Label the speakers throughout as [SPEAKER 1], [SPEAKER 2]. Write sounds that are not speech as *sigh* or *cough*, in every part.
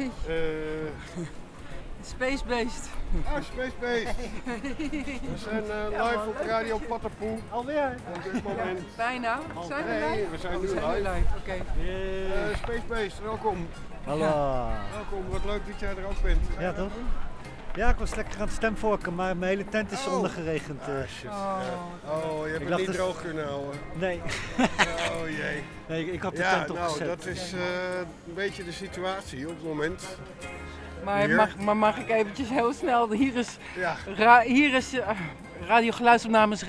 [SPEAKER 1] Nee,
[SPEAKER 2] Eh
[SPEAKER 1] Space Beast.
[SPEAKER 2] ah, Space Beast. We zijn eh, live op Radio Patapoe
[SPEAKER 3] Alweer?
[SPEAKER 2] op dit moment.
[SPEAKER 1] Bijna. Zijn we
[SPEAKER 2] Nee,
[SPEAKER 1] live?
[SPEAKER 2] we zijn
[SPEAKER 1] Oh,
[SPEAKER 2] nu
[SPEAKER 1] we zijn nu
[SPEAKER 2] live.
[SPEAKER 1] live. Oké.
[SPEAKER 2] Eh, Space Beast, welkom.
[SPEAKER 3] Hallo.
[SPEAKER 2] Welkom, wat leuk dat jij er ook bent.
[SPEAKER 3] Ja, toch? Ja, ik was lekker aan het stemvorken, maar mijn hele tent is
[SPEAKER 2] Oh.
[SPEAKER 3] ondergeregend. eh.
[SPEAKER 2] Ah, shit.
[SPEAKER 1] Oh.
[SPEAKER 2] Oh, je hebt
[SPEAKER 3] Ik
[SPEAKER 2] het niet
[SPEAKER 3] dus-
[SPEAKER 2] droog kunnen houden.
[SPEAKER 3] Nee, *laughs*
[SPEAKER 2] Oh jee.
[SPEAKER 3] nee, ik- had de
[SPEAKER 2] Ja,
[SPEAKER 3] tent
[SPEAKER 2] nou,
[SPEAKER 3] opgezet.
[SPEAKER 2] dat is eh, een beetje de situatie op het moment.
[SPEAKER 1] Maar mag, maar mag ik eventjes heel snel, hier is,
[SPEAKER 2] Ja,
[SPEAKER 1] ra, hier is uh, Radio Geluidsopnames.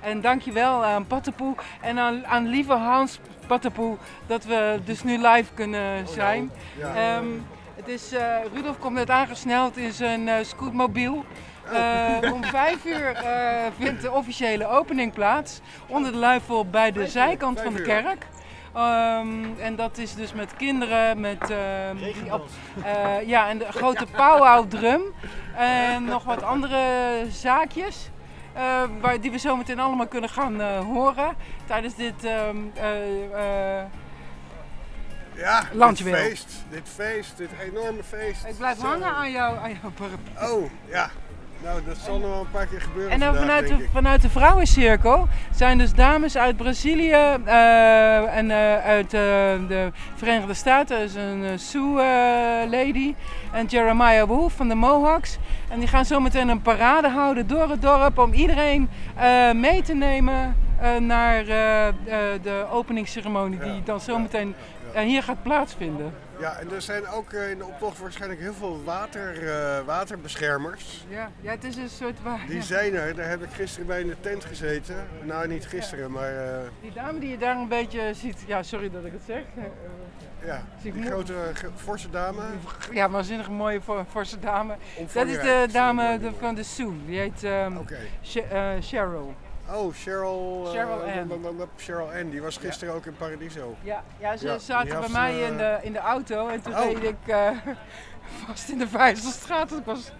[SPEAKER 1] En dankjewel aan Pattepoe en aan, aan lieve Hans Pattepoe dat we dus nu live kunnen zijn.
[SPEAKER 2] ja.
[SPEAKER 1] Ehm, het is, eh, Rudolf komt net aangesneld in zijn eh scootmobiel.
[SPEAKER 2] Oh.
[SPEAKER 1] Eh, om vijf uur vindt de officiële opening plaats. Onder de luifel bij de zijkant van de kerk. Ehm, en dat is dus met kinderen, met ehm, die ja, en de grote powwow drum. En nog wat andere zaakjes. waar, die we zo meteen allemaal kunnen gaan horen tijdens dit ehm,
[SPEAKER 2] ja dit
[SPEAKER 1] Landjewil.
[SPEAKER 2] feest, dit feest, dit enorme feest.
[SPEAKER 1] Ik blijf
[SPEAKER 2] Zo.
[SPEAKER 1] hangen aan, jou, aan jouw paraplu.
[SPEAKER 2] Oh, ja. Nou, dat zal nog wel een paar keer gebeuren
[SPEAKER 1] En dan
[SPEAKER 2] vandaag,
[SPEAKER 1] vanuit de, vanuit de vrouwencirkel zijn dus dames uit Brazilië eh, en eh, uit eh, de Verenigde Staten. Is een eh, Sioux eh, lady. En Jeremiah Wolf van de Mohawks. En die gaan zo meteen een parade houden door het dorp om iedereen mee te nemen naar de openingsceremonie die dan zo eh, hier gaat plaatsvinden.
[SPEAKER 2] Ja, en er zijn ook eh, in de optocht waarschijnlijk heel veel water, eh, waterbeschermers.
[SPEAKER 1] Ja, ja, het is een soort waar.
[SPEAKER 2] Die
[SPEAKER 1] ja.
[SPEAKER 2] zijn er, daar heb ik gisteren bij in de tent gezeten. Nou, niet gisteren, maar eh,
[SPEAKER 1] Die dame die je daar een beetje ziet, ja sorry dat ik het zeg.
[SPEAKER 2] ja, die
[SPEAKER 1] moe-
[SPEAKER 2] grote, forse dame.
[SPEAKER 1] Ja, waanzinnig mooie for- forse dame. Dat is de dame van de Sioux. Die heet eh, Cheryl.
[SPEAKER 2] Oh, Cheryl. eh,
[SPEAKER 1] Cheryl Ann.
[SPEAKER 2] blablabla, Cheryl Ann, die was gisteren ook in Paradiso.
[SPEAKER 1] Ja, ja ze
[SPEAKER 2] Ja,
[SPEAKER 1] zaten bij mij
[SPEAKER 2] eh,
[SPEAKER 1] in, de, in de auto en toen
[SPEAKER 2] Oh.
[SPEAKER 1] reed ik eh, *laughs* vast in de Vijzelstraat. Ik was,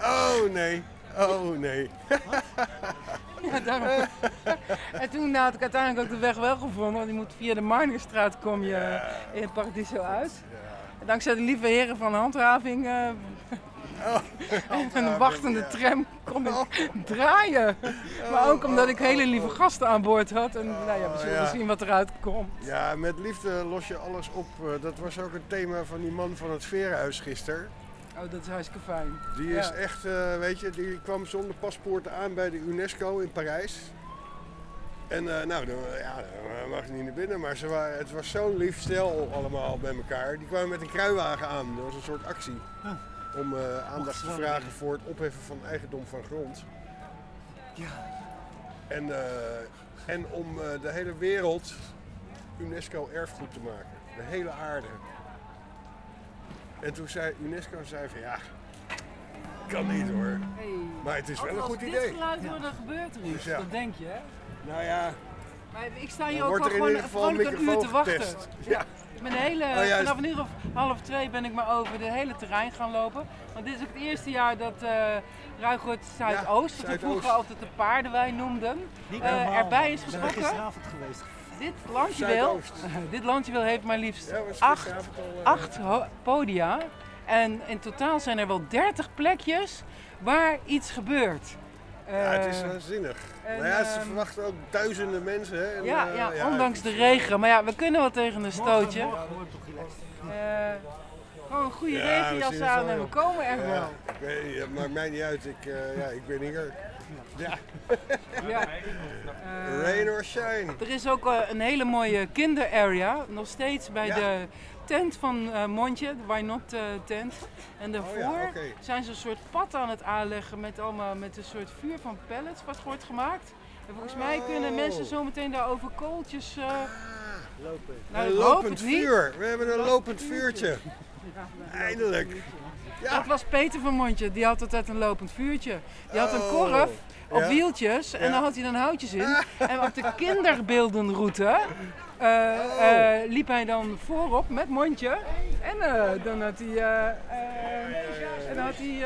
[SPEAKER 2] Oh nee, oh nee. *laughs*
[SPEAKER 1] ja, daarom. *laughs* en toen had ik uiteindelijk ook de weg wel gevonden, want je moet via de Marnixstraat kom je in Paradiso uit. En dankzij de lieve heren van handhaving eh, en *laughs* een wachtende
[SPEAKER 2] ja.
[SPEAKER 1] tram kon ik draaien. Maar ook omdat ik hele lieve gasten aan boord had. En nou ja, we zullen
[SPEAKER 2] ja.
[SPEAKER 1] zien wat eruit komt.
[SPEAKER 2] Ja, met liefde los je alles op. Eh, Dat was ook een thema van die man van het Verenhuis gisteren.
[SPEAKER 1] Oh, dat is hartstikke fijn.
[SPEAKER 2] Die
[SPEAKER 1] Ja.
[SPEAKER 2] is echt, eh, weet je, die kwam zonder paspoort aan bij de UNESCO in Parijs. En eh, nou, dan, ja, dan mag je niet naar binnen, maar ze waren, het was zo'n lief stel allemaal bij elkaar. Die kwamen met een kruiwagen aan. Dat was een soort actie. Om eh, aandacht te vragen voor het opheffen van eigendom van grond.
[SPEAKER 3] Ja.
[SPEAKER 2] En, eh, en om eh, de hele wereld UNESCO erfgoed te maken. De hele aarde. En toen zei UNESCO zei van ja, kan niet hoor.
[SPEAKER 1] Hey.
[SPEAKER 2] Maar het is wel een
[SPEAKER 1] Als
[SPEAKER 2] goed
[SPEAKER 1] dit
[SPEAKER 2] idee.
[SPEAKER 1] geluid wordt, dan gebeurt er iets.
[SPEAKER 2] Dus ja.
[SPEAKER 1] Dat denk je, hè?
[SPEAKER 2] Nou ja,
[SPEAKER 1] Maar ik sta hier ook al gewoon
[SPEAKER 2] een
[SPEAKER 1] een uur te wachten.
[SPEAKER 2] getest. Ja.
[SPEAKER 1] Mijn hele,
[SPEAKER 2] Oh,
[SPEAKER 1] vanaf een uur of half twee ben ik maar over het hele terrein gaan lopen. Want dit is ook het eerste jaar dat eh Ruigoord Zuidoost, wat we vroeger altijd de paardenwei noemden, eh, erbij is
[SPEAKER 3] man. Ik ben er
[SPEAKER 1] geschrokken.
[SPEAKER 3] gisteravond geweest.
[SPEAKER 1] Dit landje *laughs* dit landje wil heeft maar liefst acht,
[SPEAKER 2] eh,
[SPEAKER 1] acht podia. En in totaal zijn er wel 30 plekjes waar iets gebeurt.
[SPEAKER 2] Ja, het is
[SPEAKER 1] Eh,
[SPEAKER 2] waanzinnig.
[SPEAKER 1] en,
[SPEAKER 2] maar ja, ze
[SPEAKER 1] ehm,
[SPEAKER 2] verwachten ook duizenden mensen. Hè? En,
[SPEAKER 1] ja,
[SPEAKER 2] eh,
[SPEAKER 1] ja, ondanks de regen. Maar ja, we kunnen wel tegen een stootje.
[SPEAKER 3] Morgen.
[SPEAKER 1] Eh, gewoon een goede regenjas aan en we komen er
[SPEAKER 2] Ja,
[SPEAKER 1] wel.
[SPEAKER 2] ik het maakt mij niet uit. Ik, eh, ja, ik ben hier. Ja, *laughs*
[SPEAKER 1] Ja.
[SPEAKER 2] Rain or shine.
[SPEAKER 1] er is ook een hele mooie kinderarea, nog steeds bij
[SPEAKER 2] Ja.
[SPEAKER 1] de tent van eh Montje, de Why Not eh, tent. En daarvoor
[SPEAKER 2] Oh ja, oké.
[SPEAKER 1] zijn ze een soort pad aan het aanleggen met, allemaal, met een soort vuur van pellets wat wordt gemaakt. En volgens mij kunnen
[SPEAKER 2] Oh.
[SPEAKER 1] mensen zo meteen daar over kooltjes... eh,
[SPEAKER 3] Lopen.
[SPEAKER 1] nou,
[SPEAKER 2] een lopend
[SPEAKER 1] niet.
[SPEAKER 2] vuur. We hebben een lopend vuurtje. Eindelijk. Ja.
[SPEAKER 1] Dat was Peter van Montje, die had altijd een lopend vuurtje. Die had een
[SPEAKER 2] Oh.
[SPEAKER 1] korf op
[SPEAKER 2] Ja.
[SPEAKER 1] wieltjes en
[SPEAKER 2] Ja.
[SPEAKER 1] dan had hij dan houtjes in. En op de kinderbeeldenroute eh, eh, liep hij dan voorop met mondje. En eh, dan had hij, en dan had hij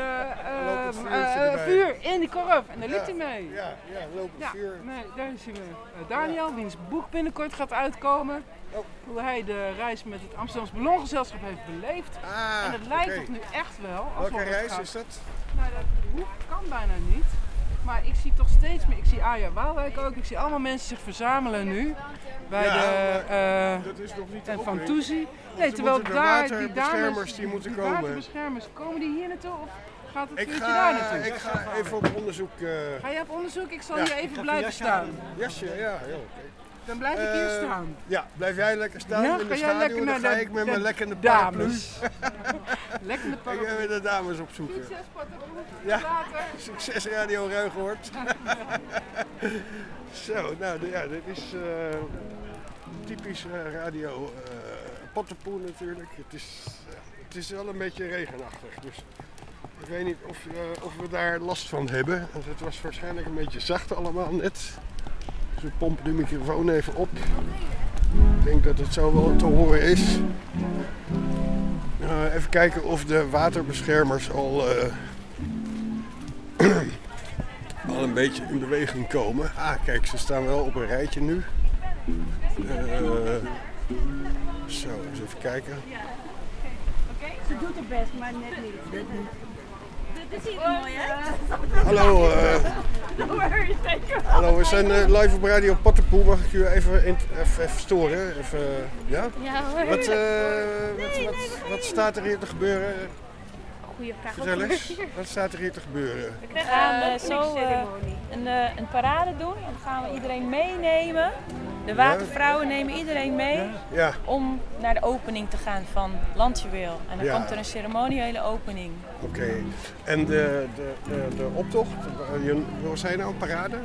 [SPEAKER 2] Lopend
[SPEAKER 1] vuur in die korf. En daar liep
[SPEAKER 2] Ja.
[SPEAKER 1] hij mee.
[SPEAKER 2] Ja, ja, lopen
[SPEAKER 1] Ja,
[SPEAKER 2] vuur.
[SPEAKER 1] nee, daar is hij mee. Daniel, wiens boek binnenkort gaat uitkomen.
[SPEAKER 2] Oh.
[SPEAKER 1] Hoe hij de reis met het Amsterdamse Ballongezelschap heeft beleefd.
[SPEAKER 2] Ah,
[SPEAKER 1] en het lijkt toch nu echt wel.
[SPEAKER 2] Welke
[SPEAKER 1] we
[SPEAKER 2] reis is dat?
[SPEAKER 1] Nou, dat hoeft, kan bijna niet. Maar ik zie toch steeds meer. Ik zie Arja Waalwijk ook. Ik zie allemaal mensen zich verzamelen nu. Bij
[SPEAKER 2] Ja,
[SPEAKER 1] de. eh,
[SPEAKER 2] Dat is nog niet de
[SPEAKER 1] en van. Toezie. Nee,
[SPEAKER 2] er
[SPEAKER 1] terwijl daar die dames.
[SPEAKER 2] die moeten
[SPEAKER 1] die
[SPEAKER 2] komen.
[SPEAKER 1] waterbeschermers, komen die hier naartoe of gaat het
[SPEAKER 2] ga,
[SPEAKER 1] daar naartoe?
[SPEAKER 2] ik ga even op onderzoek. eh
[SPEAKER 1] Ga je op onderzoek? Ik zal
[SPEAKER 2] Ja,
[SPEAKER 1] hier even blijven staan.
[SPEAKER 2] jasje, ja, heel oké.
[SPEAKER 1] Dan blijf ik hier
[SPEAKER 2] Eh,
[SPEAKER 1] staan.
[SPEAKER 2] Ja, blijf jij lekker staan
[SPEAKER 1] Ja,
[SPEAKER 2] in de
[SPEAKER 1] ga jij
[SPEAKER 2] schaduw.
[SPEAKER 1] lekker
[SPEAKER 2] Dan
[SPEAKER 1] naar
[SPEAKER 2] ga
[SPEAKER 1] de-
[SPEAKER 2] ik met mijn lekkende paraplu.
[SPEAKER 1] Dames. *laughs* Lekker de
[SPEAKER 2] Ik
[SPEAKER 1] paraplu.
[SPEAKER 2] ga weer de dames opzoeken.
[SPEAKER 1] Succes.
[SPEAKER 2] Ja.
[SPEAKER 1] Later. *laughs*
[SPEAKER 2] Succes Radio Ruigoort. *laughs* Zo, nou ja, dit is eh, typisch eh, radio eh Pottenpoel natuurlijk. Het is, het is wel een beetje regenachtig. Dus ik weet niet of, of we daar last van hebben. Want het was waarschijnlijk een beetje zacht allemaal net. Dus we pompen de microfoon even op. Ik denk dat het zo wel te horen is. Eh, even kijken of de waterbeschermers al, eh, *clears throat* al een beetje in beweging komen. Ah, kijk, ze staan wel op een rijtje nu. Eh, zo, eens even kijken.
[SPEAKER 4] Ze doet het best, maar net niet. Dit ziet er mooi uit.
[SPEAKER 2] Hallo, eh, hallo, we zijn eh, live op Radio Potterpoel. Mag ik u even, in, even, even storen? Even, ja?
[SPEAKER 4] Ja hoor.
[SPEAKER 2] Wat, eh, wat, wat, wat staat er hier te gebeuren?
[SPEAKER 4] Goeie vraag.
[SPEAKER 2] Vertel eens, *laughs* wat staat er hier te gebeuren?
[SPEAKER 4] We gaan eh, zo eh, een, eh, een parade doen. En dan gaan we iedereen meenemen. De watervrouwen nemen iedereen mee
[SPEAKER 2] Ja,
[SPEAKER 4] om naar de opening te gaan van Landjuweel. En dan
[SPEAKER 2] Ja.
[SPEAKER 4] komt er een ceremoniële opening.
[SPEAKER 2] oké. En de, de, de, de optocht, je- wat zei je nou, een parade?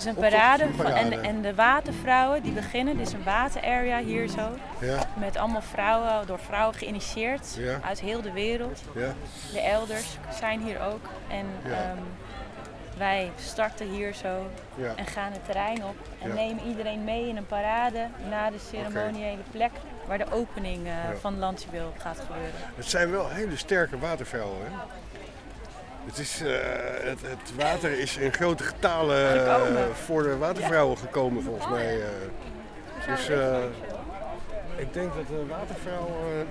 [SPEAKER 4] Het is een parade,
[SPEAKER 2] een
[SPEAKER 4] en, en de watervrouwen die beginnen. Dit is een waterarea hier zo.
[SPEAKER 2] Ja,
[SPEAKER 4] Met allemaal vrouwen, door vrouwen geïnitieerd.
[SPEAKER 2] Ja.
[SPEAKER 4] Uit heel de wereld.
[SPEAKER 2] ja.
[SPEAKER 4] De elders zijn hier ook. En ehm, wij starten hier zo en gaan het terrein op. En nemen iedereen mee in een parade naar de ceremoniële plek waar de opening eh, van Landjuweel gaat gebeuren.
[SPEAKER 2] Het zijn wel hele sterke watervrouwen. Hè? Het, is, eh, het, het water is in grote getalen eh, voor de watervrouwen gekomen volgens mij. eh. dus ik denk dat de watervrouwen...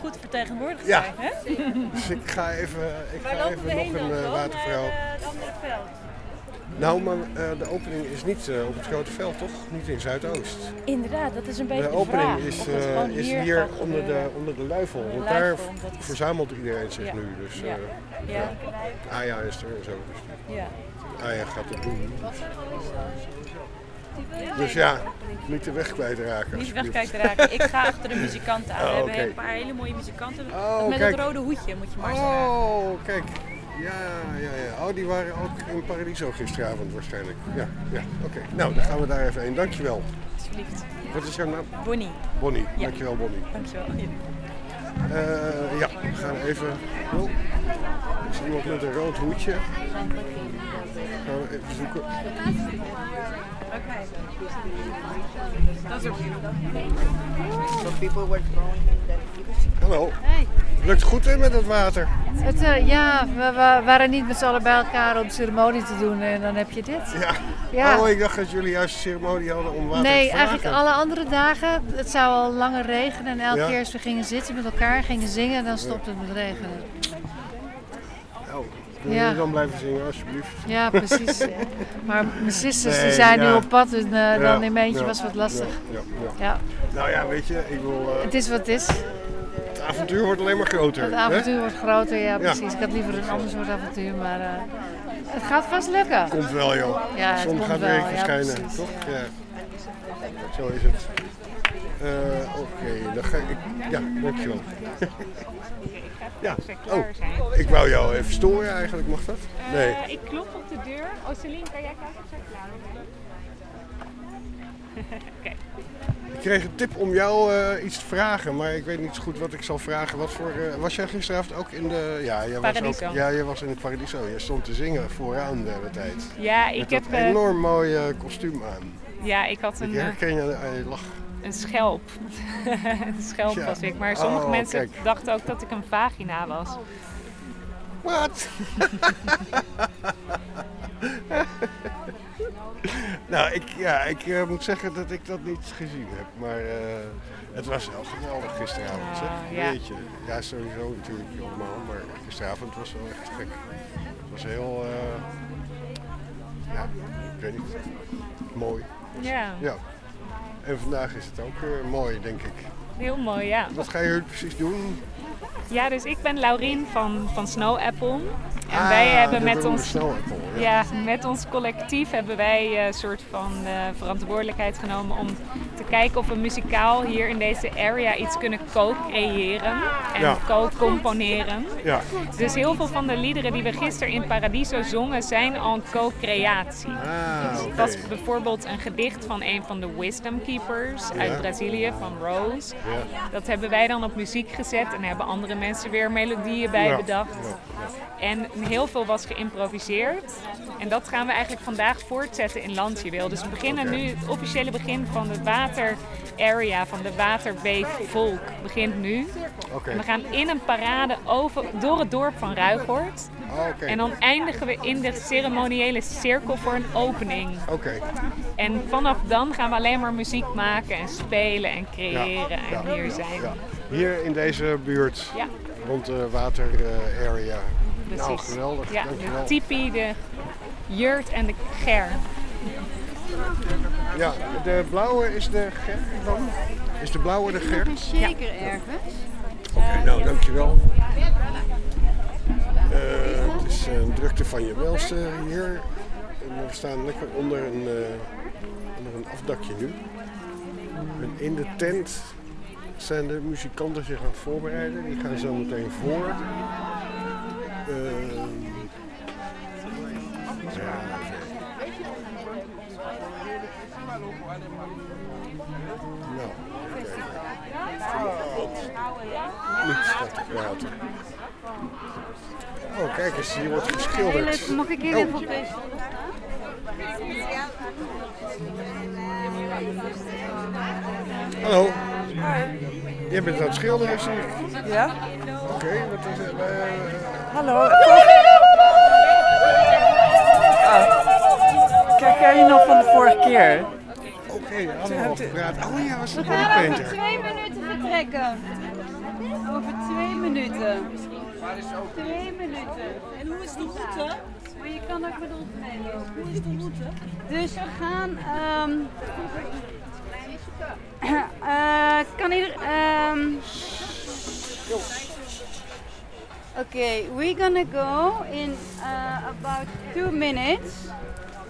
[SPEAKER 4] Goed vertegenwoordigd
[SPEAKER 2] Ja.
[SPEAKER 4] zijn, hè?
[SPEAKER 2] dus ik ga even, ik ga even nog een watervrouw...
[SPEAKER 4] naar het andere veld.
[SPEAKER 2] Nou, maar eh, de opening is niet eh, op het grote veld, toch? Niet in Zuidoost.
[SPEAKER 4] Inderdaad, dat is een beetje
[SPEAKER 2] De
[SPEAKER 4] de,
[SPEAKER 2] opening
[SPEAKER 4] vraag.
[SPEAKER 2] is,
[SPEAKER 4] gewoon
[SPEAKER 2] is
[SPEAKER 4] hier,
[SPEAKER 2] onder de, onder de luifel.
[SPEAKER 4] De
[SPEAKER 2] Want daar
[SPEAKER 4] luifel,
[SPEAKER 2] verzamelt iedereen zich
[SPEAKER 4] Ja.
[SPEAKER 2] nu. Dus
[SPEAKER 4] Ja. Ja,
[SPEAKER 2] Aya is er en zo. Dus
[SPEAKER 4] ja.
[SPEAKER 2] Aya gaat het doen. Dus ja, niet de weg kwijtraken.
[SPEAKER 4] Niet weg
[SPEAKER 2] alsjeblieft.
[SPEAKER 4] kwijtraken. Ik ga achter de muzikanten aan.
[SPEAKER 2] Oh, *laughs*
[SPEAKER 4] We hebben
[SPEAKER 2] oké.
[SPEAKER 4] een paar hele mooie muzikanten.
[SPEAKER 2] Oh,
[SPEAKER 4] met
[SPEAKER 2] kijk.
[SPEAKER 4] het rode hoedje moet je maar vragen.
[SPEAKER 2] Oh, kijk. Ja, ja, ja. Oh, die waren ook in Paradiso gisteravond waarschijnlijk. Ja, ja. Oké. Nou, dan gaan we daar even heen. Dankjewel.
[SPEAKER 4] Alsjeblieft.
[SPEAKER 2] Wat is jouw naam?
[SPEAKER 4] Bonnie,
[SPEAKER 2] Bonnie.
[SPEAKER 4] Ja.
[SPEAKER 2] Dankjewel, Bonnie.
[SPEAKER 4] dankjewel. Ja.
[SPEAKER 2] Eh, ja, we gaan even. Oh, er is iemand met een rood hoedje. Gaan we even zoeken. Hallo. Lukt goed hè, met het water?
[SPEAKER 5] Het, eh, ja, we, we waren niet met z'n allen bij elkaar om ceremonie te doen en dan heb je dit.
[SPEAKER 2] Ja.
[SPEAKER 5] Ja.
[SPEAKER 2] Oh, ik dacht dat jullie juist een ceremonie hadden om water
[SPEAKER 5] nee,
[SPEAKER 2] te vragen.
[SPEAKER 5] eigenlijk alle andere dagen. Het zou al langer regenen en elke
[SPEAKER 2] Ja.
[SPEAKER 5] keer als we gingen zitten met elkaar, gingen zingen, dan stopte het met regenen.
[SPEAKER 2] Oh, kunnen
[SPEAKER 5] Ja.
[SPEAKER 2] jullie dan blijven zingen alsjeblieft?
[SPEAKER 5] Ja, precies. ja. *laughs* Maar mijn
[SPEAKER 2] Nee,
[SPEAKER 5] die zijn
[SPEAKER 2] ja.
[SPEAKER 5] nu op pad, dus eh,
[SPEAKER 2] Ja,
[SPEAKER 5] dan in mijn eentje
[SPEAKER 2] ja,
[SPEAKER 5] was wat lastig.
[SPEAKER 2] Ja, ja, ja.
[SPEAKER 5] Ja,
[SPEAKER 2] Nou ja, weet je, ik wil, eh,
[SPEAKER 5] het is wat het is.
[SPEAKER 2] Het avontuur wordt alleen maar groter.
[SPEAKER 5] Het
[SPEAKER 2] hè?
[SPEAKER 5] avontuur wordt groter, ja precies. Ik had liever een ander soort avontuur, maar eh, het gaat vast lukken.
[SPEAKER 2] Komt wel joh.
[SPEAKER 5] Ja, het
[SPEAKER 2] Zon
[SPEAKER 5] komt
[SPEAKER 2] gaat
[SPEAKER 5] wel,
[SPEAKER 2] weer even
[SPEAKER 5] ja,
[SPEAKER 2] schijnen,
[SPEAKER 5] precies,
[SPEAKER 2] toch?
[SPEAKER 5] ja.
[SPEAKER 2] Ja. Zo is het. Eh, Oké, dan ga ik. Ja, dankjewel. *laughs* ja, oh, ik wou jou even storen eigenlijk, mag dat? Nee.
[SPEAKER 6] Eh, ik klop op de deur. Oh, Celine, kan jij kijken of zij klaar is? *laughs*
[SPEAKER 2] Ik kreeg een tip om jou eh, iets te vragen, maar ik weet niet zo goed wat ik zal vragen. Wat voor, eh, was jij gisteravond ook in de... Ja, jij was, ook, ja, jij was in het Paradiso. Je stond te zingen vooraan de hele tijd.
[SPEAKER 6] Ja, ik heb. eh,
[SPEAKER 2] enorm mooie kostuum aan.
[SPEAKER 6] ja, ik had
[SPEAKER 2] Ik
[SPEAKER 6] een. eh,
[SPEAKER 2] herken je aan je lach.
[SPEAKER 6] een schelp. *laughs* een schelp
[SPEAKER 2] Ja.
[SPEAKER 6] was ik. Maar sommige
[SPEAKER 2] Oh,
[SPEAKER 6] mensen
[SPEAKER 2] kijk.
[SPEAKER 6] dachten ook dat ik een vagina was.
[SPEAKER 2] Wat? *laughs* *laughs* nou, ik, ja, ik eh, moet zeggen dat ik dat niet gezien heb. Maar eh, het was wel geweldig gisteravond. zeg.
[SPEAKER 6] Ah, ja.
[SPEAKER 2] Weet je, ja, sowieso natuurlijk allemaal. Maar gisteravond was wel echt gek. Het was heel, eh, ja, ik weet niet, mooi.
[SPEAKER 6] Ja,
[SPEAKER 2] Ja. En vandaag is het ook mooi, denk ik.
[SPEAKER 6] heel mooi, ja.
[SPEAKER 2] Wat ga je precies doen?
[SPEAKER 6] Ja, dus ik ben Laurien van, van Snow Apple. En
[SPEAKER 2] Ah,
[SPEAKER 6] wij hebben met ons,
[SPEAKER 2] ja.
[SPEAKER 6] ja, met ons collectief hebben wij een soort van eh, verantwoordelijkheid genomen om te kijken of we muzikaal hier in deze area iets kunnen co-creëren en
[SPEAKER 2] Ja.
[SPEAKER 6] co-componeren.
[SPEAKER 2] Ja.
[SPEAKER 6] Dus heel veel van de liederen die we gisteren in Paradiso zongen zijn al een co-creatie.
[SPEAKER 2] Ah,
[SPEAKER 6] Dus het was bijvoorbeeld een gedicht van een van de Wisdom Keepers uit. Brazilië, van Rose.
[SPEAKER 2] Ja.
[SPEAKER 6] Dat hebben wij dan op muziek gezet en hebben andere mensen weer melodieën bij
[SPEAKER 2] Ja.
[SPEAKER 6] bedacht. En heel veel was geïmproviseerd. En dat gaan we eigenlijk vandaag voortzetten in Landjewil. Dus we beginnen nu, het officiële begin van de water area, van de waterbeek volk, begint nu. En we gaan in een parade over, door het dorp van Ruigoord.
[SPEAKER 2] Oké.
[SPEAKER 6] En dan eindigen we in de ceremoniële cirkel voor een opening.
[SPEAKER 2] Oké.
[SPEAKER 6] En vanaf dan gaan we alleen maar muziek maken en spelen en creëren
[SPEAKER 2] Ja.
[SPEAKER 6] en hier zijn.
[SPEAKER 2] Hier in deze buurt,
[SPEAKER 6] Ja.
[SPEAKER 2] rond de water eh, area. Nou,
[SPEAKER 6] Precies.
[SPEAKER 2] geweldig.
[SPEAKER 6] Ja,
[SPEAKER 2] Dankjewel.
[SPEAKER 6] de tipi, de jurt en de ger.
[SPEAKER 2] Ja, de blauwe is de ger dan? Is de blauwe de ger? Oké,
[SPEAKER 7] Zeker ergens.
[SPEAKER 2] nou dankjewel. Eh het is een drukte van je welste hier. En we staan lekker onder een, eh, onder een afdakje nu. En in de tent zijn de muzikanten zich aan het voorbereiden. Die gaan zo meteen voor. Ehm, ja, Nou, niet staan te praten. Oh, kijk eens, hier wordt geschilderd.
[SPEAKER 7] Mag ik hier
[SPEAKER 2] Oh.
[SPEAKER 7] even op deze
[SPEAKER 2] Hallo. Jij bent aan het schilderen, zie ik.
[SPEAKER 8] Ja?
[SPEAKER 2] Oké, wat is het? eh,
[SPEAKER 8] Hallo. Oh. Kijk, ken je nog van de vorige keer?
[SPEAKER 2] Oké, allemaal gepraat. Oh ja, was
[SPEAKER 7] We
[SPEAKER 2] het
[SPEAKER 7] gaan over twee minuten vertrekken. Over twee minuten. Twee minuten. En hoe is de route? Maar je kan ook met ons meelopen. Hoe is de route? Dus we gaan... ehm eh, kan ieder... ehm Okay, we're gonna go in uh, about two minutes.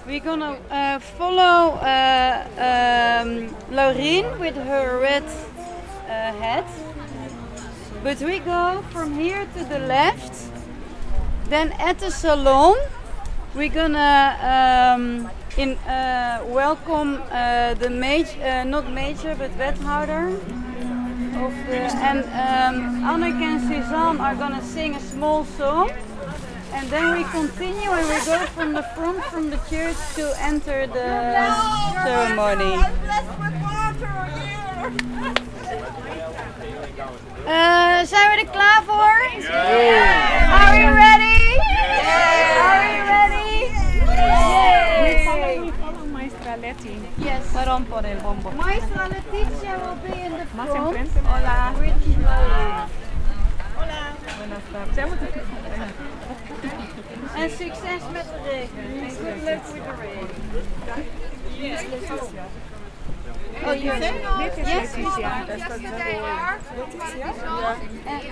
[SPEAKER 7] We're gonna uh, follow uh, um, Laureen with her red uh, hat. But we go from here to the left. Then at the salon, we're gonna um, in, uh, welcome uh, the major, uh, not major, but wethouder. Of the, and um, Anneke and Suzanne are gonna sing a small song. And then we continue and we go from the front from the church to enter the ceremony. Uh, *laughs* zijn we er klaar voor? We Yes.
[SPEAKER 6] Rompo del bombo.
[SPEAKER 7] Maestra Leticia will be in the front.
[SPEAKER 6] enfrente.
[SPEAKER 7] Hola. With Chloe.
[SPEAKER 6] Zij moeten
[SPEAKER 7] En succes met de regen. En good luck with the rain. Oh, je
[SPEAKER 6] Dit is
[SPEAKER 7] Yes.
[SPEAKER 6] Letitia.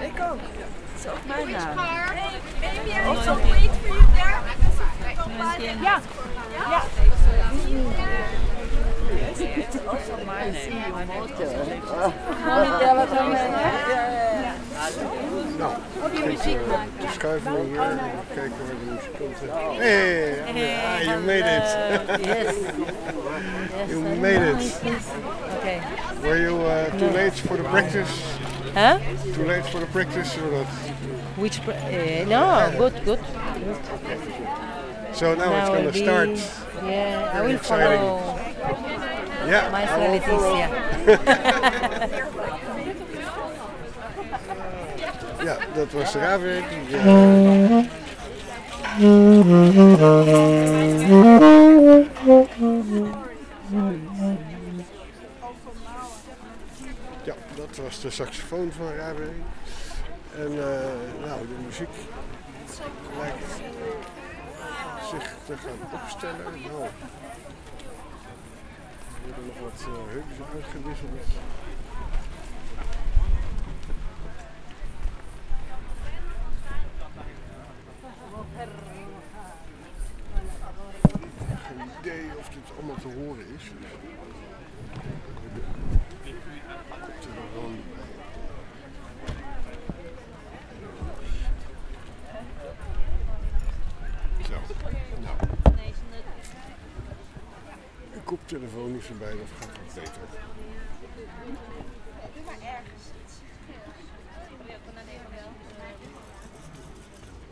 [SPEAKER 8] Ik ook. Het is ook mijn naam.
[SPEAKER 6] Ja, ja.
[SPEAKER 8] Also mijn naam.
[SPEAKER 7] Ja,
[SPEAKER 2] we schuiven we hier en kijken waar de muzikanten... Hey, you made it.
[SPEAKER 5] Yes.
[SPEAKER 2] you made it.
[SPEAKER 5] Okay.
[SPEAKER 2] Were you uh, too late for the practice?
[SPEAKER 5] Huh?
[SPEAKER 2] Too late for the practice or not?
[SPEAKER 5] Which? Pr- uh, no, good, good.
[SPEAKER 2] So now, it's gonna
[SPEAKER 5] will be-
[SPEAKER 2] start.
[SPEAKER 5] Yeah, I will
[SPEAKER 2] exciting.
[SPEAKER 5] follow.
[SPEAKER 2] Ja.
[SPEAKER 9] Maestra Leticia. *laughs*
[SPEAKER 2] Ja, dat was eh, ja, dat was de saxofoon van Raven. En eh, nou, de muziek lijkt zich te gaan opstellen. Nou, worden nog wat uh, hupjes uitgewisseld. Geen idee of dit allemaal te horen is. Komt er nog wel niet bij. Zo, nou. Een koptelefoon is erbij, dat gaat wat beter.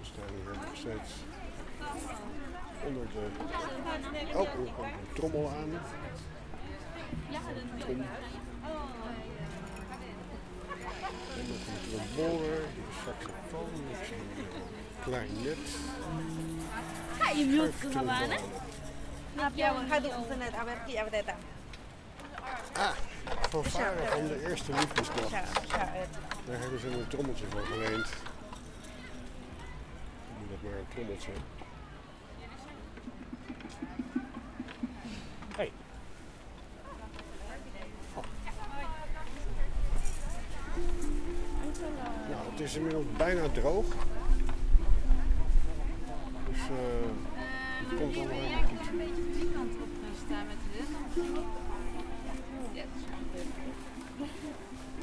[SPEAKER 2] We staan hier nog steeds onder de... Oh, er komt een trommel aan. Trom. En nog een trombone, hier saxofoon, ik zie hier een klarinet. Schuiftrombone. Ah, van Varen van de eerste liefdesnacht. Daar hebben ze een trommeltje voor geleend. Ik noem dat maar een trommeltje. Hey. Nou, het is inmiddels bijna droog. Dus eh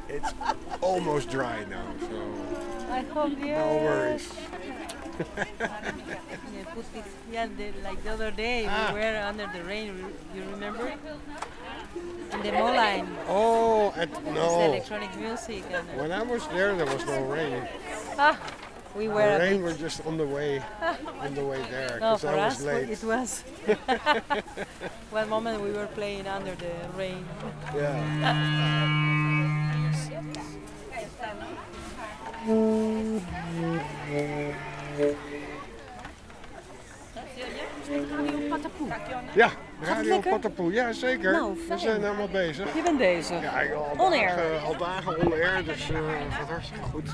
[SPEAKER 2] It's almost dry now, so
[SPEAKER 10] I hope yes.
[SPEAKER 2] no worries.
[SPEAKER 10] Yeah, put it, yeah, the, like the other day
[SPEAKER 2] Ah.
[SPEAKER 10] we were under the rain. You remember? In the mall line.
[SPEAKER 2] Oh, at,
[SPEAKER 10] It's
[SPEAKER 2] no.
[SPEAKER 10] electronic music. And,
[SPEAKER 2] When I was there, there was no rain.
[SPEAKER 10] ah, we were. a
[SPEAKER 2] rain were just on the way, on the way there,
[SPEAKER 10] No,
[SPEAKER 2] because
[SPEAKER 10] for
[SPEAKER 2] I was
[SPEAKER 10] us
[SPEAKER 2] late.
[SPEAKER 10] it was. *laughs* One moment we were playing under the rain. *laughs*
[SPEAKER 2] Ja,
[SPEAKER 10] Gaat het
[SPEAKER 2] Radio? Patapoe, ja zeker.
[SPEAKER 10] Nou,
[SPEAKER 2] We zijn helemaal bezig.
[SPEAKER 10] Je bent bezig.
[SPEAKER 2] Ja, ik al
[SPEAKER 10] On air.
[SPEAKER 2] dagen, al dagen on air, dus eh gaat hartstikke goed.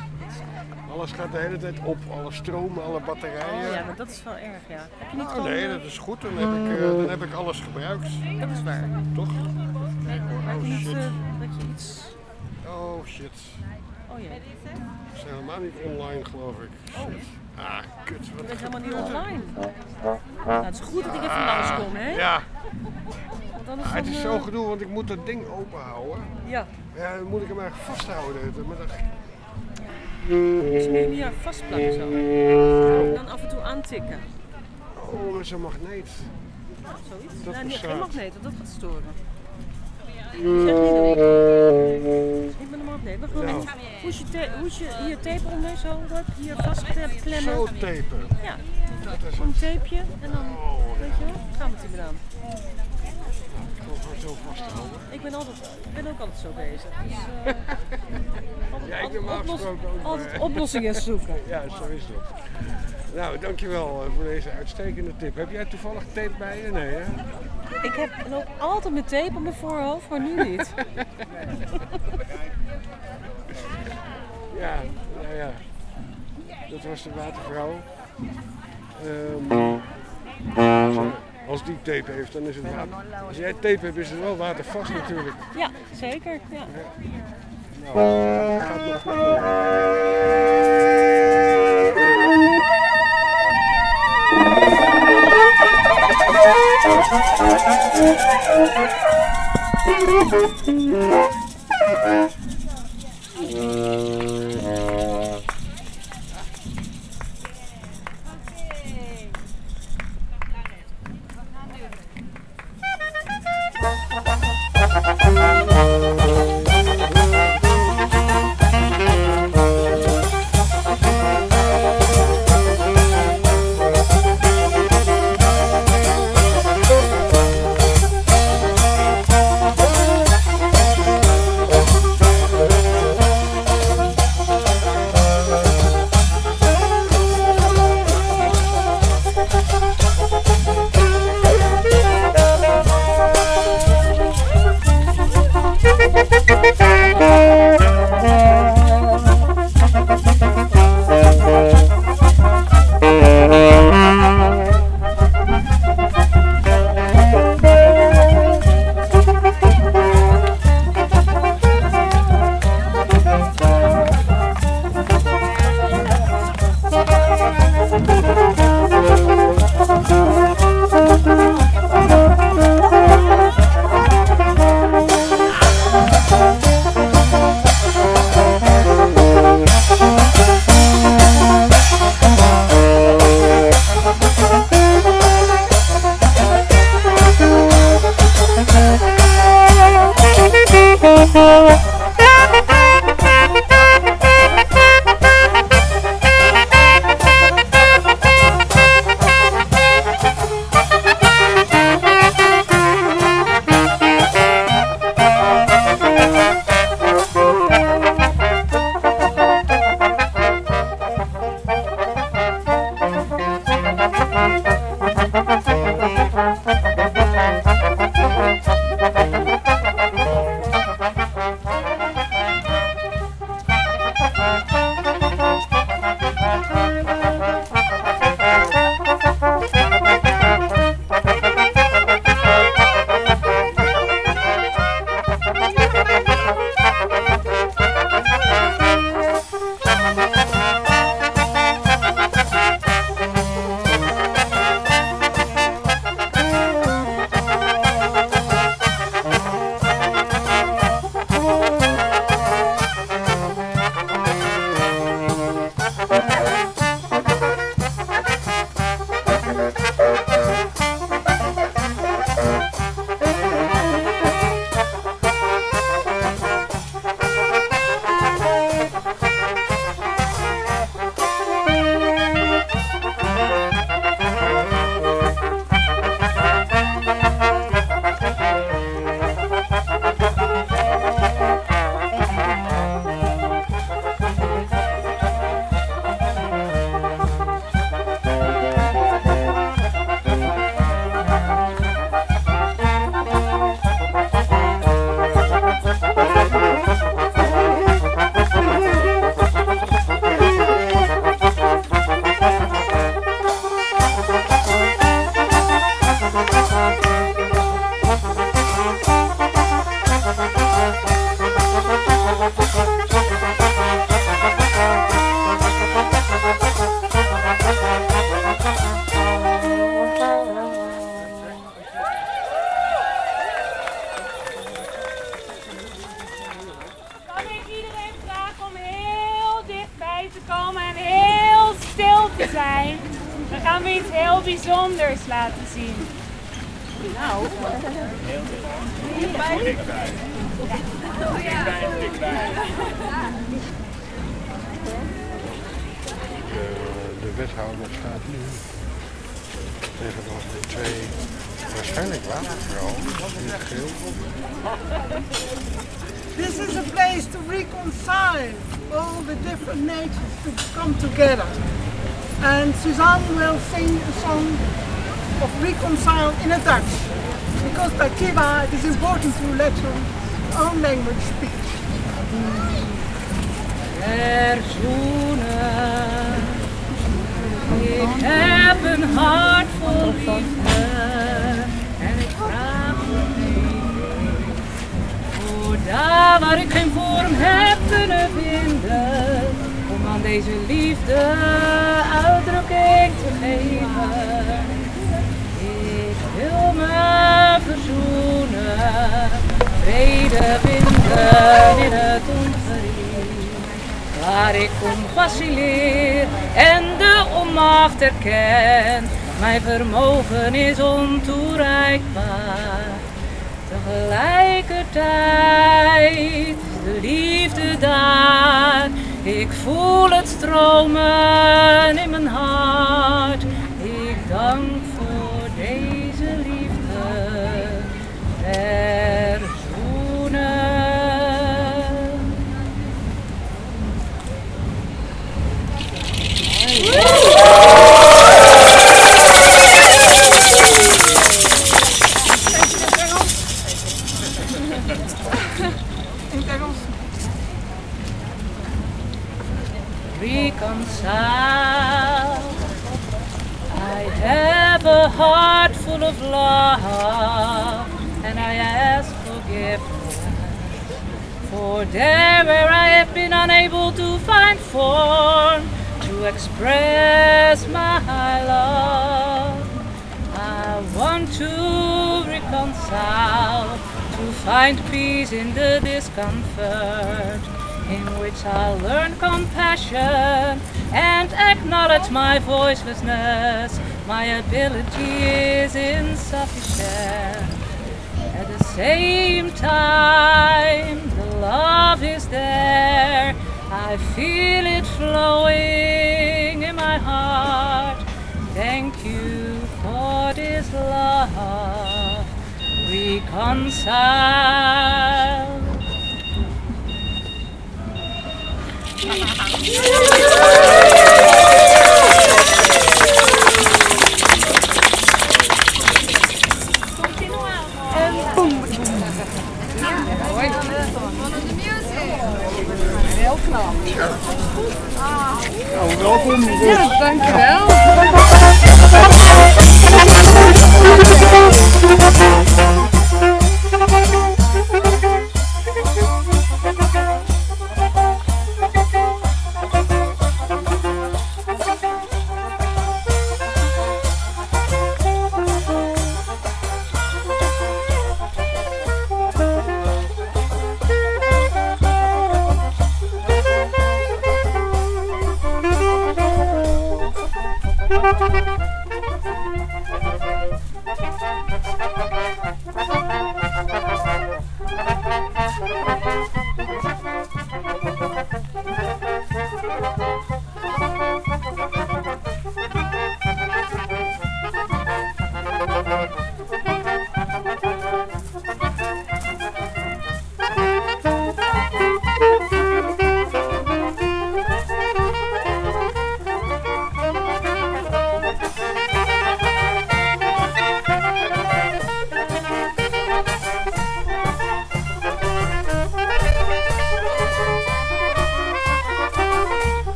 [SPEAKER 2] Alles gaat de hele tijd op, alle stroom, alle batterijen.
[SPEAKER 10] Oh ja, maar dat is wel erg, ja. Heb je niet
[SPEAKER 2] Nou,
[SPEAKER 10] gewoon...
[SPEAKER 2] nee, dat is goed. Dan heb, ik, eh, dan heb ik alles gebruikt.
[SPEAKER 10] Dat is waar.
[SPEAKER 2] Toch?
[SPEAKER 10] Niet
[SPEAKER 2] shit.
[SPEAKER 10] eh, dat je iets...
[SPEAKER 2] Oh shit.
[SPEAKER 10] Oh ja.
[SPEAKER 2] We zijn helemaal niet online, geloof ik. Shit. Ah, kut.
[SPEAKER 10] Je bent helemaal niet online. Nou, het is goed dat ik even langskom, hè?
[SPEAKER 2] Ja.
[SPEAKER 10] Want anders
[SPEAKER 2] Ah, het is
[SPEAKER 10] eh,
[SPEAKER 2] zo gedoe, want ik moet dat ding open houden.
[SPEAKER 10] Ja.
[SPEAKER 2] Ja, dan moet ik hem eigenlijk vasthouden. Maar dat...
[SPEAKER 10] Dus nu hier vastplakken zo. En dan af en toe aantikken.
[SPEAKER 2] Oh, met zo'n magneet.
[SPEAKER 10] Zoiets?
[SPEAKER 2] Dat
[SPEAKER 10] nou, niet, geen magneet, want dat gaat storen. Met een magneet, maar gewoon
[SPEAKER 2] Nou.
[SPEAKER 10] hoes je, ta- hoes je hier tape onder, zo, hup, hier vastklemmen.
[SPEAKER 2] Zo tapen.
[SPEAKER 10] Ja,
[SPEAKER 2] is
[SPEAKER 10] een tapeje en dan, weet je wel, gaan we het hier aan.
[SPEAKER 2] Ik wil gewoon zo vasthouden.
[SPEAKER 10] Ik ben, altijd, ik ben ook altijd zo bezig. Dus, eh, *laughs* altijd,
[SPEAKER 2] Ja, ik
[SPEAKER 10] altijd,
[SPEAKER 2] normaal
[SPEAKER 10] oplos-
[SPEAKER 2] gesproken ook,
[SPEAKER 10] altijd
[SPEAKER 2] maar-
[SPEAKER 10] oplossingen *laughs* zoeken.
[SPEAKER 2] Ja, zo is dat. Nou, dankjewel eh, voor deze uitstekende tip. Heb jij toevallig tape bij je? Nee, hè?
[SPEAKER 10] Ik heb ook altijd mijn tape op mijn voorhoofd, maar nu niet. *laughs*
[SPEAKER 2] Ja, ja, ja. Dat was de watervrouw. Zo, als die tape heeft, dan is het water. Als jij tape hebt, is het wel watervast natuurlijk.
[SPEAKER 10] Ja, zeker. Ja.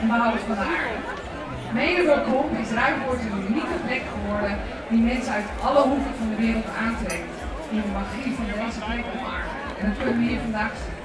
[SPEAKER 9] en
[SPEAKER 11] behoud van de is ruimwoord een unieke plek geworden die mensen uit alle hoeken van de wereld aantrekt. In de magie van deze plek omarmen. En dat kunnen we hier vandaag zien.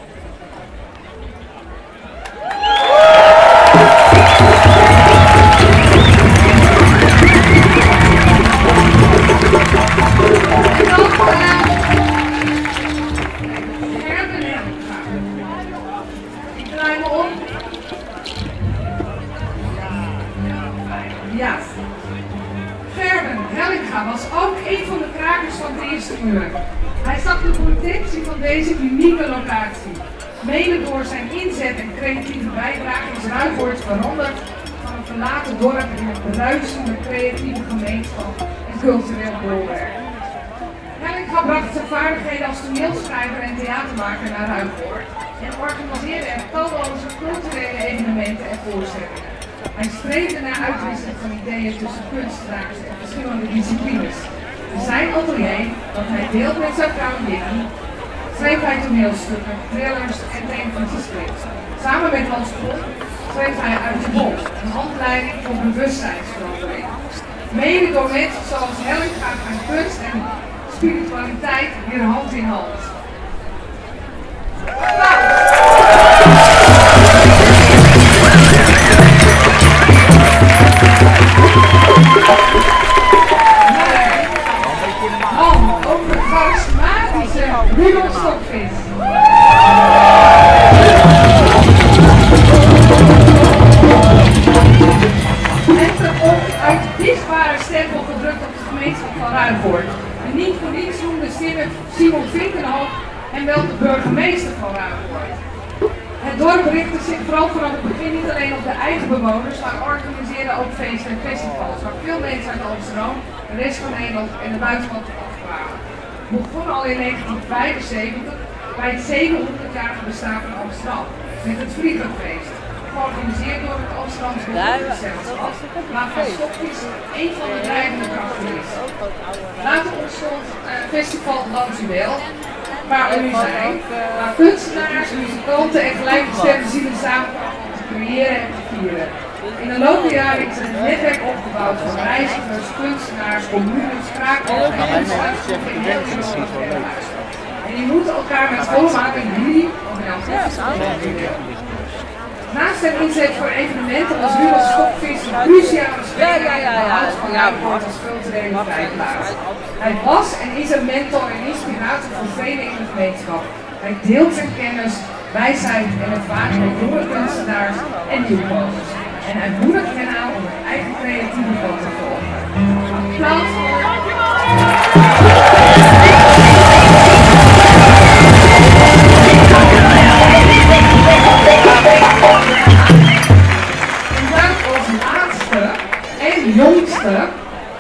[SPEAKER 11] En jongste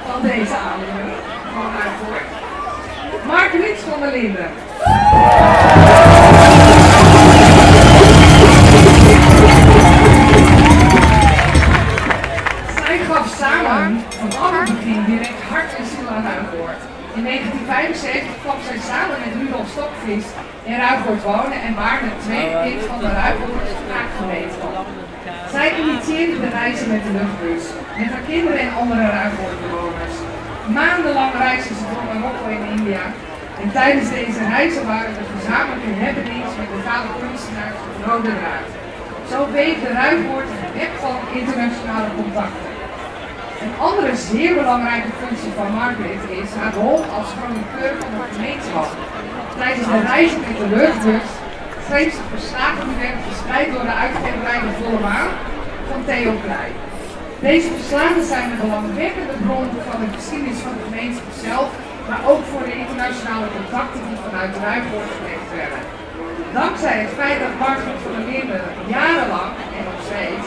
[SPEAKER 11] van deze avond van Uitvoort, Mark Rits van der Linden. Zij gaf samen vanaf het begin direct hart en ziel aan Ruigoord. In 1975 kwam zij samen met Rudolf Stokvis in Ruigoord wonen en waren het tweede kind van de Ruigoord spraakgemeenschap. Zij initieerde de reizen met de luchtbus, met haar kinderen en andere Ruigoordbewoners. Maandenlang reisden ze door Marokko en India. En tijdens deze reizen waren er gezamenlijke happenings met lokale kunstenaars de rode draad. Zo weef de Ruigoord het web van internationale contacten. Een andere zeer belangrijke functie van Margaret is haar rol als chroniqueur van de gemeenschap. Tijdens de reizen met de luchtbus schreef ze verslagen die werden verspreid door de uitgeverij De Volle Maan van Theo Klein. Deze verslagen zijn een belangwekkende bron van de geschiedenis van de gemeenschap zelf, maar ook voor de internationale contacten die vanuit Ruigoord gelegd werden. Dankzij het feit dat Margaret van der Linden jarenlang, en nog steeds,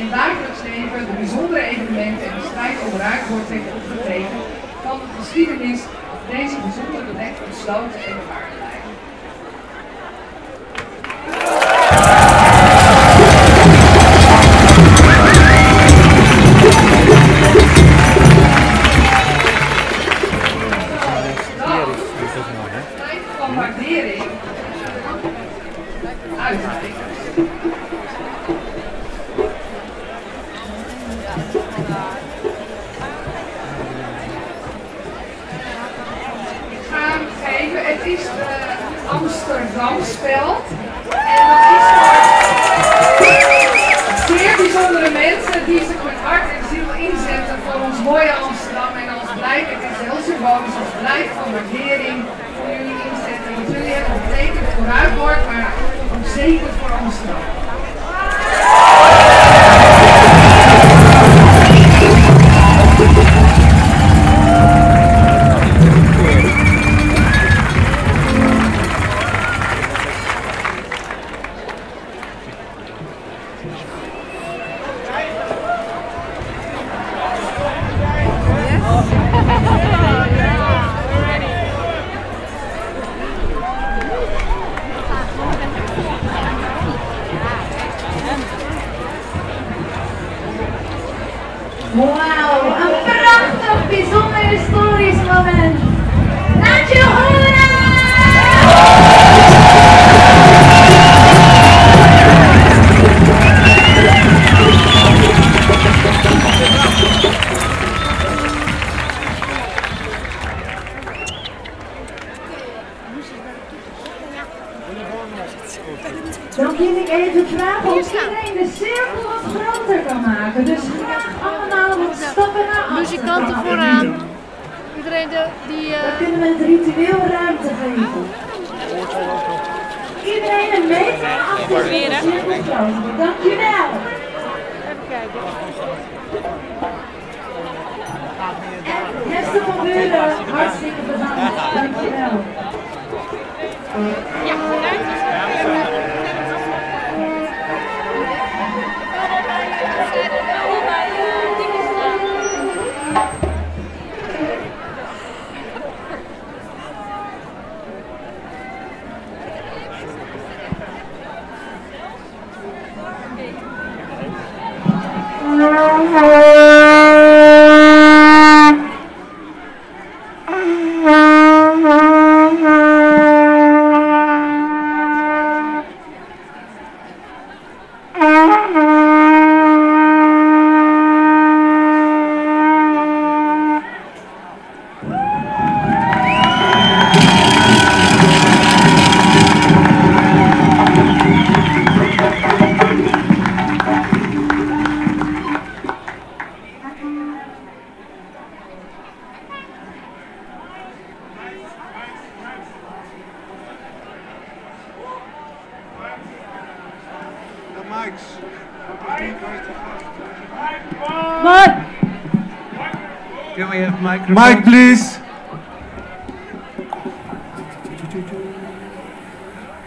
[SPEAKER 11] in dagelijks leven de bijzondere evenementen en de strijd om Ruigoord heeft opgetekend, kan de geschiedenis deze bijzondere plek besloten en bewaard Yeah. Die zich met hart en ziel inzetten voor ons mooie Amsterdam. En als blijk, het is heel symbolisch, als blijk van waardering voor jullie inzetten. Jullie hebben betekend voor Ruigoord, maar ook zeker voor Amsterdam.
[SPEAKER 12] Mike, please.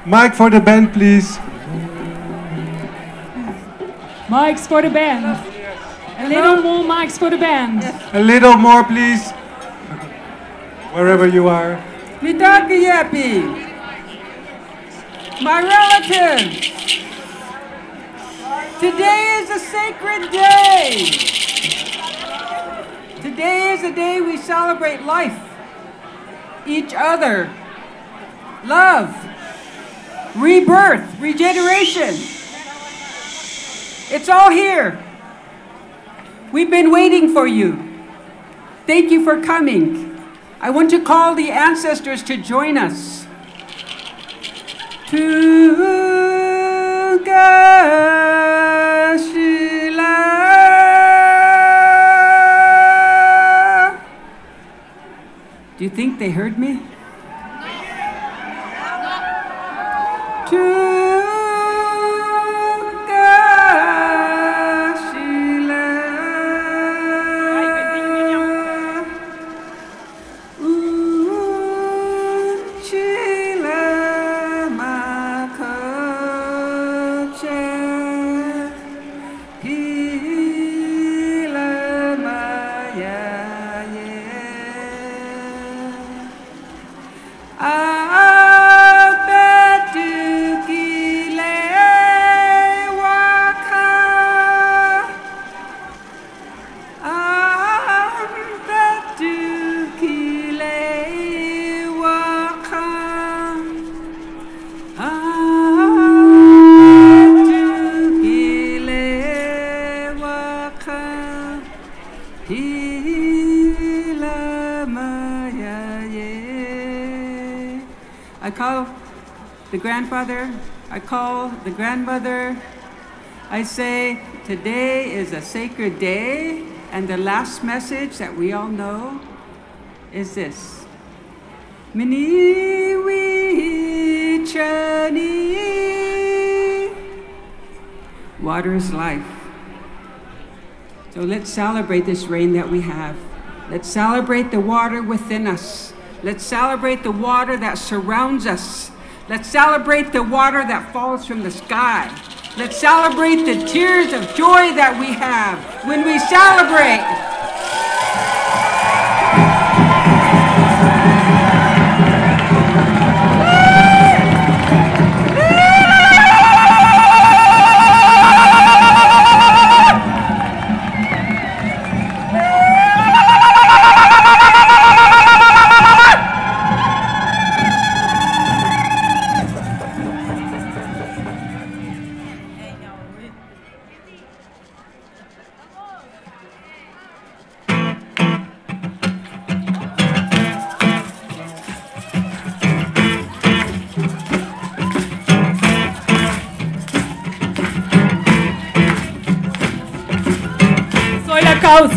[SPEAKER 12] Mike for the band, please.
[SPEAKER 13] Mics for the band. A little more mics for the band.
[SPEAKER 12] A little more, please. Wherever you are.
[SPEAKER 14] Midaki Yappy, my relatives, today is a sacred day. Today is a day we celebrate life, each other, love, rebirth, regeneration. It's all here. We've been waiting for you. Thank you for coming. I want to call the ancestors to join us. Tugashila. Think they heard me? Grandfather, I call the grandmother. I say, today is a sacred day, and the last message that we all know is this. Chani. Water is life. So let's celebrate this rain that we have. Let's celebrate the water within us. Let's celebrate the water that surrounds us. Let's celebrate the water that falls from the sky. Let's celebrate the tears of joy that we have when we celebrate.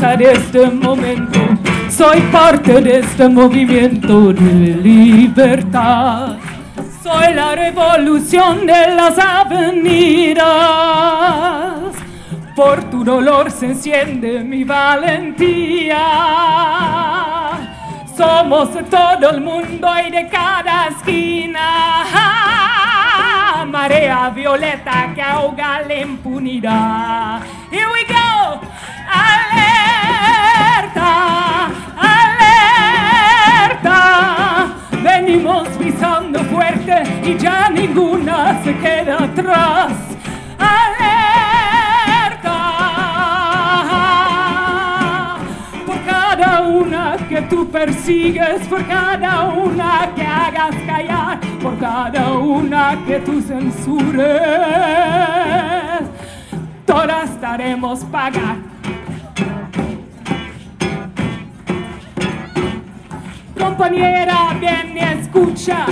[SPEAKER 13] De este momento, soy parte de este movimiento de libertad. Soy la revolución de las avenidas. Por tu dolor se enciende mi valentía. Somos de todo el mundo y de cada esquina. Marea violeta que ahoga la impunidad. Y ya ninguna se queda atrás. Alerta. Por cada una que tú persigues, por cada una que hagas callar, por cada una que tú censures, todas estaremos pagar. Compañera, ven y escucha,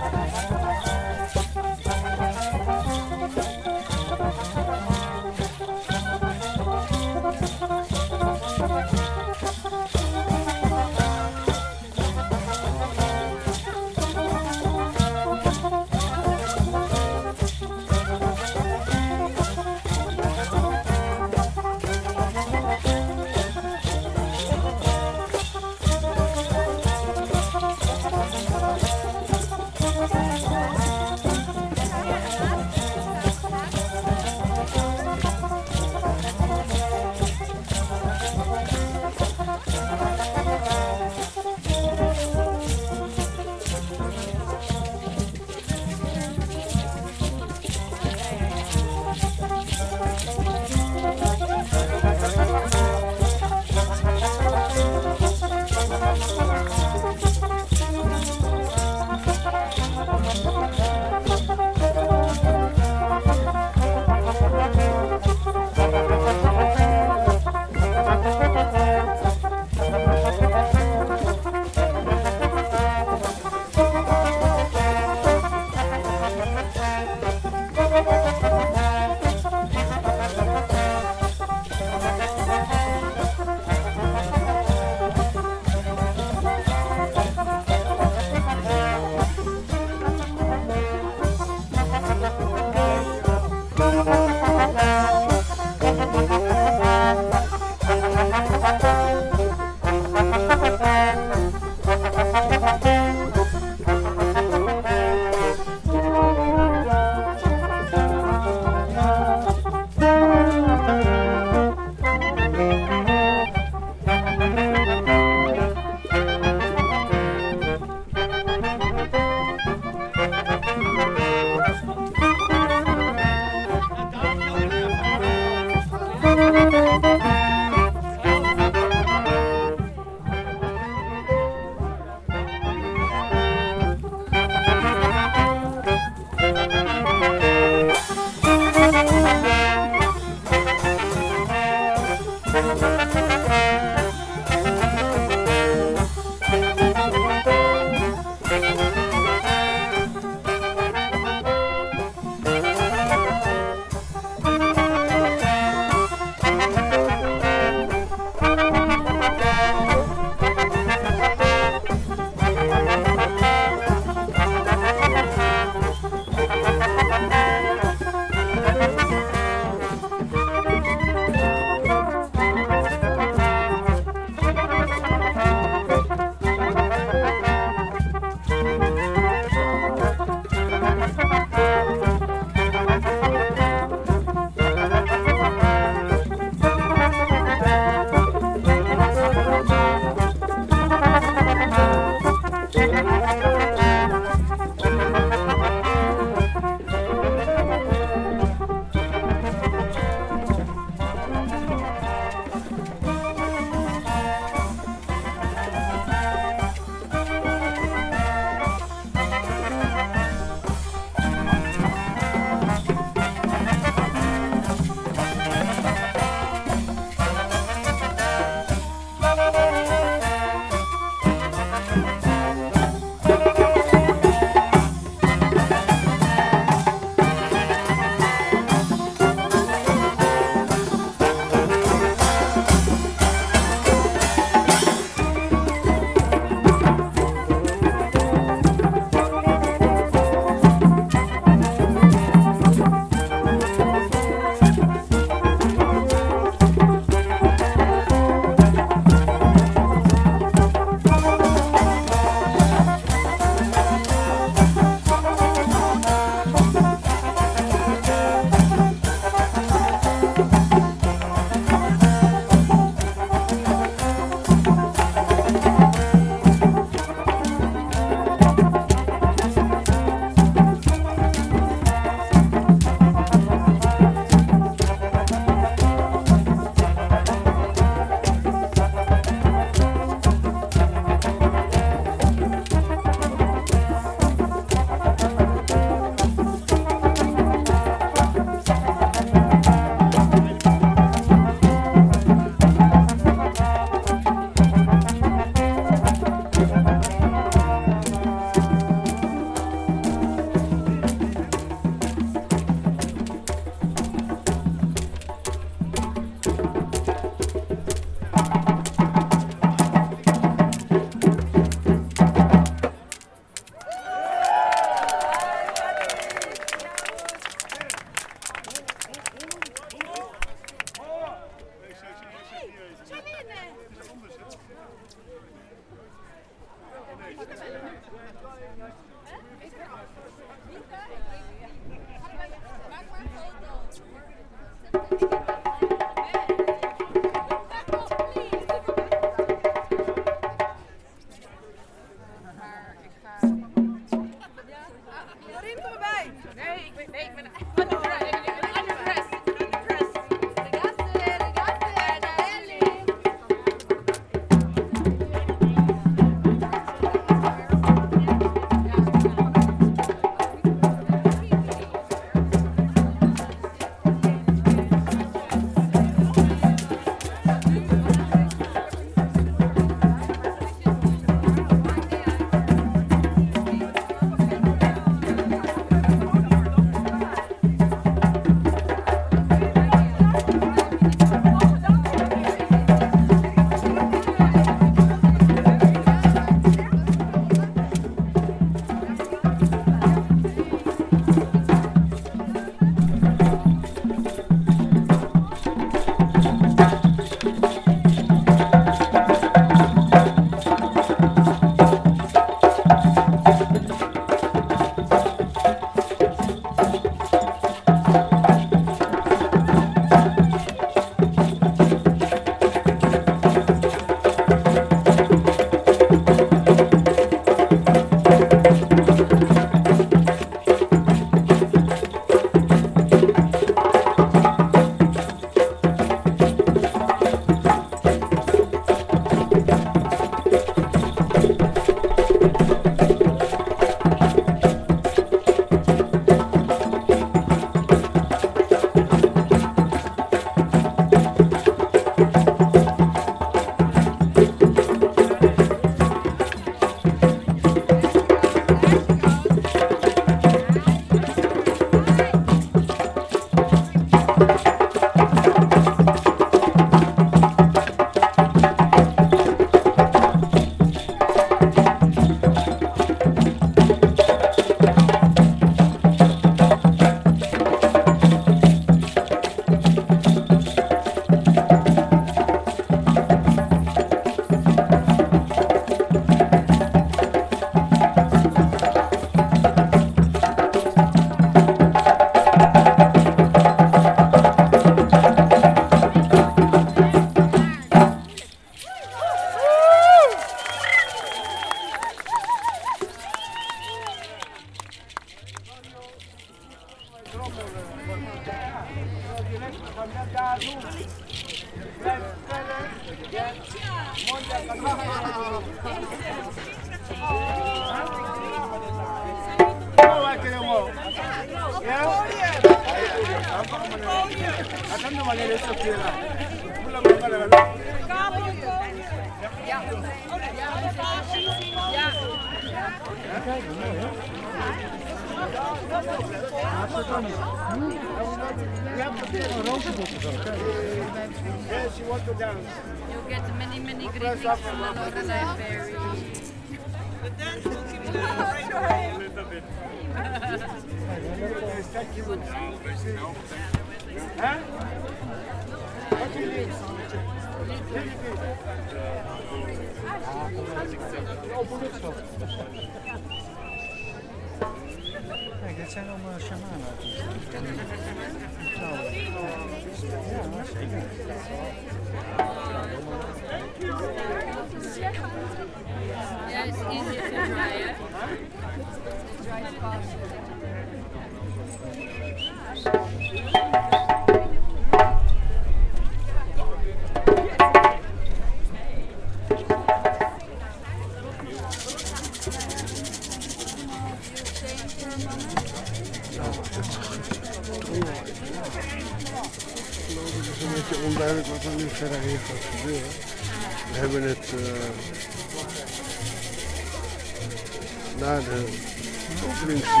[SPEAKER 15] openingsceremonie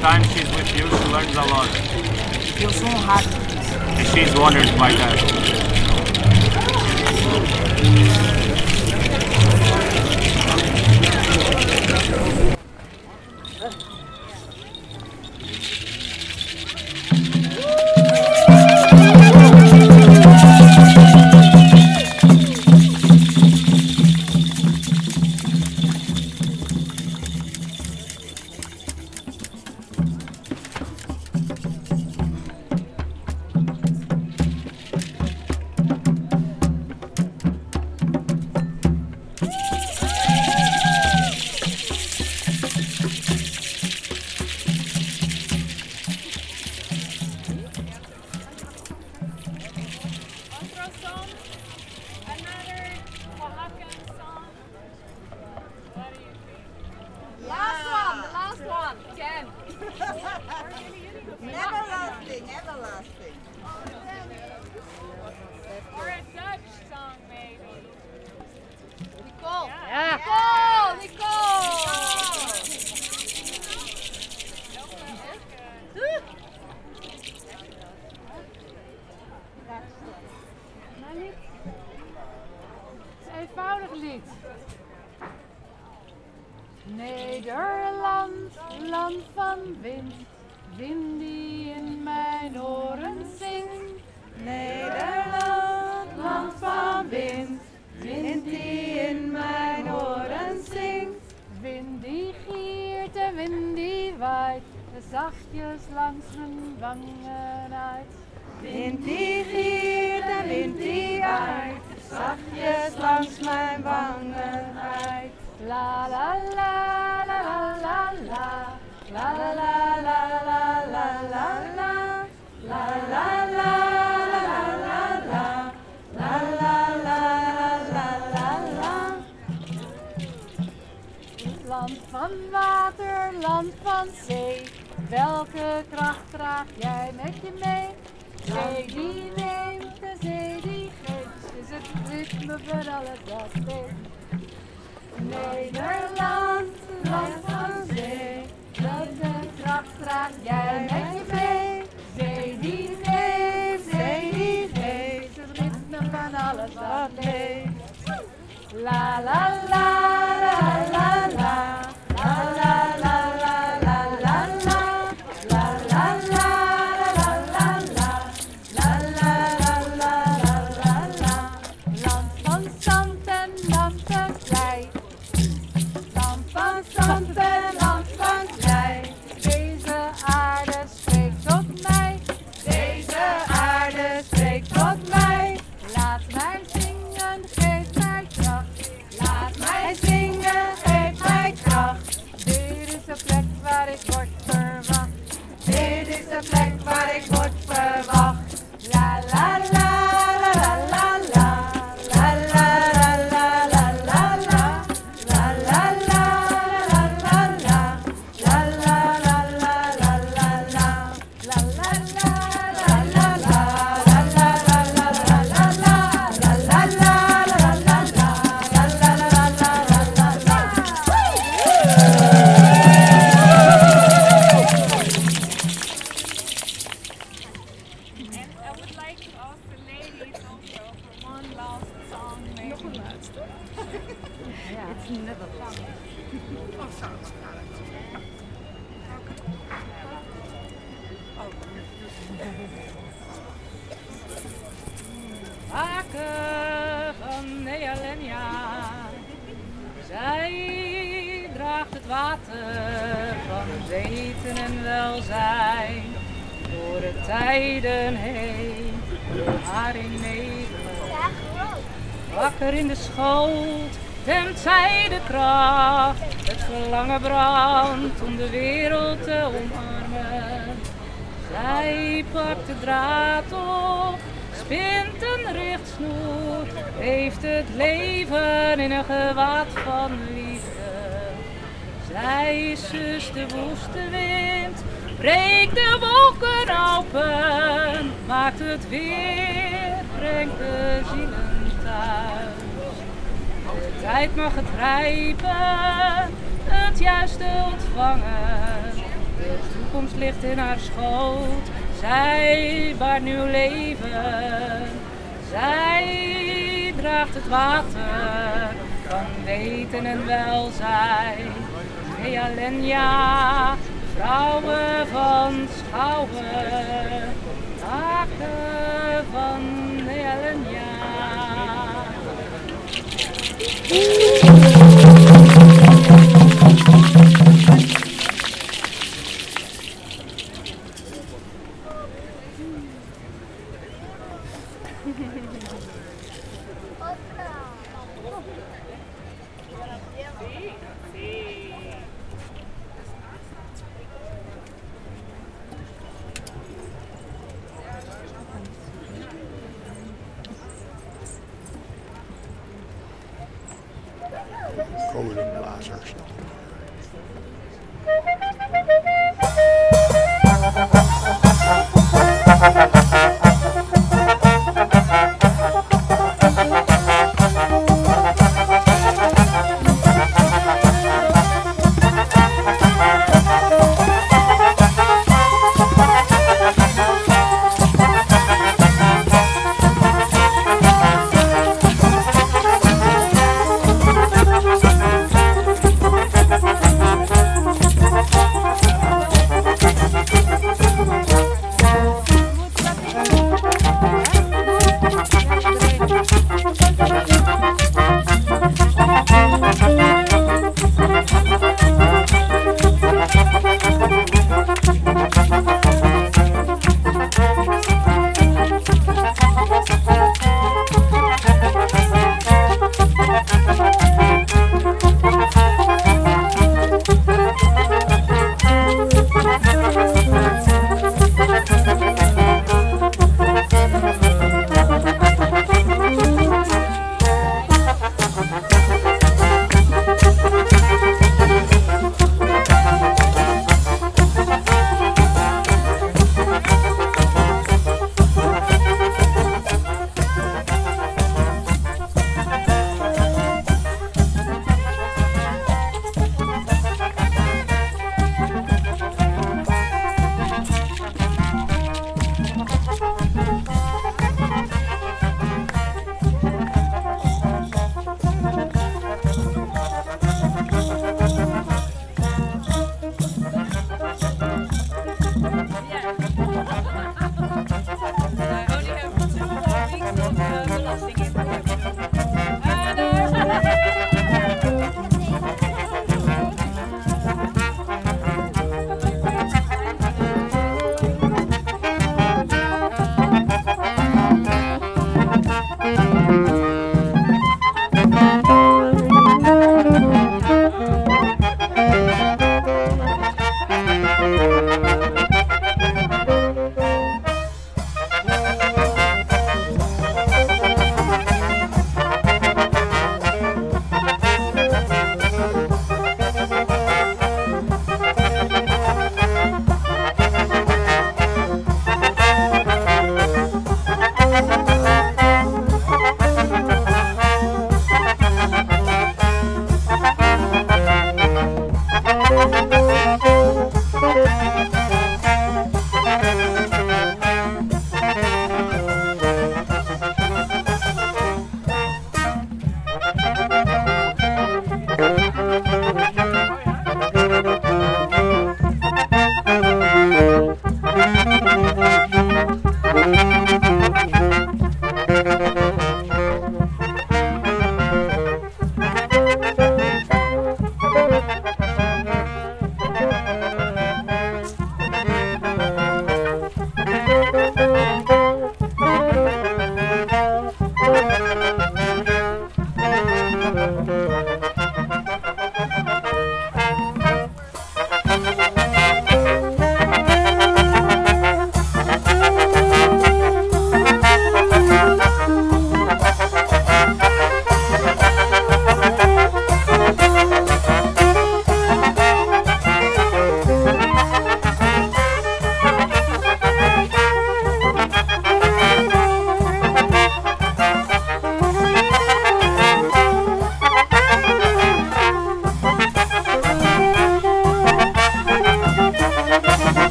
[SPEAKER 16] time she's with you, she learns a lot.
[SPEAKER 8] Eu sou honrado.
[SPEAKER 16] And she's honored by that.
[SPEAKER 5] uit. La la la la la la la la la la la la la la la la la Land van water, land van zee, welke kracht draag jij met je mee? Zee die neemt, de zee die geeft is het ritme van alles dat leeft. Nederland, land van zee, dat de kracht draag jij met je mee. Zee die zee, zee die zee, is het ritme van alles wat leeft. La la la la la la.
[SPEAKER 17] nieuw leven. Zij draagt het water van weten en welzijn. Hey Alenia, vrouwen van schouwen, haken van Alenia.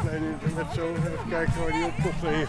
[SPEAKER 2] Klein intermezzo. Even kijken waar die optocht heen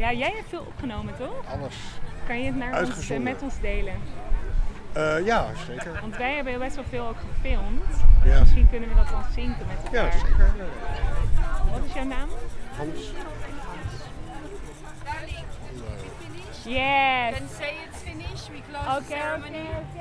[SPEAKER 18] Ja, jij hebt veel opgenomen toch?
[SPEAKER 2] Alles.
[SPEAKER 18] Kan je het naar ons, eh, met ons delen?
[SPEAKER 2] Eh, ja, zeker.
[SPEAKER 18] Want wij hebben best wel veel ook gefilmd.
[SPEAKER 2] Ja.
[SPEAKER 18] Misschien kunnen we dat dan zinken met elkaar.
[SPEAKER 2] Ja, zeker.
[SPEAKER 18] Wat is jouw naam?
[SPEAKER 2] Hans.
[SPEAKER 18] Yes.
[SPEAKER 6] Then say it's finished, we close the
[SPEAKER 18] Okay,
[SPEAKER 6] ceremony.
[SPEAKER 18] okay, okay.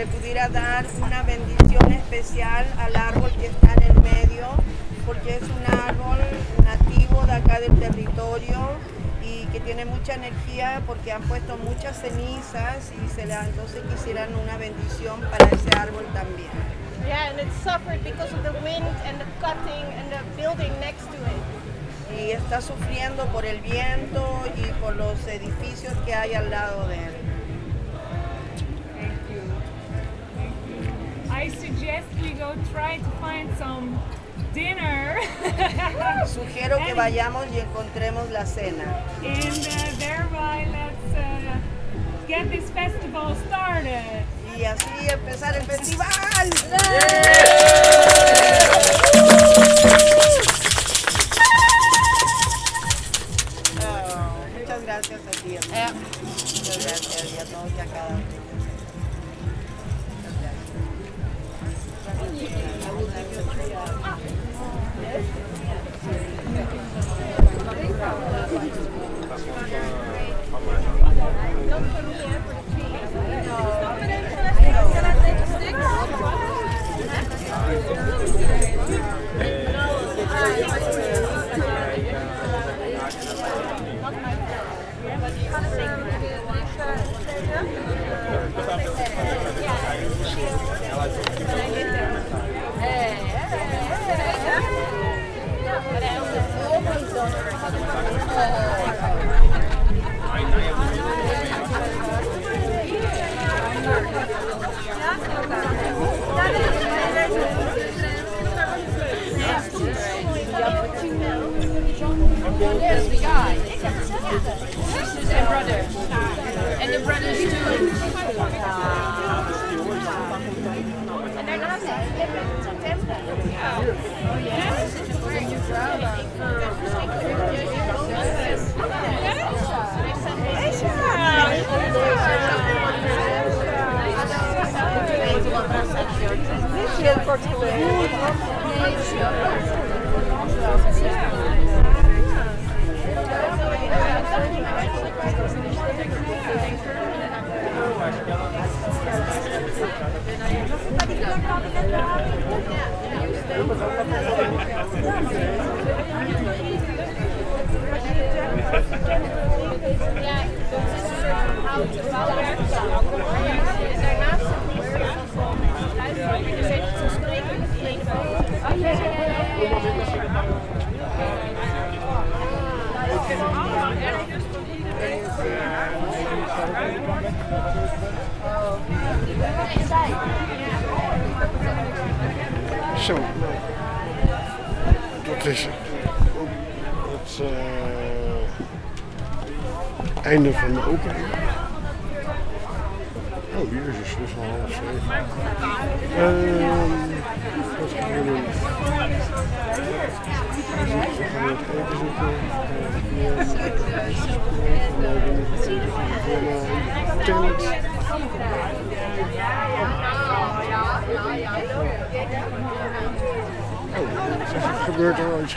[SPEAKER 8] Le pudiera dar una bendición especial al árbol que está en el medio, porque es un árbol nativo de acá del territorio y que tiene mucha energía porque han puesto muchas cenizas y se le, entonces quisieran una bendición para ese árbol también.
[SPEAKER 6] Yeah, and it suffered because of the wind and the cutting and the building next to it.
[SPEAKER 8] Y está sufriendo por el viento y por los edificios que hay al lado de él. Sugiero que vayamos y encontremos la cena.
[SPEAKER 18] And uh, thereby let's uh, get this festival started.
[SPEAKER 8] Y así empezar el festival. Oh,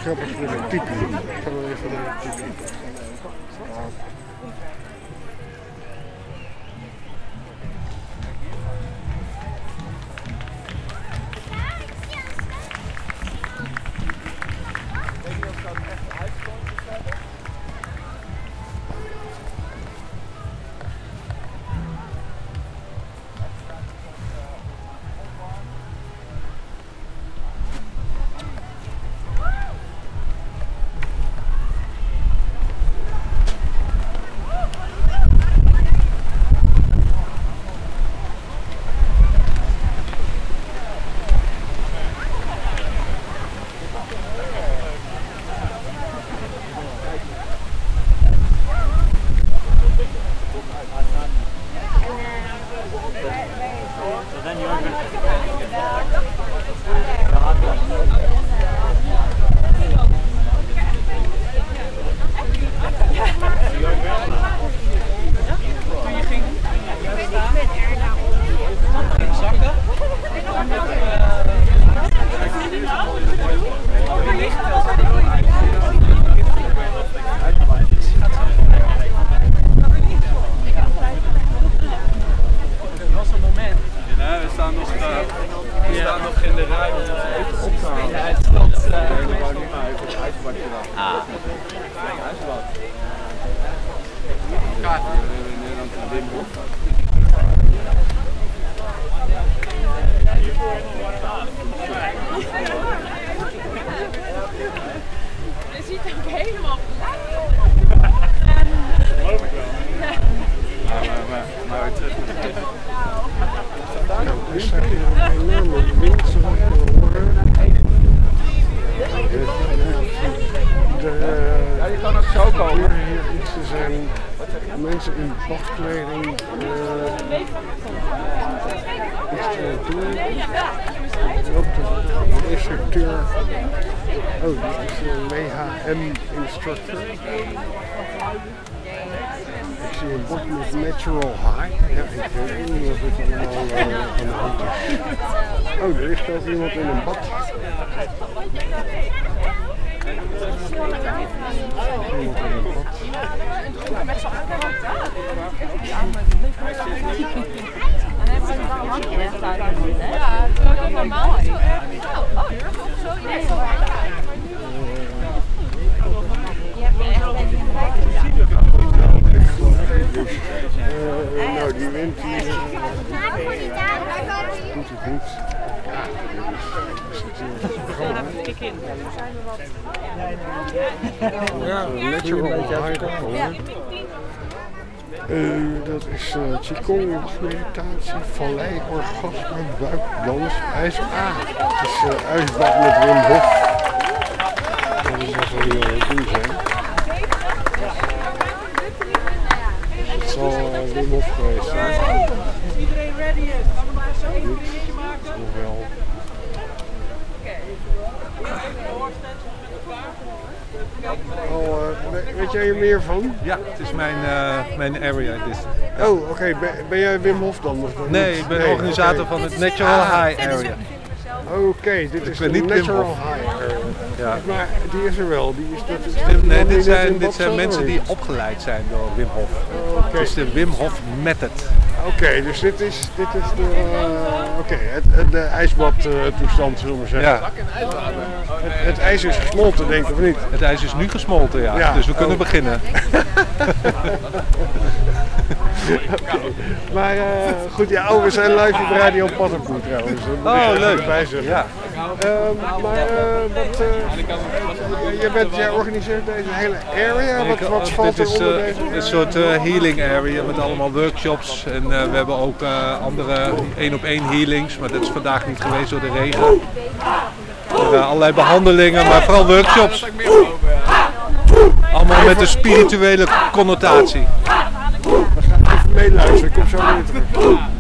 [SPEAKER 2] gebeurt er iets grappigs Oké. Ben, ben jij Wim Hof dan? Of
[SPEAKER 12] Nee,
[SPEAKER 2] niet?
[SPEAKER 12] ik ben organisator
[SPEAKER 2] oké.
[SPEAKER 12] van het Natural High Area.
[SPEAKER 2] Oké, dit is
[SPEAKER 12] ben
[SPEAKER 2] de
[SPEAKER 12] niet Wim
[SPEAKER 2] Natural
[SPEAKER 12] Hof.
[SPEAKER 2] High Area.
[SPEAKER 12] Ja.
[SPEAKER 2] Maar die is er wel. Die is, dat is
[SPEAKER 12] Dit- nee, dit zijn, dit zijn mensen die opgeleid zijn door Wim Hof.
[SPEAKER 2] Oké.
[SPEAKER 12] Het is de Wim Hof Method.
[SPEAKER 2] Oké, dus dit is, dit is de, eh, oké, het, het- de ijsbadtoestand, zullen we zeggen.
[SPEAKER 12] Ja.
[SPEAKER 2] Het, het ijs is gesmolten, denk ik, of niet?
[SPEAKER 12] Het ijs is nu gesmolten, ja.
[SPEAKER 2] Ja.
[SPEAKER 12] Dus we kunnen
[SPEAKER 2] Oh.
[SPEAKER 12] beginnen. *laughs* *laughs* *laughs*
[SPEAKER 2] Maar eh, goed, ja, oh, we zijn live op Radio Paddenkoe trouwens.
[SPEAKER 12] Oh, leuk.
[SPEAKER 2] zeggen.
[SPEAKER 12] Ja.
[SPEAKER 2] Ehm, maar eh, wat, eh, jij, bent, jij organiseert deze hele area. Wat, wat valt
[SPEAKER 12] dit
[SPEAKER 2] er
[SPEAKER 12] is
[SPEAKER 2] onder deze
[SPEAKER 12] een soort healing area met allemaal workshops. En we hebben ook andere één op één healings, maar dat is vandaag niet geweest door de regen. Allerlei behandelingen, maar vooral workshops. Allemaal met een spirituele connotatie.
[SPEAKER 2] Even meeluisteren, ik kom zo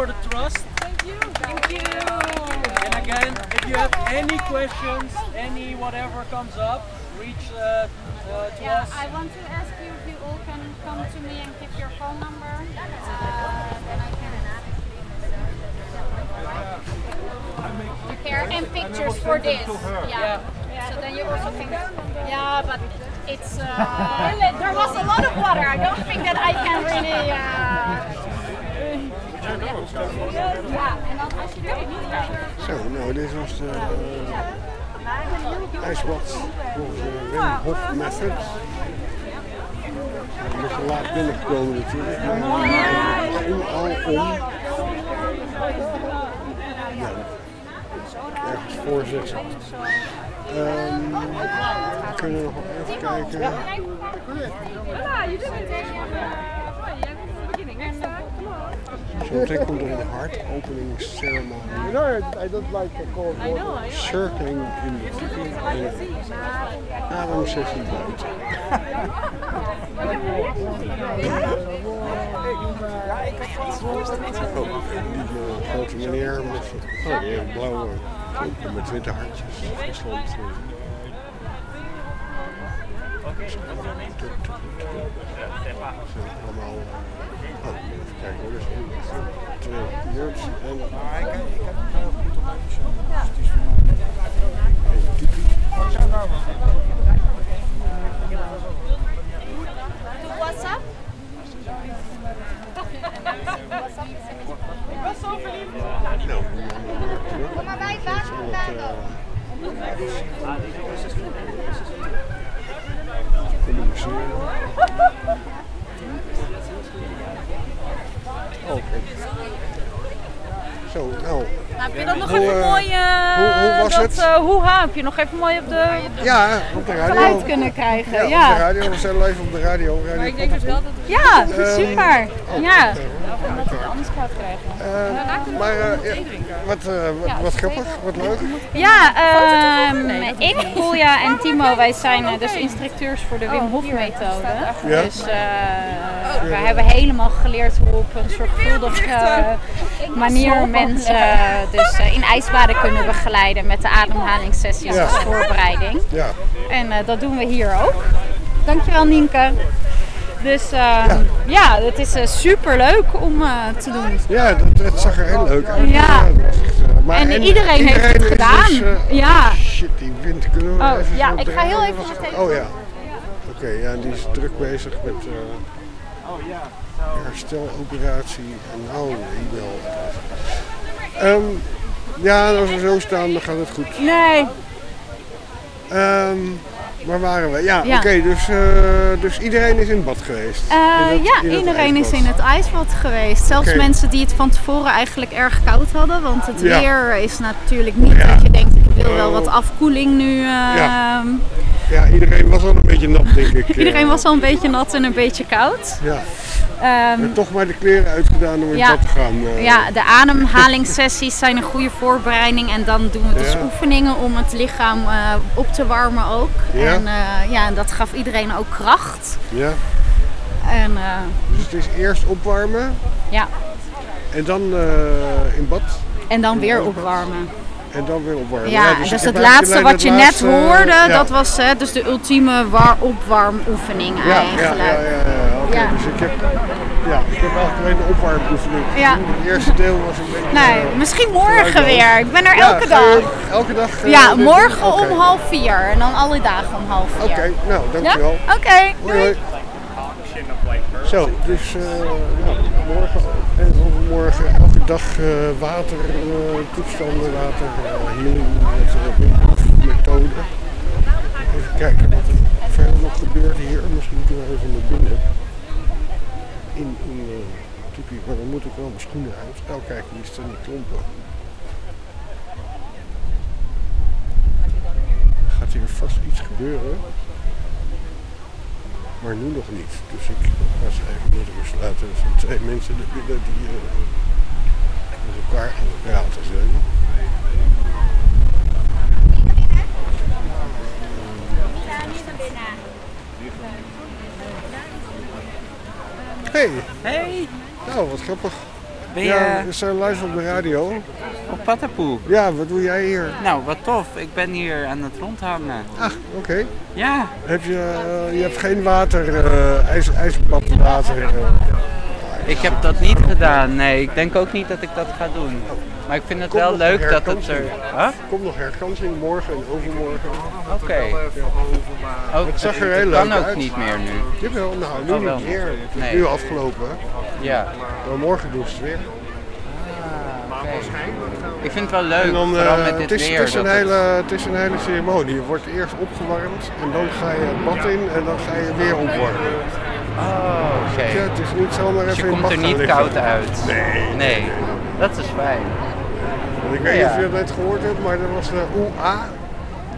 [SPEAKER 19] for the trust. Thank you. Thank you. And again, if you have any questions, any whatever comes up, reach uh, uh, to
[SPEAKER 20] Yeah,
[SPEAKER 19] us.
[SPEAKER 20] I want to ask you if you all can come to me and give your phone number. Uh, then I can prepare and pictures for this. Yeah. So then you also can. Yeah, but it's. Uh, *laughs* there was a lot of water. I don't think that I can really. Uh,
[SPEAKER 2] Zo, nou, dit was de uh, ijsbad volgens de Wim Hof Method. Een beetje laat binnengekomen natuurlijk, maar ging al om. Ja, ergens voor zes. Ehm, we kunnen nog even kijken. Meteen komt er een heart opening ceremony. You know, I, don't like a cold
[SPEAKER 20] I know, I know.
[SPEAKER 2] Circling in the city en ademsessie buiten. Oh, die eh, grote meneer met oh, die heeft blauwe met witte hartjes. Friesland. eh. Zo, allemaal. Kijk, dus twee jurks en... Ik heb het heel goed op mijn persoon, dus het is voor Ik was zo verliefd. Nou, maar wij waren vandaan dan.
[SPEAKER 21] Heb je dat nog
[SPEAKER 2] Hoe,
[SPEAKER 21] even
[SPEAKER 2] eh,
[SPEAKER 21] mooi... eh,
[SPEAKER 2] hoe- hoe was
[SPEAKER 21] dat,
[SPEAKER 2] het?
[SPEAKER 21] eh, hoe heb je nog even mooi op de
[SPEAKER 2] Ja, op de radio.
[SPEAKER 21] geluid kunnen krijgen?
[SPEAKER 2] Ja,
[SPEAKER 21] Ja,
[SPEAKER 2] op de radio. We zijn live op de radio. radio
[SPEAKER 21] Maar ik denk dus wel dat Ja, super. Ja. Omdat we het anders koud krijgen.
[SPEAKER 2] Maar eh, ja, wat, eh, wat, wat grappig, wat leuk.
[SPEAKER 21] Ja, ehm, ik, Julia en Timo, wij zijn eh, dus instructeurs voor de Wim Hof methode.
[SPEAKER 2] Ja.
[SPEAKER 21] Dus eh, we hebben helemaal geleerd hoe op een zorgvuldige manier mensen eh, dus eh, in ijsbaden kunnen begeleiden met de ademhalingssessies
[SPEAKER 2] Ja.
[SPEAKER 21] als voorbereiding.
[SPEAKER 2] Ja.
[SPEAKER 21] En eh, dat doen we hier ook. Dankjewel Nienke. Dus eh, ja. het is super leuk om eh, te doen.
[SPEAKER 2] Ja, dat, dat zag er heel leuk uit.
[SPEAKER 21] Ja.
[SPEAKER 2] echt, maar-
[SPEAKER 21] En iedereen heeft het gedaan.
[SPEAKER 2] dus, eh,
[SPEAKER 21] Ja.
[SPEAKER 2] Shit, die wind kunnen we
[SPEAKER 21] Oh,
[SPEAKER 2] even
[SPEAKER 21] ja, ik ga heel even telefoon.
[SPEAKER 2] Oh ja. Oké, ja, die is druk bezig met eh hersteloperatie en nou, e-mail. Ehm, ja, als we zo staan, dan gaat het goed.
[SPEAKER 21] Nee.
[SPEAKER 2] Ehm, waar waren we? Ja,
[SPEAKER 21] Ja.
[SPEAKER 2] oké, dus, eh, dus iedereen is in het bad geweest.
[SPEAKER 7] Eh,
[SPEAKER 2] In het-
[SPEAKER 7] ja,
[SPEAKER 2] in
[SPEAKER 7] iedereen is in het ijsbad geweest. Zelfs mensen die het van tevoren eigenlijk erg koud hadden. Want het
[SPEAKER 2] Ja.
[SPEAKER 7] weer is natuurlijk niet dat je denkt, ik wil wel wat afkoeling nu. eh,
[SPEAKER 2] Ja. Iedereen was al een beetje nat, denk ik. *laughs*
[SPEAKER 7] Iedereen
[SPEAKER 2] eh.
[SPEAKER 7] was al een beetje nat en een beetje koud.
[SPEAKER 2] Ja. En toch maar de kleren uitgedaan om in
[SPEAKER 7] ja.
[SPEAKER 2] bad te gaan. eh.
[SPEAKER 7] Ja, de ademhalingssessies zijn een goede voorbereiding. En dan doen we dus
[SPEAKER 2] Ja.
[SPEAKER 7] oefeningen om het lichaam eh, op te warmen ook.
[SPEAKER 2] Ja.
[SPEAKER 7] En ja, en dat gaf iedereen ook kracht.
[SPEAKER 2] Ja.
[SPEAKER 7] En
[SPEAKER 2] Dus het is eerst opwarmen
[SPEAKER 7] ja,
[SPEAKER 2] en dan in bad.
[SPEAKER 7] en dan weer opwarmen.
[SPEAKER 2] En dan weer opwarmen.
[SPEAKER 7] Ja,
[SPEAKER 2] dus
[SPEAKER 7] dus, het laatste wat je
[SPEAKER 2] laatste,
[SPEAKER 7] net hoorde,
[SPEAKER 2] ja.
[SPEAKER 7] dat was hè, dus de ultieme war opwarmoefening
[SPEAKER 2] Ja,
[SPEAKER 7] eigenlijk.
[SPEAKER 2] ja, ja, ja. Dus ik heb, ja, ik heb eigenlijk alleen de opwarmoefening
[SPEAKER 7] Ja.
[SPEAKER 2] Het eerste deel was een beetje...
[SPEAKER 7] Nee,
[SPEAKER 2] eh,
[SPEAKER 7] misschien morgen weer. Ik ben er elke
[SPEAKER 2] je
[SPEAKER 7] dag.
[SPEAKER 2] Elke dag? eh,
[SPEAKER 7] Ja,
[SPEAKER 2] dit
[SPEAKER 7] morgen om half vier en dan alle dagen om half vier.
[SPEAKER 2] Oké, nou, dankjewel.
[SPEAKER 7] Ja? Oké,
[SPEAKER 2] hoi. Zo, dus eh, ja, morgen en overmorgen elke dag eh, water, eh, toestanden, water, eh, met eh, methode. Even kijken wat er verder nog gebeurt hier. Misschien moeten we even naar binnen. In uh, toepie, maar dan moet ik wel mijn schoenen uit. Oh kijk, die staan die klompen. Gaat hier vast iets gebeuren. Maar nu nog niet. Dus ik ga ze even met rust laten. Er zijn twee mensen er binnen die eh, met elkaar aan het praten zijn. Hey!
[SPEAKER 22] Hey!
[SPEAKER 2] Nou, wat grappig.
[SPEAKER 22] Ben je-
[SPEAKER 2] Ja, we zijn live op de radio.
[SPEAKER 22] Op Patapoe.
[SPEAKER 2] Ja, wat doe jij hier?
[SPEAKER 22] Nou, wat tof. Ik ben hier aan het rondhangen.
[SPEAKER 2] Ah, oké.
[SPEAKER 22] Ja.
[SPEAKER 2] Heb je, eh, je hebt geen water, eh ijs, ijsbadwater. eh.
[SPEAKER 22] Ik heb dat niet gedaan. Nee, ik denk ook niet dat ik dat ga doen. Maar ik vind het
[SPEAKER 2] Komt
[SPEAKER 22] wel leuk dat het er... Huh?
[SPEAKER 2] Komt nog herkansing morgen en overmorgen.
[SPEAKER 22] Oké.
[SPEAKER 2] Ja.
[SPEAKER 22] Ook-
[SPEAKER 2] het zag er
[SPEAKER 22] het
[SPEAKER 2] heel
[SPEAKER 22] kan
[SPEAKER 2] leuk
[SPEAKER 22] ook
[SPEAKER 2] uit.
[SPEAKER 22] niet meer nu.
[SPEAKER 2] Jawel, nou nu
[SPEAKER 22] Oh, wel
[SPEAKER 2] niet meer. Het is
[SPEAKER 22] Nee.
[SPEAKER 2] nu afgelopen.
[SPEAKER 22] Ja.
[SPEAKER 2] Maar morgen doen ze het weer.
[SPEAKER 22] Ik vind het wel leuk,
[SPEAKER 2] En dan,
[SPEAKER 22] vooral
[SPEAKER 2] eh,
[SPEAKER 22] met dit
[SPEAKER 2] het is,
[SPEAKER 22] weer.
[SPEAKER 2] Het is, een hele, het is een hele ceremonie. Je wordt eerst opgewarmd en dan ga je het bad in en dan ga je weer opwarmen.
[SPEAKER 22] Oh, oké.
[SPEAKER 2] Het is niet zomaar
[SPEAKER 22] Dus
[SPEAKER 2] even
[SPEAKER 22] je komt er niet koud uit?
[SPEAKER 2] Nee.
[SPEAKER 22] Nee. Dat is fijn.
[SPEAKER 2] Want ik weet niet
[SPEAKER 22] Ja.
[SPEAKER 2] of je het net gehoord hebt, maar er was de OEA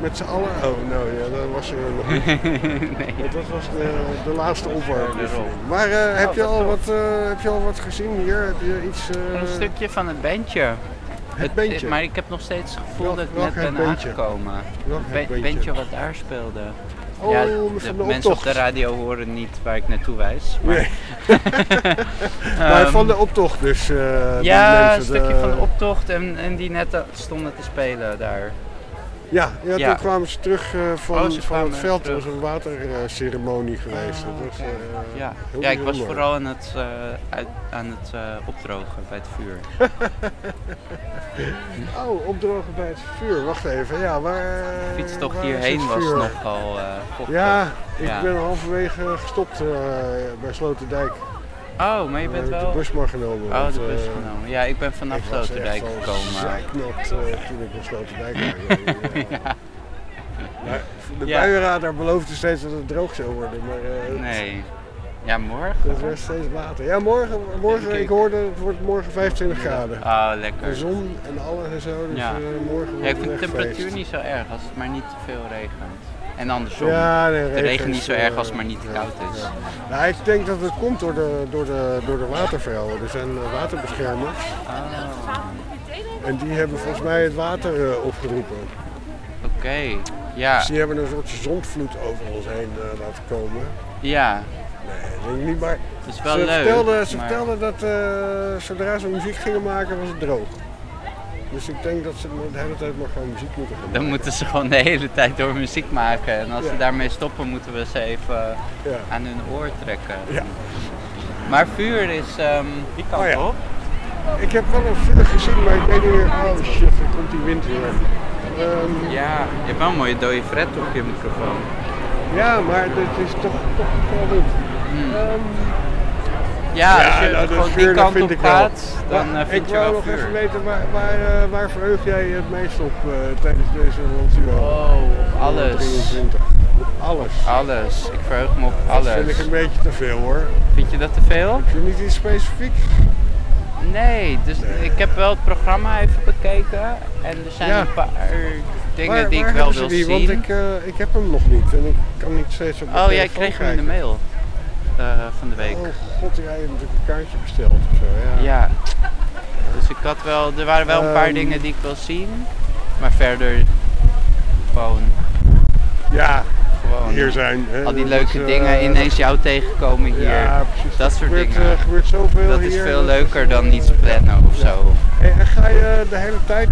[SPEAKER 2] met z'n allen. Oh, nou ja, dat was er nog niet. *laughs*
[SPEAKER 22] nee.
[SPEAKER 2] Dat was de, de laatste opwarming. Maar eh, heb, je al wat, eh, heb je al wat gezien hier? Heb je iets... eh,
[SPEAKER 22] Een stukje van het bandje.
[SPEAKER 2] Het bandje?
[SPEAKER 22] Maar ik heb nog steeds het gevoel
[SPEAKER 2] Welk-
[SPEAKER 22] dat ik net ben
[SPEAKER 2] bandje?
[SPEAKER 22] aangekomen.
[SPEAKER 2] Welk
[SPEAKER 22] Het
[SPEAKER 2] het
[SPEAKER 22] ba-
[SPEAKER 2] bandje?
[SPEAKER 22] bandje wat daar speelde.
[SPEAKER 2] Oh,
[SPEAKER 22] ja,
[SPEAKER 2] van
[SPEAKER 22] de,
[SPEAKER 2] de
[SPEAKER 22] mensen op de radio horen niet waar ik naartoe wijs. Maar,
[SPEAKER 2] Nee. *laughs* maar
[SPEAKER 22] Ehm,
[SPEAKER 2] van de optocht dus. eh,
[SPEAKER 22] ja, een stukje van de optocht en, en die net eh, stonden te spelen daar.
[SPEAKER 2] Ja, ja,
[SPEAKER 22] Ja.
[SPEAKER 2] toen kwamen ze terug eh, van,
[SPEAKER 22] Oh, ze
[SPEAKER 2] van het veld. Er was een waterceremonie geweest. Dat was, eh,
[SPEAKER 22] Ja, ik was vooral aan het, eh, uit, aan het opdrogen bij het vuur. *laughs*
[SPEAKER 2] oh, opdrogen bij het vuur. Wacht even. Ja, waar,
[SPEAKER 22] De fietstocht
[SPEAKER 2] waar
[SPEAKER 22] hierheen
[SPEAKER 2] het
[SPEAKER 22] was nogal vochtig.
[SPEAKER 2] Ja, ik ben halverwege gestopt bij Sloterdijk.
[SPEAKER 22] Oh, maar je bent
[SPEAKER 2] Ik heb
[SPEAKER 22] wel...
[SPEAKER 2] de bus maar genomen.
[SPEAKER 22] Oh, de bus
[SPEAKER 2] eh,
[SPEAKER 22] genomen. Ja, ik ben vanaf
[SPEAKER 2] ik was
[SPEAKER 22] Sloterdijk gekomen.
[SPEAKER 2] zeiknat, eh, toen ik naar Sloterdijk reed. *laughs*
[SPEAKER 22] Ja.
[SPEAKER 2] Maar de
[SPEAKER 22] Ja.
[SPEAKER 2] buienradar beloofde steeds dat het droog zou worden. Maar, eh,
[SPEAKER 22] Nee. Ja, morgen?
[SPEAKER 2] Dat werd steeds later. Ja, morgen, morgen ik hoorde het wordt morgen 25 graden.
[SPEAKER 22] Oh, lekker.
[SPEAKER 2] De zon en alles en zo, dus
[SPEAKER 22] Ja.
[SPEAKER 2] eh, morgen wordt
[SPEAKER 22] Ja, ik
[SPEAKER 2] het
[SPEAKER 22] vind de temperatuur
[SPEAKER 2] feest.
[SPEAKER 22] niet zo erg als het maar niet te veel regent. En andersom.
[SPEAKER 2] Ja, nee,
[SPEAKER 22] de
[SPEAKER 2] regen
[SPEAKER 22] regen niet zo erg als het maar niet te koud is.
[SPEAKER 2] ja. Nou, ik denk dat het komt door de, door de, door de. Er zijn eh, waterbeschermers. En die hebben volgens mij het water eh, opgeroepen.
[SPEAKER 22] Oké, ja.
[SPEAKER 2] Dus die hebben een soort zondvloed over ons heen eh, laten komen.
[SPEAKER 22] Ja.
[SPEAKER 2] Nee, dat denk ik niet, maar
[SPEAKER 22] Dat is wel
[SPEAKER 2] ze
[SPEAKER 22] leuk,
[SPEAKER 2] vertelden, ze
[SPEAKER 22] maar-
[SPEAKER 2] vertelden dat eh, zodra ze muziek gingen maken was het droog. Dus ik denk dat ze de hele tijd maar gewoon muziek moeten gaan
[SPEAKER 22] Dan
[SPEAKER 2] maken.
[SPEAKER 22] moeten ze gewoon de hele tijd door muziek maken. En als ze daarmee stoppen, moeten we ze even
[SPEAKER 2] Ja.
[SPEAKER 22] aan hun oor trekken.
[SPEAKER 2] Ja.
[SPEAKER 22] Maar vuur is. ehm die kant
[SPEAKER 2] Oh ja.
[SPEAKER 22] op.
[SPEAKER 2] Ik heb wel een vuur gezien, maar ik weet niet meer. Oh shit, er komt die wind weer. Ehm,
[SPEAKER 22] Ja, je hebt wel een mooie dode fret op je microfoon.
[SPEAKER 2] ja, maar dit is toch, toch wel niet. Ehm,
[SPEAKER 22] Ja, als je
[SPEAKER 2] nou, dat
[SPEAKER 22] gewoon
[SPEAKER 2] vuur,
[SPEAKER 22] die
[SPEAKER 2] dat
[SPEAKER 22] kant
[SPEAKER 2] vind
[SPEAKER 22] op
[SPEAKER 2] ik
[SPEAKER 22] gaat, dan
[SPEAKER 2] Maar
[SPEAKER 22] eh, vind
[SPEAKER 2] ik
[SPEAKER 22] je wel
[SPEAKER 2] nog
[SPEAKER 22] vuur.
[SPEAKER 2] even weten, waar, waar, eh, waar verheug jij het meest op eh, tijdens deze Landsuo?
[SPEAKER 22] Oh, op alles.
[SPEAKER 2] 23. Op alles.
[SPEAKER 22] Alles. Ik verheug me op
[SPEAKER 2] Dat
[SPEAKER 22] alles.
[SPEAKER 2] vind ik een beetje te veel hoor.
[SPEAKER 22] Vind je dat te veel?
[SPEAKER 2] Heb je niet iets specifieks?
[SPEAKER 22] Nee, dus ik heb wel het programma even bekeken. En er zijn
[SPEAKER 2] Ja.
[SPEAKER 22] een paar dingen
[SPEAKER 2] Waar-
[SPEAKER 22] die ik wel wil
[SPEAKER 2] die?
[SPEAKER 22] zien.
[SPEAKER 2] Want ik, eh, ik heb hem nog niet en ik kan niet steeds op mijn
[SPEAKER 22] Oh, jij kreeg hem in de mail van de week.
[SPEAKER 2] Oh god, jij hebt natuurlijk een kaartje besteld of zo. Ja.
[SPEAKER 22] Ja. Dus ik had wel, er waren wel een paar
[SPEAKER 2] Ehm.
[SPEAKER 22] dingen die ik wil zien. Maar verder gewoon.
[SPEAKER 2] Ja,
[SPEAKER 22] gewoon
[SPEAKER 2] hier zijn. hè.
[SPEAKER 22] Al die leuke
[SPEAKER 2] is,
[SPEAKER 22] dingen,
[SPEAKER 2] eh,
[SPEAKER 22] ineens jou tegenkomen hier.
[SPEAKER 2] Ja, precies.
[SPEAKER 22] Dat soort
[SPEAKER 2] gebeurt,
[SPEAKER 22] dingen.
[SPEAKER 2] eh, gebeurt zoveel
[SPEAKER 22] dat is veel
[SPEAKER 2] dat
[SPEAKER 22] leuker
[SPEAKER 2] is,
[SPEAKER 22] dan
[SPEAKER 2] eh,
[SPEAKER 22] iets plannen of zo.
[SPEAKER 2] Hey, en ga je de hele tijd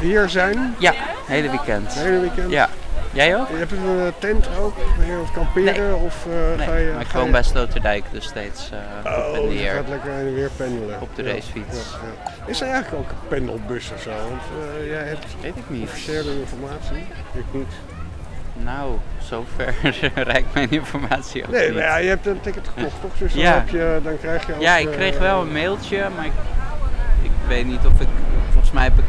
[SPEAKER 2] hier zijn?
[SPEAKER 22] Ja, hele weekend.
[SPEAKER 2] Het hele weekend?
[SPEAKER 22] Ja. Jij ook?
[SPEAKER 2] Je hebt een tent ook? Ben je aan het kamperen? Of eh,
[SPEAKER 22] Nee,
[SPEAKER 2] ga je...
[SPEAKER 22] maar ik woon bij Sloterdijk, dus steeds op
[SPEAKER 2] Oh,
[SPEAKER 22] en
[SPEAKER 2] je
[SPEAKER 22] neer.
[SPEAKER 2] gaat lekker heen en weer pendelen.
[SPEAKER 22] Op de
[SPEAKER 2] Ja,
[SPEAKER 22] racefiets.
[SPEAKER 2] ja, ja. Is er eigenlijk ook een pendelbus of zo? Want eh, jij hebt
[SPEAKER 22] Weet ik niet.
[SPEAKER 2] officiële informatie. Ik niet.
[SPEAKER 22] Nou, zover *laughs* reikt mijn informatie ook
[SPEAKER 2] Nee,
[SPEAKER 22] niet.
[SPEAKER 2] maar ja, je hebt een ticket gekocht toch? Dus dan,
[SPEAKER 22] Ja.
[SPEAKER 2] heb je, dan krijg je
[SPEAKER 22] Ja, ik kreeg wel een mailtje, maar ik, ik weet niet of ik. Volgens mij heb ik.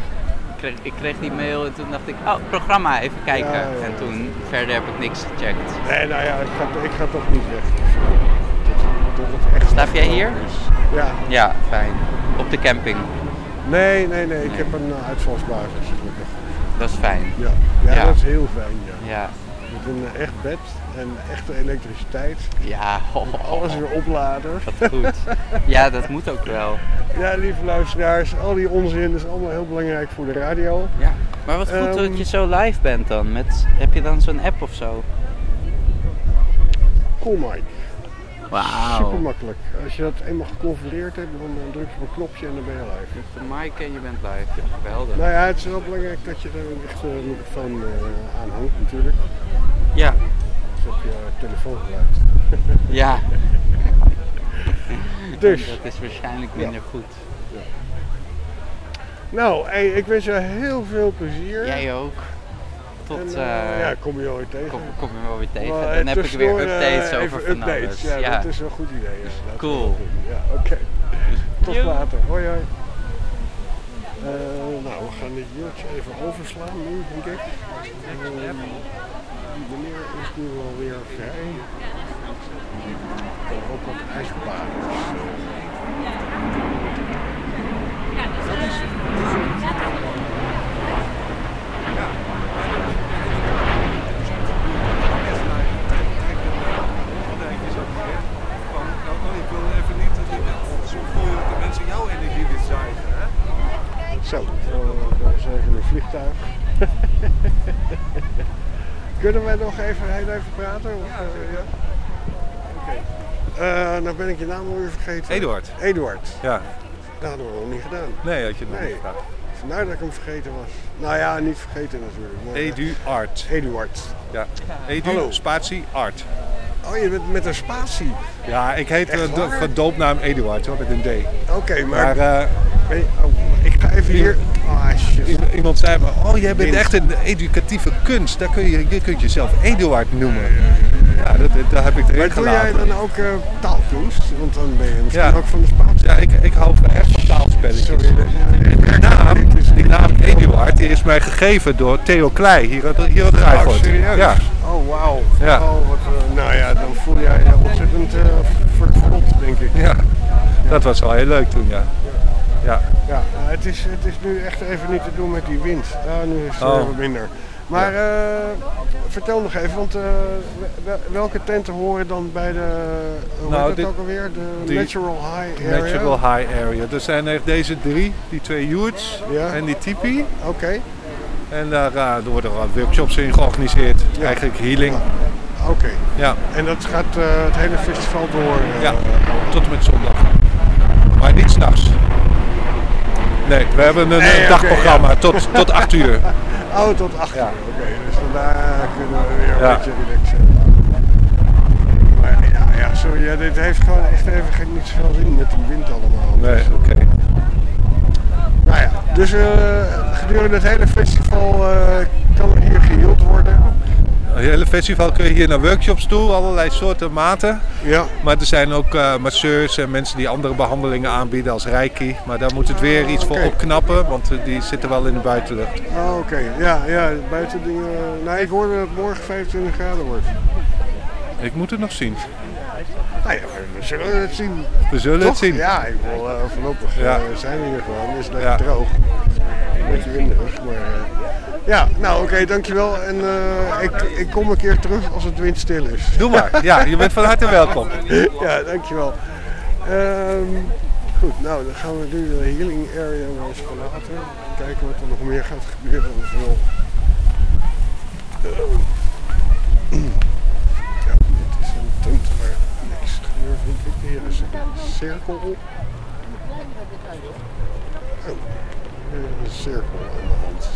[SPEAKER 22] Ik kreeg, ik kreeg die mail en toen dacht ik, oh, programma, even kijken.
[SPEAKER 2] Ja, ja.
[SPEAKER 22] En toen verder heb ik niks gecheckt.
[SPEAKER 2] Nee, nou ja, ik ga, ik ga toch niet weg. Tot, tot het echt
[SPEAKER 22] Slaap jij hier?
[SPEAKER 2] Ja.
[SPEAKER 22] Ja, fijn. Op de camping.
[SPEAKER 2] Nee, nee, nee. Ik heb een uh, uitvalsbasis. gelukkig.
[SPEAKER 22] Dat is fijn.
[SPEAKER 2] Ja. Ja,
[SPEAKER 22] Ja.
[SPEAKER 2] dat is heel fijn, ja.
[SPEAKER 22] Ja.
[SPEAKER 2] Met een eh, echt bed en echte elektriciteit.
[SPEAKER 22] Ja,
[SPEAKER 2] Alles weer opladen.
[SPEAKER 22] Wat goed. Ja, dat moet ook wel.
[SPEAKER 2] Ja, lieve luisteraars, al die onzin is allemaal heel belangrijk voor de radio.
[SPEAKER 22] Ja. Maar wat goed
[SPEAKER 2] Ehm,
[SPEAKER 22] dat je zo live bent dan. Met, heb je dan zo'n app of zo?
[SPEAKER 2] Cool Mike.
[SPEAKER 22] Wauw.
[SPEAKER 2] Super makkelijk. Als je dat eenmaal geconfigureerd hebt, dan eh, druk je op een knopje en dan ben je live.
[SPEAKER 22] De mic en je bent live. Ja, geweldig.
[SPEAKER 2] Nou ja, het is wel belangrijk dat je er een echte microfoon eh, aan hangt natuurlijk.
[SPEAKER 22] Ja.
[SPEAKER 2] Heb je telefoongeluid. *laughs*
[SPEAKER 22] Ja. *laughs*
[SPEAKER 2] Dus.
[SPEAKER 22] Dat is waarschijnlijk minder goed.
[SPEAKER 2] Nou, hey, ik wens je heel veel plezier.
[SPEAKER 22] Jij ook. Tot,
[SPEAKER 2] En, eh,
[SPEAKER 22] eh,
[SPEAKER 2] ja, kom je ooit tegen.
[SPEAKER 22] Kom, kom je wel weer tegen.
[SPEAKER 2] Maar,
[SPEAKER 22] Dan heb ik weer
[SPEAKER 2] eh,
[SPEAKER 22] updates over van
[SPEAKER 2] updates.
[SPEAKER 22] alles.
[SPEAKER 2] Ja,
[SPEAKER 22] Ja.
[SPEAKER 2] dat is wel een goed idee. Ja.
[SPEAKER 22] Cool.
[SPEAKER 2] Ja, oké. Tot later. Hoi hoi. Eh, nou, we gaan dit jurtje even overslaan nu, denk ik. Eh, die meneer is nu wel weer vrij. Ook wat ijsbaders. Dat is
[SPEAKER 12] ik wil even niet dat ik zo voel dat de mensen jouw energie dit. Hè?
[SPEAKER 2] Zo, eh, dat is even een vliegtuig. *laughs* Kunnen wij nog even heel even praten? Of, eh, ja? Oké. Eh, nou ben ik je naam alweer vergeten.
[SPEAKER 12] Eduard.
[SPEAKER 2] Eduard.
[SPEAKER 12] Ja.
[SPEAKER 2] Dat hadden we nog niet gedaan.
[SPEAKER 12] Nee, had je het nog
[SPEAKER 2] Nee.
[SPEAKER 12] niet gevraagd.
[SPEAKER 2] Vandaar dat ik hem vergeten was. Nou ja, niet vergeten natuurlijk. maar, eh,
[SPEAKER 12] Eduard.
[SPEAKER 2] Eduard.
[SPEAKER 12] Ja. Edu,
[SPEAKER 2] Hallo.
[SPEAKER 12] spatie, art.
[SPEAKER 2] Oh, je bent met een spatie.
[SPEAKER 12] Ja, ik heet
[SPEAKER 2] Echt
[SPEAKER 12] uh, van doopnaam Eduard, hoor, met een D.
[SPEAKER 2] Oké, maar...
[SPEAKER 12] Maar eh,
[SPEAKER 2] oh, ik ga even hier... Ah,
[SPEAKER 12] iemand zei me, oh jij bent echt een educatieve kunst. Daar kun je, je kunt jezelf Eduard noemen. Ja, dat, dat- daar heb ik erin
[SPEAKER 2] Maar doe jij dan ook eh, taalkunst? Want dan ben je misschien
[SPEAKER 12] Ja.
[SPEAKER 2] ook van de spatie.
[SPEAKER 12] Ja, ik, ik hou van echt van taalspelletjes.
[SPEAKER 2] Sorry,
[SPEAKER 12] Die naam, die naam Eduard is mij gegeven door Theo Klei hier, aan- hier de
[SPEAKER 2] Oh, serieus?
[SPEAKER 12] Ja.
[SPEAKER 2] Oh, wauw.
[SPEAKER 12] Ja.
[SPEAKER 2] Oh, wat, eh, nou ja, dan voel jij je ontzettend eh vervuld, denk ik.
[SPEAKER 12] Ja, dat was wel heel leuk toen, ja. Ja.
[SPEAKER 2] Ja, het is, het is nu echt even niet te doen met die wind. Ja, nu is het
[SPEAKER 12] Oh.
[SPEAKER 2] minder. Maar eh, vertel nog even, want eh, wel- welke tenten horen dan bij de, hoe
[SPEAKER 12] Nou,
[SPEAKER 2] heet dat ook alweer? De Natural High Area?
[SPEAKER 12] Natural High Area. Er zijn er deze drie, die twee yurts en die tipi.
[SPEAKER 2] Oké.
[SPEAKER 12] En daar, er worden workshops in georganiseerd. Eigenlijk healing.
[SPEAKER 2] Oké.
[SPEAKER 12] Ja.
[SPEAKER 2] En dat gaat het hele festival door?
[SPEAKER 12] Ja, tot en met zondag. Maar niet s'nachts. Nee, we hebben een
[SPEAKER 2] Nee,
[SPEAKER 12] dagprogramma
[SPEAKER 2] ja.
[SPEAKER 12] tot, tot 8 uur. *laughs*
[SPEAKER 2] Oh, tot 8 uur. Oké, dus vandaar kunnen we weer een beetje relaxen. Maar ja, ja, sorry, ja, dit heeft gewoon echt even geen, niet zoveel zin met die wind allemaal.
[SPEAKER 12] Nee, oké.
[SPEAKER 2] Nou ja, dus eh, gedurende het hele festival eh, kan er hier geheeld worden.
[SPEAKER 12] Het hele festival kun je hier naar workshops toe, allerlei soorten maten.
[SPEAKER 2] Ja.
[SPEAKER 12] Maar er zijn ook eh, masseurs en mensen die andere behandelingen aanbieden als reiki. Maar daar moet het weer iets voor opknappen, want die zitten wel in de buitenlucht.
[SPEAKER 2] Oh, oké. Ja, ja, buiten dingen. Nou, ik hoorde dat het morgen 25 graden wordt.
[SPEAKER 12] Ik moet het nog zien.
[SPEAKER 2] Nou ja, we zullen het zien.
[SPEAKER 12] We zullen
[SPEAKER 2] Toch?
[SPEAKER 12] het zien.
[SPEAKER 2] Ja, ik wil eh, voorlopig
[SPEAKER 12] Ja.
[SPEAKER 2] eh, zijn we hier gewoon. is lekker
[SPEAKER 12] Ja.
[SPEAKER 2] droog. Een beetje winderig, maar... eh, ja, nou oké, dankjewel. En ik, ik kom een keer terug als het windstil is.
[SPEAKER 12] Doe maar. *laughs* Ja, je bent van harte welkom.
[SPEAKER 2] ja, dankjewel. Ehm goed, nou dan gaan we nu de healing area maar eens verlaten. Kijken wat er nog meer gaat gebeuren. Ehm, ja, dit is een tent waar niks gebeurt, vind ik. Hier is een cirkel. Oh, hier is een cirkel aan de hand.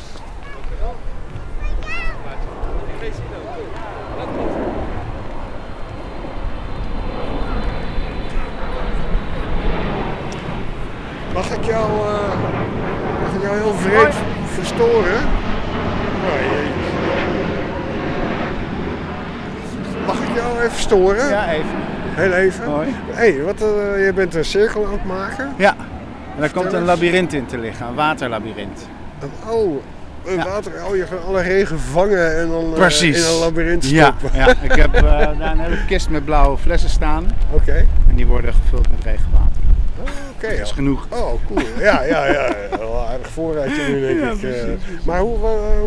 [SPEAKER 2] Mag ik jou, eh, mag ik jou heel vreemd verstoren? Oh, jee. Mag ik jou even storen?
[SPEAKER 23] Ja, even.
[SPEAKER 2] Heel even?
[SPEAKER 23] Hoi.
[SPEAKER 2] hey, wat, eh, je bent een cirkel aan het maken?
[SPEAKER 23] Ja, en daar komt een labyrint in te liggen, een waterlabyrint.
[SPEAKER 2] Oh, een water, oh, je gaat alle regen vangen en dan eh, in een labyrint
[SPEAKER 23] Ja,
[SPEAKER 2] stoppen.
[SPEAKER 23] ja, ik heb eh, daar een hele kist met blauwe flessen staan.
[SPEAKER 2] Oké.
[SPEAKER 23] En die worden gevuld met regenwater.
[SPEAKER 2] Oké,
[SPEAKER 23] dat is
[SPEAKER 2] ja.
[SPEAKER 23] genoeg.
[SPEAKER 2] Oh, cool. Ja, ja, ja. Wel een aardig voorraadje nu, denk *laughs*
[SPEAKER 23] Ja,
[SPEAKER 2] ik. Maar hoe,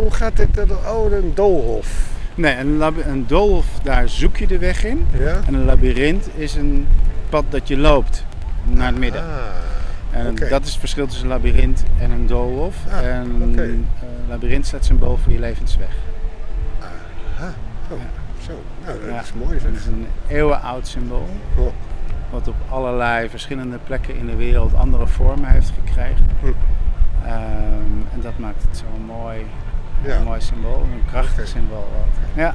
[SPEAKER 2] hoe gaat dit? Oh, een doolhof.
[SPEAKER 23] Nee, een, doolhof, daar zoek je de weg in.
[SPEAKER 2] Ja?
[SPEAKER 23] En een labyrint is een pad dat je loopt naar het midden. en
[SPEAKER 2] Ah, oké.
[SPEAKER 23] dat is het verschil tussen een labyrint en een doolhof.
[SPEAKER 2] Ah,
[SPEAKER 23] en
[SPEAKER 2] oké.
[SPEAKER 23] een labyrint staat symbool voor je levensweg.
[SPEAKER 2] Ah, oh, zo. Nou, dat
[SPEAKER 23] Ja,
[SPEAKER 2] is mooi zeg.
[SPEAKER 23] Het is een eeuwenoud symbool.
[SPEAKER 2] Oh.
[SPEAKER 23] Wat op allerlei verschillende plekken in de wereld andere vormen heeft gekregen.
[SPEAKER 2] Hm.
[SPEAKER 23] Ehm, en dat maakt het zo'n mooi,
[SPEAKER 2] Ja.
[SPEAKER 23] een mooi symbool, een krachtig symbool ook. Ja.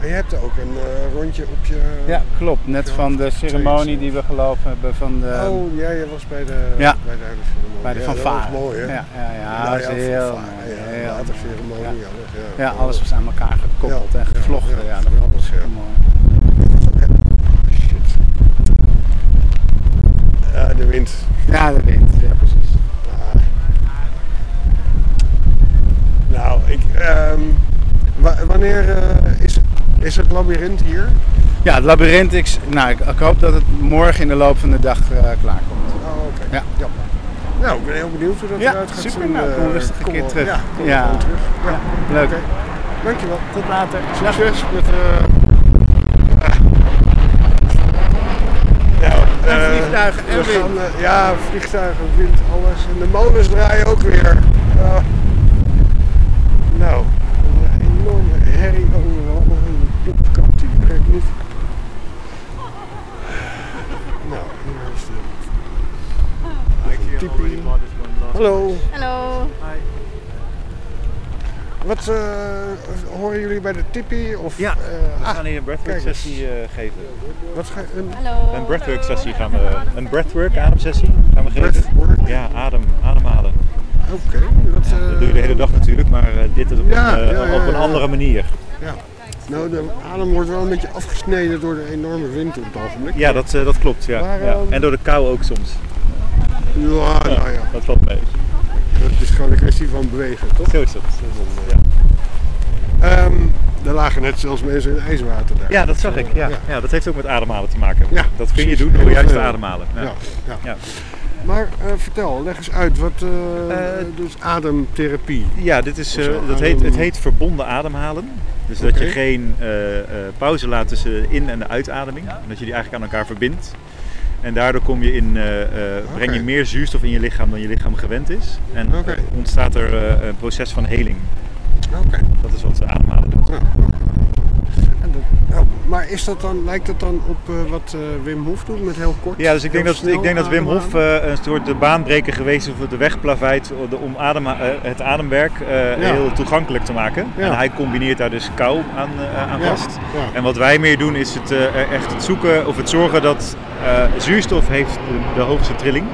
[SPEAKER 2] En je hebt ook een eh, rondje op je...
[SPEAKER 23] ja, klopt. Net
[SPEAKER 2] Ja,
[SPEAKER 23] van de ceremonie die we gelopen hebben van de...
[SPEAKER 2] Oh, ja, je was bij de,
[SPEAKER 23] Ja.
[SPEAKER 2] bij de ceremonie.
[SPEAKER 23] Bij de
[SPEAKER 2] Ja, dat was mooi, hè?
[SPEAKER 23] Ja, ja, ja,
[SPEAKER 2] Nou
[SPEAKER 23] dat is heel
[SPEAKER 2] fanfare,
[SPEAKER 23] mooi,
[SPEAKER 2] Ja,
[SPEAKER 23] heel
[SPEAKER 2] waterceremonie,
[SPEAKER 23] mooi.
[SPEAKER 2] alles. Ja,
[SPEAKER 23] Ja, alles was aan elkaar gekoppeld
[SPEAKER 2] Ja,
[SPEAKER 23] en
[SPEAKER 2] ja,
[SPEAKER 23] gevlochten.
[SPEAKER 2] ja,
[SPEAKER 23] Ja, dat vond ik
[SPEAKER 2] geweldig,
[SPEAKER 23] super
[SPEAKER 2] ja.
[SPEAKER 23] mooi.
[SPEAKER 2] Ja, de wind.
[SPEAKER 23] Ja, de wind. Ja, precies.
[SPEAKER 2] Nou, ik, ehm, wa- wanneer eh, is, is het labyrint hier?
[SPEAKER 23] Ja, het labyrint, ik, nou, ik, ik hoop dat het morgen in de loop van de dag eh klaarkomt.
[SPEAKER 2] Oh, oké.
[SPEAKER 23] Ja.
[SPEAKER 2] Ja. Nou, ik ben heel benieuwd hoe dat
[SPEAKER 23] Ja,
[SPEAKER 2] eruit gaat
[SPEAKER 23] super.
[SPEAKER 2] zien.
[SPEAKER 23] Nou,
[SPEAKER 2] eh,
[SPEAKER 23] rustig een keer terug.
[SPEAKER 2] Ja, kom
[SPEAKER 23] Ja.
[SPEAKER 2] terug. Ja.
[SPEAKER 23] Leuk.
[SPEAKER 2] Dankjewel.
[SPEAKER 23] Tot later.
[SPEAKER 2] Succes met... Nou,
[SPEAKER 23] En
[SPEAKER 2] eh,
[SPEAKER 23] vliegtuigen en wind.
[SPEAKER 2] gaan, ja, vliegtuigen, wind, alles. En de molens draaien ook weer. Ah. nou, een enorme herrie overal. Een plopkap die werkt niet. Nou, hier is de... Tipi. Hallo.
[SPEAKER 24] Hallo.
[SPEAKER 2] Wat eh, horen jullie bij de tipi? Of,
[SPEAKER 25] Ja,
[SPEAKER 2] eh,
[SPEAKER 25] we
[SPEAKER 2] ah,
[SPEAKER 25] gaan hier een breathwork
[SPEAKER 2] kijk eens.
[SPEAKER 25] sessie eh, geven.
[SPEAKER 2] Wat ga een,
[SPEAKER 24] Hallo.
[SPEAKER 25] Een breathwork sessie gaan we, een breathwork ademsessie gaan we geven.
[SPEAKER 2] Breathwork?
[SPEAKER 25] Ja, adem, ademhalen.
[SPEAKER 2] Oké, dat,
[SPEAKER 25] Ja, dat doe je de hele dag natuurlijk, maar eh, dit is op,
[SPEAKER 2] Ja,
[SPEAKER 25] een, eh, op een andere manier.
[SPEAKER 2] Ja. Nou, de adem wordt wel een beetje afgesneden door de enorme wind op het ogenblik.
[SPEAKER 25] Ja, dat, eh, dat klopt. Ja.
[SPEAKER 2] Maar,
[SPEAKER 25] ja.
[SPEAKER 2] ehm,
[SPEAKER 25] En door de kou ook soms.
[SPEAKER 2] Ja, nou ja.
[SPEAKER 25] Dat valt mee.
[SPEAKER 2] Het is gewoon een kwestie van bewegen, toch?
[SPEAKER 25] Zo is dat.
[SPEAKER 2] Ja. Ehm, Er lagen net zelfs mensen in ijswater daar.
[SPEAKER 25] Ja, dat zag ik. Ja. Ja. dat heeft ook met ademhalen te maken.
[SPEAKER 2] Ja,
[SPEAKER 25] dat kun je doen door juist te ademhalen. Ja.
[SPEAKER 2] Ja, ja.
[SPEAKER 25] Ja.
[SPEAKER 2] Maar eh, vertel, leg eens uit. Wat, eh, dus ademtherapie.
[SPEAKER 25] Ja, dit is, eh, dat heet, het heet verbonden ademhalen. Dus dat je geen eh, eh, pauze laat tussen de in- en de uitademing. Dat je die eigenlijk aan elkaar verbindt. En daardoor kom je in, eh, eh, breng je meer zuurstof in je lichaam dan je lichaam gewend is. En eh, ontstaat er eh, een proces van heling.
[SPEAKER 2] Oké.
[SPEAKER 25] Dat is wat ademhalen doet.
[SPEAKER 2] En dat- maar is dat dan, lijkt dat dan op eh, wat eh, Wim Hof doet met heel kort?
[SPEAKER 25] Ja, dus ik denk dat, ik denk dat Wim Hof eh, een soort de baanbreker geweest is of de weg plaveit de- om adem, eh, het ademwerk eh,
[SPEAKER 2] Ja.
[SPEAKER 25] heel toegankelijk te maken.
[SPEAKER 2] Ja.
[SPEAKER 25] En hij combineert daar dus kou aan, aan vast.
[SPEAKER 2] ja.
[SPEAKER 25] En wat wij meer doen is het, eh, echt het zoeken of het zorgen dat eh, zuurstof heeft de, de hoogste trilling.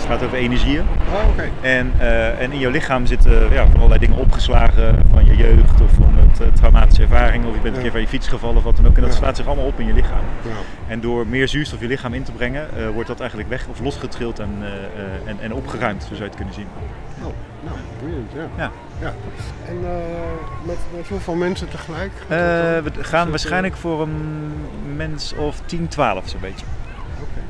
[SPEAKER 25] Het gaat over energieën.
[SPEAKER 2] Oh.
[SPEAKER 25] En, eh, en in je lichaam zitten ja, van allerlei dingen opgeslagen van je jeugd of van het, eh, traumatische ervaring. Of je bent een keer van je fiets gevallen of wat dan ook. En dat slaat zich allemaal op in je lichaam.
[SPEAKER 2] Ja.
[SPEAKER 25] En door meer zuurstof je lichaam in te brengen, eh, wordt dat eigenlijk weg of losgetrild en, eh, eh, en, en opgeruimd, zo zou je het kunnen zien.
[SPEAKER 2] Oh, nou, boeiend, ja.
[SPEAKER 25] Ja.
[SPEAKER 2] ja. En eh, met, met hoeveel mensen tegelijk?
[SPEAKER 25] Eh, we gaan waarschijnlijk voor een mens of 10, 12 zo'n beetje.
[SPEAKER 2] Oké.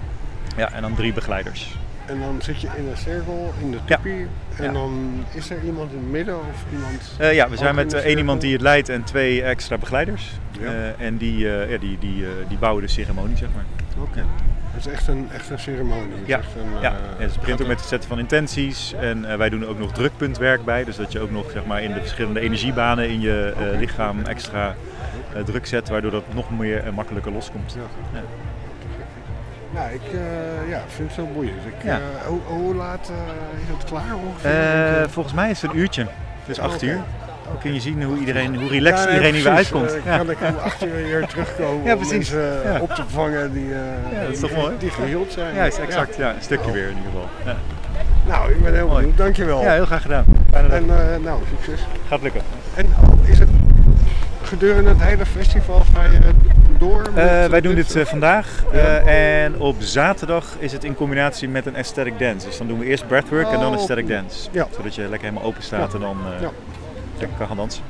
[SPEAKER 25] Ja, en dan drie begeleiders.
[SPEAKER 2] En dan zit je in een cirkel, in de
[SPEAKER 25] Ja.
[SPEAKER 2] tipi. En
[SPEAKER 25] Ja.
[SPEAKER 2] dan is er iemand in het midden of iemand...
[SPEAKER 25] Eh, ja, we zijn met eh, één iemand die het leidt en twee extra begeleiders.
[SPEAKER 2] Ja.
[SPEAKER 25] Eh, en die, ja, die, die, die bouwen de ceremonie, zeg maar.
[SPEAKER 2] Oké. Het is echt een, echt een ceremonie. Het
[SPEAKER 25] Ja,
[SPEAKER 2] echt een,
[SPEAKER 25] ja. en het begint ook met het zetten van intenties. En wij doen er ook nog drukpuntwerk bij. Dus dat je ook nog zeg maar, in de verschillende energiebanen in je lichaam extra druk zet. Waardoor dat nog meer en makkelijker loskomt. Ja.
[SPEAKER 2] Nou, ik eh, ja, vind het zo boeiend. Ik,
[SPEAKER 25] Ja.
[SPEAKER 2] hoe, hoe laat is het klaar ongeveer?
[SPEAKER 25] Volgens mij is het een uurtje. Het is acht uur. Dan kun je zien hoe, iedereen, hoe relaxed
[SPEAKER 2] Ja,
[SPEAKER 25] iedereen hier weer uitkomt. Ja.
[SPEAKER 2] kan ik om acht uur weer terugkomen *laughs*
[SPEAKER 25] Ja,
[SPEAKER 2] om mensen op te vangen die,
[SPEAKER 25] dat is
[SPEAKER 2] die,
[SPEAKER 25] toch mooi?
[SPEAKER 2] die geheeld zijn.
[SPEAKER 25] Ja, is exact. Ja, een stukje weer in ieder geval.
[SPEAKER 2] Nou, ik ben heel
[SPEAKER 25] Mooi.
[SPEAKER 2] benieuwd. Dankjewel.
[SPEAKER 25] Ja, heel graag gedaan.
[SPEAKER 2] En nou, succes.
[SPEAKER 25] Gaat lukken.
[SPEAKER 2] En oh, is het gedurende het hele festival ga je door? met,
[SPEAKER 25] Eh, wij doen dit eh, vandaag
[SPEAKER 2] Ja.
[SPEAKER 25] Eh, en op zaterdag is het in combinatie met een aesthetic dance. Dus dan doen we eerst breathwork en dan
[SPEAKER 2] Oh,
[SPEAKER 25] aesthetic
[SPEAKER 2] cool.
[SPEAKER 25] dance.
[SPEAKER 2] Ja.
[SPEAKER 25] Zodat je lekker helemaal open staat
[SPEAKER 2] Ja.
[SPEAKER 25] en dan
[SPEAKER 2] Ja.
[SPEAKER 25] lekker kan gaan dansen.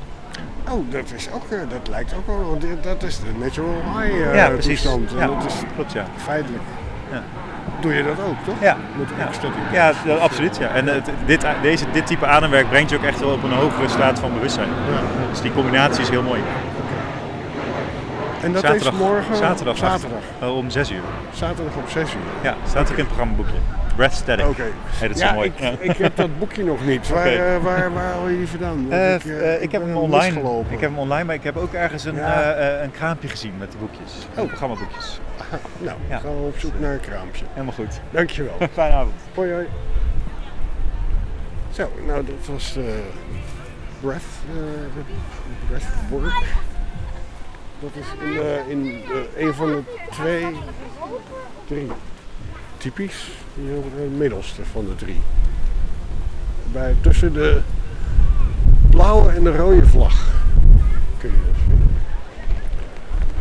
[SPEAKER 2] Oh, dat, is ook, dat lijkt ook wel, want dat is de natural high eh,
[SPEAKER 25] Ja, precies.
[SPEAKER 2] toestand.
[SPEAKER 25] Ja,
[SPEAKER 2] dat is
[SPEAKER 25] klopt ja.
[SPEAKER 2] feitelijk.
[SPEAKER 25] Ja.
[SPEAKER 2] Doe je dat ook, toch?
[SPEAKER 25] Ja.
[SPEAKER 2] Met
[SPEAKER 25] Ja. Ja, ja, absoluut. Ja. En het, dit, deze, dit type ademwerk brengt je ook echt wel op een hogere staat van bewustzijn. Dus die combinatie is heel mooi.
[SPEAKER 2] En dat
[SPEAKER 25] zaterdag,
[SPEAKER 2] is morgen?
[SPEAKER 25] Zaterdag.
[SPEAKER 2] Zaterdag.
[SPEAKER 25] eh, om 6 uur.
[SPEAKER 2] Zaterdag om 6 uur.
[SPEAKER 25] Ja, staat ook in het programmaboekje. Breathstatic.
[SPEAKER 2] Oké.
[SPEAKER 25] Hey, dat is
[SPEAKER 2] ja,
[SPEAKER 25] zo mooi.
[SPEAKER 2] Ik,
[SPEAKER 25] Ja.
[SPEAKER 2] ik heb dat boekje nog niet. Waar, eh, waar, waar haal je die vandaan?
[SPEAKER 25] Eh,
[SPEAKER 2] ik, eh,
[SPEAKER 25] ik heb hem online. Ik heb hem online, maar ik heb ook ergens een,
[SPEAKER 2] Ja.
[SPEAKER 25] een kraampje gezien met de boekjes. Oh, programmaboekjes. *laughs*
[SPEAKER 2] Nou,
[SPEAKER 25] Ja.
[SPEAKER 2] gaan we op zoek naar een kraampje.
[SPEAKER 25] Helemaal goed.
[SPEAKER 2] Dankjewel. *laughs*
[SPEAKER 25] Fijne avond.
[SPEAKER 2] Hoi hoi. Zo, nou dat was breath, eh breathwork. Dat is in, eh, in eh, een van de twee, drie typisch. De middelste van de drie. Bij, tussen de blauwe en de rode vlag kun je dat vinden.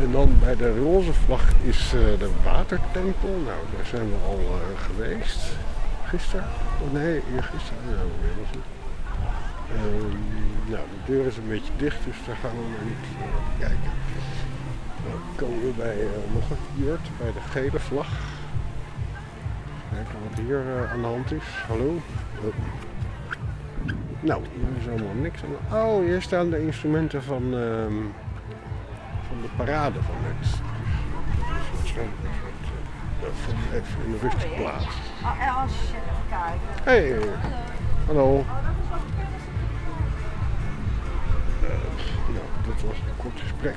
[SPEAKER 2] En dan bij de roze vlag is eh, de watertempel. Nou, daar zijn we al geweest. Gisteren? Oh nee, eergisteren. Ja? Ehm, nou, de deur is een beetje dicht, dus daar gaan we maar niet kijken. Dan komen we bij eh, nog een bij de gele vlag. Kijken wat hier eh, aan de hand is. Hallo? Oh. Nou, hier is allemaal niks aan de Oh, hier staan de instrumenten van, ehm, van de parade van net. Dus dat is eh, eh, van even in een rustige plaats.
[SPEAKER 26] Oh.
[SPEAKER 2] Hey, hallo. Eh, nou, dat was een kort gesprek.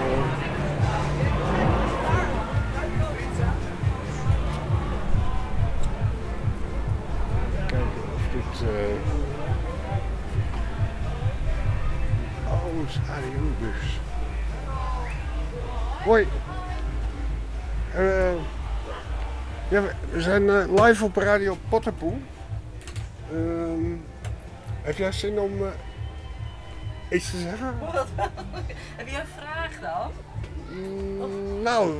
[SPEAKER 2] eh, Oh, een ADO-bus. Hoi. Eh, ja, we- zijn eh, live op Radio Potterpoel. Ehm, heb jij zin om iets te zeggen? *laughs*
[SPEAKER 24] Heb je een vraag dan?
[SPEAKER 2] Mm, nou,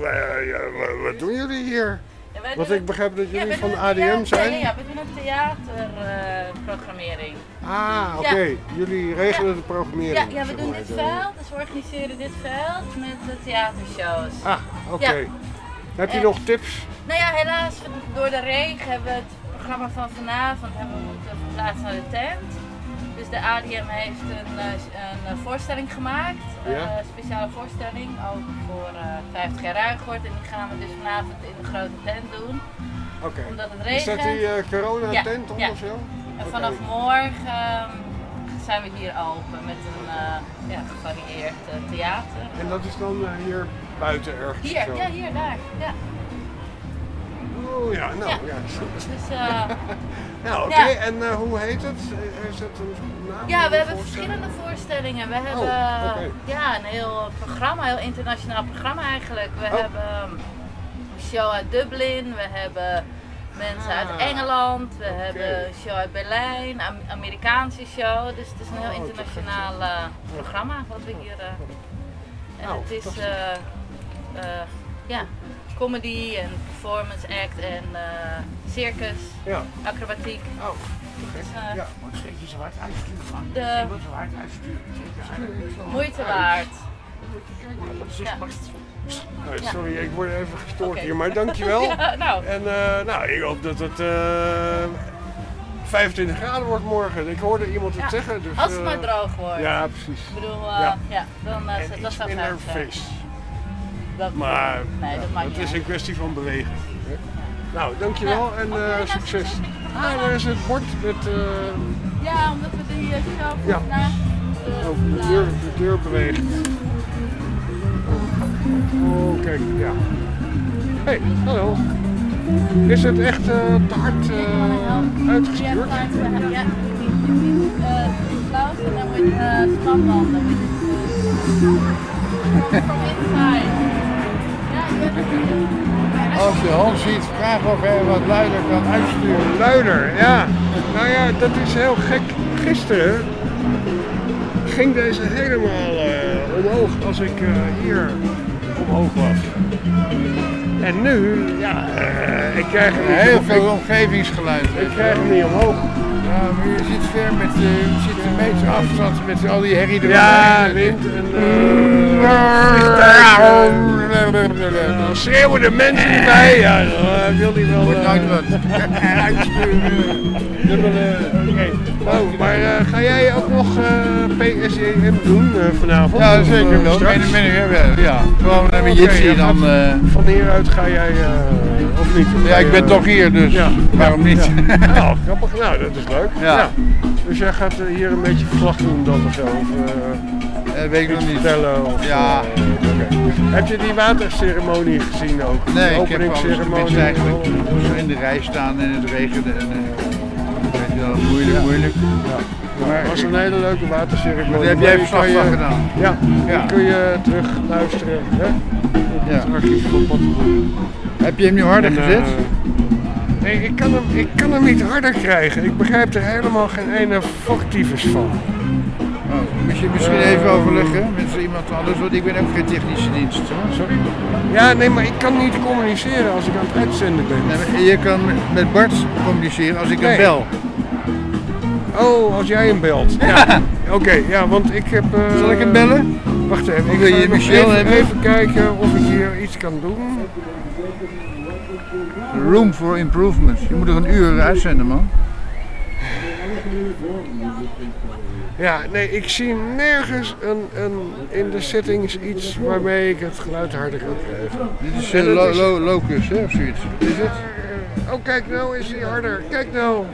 [SPEAKER 2] wat doen jullie hier?
[SPEAKER 24] Ja, wij
[SPEAKER 2] Want
[SPEAKER 24] doen
[SPEAKER 2] ik begrijp dat jullie van
[SPEAKER 24] een
[SPEAKER 2] ADM zijn.
[SPEAKER 24] Ja, we doen een theaterprogrammering.
[SPEAKER 2] Ah, oké. Jullie regelen de programmering.
[SPEAKER 24] Ja, ja, we doen dit veld, dus we organiseren dit veld met de theatershows.
[SPEAKER 2] Ah, oké. Heb je
[SPEAKER 24] En-
[SPEAKER 2] nog tips?
[SPEAKER 24] Nou ja, helaas, door de regen hebben we het programma van vanavond hebben we moeten verplaatsen naar de tent. Dus de ADM heeft een, eh, een eh, voorstelling gemaakt,
[SPEAKER 2] Ja.
[SPEAKER 24] een speciale voorstelling, ook voor eh 50 jaar Ruigoort. En die gaan we dus vanavond in de grote tent doen.
[SPEAKER 2] Oké.
[SPEAKER 24] Omdat het
[SPEAKER 2] Is dat
[SPEAKER 24] regent.
[SPEAKER 2] die eh, corona-tent
[SPEAKER 24] Ja,
[SPEAKER 2] of zo?
[SPEAKER 24] En vanaf morgen ehm, zijn we hier open met een eh, ja, gevarieerd eh, theater.
[SPEAKER 2] En dat is dan eh, hier buiten ergens?
[SPEAKER 24] Hier,
[SPEAKER 2] zo?
[SPEAKER 24] ja, hier, daar. Ja.
[SPEAKER 2] Oh ja, nou ja.
[SPEAKER 24] Ja. *laughs* Dus, eh, *laughs*
[SPEAKER 2] nou, oké.
[SPEAKER 24] ja.
[SPEAKER 2] En eh, hoe heet het? Is het een naam?
[SPEAKER 24] Ja, we hebben verschillende voorstellingen. We hebben
[SPEAKER 2] Oh, oké.
[SPEAKER 24] ja, een heel programma, een heel internationaal programma eigenlijk. We
[SPEAKER 2] Oh.
[SPEAKER 24] hebben ehm, een show uit Dublin, we hebben mensen uit
[SPEAKER 2] Ah,
[SPEAKER 24] Engeland, we hebben een show uit Berlijn, een Amerikaanse show. Dus het is een heel
[SPEAKER 2] Oh, te
[SPEAKER 24] internationaal eh, programma wat we hier. eh, en
[SPEAKER 2] Nou,
[SPEAKER 24] het is eh, eh, ja, comedy en performance act en eh, circus,
[SPEAKER 2] Ja.
[SPEAKER 24] acrobatiek.
[SPEAKER 2] Oh.
[SPEAKER 24] Dus, eh,
[SPEAKER 27] Ja, maar schrik je zo hard uitsturen, man.
[SPEAKER 24] De-
[SPEAKER 27] Je moet uitsturen.
[SPEAKER 24] Moeite waard. Ja.
[SPEAKER 2] Sorry, ik word even gestoord hier, maar dankjewel. *laughs*
[SPEAKER 24] Ja, nou.
[SPEAKER 2] En eh, nou, ik hoop dat het eh 25 graden wordt morgen. Ik hoorde iemand het
[SPEAKER 24] Ja,
[SPEAKER 2] zeggen. Dus,
[SPEAKER 24] als het maar droog wordt.
[SPEAKER 2] Ja, precies.
[SPEAKER 24] Ik bedoel,
[SPEAKER 2] Ja.
[SPEAKER 24] dan uh,
[SPEAKER 2] En
[SPEAKER 24] dat zou fijn zijn. Dat,
[SPEAKER 2] Maar
[SPEAKER 24] nee, dat maakt
[SPEAKER 2] het
[SPEAKER 24] niet
[SPEAKER 2] is
[SPEAKER 24] uit.
[SPEAKER 2] een kwestie van bewegen. hè. Nou, dankjewel en eh, succes. Ah, daar is het bord met... eh,
[SPEAKER 24] Ja, omdat we die eh, show
[SPEAKER 2] Ja.
[SPEAKER 24] moeten
[SPEAKER 2] oh, de, deur, de deur beweegt. Oh, kijk, ja. hey, hallo. Is het echt eh, te hard eh, uitgestuurd?
[SPEAKER 24] Ja, ja. Uh, close and then with uh, strandbanden. With, uh, from inside.
[SPEAKER 27] Als je Hans ziet, vraag of hij wat luider kan uitsturen.
[SPEAKER 2] Luider, ja. Nou ja, dat is heel gek. Gisteren ging deze helemaal eh, omhoog als ik eh, hier omhoog was. En nu, ja, eh, ik krijg hem niet
[SPEAKER 27] Heel veel omgevingsgeluid.
[SPEAKER 2] Ik krijg hem niet omhoog.
[SPEAKER 27] Ja, maar je zit ver met de, je zit een meter afstand met al die herrie eromheen.
[SPEAKER 2] Ja, wind en uh, Dan schreeuwen de mensen erbij. Ja, eh, wil hij wel.
[SPEAKER 27] Wordt
[SPEAKER 2] eh,
[SPEAKER 27] nooit wat. *laughs*
[SPEAKER 2] Uitsturen. Dubbele. Oh, maar eh, ga jij ook nog eh, PSEM doen eh, vanavond?
[SPEAKER 27] Ja, zeker
[SPEAKER 2] eh,
[SPEAKER 27] wel.
[SPEAKER 2] straks?
[SPEAKER 27] Ja. ja. Gewoon met
[SPEAKER 2] Oké,
[SPEAKER 27] Jitsi
[SPEAKER 2] je
[SPEAKER 27] dan. eh,
[SPEAKER 2] Van hieruit ga jij, eh, of niet? Of
[SPEAKER 27] ja, ik ben toch hier, dus
[SPEAKER 2] ja.
[SPEAKER 27] waarom niet?
[SPEAKER 2] Ja. *laughs* Nou, grappig. Nou, dat is leuk.
[SPEAKER 27] Ja.
[SPEAKER 2] Dus jij gaat eh, hier een beetje verslag doen dan of zo? Of,
[SPEAKER 27] eh, weet ik nog niet.
[SPEAKER 2] vertellen? Of,
[SPEAKER 27] Ja.
[SPEAKER 2] Heb je die waterceremonie gezien ook?
[SPEAKER 27] Nee,
[SPEAKER 2] de
[SPEAKER 27] ik heb eigenlijk. Moest in de rij staan en het regende. En, weet je wel, moeilijk, moeilijk.
[SPEAKER 2] Maar het was een hele leuke.
[SPEAKER 27] Maar daar heb jij
[SPEAKER 2] Die
[SPEAKER 27] verslag van gedaan?
[SPEAKER 2] Ja,
[SPEAKER 27] Ja.
[SPEAKER 2] die kun je terug luisteren. Hè? Op
[SPEAKER 27] Ja.
[SPEAKER 2] het archief van Pottenboel.
[SPEAKER 27] Heb je hem nu harder
[SPEAKER 2] En, eh,
[SPEAKER 27] gezet?
[SPEAKER 2] nee, ik kan, hem, ik kan hem niet harder krijgen. Ik begrijp er helemaal geen ene foktyfus van.
[SPEAKER 27] Oh, moet je misschien
[SPEAKER 2] Eh,
[SPEAKER 27] even overleggen met iemand anders, want ik ben ook geen technische dienst. Hoor.
[SPEAKER 2] Sorry? Ja, nee, maar ik kan niet communiceren als ik aan het uitzenden ben.
[SPEAKER 27] Nee, je kan met Bart communiceren als ik hem
[SPEAKER 2] Nee.
[SPEAKER 27] bel.
[SPEAKER 2] Oh, als jij hem belt. Ja. *laughs* Oké, ja, want ik heb... eh,
[SPEAKER 27] Zal ik hem bellen?
[SPEAKER 2] Wacht even, ik
[SPEAKER 27] Wil je Michel
[SPEAKER 2] even,
[SPEAKER 27] hebben?
[SPEAKER 2] even kijken of ik hier iets kan doen.
[SPEAKER 27] Room for improvement. Je moet er een uur uitzenden, man.
[SPEAKER 2] Ja, nee, ik zie nergens een, een, in de settings iets waarmee ik het geluid harder kan krijgen.
[SPEAKER 27] Dit is
[SPEAKER 2] En het
[SPEAKER 27] lo-
[SPEAKER 2] is-
[SPEAKER 27] lo- locus, hè, of zoiets. Is het?
[SPEAKER 2] Oh, kijk nou is hij harder. Kijk nou.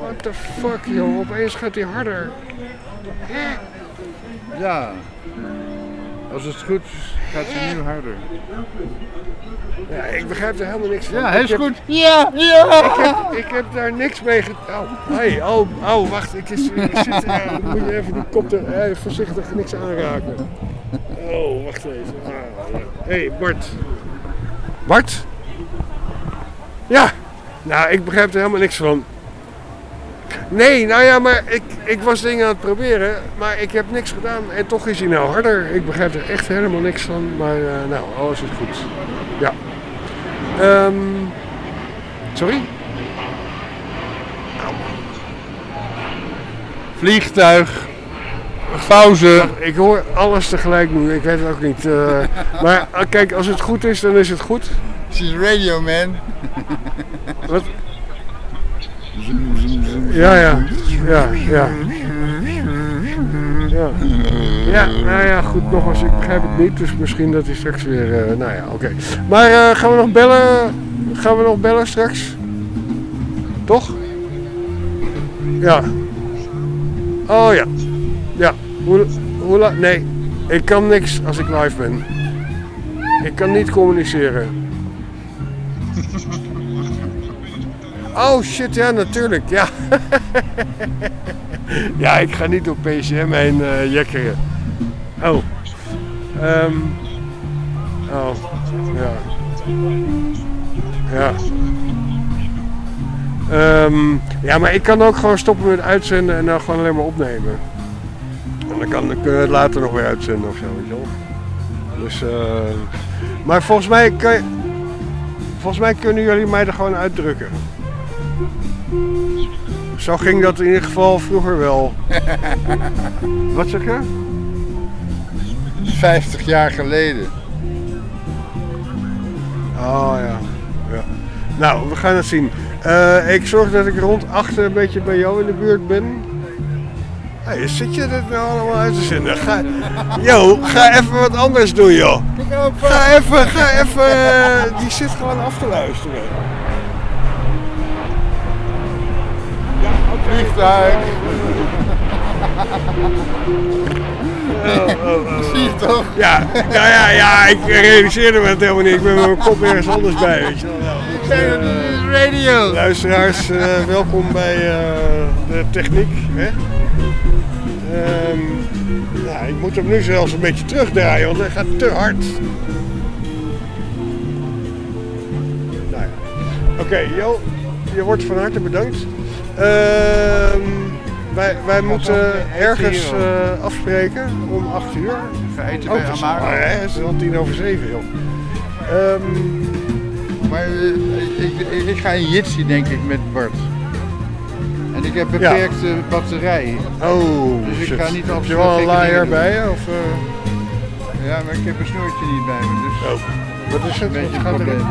[SPEAKER 2] What the fuck, joh. Opeens gaat hij harder. Hè?
[SPEAKER 27] Ja. Als het goed is, gaat ze nu harder.
[SPEAKER 2] Ja, ik begrijp er helemaal niks van.
[SPEAKER 27] Ja, hij
[SPEAKER 2] heb-
[SPEAKER 27] goed. Ja, ja.
[SPEAKER 2] Ik heb, ik heb daar niks mee gedaan. Oh, hey, oh, oh, wacht. Ik, is, ik zit, moet je even die kop er, eh, voorzichtig niks aanraken. Oh, wacht even. Hé, hey, Bart. Bart? Ja. Nou, ik begrijp er helemaal niks van. Nee, nou ja, maar ik, ik was dingen aan het proberen, maar ik heb niks gedaan en toch is hij nou harder. Ik begrijp er echt helemaal niks van, maar eh, nou, alles is goed. Ja. Ehm, sorry?
[SPEAKER 27] Vliegtuig. Pauze.
[SPEAKER 2] Ik hoor alles tegelijk nu, ik weet het ook niet. eh, *laughs* maar eh, kijk, als het goed is, dan is het goed.
[SPEAKER 27] She's radio man.
[SPEAKER 2] Wat? Ja, ja, ja, ja. Ja. ja, nou ja, goed, nogmaals, ik begrijp het niet, dus misschien dat hij straks weer, eh, nou ja, oké. Maar eh, gaan we nog bellen, gaan we nog bellen straks? Toch? Ja. Oh ja, ja. Hoe, hoe la- nee, ik kan niks als ik live ben. Ik kan niet communiceren. *laughs* Oh shit, ja, natuurlijk, ja. *laughs* ja, ik ga niet door PCM heen eh jekkeren. Oh. Ehm. oh, ja. Ja. Ehm, ja, maar ik kan ook gewoon stoppen met uitzenden en dan gewoon alleen maar opnemen. En dan kan, we het later nog weer uitzenden of zo, weet je wel. Dus, eh. maar volgens mij, je- volgens mij kunnen jullie mij er gewoon uitdrukken. Zo ging dat in ieder geval vroeger wel. *laughs* Wat zeg je?
[SPEAKER 27] 50 jaar geleden.
[SPEAKER 2] Oh ja. ja. Nou, we gaan het zien. Eh, ik zorg dat ik rond 8 een beetje bij jou in de buurt ben. Hey, zit je dit nou allemaal uit te zenden? Ga, yo, ga even wat anders doen, joh. Ga even, ga even. eh, die zit gewoon af te luisteren.
[SPEAKER 27] Vliegtuig.
[SPEAKER 2] Oh, oh, oh. *laughs*
[SPEAKER 27] Zie je toch?
[SPEAKER 2] Ja, ja, ja, ja, ik realiseerde me het helemaal niet. Ik ben met mijn kop ergens anders bij, weet je wel.
[SPEAKER 27] Is radio.
[SPEAKER 2] Luisteraars, eh, welkom bij eh, de techniek. Hè? Ehm, nou, ik moet hem nu zelfs een beetje terugdraaien, want hij gaat te hard. Nou ja. Oké, Jo, je wordt van harte bedankt. Ehm, wij, wij moeten ergens eh, afspreken om 8 uur.
[SPEAKER 27] Ga eten
[SPEAKER 2] Oh,
[SPEAKER 27] bij
[SPEAKER 2] oh, hè, het is al tien over zeven, joh. Ehm,
[SPEAKER 27] Maar eh, ik, ik, ik ga in Jitsi denk ik met Bart. En ik heb beperkte batterij.
[SPEAKER 2] Oh,
[SPEAKER 27] dus ik ga niet
[SPEAKER 2] Heb
[SPEAKER 27] op
[SPEAKER 2] je wel een laaier bij je? Of, eh?
[SPEAKER 27] Ja, maar ik heb een snoertje niet bij me. Dus
[SPEAKER 2] Oh, wat is het?
[SPEAKER 27] Een beetje een probleem.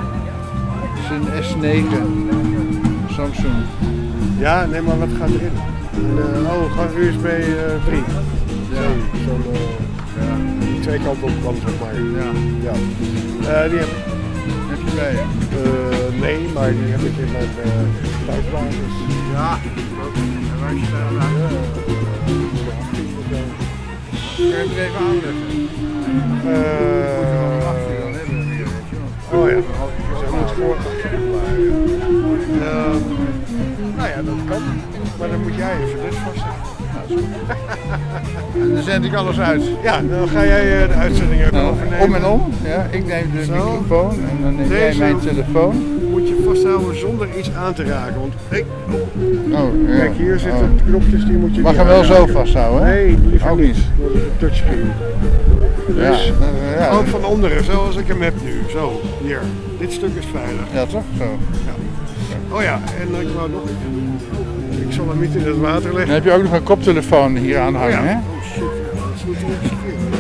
[SPEAKER 27] Het is een S9 Samsung.
[SPEAKER 2] Ja, nee, maar wat gaat erin? Een, eh, oh, gewoon USB eh 3.
[SPEAKER 27] Ja.
[SPEAKER 2] Zo'n eh, die twee kanten op kan, zeg maar.
[SPEAKER 27] Ja.
[SPEAKER 2] ja. Eh, die heb ik.
[SPEAKER 27] Heb je bij je?
[SPEAKER 2] Eh, nee, maar die heb ik in mijn uh, thuisbasis.
[SPEAKER 27] Ja. En waar is het? Kun je het even aanleggen?
[SPEAKER 2] Eh, oh ja, ze moet voor Ehm, Dat kan. Maar dan moet jij even dus vastzetten.
[SPEAKER 27] En dan zend ik alles uit.
[SPEAKER 2] Ja, dan ga jij eh, de uitzending even
[SPEAKER 27] Nou,
[SPEAKER 2] overnemen.
[SPEAKER 27] om en om. Ja, ik neem de
[SPEAKER 2] Zo.
[SPEAKER 27] microfoon en dan neem jij
[SPEAKER 2] Deze
[SPEAKER 27] mijn telefoon.
[SPEAKER 2] Moet je vasthouden zonder iets aan te raken. Want hey,
[SPEAKER 27] Oh, ja.
[SPEAKER 2] kijk, hier zitten
[SPEAKER 27] Oh.
[SPEAKER 2] knopjes die moet je
[SPEAKER 27] Mag hem wel zo vasthouden, hè?
[SPEAKER 2] Nee, liever
[SPEAKER 27] Ook
[SPEAKER 2] niet. Dat is een touchscreen. Dus
[SPEAKER 27] Ja, eh, ja.
[SPEAKER 2] ook van onderen, zoals ik hem heb nu. Zo, hier. Dit stuk is veilig.
[SPEAKER 27] Ja, toch? Zo.
[SPEAKER 2] Ja. Oh ja, en ik wou nog. Ik zal hem niet in het water
[SPEAKER 27] Dan
[SPEAKER 2] leggen.
[SPEAKER 27] heb je ook nog een koptelefoon hier aan hangen,
[SPEAKER 2] Oh ja.
[SPEAKER 27] hè?
[SPEAKER 2] Oh shit, ja, dat is natuurlijk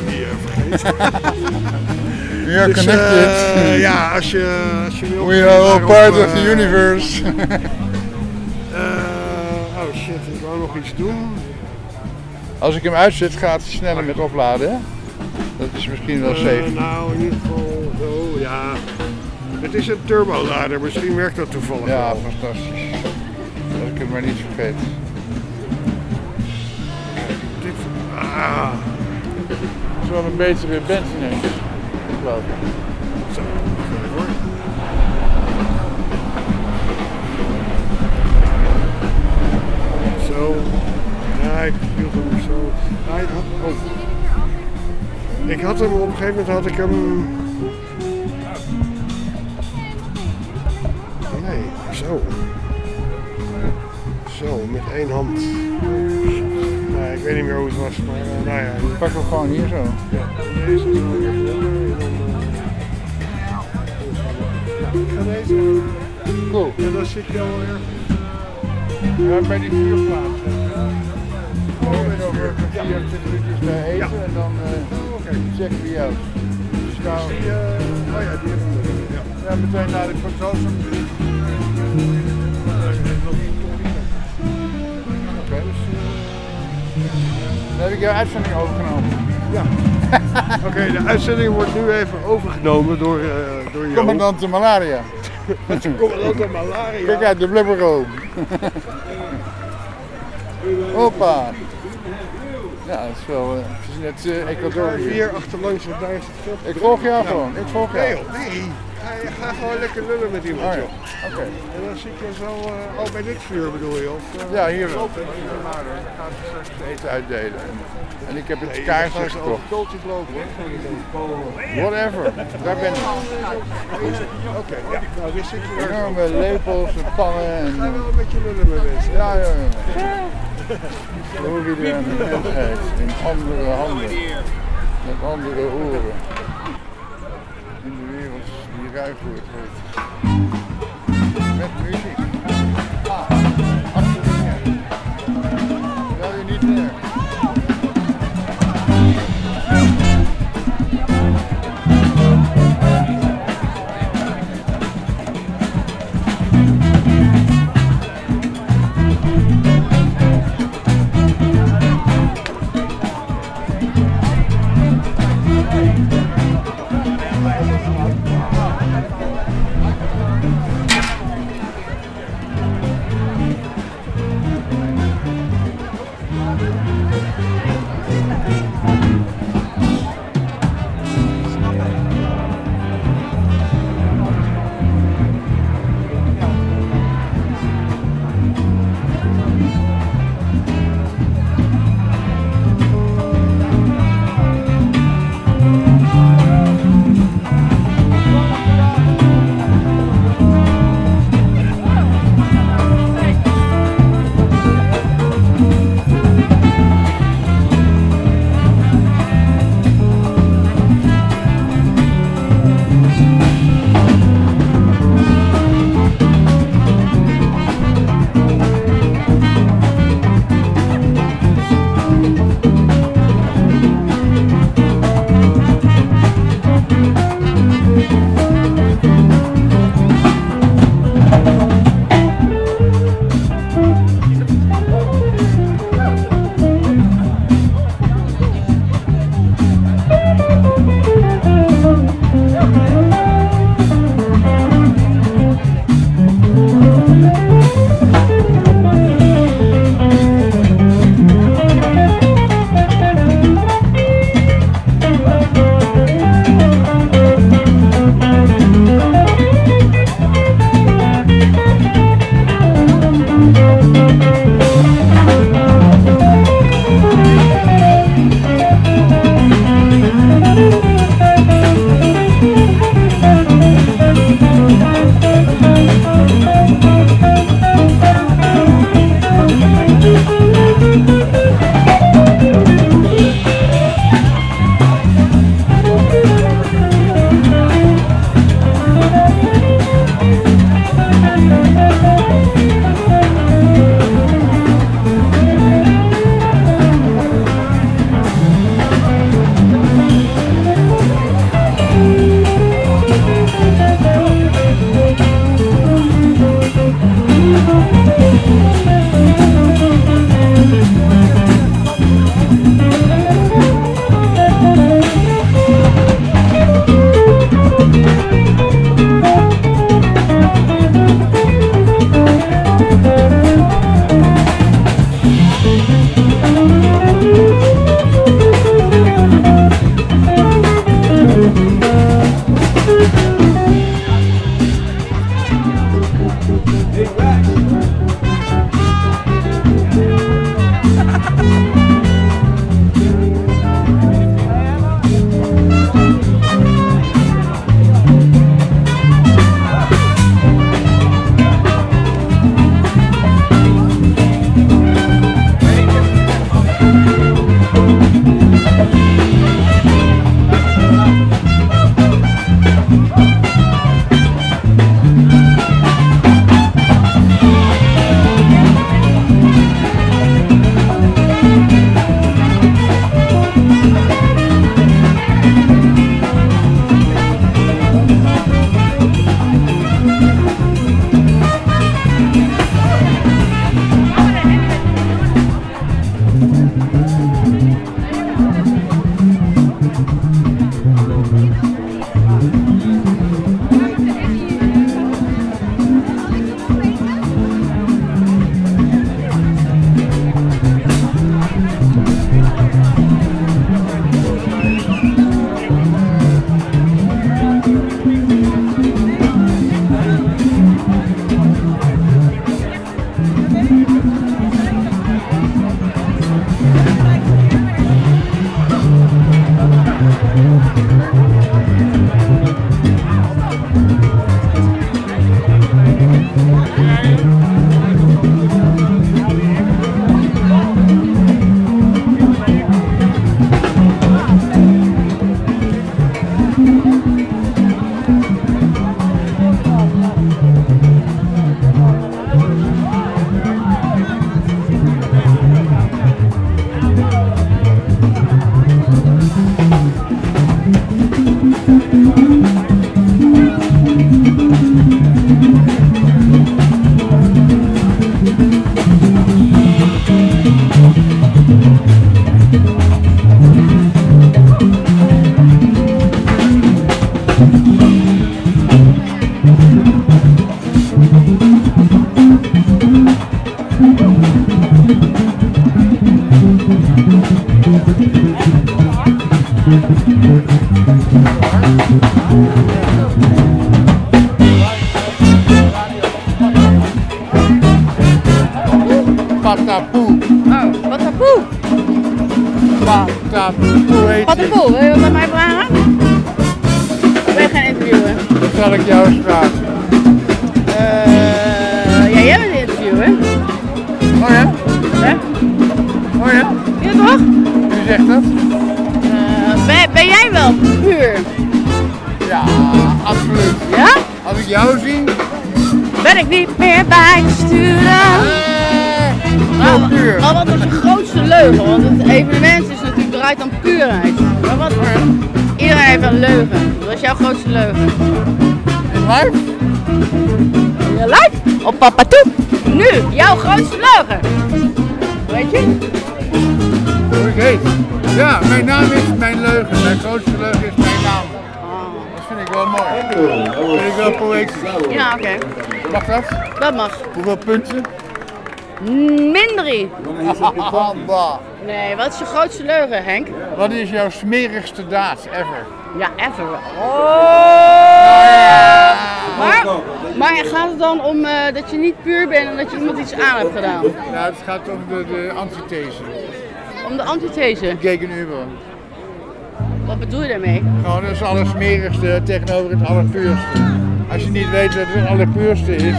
[SPEAKER 2] die eh, vergeten. *laughs*
[SPEAKER 27] We are
[SPEAKER 2] Dus,
[SPEAKER 27] connected.
[SPEAKER 2] eh, ja, als je, als je wil.
[SPEAKER 27] We are all part of the universe. *laughs*
[SPEAKER 2] eh, oh shit, ik wou nog iets doen.
[SPEAKER 27] Als ik hem uitzet, gaat hij sneller met opladen, hè? Dat is misschien wel safe.
[SPEAKER 2] nou, in ieder geval, oh ja. Het is een turbolader, misschien werkt dat toevallig
[SPEAKER 27] Ja,
[SPEAKER 2] wel.
[SPEAKER 27] fantastisch. Als ik het maar niet vergeet.
[SPEAKER 2] Dit, ah,
[SPEAKER 27] Het is wel een betere band ineens, geloof ik.
[SPEAKER 2] zo, hoor. Zo, ja, ik hield hem zo. Ja, oh. Ik had hem op een gegeven moment had ik hem. Zo. Zo, met één hand. Ik weet niet meer hoe het was, maar eh, nou ja.
[SPEAKER 27] Pak hem gewoon hier zo.
[SPEAKER 2] Ja, deze even onder eh, Ik deze.
[SPEAKER 27] Cool.
[SPEAKER 2] En dan zit je alweer.
[SPEAKER 27] Ja, bij die vuurplaats. Gewoon weer over 24 minuutjes eh, eten
[SPEAKER 2] Ja.
[SPEAKER 27] en dan eh checken we je uit. Dus nou,
[SPEAKER 2] Die, oh ja, die hebben we. Ja.
[SPEAKER 27] ja, meteen naar de foto's. Dus eh, heb ik jouw uitzending overgenomen.
[SPEAKER 2] Ja. *laughs* Oké, de uitzending wordt nu even overgenomen door, eh door Jo.
[SPEAKER 27] Commandant de malaria. *laughs*
[SPEAKER 2] Commandant de malaria.
[SPEAKER 27] Kijk uit, de blubbero. Hoppa. Ja, dat is wel, eh, het is net eh, Ecuador hier.
[SPEAKER 2] Achterlangs, want daar is het.
[SPEAKER 27] Ik volg jou gewoon, ik volg jou.
[SPEAKER 2] Nee, nee. Ga, ga gewoon lekker lullen met iemand,
[SPEAKER 27] Oh ja. Oké.
[SPEAKER 2] En dan zit je zo, eh oh, bij dit vuur bedoel je? Of, eh,
[SPEAKER 27] Ja, hier wel. Maar dan gaan ze straks eten uitdelen. En, ik heb het
[SPEAKER 2] Nee,
[SPEAKER 27] kaartje
[SPEAKER 2] dan gaan ze over
[SPEAKER 27] gekocht.
[SPEAKER 2] kooltjes lopen, hoor.
[SPEAKER 27] Whatever, daar ben ik.
[SPEAKER 2] Oké, ja. Nou, je daar.
[SPEAKER 27] Enorme lepels en pannen en...
[SPEAKER 2] Ga wel een beetje lullen met mensen.
[SPEAKER 27] Ja, ja, ja. Hoe iedereen een mens eet, in andere handen, met andere oren. In de wereld die ruigwoord heet. Mag. Hoeveel punten?
[SPEAKER 28] Min drie.
[SPEAKER 27] Bah.
[SPEAKER 28] Nee, wat is je grootste leugen, Henk?
[SPEAKER 27] Wat is jouw smerigste daad ever?
[SPEAKER 28] Ja, ever. Maar, maar gaat het dan om eh, dat je niet puur bent en dat je iemand iets aan hebt gedaan?
[SPEAKER 27] Ja, het gaat om de, de antithese.
[SPEAKER 28] Om de antithese?
[SPEAKER 27] Gegenüber.
[SPEAKER 28] Wat bedoel je daarmee?
[SPEAKER 27] Gewoon dat is het allersmerigste tegenover het allerpuurste. Als je niet weet wat het allerpuurste is,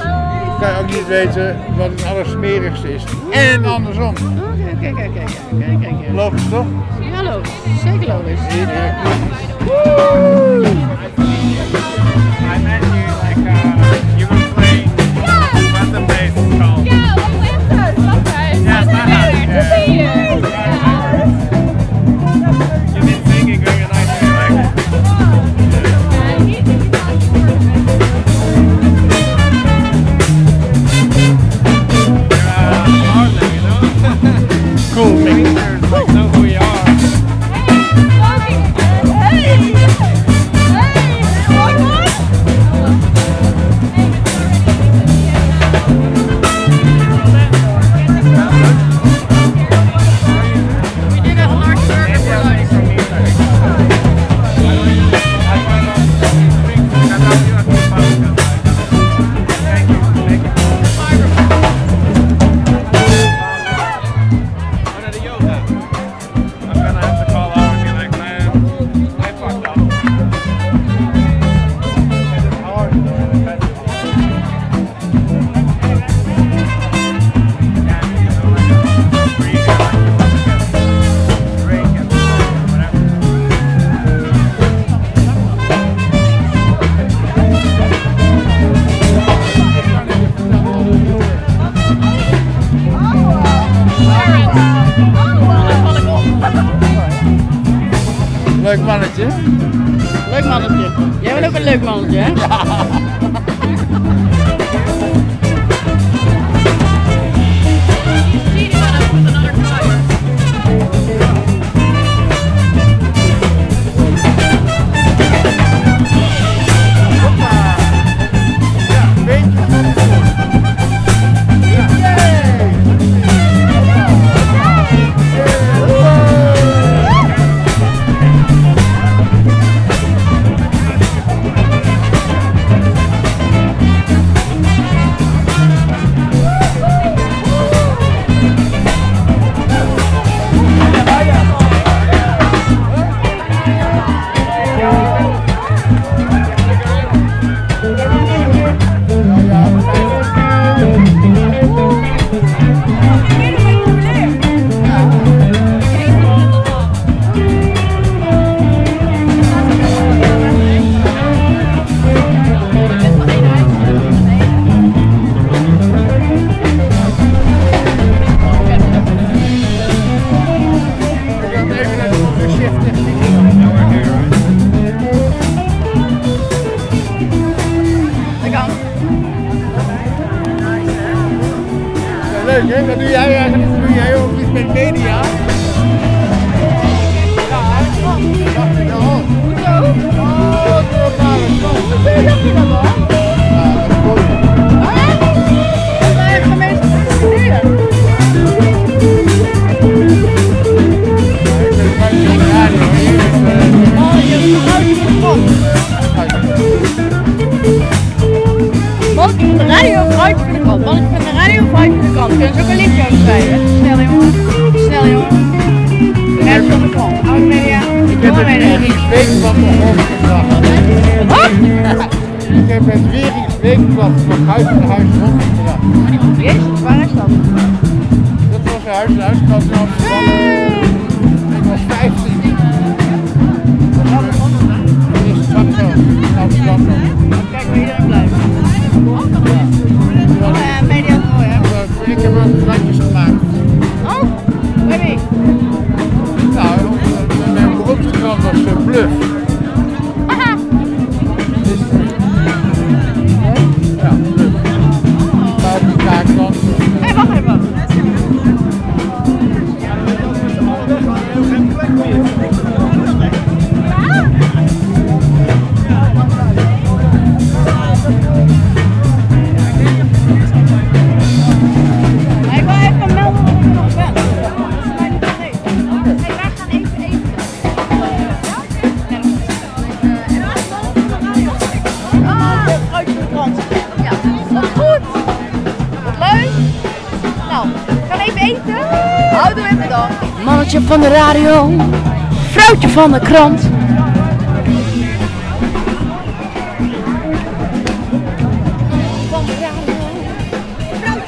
[SPEAKER 27] kan je ook niet weten wat het allersmerigste is. En andersom.
[SPEAKER 28] Oké, oké, oké, oké, oké, oké.
[SPEAKER 27] Logisch toch?
[SPEAKER 28] Ja, logisch. Zeker logisch.
[SPEAKER 27] Cool,
[SPEAKER 28] Van de krant, vrouwje van de radio. We gaan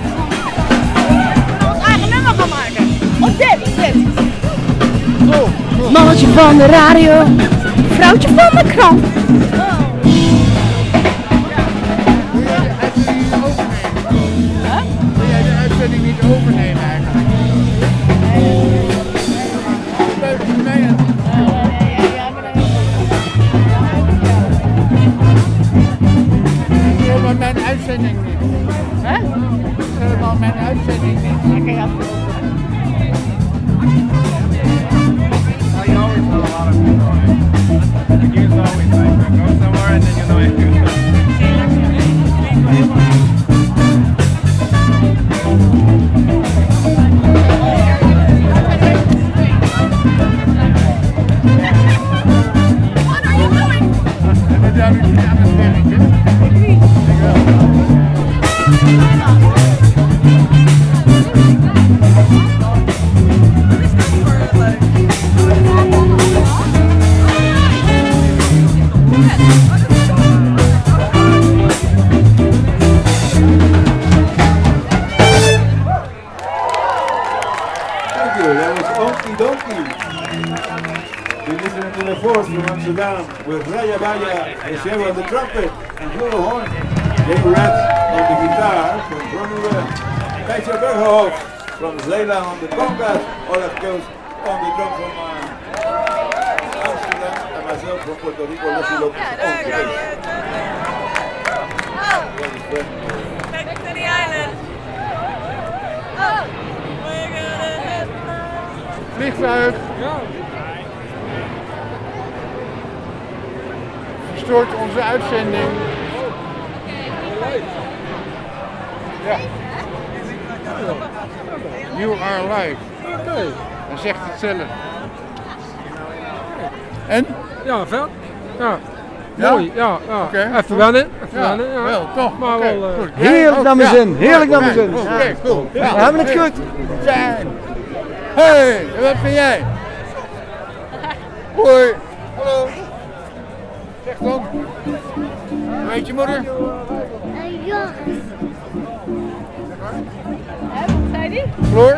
[SPEAKER 28] ons eigen nummer gaan maken. Op dit, dit. Mannetje van de radio, Vrouwtje van de krant.
[SPEAKER 29] Share the trumpet.
[SPEAKER 27] En?
[SPEAKER 30] Ja, vel. Ja.
[SPEAKER 27] Ja?
[SPEAKER 30] Mooi, ja. ja.
[SPEAKER 27] Okay,
[SPEAKER 30] even
[SPEAKER 27] goed.
[SPEAKER 30] wennen, even
[SPEAKER 27] ja,
[SPEAKER 30] wennen. Ja.
[SPEAKER 27] Wel, toch.
[SPEAKER 30] Maar
[SPEAKER 27] okay,
[SPEAKER 30] wel,
[SPEAKER 27] uh,
[SPEAKER 31] heerlijk naar mijn zin, heerlijk naar mijn zin.
[SPEAKER 27] Oké, cool.
[SPEAKER 31] We hebben het goed.
[SPEAKER 27] Fijn. hey, wat vind jij? Hoi. Hallo. Zeg dan. Weet je moeder?
[SPEAKER 28] Uh, ja. Hè, wat zei die?
[SPEAKER 27] Floor?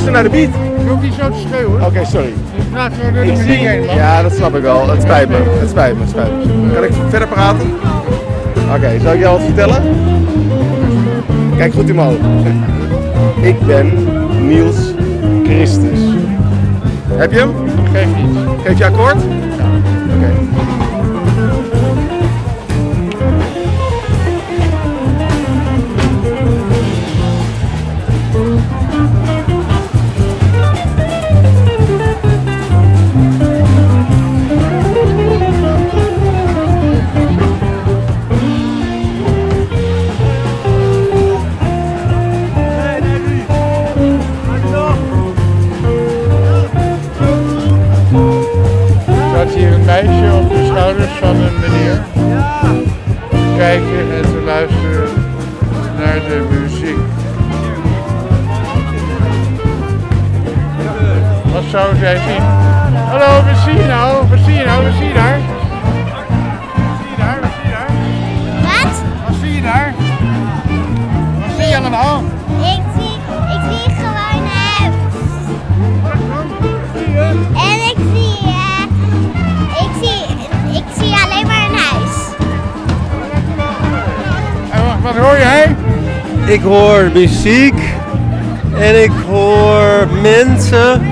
[SPEAKER 27] Luister naar de beat.
[SPEAKER 32] Je hoeft niet zo te schreeuwen.
[SPEAKER 27] Oké, sorry.
[SPEAKER 32] Je praat gewoon door de
[SPEAKER 27] Ik
[SPEAKER 32] muziek
[SPEAKER 27] zie,
[SPEAKER 32] heen, man.
[SPEAKER 27] ja, dat snap ik wel. Het spijt me. Het spijt me. Het spijt me. Kan ik verder praten? Oké, zal ik jou wat vertellen? Kijk goed in mijn ogen. Ik ben Niels Christus. Heb je hem?
[SPEAKER 32] Geef niet.
[SPEAKER 27] Geef je akkoord?
[SPEAKER 33] Ik
[SPEAKER 32] hoor
[SPEAKER 29] muziek en ik hoor mensen.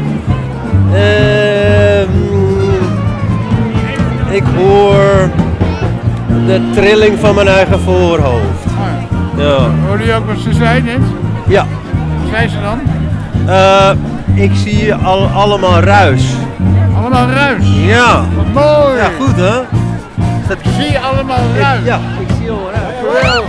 [SPEAKER 29] Ehm, ik hoor de trilling van mijn eigen voorhoofd. Ja.
[SPEAKER 32] Hoorde je ook wat ze zei net?
[SPEAKER 29] Ja.
[SPEAKER 32] Wat zei ze dan?
[SPEAKER 29] Eh, ik zie al, allemaal ruis.
[SPEAKER 32] Allemaal ruis.
[SPEAKER 29] Ja.
[SPEAKER 32] Wat mooi.
[SPEAKER 29] Ja, goed hè?
[SPEAKER 32] Ik zie allemaal ruis.
[SPEAKER 29] ja, ik zie allemaal ruis.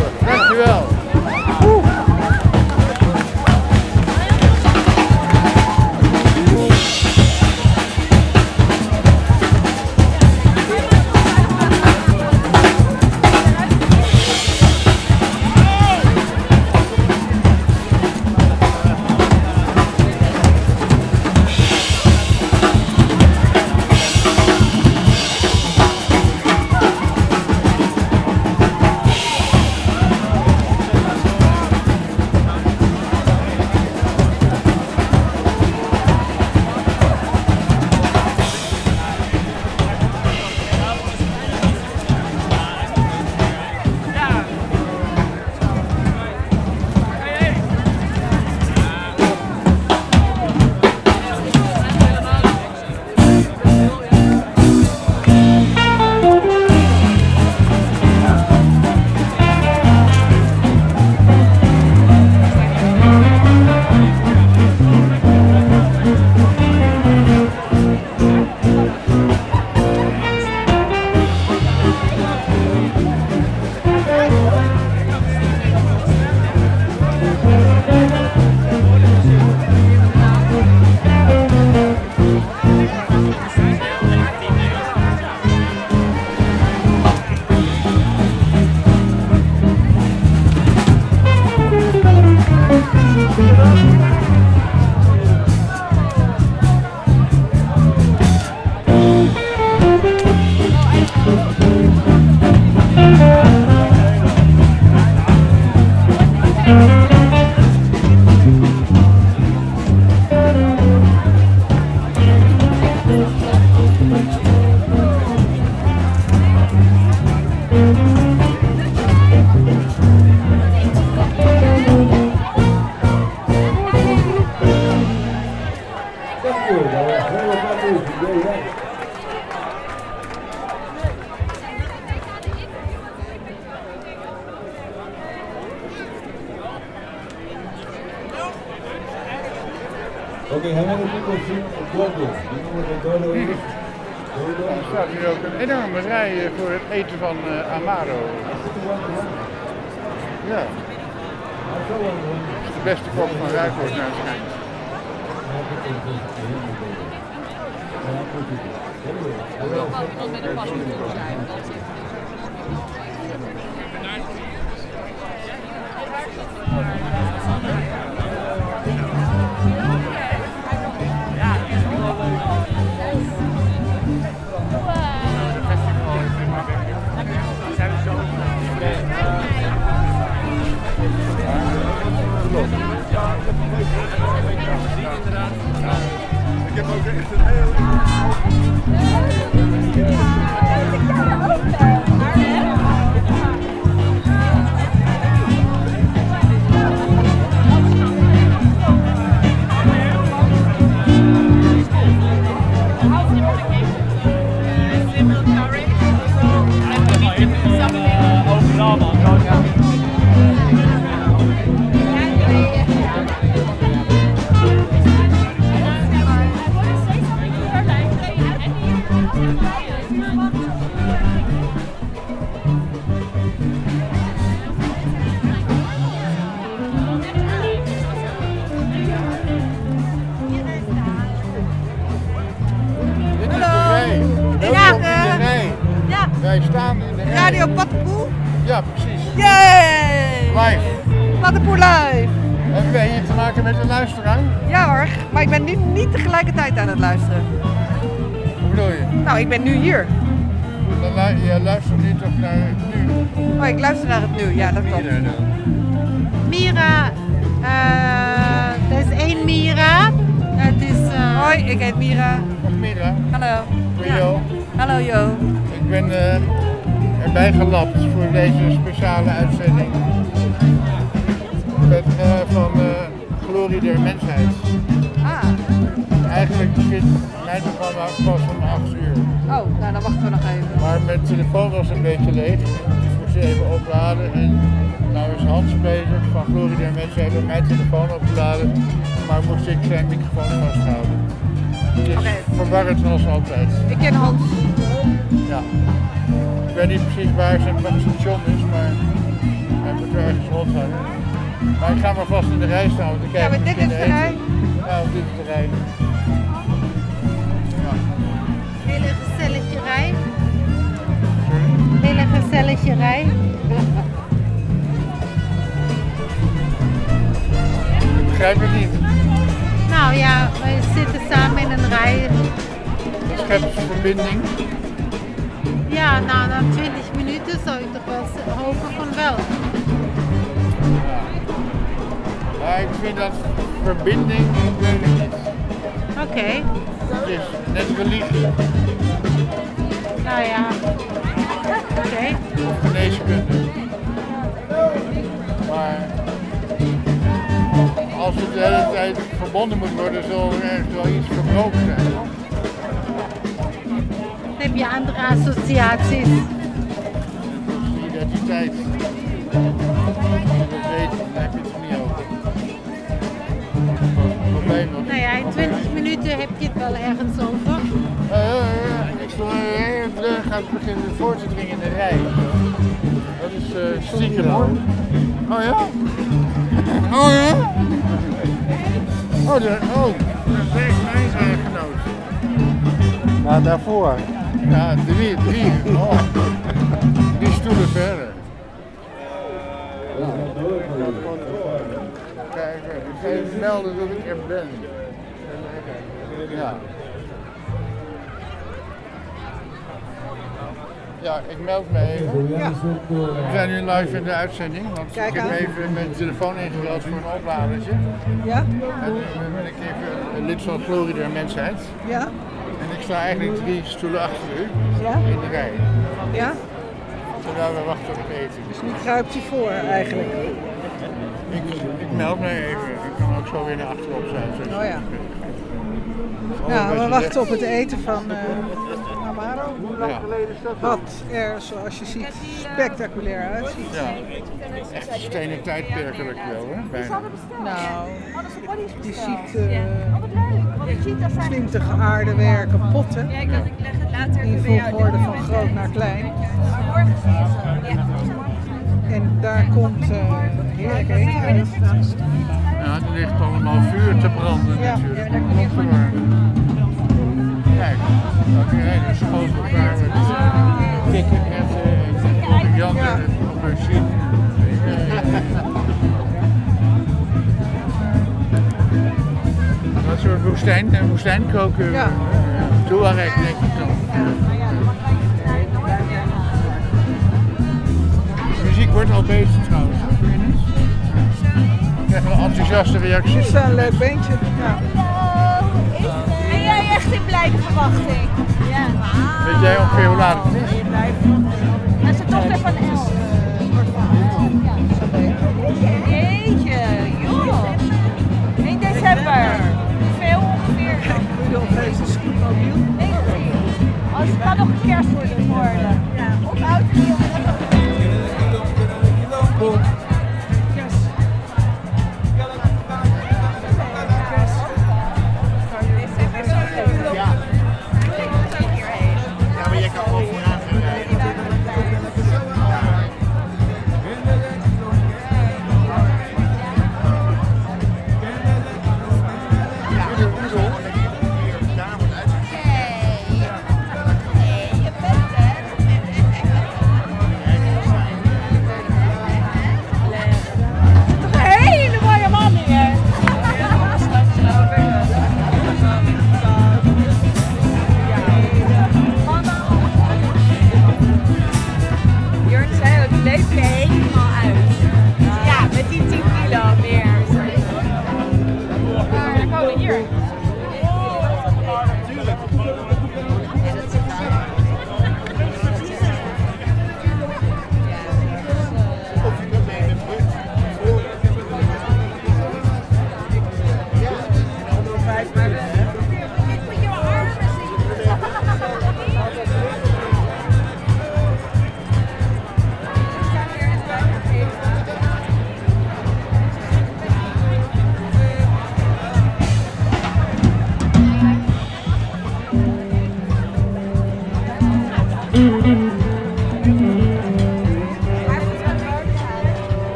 [SPEAKER 34] Met een
[SPEAKER 27] luisteraar?
[SPEAKER 26] Ja hoor, maar ik ben nu niet tegelijkertijd aan het luisteren.
[SPEAKER 27] Hoe bedoel je?
[SPEAKER 26] Nou, ik ben nu hier.
[SPEAKER 27] Dan lu- je luistert niet toch naar het nu?
[SPEAKER 26] Oh, ik luister naar het nu. Ja, dat klopt.
[SPEAKER 5] Mira, eh, er is één Mira. Het is. eh,
[SPEAKER 26] Hoi, ik heet Mira.
[SPEAKER 27] Dag Mira.
[SPEAKER 26] Hallo.
[SPEAKER 27] Ben Jo.
[SPEAKER 26] Hallo Jo.
[SPEAKER 27] Ik ben eh, erbij gelapt voor deze speciale uitzending. Met, eh, van Glorie der Mensheid.
[SPEAKER 26] Ah.
[SPEAKER 27] Eigenlijk begint mijn programma pas om 8 uur.
[SPEAKER 26] Oh, nou dan wachten we nog even.
[SPEAKER 27] Maar mijn telefoon was een beetje leeg. Ik moest ze even opladen. En nou is Hans bezig van Glorie der Mensheid om mijn telefoon op te laden. Maar moest ik zijn microfoon vasthouden. Dus
[SPEAKER 26] Oké.
[SPEAKER 27] verwarrend zoals altijd.
[SPEAKER 26] Ik ken Hans.
[SPEAKER 27] Ja. Ik weet niet precies waar zijn station is, maar hij moet er ergens rondhangen. Maar ik ga maar vast in de rij staan om te kijken.
[SPEAKER 26] Ja, maar dit is de
[SPEAKER 27] eten-
[SPEAKER 26] rij?
[SPEAKER 27] Ja, dit is de rij.
[SPEAKER 5] Hele gezellige rij. Hele gezellige rij.
[SPEAKER 27] Ik begrijp het niet.
[SPEAKER 5] Nou ja, we zitten samen in een rij.
[SPEAKER 27] Schept verbinding.
[SPEAKER 5] Ja, nou na 20 minuten zou ik toch wel hopen van wel.
[SPEAKER 27] Ja, ik vind dat verbinding, ik weet het niet.
[SPEAKER 5] Oké,
[SPEAKER 27] Het is net religie
[SPEAKER 5] nou ja. Oké.
[SPEAKER 27] of geneeskunde. Maar als het de hele tijd verbonden moet worden, zal er ergens wel iets verbroken zijn.
[SPEAKER 5] Heb je andere associaties?
[SPEAKER 27] Identiteit.
[SPEAKER 5] Nou ja, in 20 minuten heb je het wel ergens over.
[SPEAKER 27] Eh, ik zal heel terug gaan beginnen voor te dringen in de rij. Dat is eh stiekem hoor. Oh ja? Oh ja? Oh, de, oh, dat is mijn echtgenoot.
[SPEAKER 35] Maar daarvoor.
[SPEAKER 27] Ja, drie, drie. Oh. Die stoelen verder. Kijk, ik ga even melden dat ik er ben. Ja. Ja, ik meld me even.
[SPEAKER 26] Ja.
[SPEAKER 27] We zijn nu live in de uitzending, want
[SPEAKER 26] Kijk
[SPEAKER 27] ik heb
[SPEAKER 26] aan.
[SPEAKER 27] even mijn telefoon ingebeld voor een opladertje.
[SPEAKER 26] Ja?
[SPEAKER 27] En nu ben ik even een lid van Glorie der Mensheid.
[SPEAKER 26] Ja?
[SPEAKER 27] En ik sta eigenlijk drie stoelen achter u
[SPEAKER 26] Ja?
[SPEAKER 27] in de rij.
[SPEAKER 26] Ja?
[SPEAKER 27] Terwijl we wachten op het eten.
[SPEAKER 26] Dus nu kruipt hij voor eigenlijk.
[SPEAKER 27] Ik, ik meld me even. Ik ook zo weer naar achterop zijn.
[SPEAKER 26] Oh ja. Ja, we wachten op het eten van eh Amaro.
[SPEAKER 27] Ja.
[SPEAKER 26] Wat er, zoals je ziet, spectaculair uitziet.
[SPEAKER 27] Ja, echt stenen tijdperkelijk wel, hè? Bijna.
[SPEAKER 26] Nou, je ziet eh 20 aardewerken potten in volgorde van groot naar klein. En daar komt eh heerlijk eten uit.
[SPEAKER 27] Ja, er ligt allemaal vuur te branden
[SPEAKER 26] Ja,
[SPEAKER 27] natuurlijk.
[SPEAKER 26] ja, dat. Klopt
[SPEAKER 27] maar. Kijk, ook een hele schotel daar met kikkererwten en koriander en aubergine. Wat soort woestijn, eh, woestijnkoken.
[SPEAKER 26] Ja.
[SPEAKER 27] Touareg denk ik dan. Muziek wordt al bezig trouwens. Ik krijg wel enthousiaste
[SPEAKER 26] Het
[SPEAKER 27] reacties.
[SPEAKER 26] is wel een leuk beentje. Ja.
[SPEAKER 20] Ben jij echt in blijde verwachting? Ja.
[SPEAKER 27] Weet jij ongeveer hoe laat het is?
[SPEAKER 20] Dat is de dochter van Els. Jeetje, joh. 1 december. Hoeveel ongeveer?
[SPEAKER 26] Rudolf heeft een scootmobiel.
[SPEAKER 20] Nee, Als het kan nog een kerst worden. worden. Ja. Of oud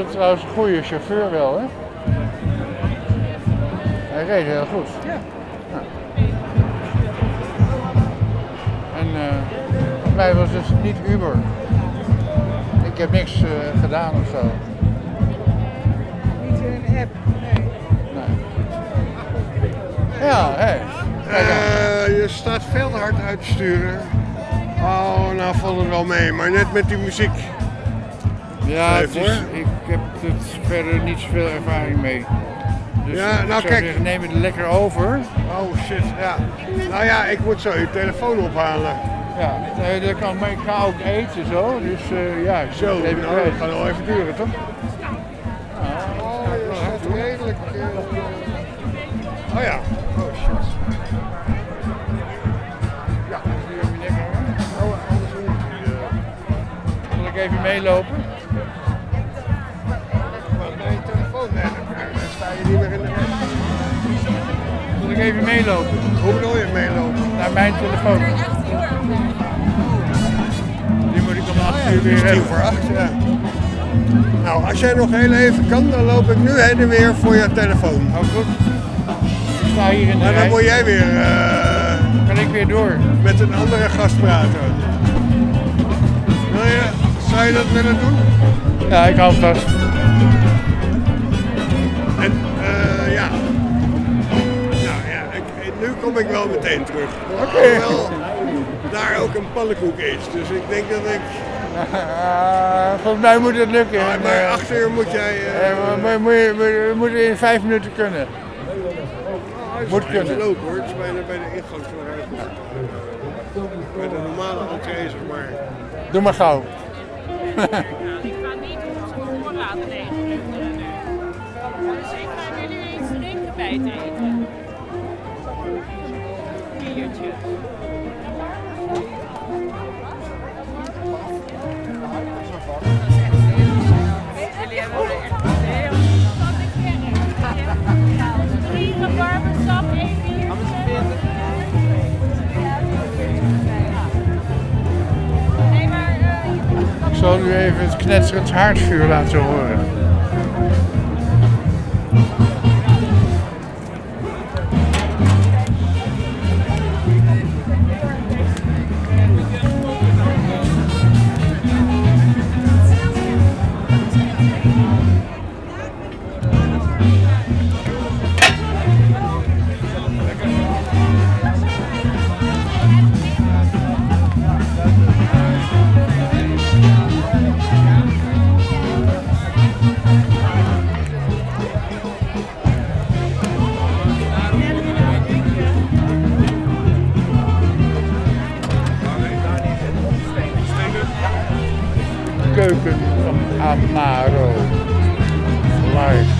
[SPEAKER 27] Een trouwens een goede chauffeur wel, hè? Hij reed heel goed. Ja. En eh volgens mij was het niet Uber. Ik heb niks eh, gedaan of zo.
[SPEAKER 26] Niet een app.
[SPEAKER 27] Ja, hé.
[SPEAKER 2] Eh, je staat veel te hard uit te sturen. Oh, nou valt het wel mee, maar net met die muziek.
[SPEAKER 27] Ja, het is,
[SPEAKER 2] hoor.
[SPEAKER 27] ik er verder niet zoveel ervaring mee. Dus
[SPEAKER 2] Ja, nou kijk.
[SPEAKER 27] zeggen, neem het lekker over.
[SPEAKER 2] Oh shit, ja. Nou ja, ik moet zo je telefoon ophalen.
[SPEAKER 27] Ja, nee, dat kan, maar ik ga ook eten zo, dus eh, ja.
[SPEAKER 2] Zo,
[SPEAKER 27] het
[SPEAKER 2] nou, dat
[SPEAKER 27] mee.
[SPEAKER 2] gaat wel even duren, toch?
[SPEAKER 27] Weer
[SPEAKER 2] is tien voor acht, ja. Nou, als jij nog heel even kan, dan loop ik nu heen en weer voor je telefoon.
[SPEAKER 27] Oh, goed. Ik sta hier in de
[SPEAKER 2] Maar dan moet jij weer... eh,
[SPEAKER 27] Kan ik weer door?
[SPEAKER 2] Met een andere gast praten. Wil je, zou je dat willen doen?
[SPEAKER 27] Ja, ik hou vast.
[SPEAKER 2] En eh, ja. Nou ja, ik, nu kom ik wel meteen terug.
[SPEAKER 27] Oké.
[SPEAKER 2] Daar ook een pannenkoek is. Dus ik denk dat ik... *laughs*
[SPEAKER 27] Volgens mij moet het lukken.
[SPEAKER 2] Ah, maar acht uur moet jij... eh,
[SPEAKER 27] maar- moet je- moeten in vijf minuten kunnen. moet
[SPEAKER 2] is
[SPEAKER 27] kunnen.
[SPEAKER 2] leuk hoor. Het is bijna bij de ingang van de ruimte. Bij de normale entree zeg maar.
[SPEAKER 27] Doe maar gauw.
[SPEAKER 20] Ik ga niet negen minuten nu. Dus ik ga drinken bij het eten. Biertje. Hebben echt heel van de kerk. Drie rabarbersap, één biertje. Nee, maar eh,
[SPEAKER 27] Ik zal u even het knetserend haardvuur laten horen. Keuken van Amaro. Live.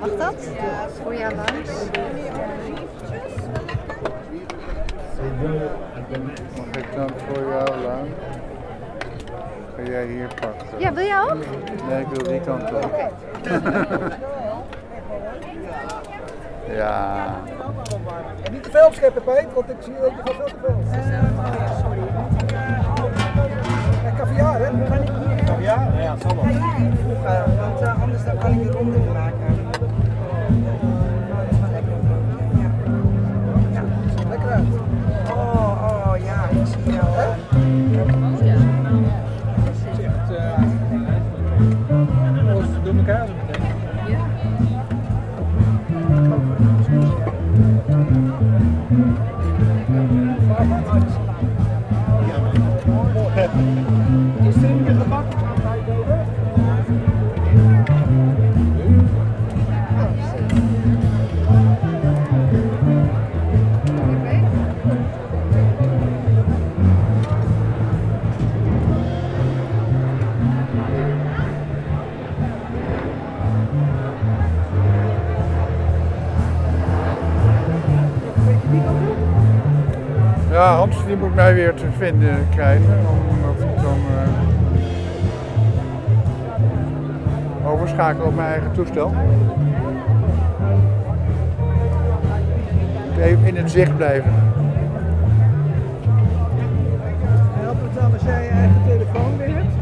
[SPEAKER 36] Mag dat?
[SPEAKER 27] Ja. Voor jou? weer te vinden krijgen. Omdat ik dan eh, uh, overschakel op mijn eigen toestel. Even in het zicht blijven.
[SPEAKER 30] Help het dan als jij je eigen telefoon weer hebt?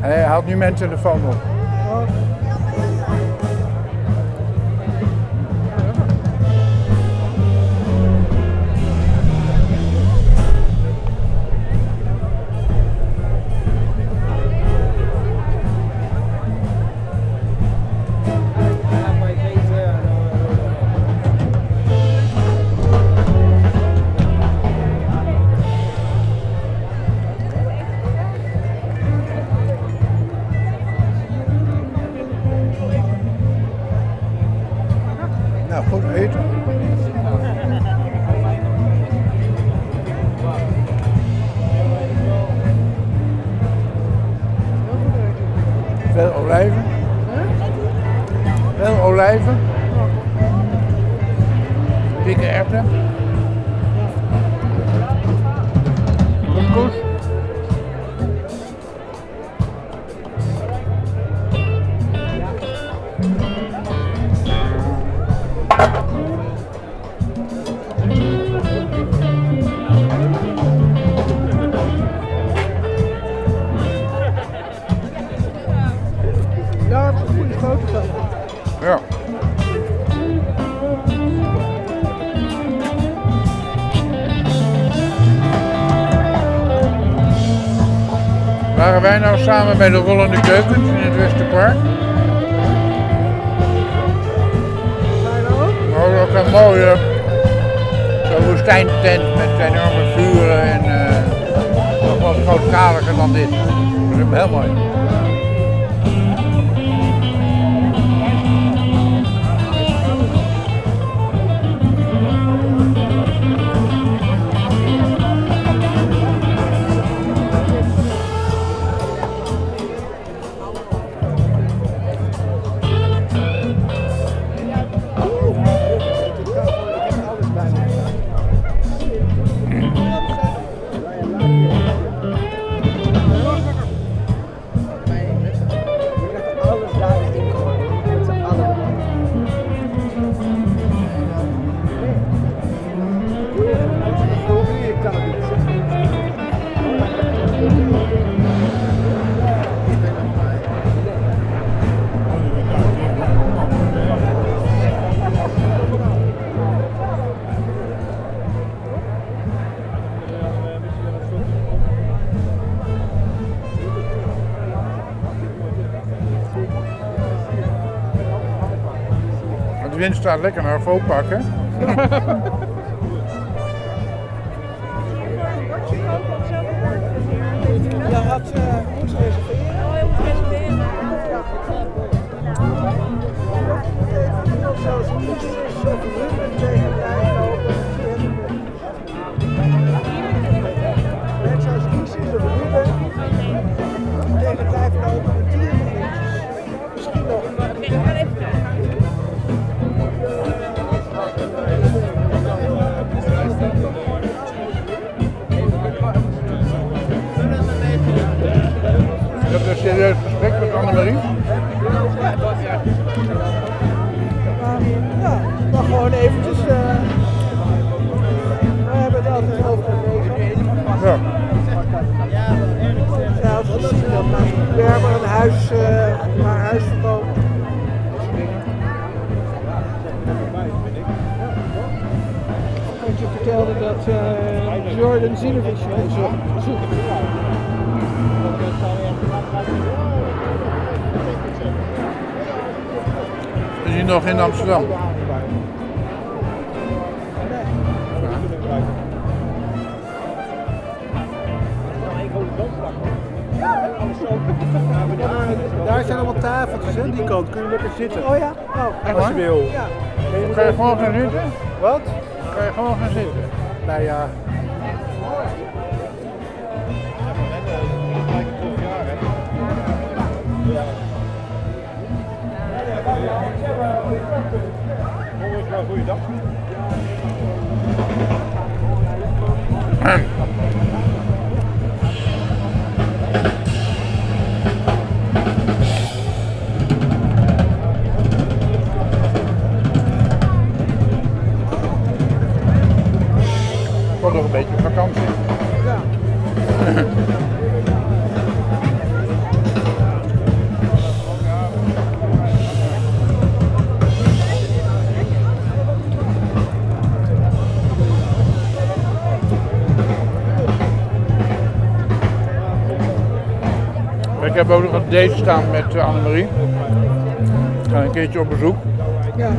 [SPEAKER 27] Hij haalt nu mijn telefoon op.
[SPEAKER 26] samen bij de Rollende Keukens in het Westerpark? Oh, ook een mooie zo'n woestijntent met enorme vuren en eh, nog wat grootschaliger dan dit. Dat is heel mooi. Staat lekker naar Faux pakken. *laughs* Is hij nog in Amsterdam?
[SPEAKER 29] Daar zijn allemaal tafeltjes, hè? Die kant kun je lekker zitten.
[SPEAKER 27] Oh ja? Oh,
[SPEAKER 29] Als je wil.
[SPEAKER 27] Ja.
[SPEAKER 26] Kan je gewoon gaan zitten?
[SPEAKER 29] Wat?
[SPEAKER 26] Kan je gewoon gaan zitten?
[SPEAKER 29] Nou ja. Goeiedag.
[SPEAKER 26] Wordt heb ook nog een date staan met eh, Annemarie. Ik ga een keertje op bezoek.
[SPEAKER 27] Ja.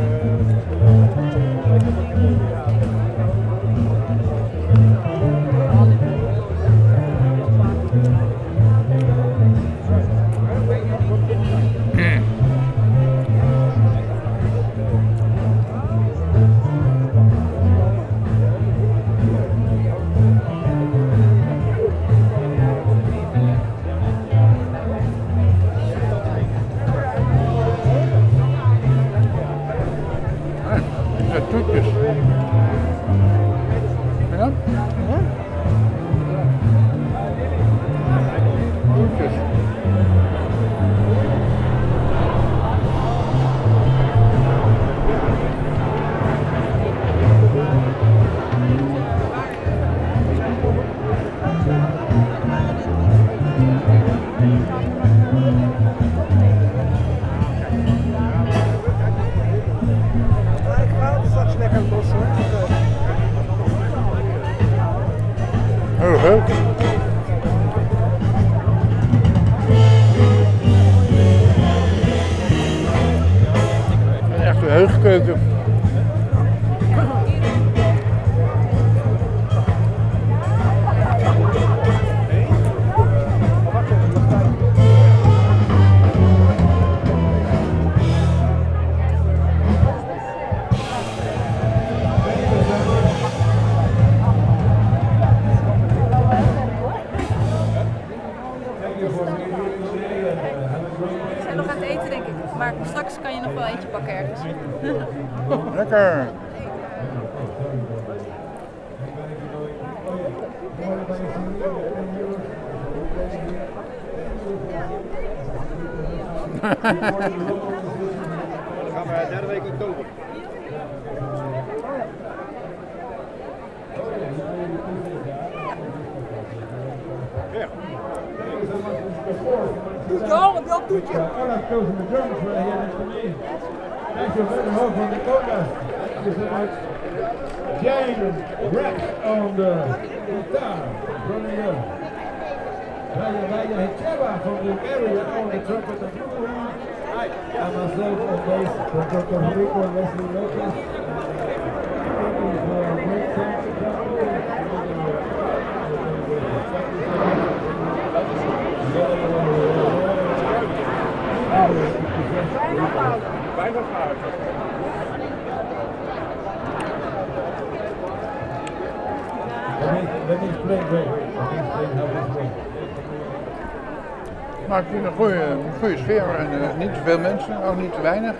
[SPEAKER 37] Maar
[SPEAKER 27] ik vind een goede, goede sfeer en eh, niet te veel mensen, ook niet te weinig.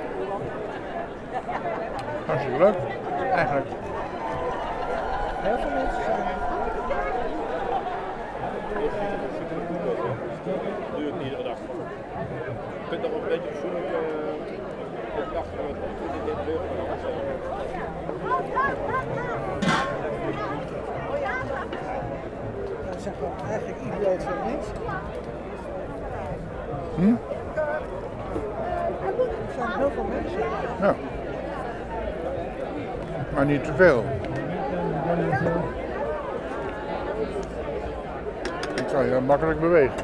[SPEAKER 27] Hartstikke leuk, eigenlijk.
[SPEAKER 26] Heel veel mensen zijn er.
[SPEAKER 38] Duurt niet iedere dag. Ik vind dat wel een beetje persoonlijk. Uh, ik dacht van het dit weer
[SPEAKER 26] Dat gewoon eigenlijk idioot veel mensen.
[SPEAKER 27] Hm?
[SPEAKER 26] Er zijn heel veel mensen.
[SPEAKER 27] Ja. Maar niet te veel. Ik kan je makkelijk bewegen.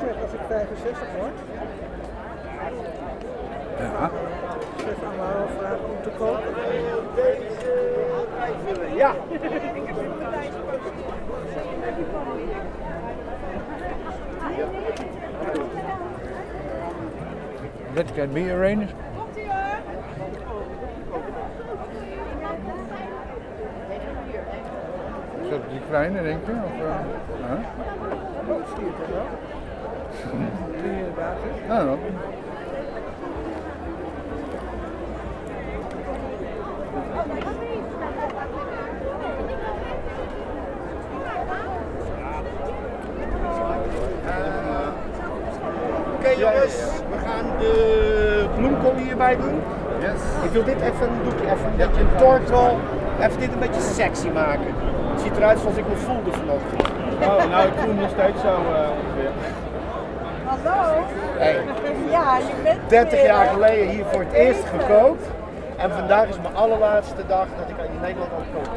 [SPEAKER 26] Zeg, als ik 65 word, Vragen om te.
[SPEAKER 38] Ja.
[SPEAKER 27] That can be arranged. Is dat die kleine, denk je? Of, uh, huh?
[SPEAKER 26] Oh, zie je het wel? *laughs* Die
[SPEAKER 38] Oké jongens, we gaan de bloemkool hierbij doen. Ik wil dit even, doe ik even een beetje een tortel, even dit een beetje sexy maken. Het ziet eruit zoals ik me voelde vanochtend.
[SPEAKER 39] Oh, nou ik voel me nog steeds zo uh, ongeveer.
[SPEAKER 40] Hallo?
[SPEAKER 38] Hey.
[SPEAKER 40] Ja, je bent
[SPEAKER 38] 30
[SPEAKER 40] weer,
[SPEAKER 38] jaar geleden hier voor het eerst gekookt. En vandaag is mijn allerlaatste dag dat ik in Nederland ook kook.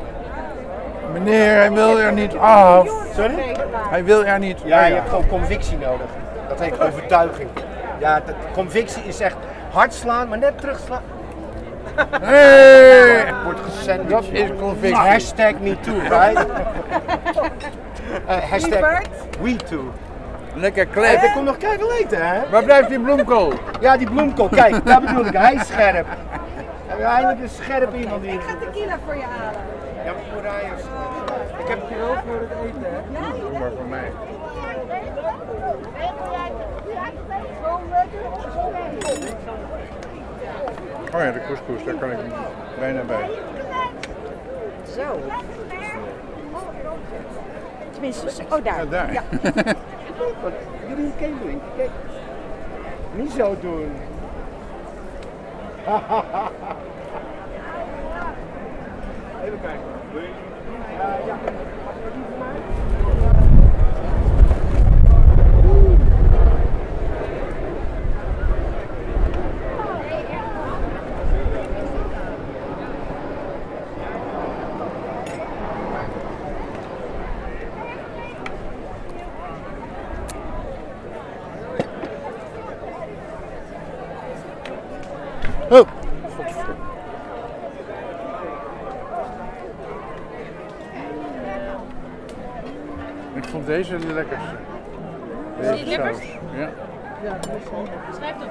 [SPEAKER 27] Meneer, hij wil er niet af.
[SPEAKER 38] Sorry?
[SPEAKER 27] Hij wil er niet
[SPEAKER 38] Ja, je hebt gewoon convictie nodig. Dat heet overtuiging. Ja, dat, convictie is echt hard slaan, maar net terugslaan.
[SPEAKER 27] Hey!
[SPEAKER 38] Wordt gesandwiched.
[SPEAKER 27] Dat is convictie.
[SPEAKER 38] Hashtag MeToo, *laughs* right? Eh, hashtag
[SPEAKER 40] Lieverd?
[SPEAKER 38] WeToo.
[SPEAKER 27] Lekker klep.
[SPEAKER 38] ik kom nog kijken eten, hè?
[SPEAKER 27] Waar blijft die bloemkool?
[SPEAKER 38] Ja, die bloemkool. Kijk, daar bedoel ik. Hij is scherp. Hebben we eindelijk een scherp iemand die...
[SPEAKER 40] Ik ga tequila voor je halen.
[SPEAKER 38] Ja, maar Moeraya is... Ik heb
[SPEAKER 26] je wel voor het eten, hè?
[SPEAKER 27] Doe maar voor mij. Oh ja, de couscous, daar kan ik bijna bij.
[SPEAKER 36] Zo. Tenminste, oh daar.
[SPEAKER 27] Ja, daar.
[SPEAKER 36] Ja. *laughs*
[SPEAKER 30] Wat jullie. Kijk. Niet zo doen. Even kijken. Ja, ja.
[SPEAKER 27] Oh! Ik vond deze de lekkerste. Deze
[SPEAKER 24] Die lippers?
[SPEAKER 27] saus. Ja.
[SPEAKER 26] Ja, dat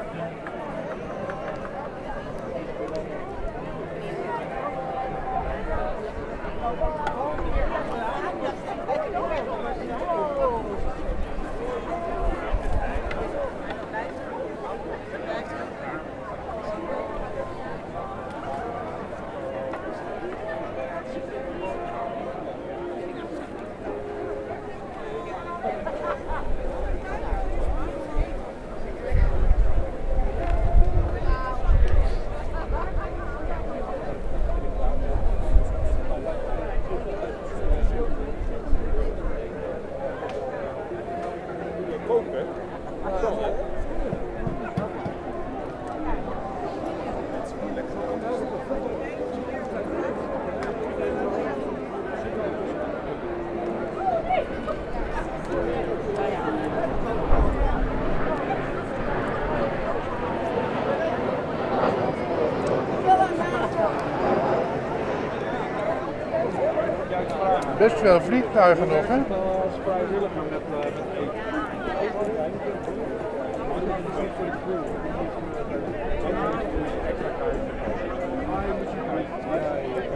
[SPEAKER 27] veel vliegtuigen nog, hè?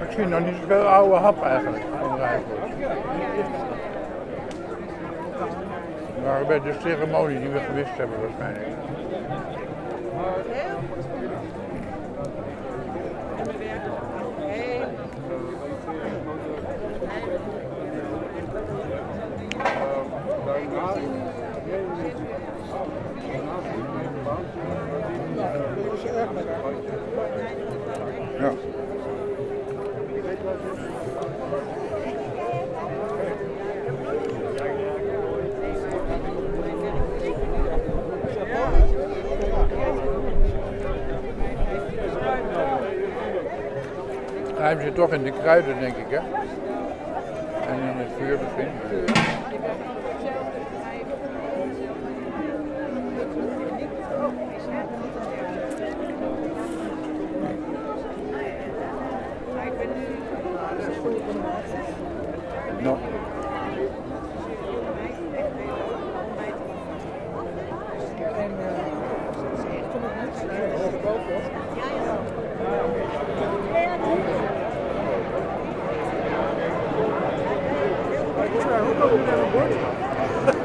[SPEAKER 27] Ik zie nog niet zoveel oude hap eigenlijk. Maar bij de ceremonie die we gewist hebben waarschijnlijk. Ja. Hij zit toch in de kruiden, denk ik, hè? En in het vuur misschien. No.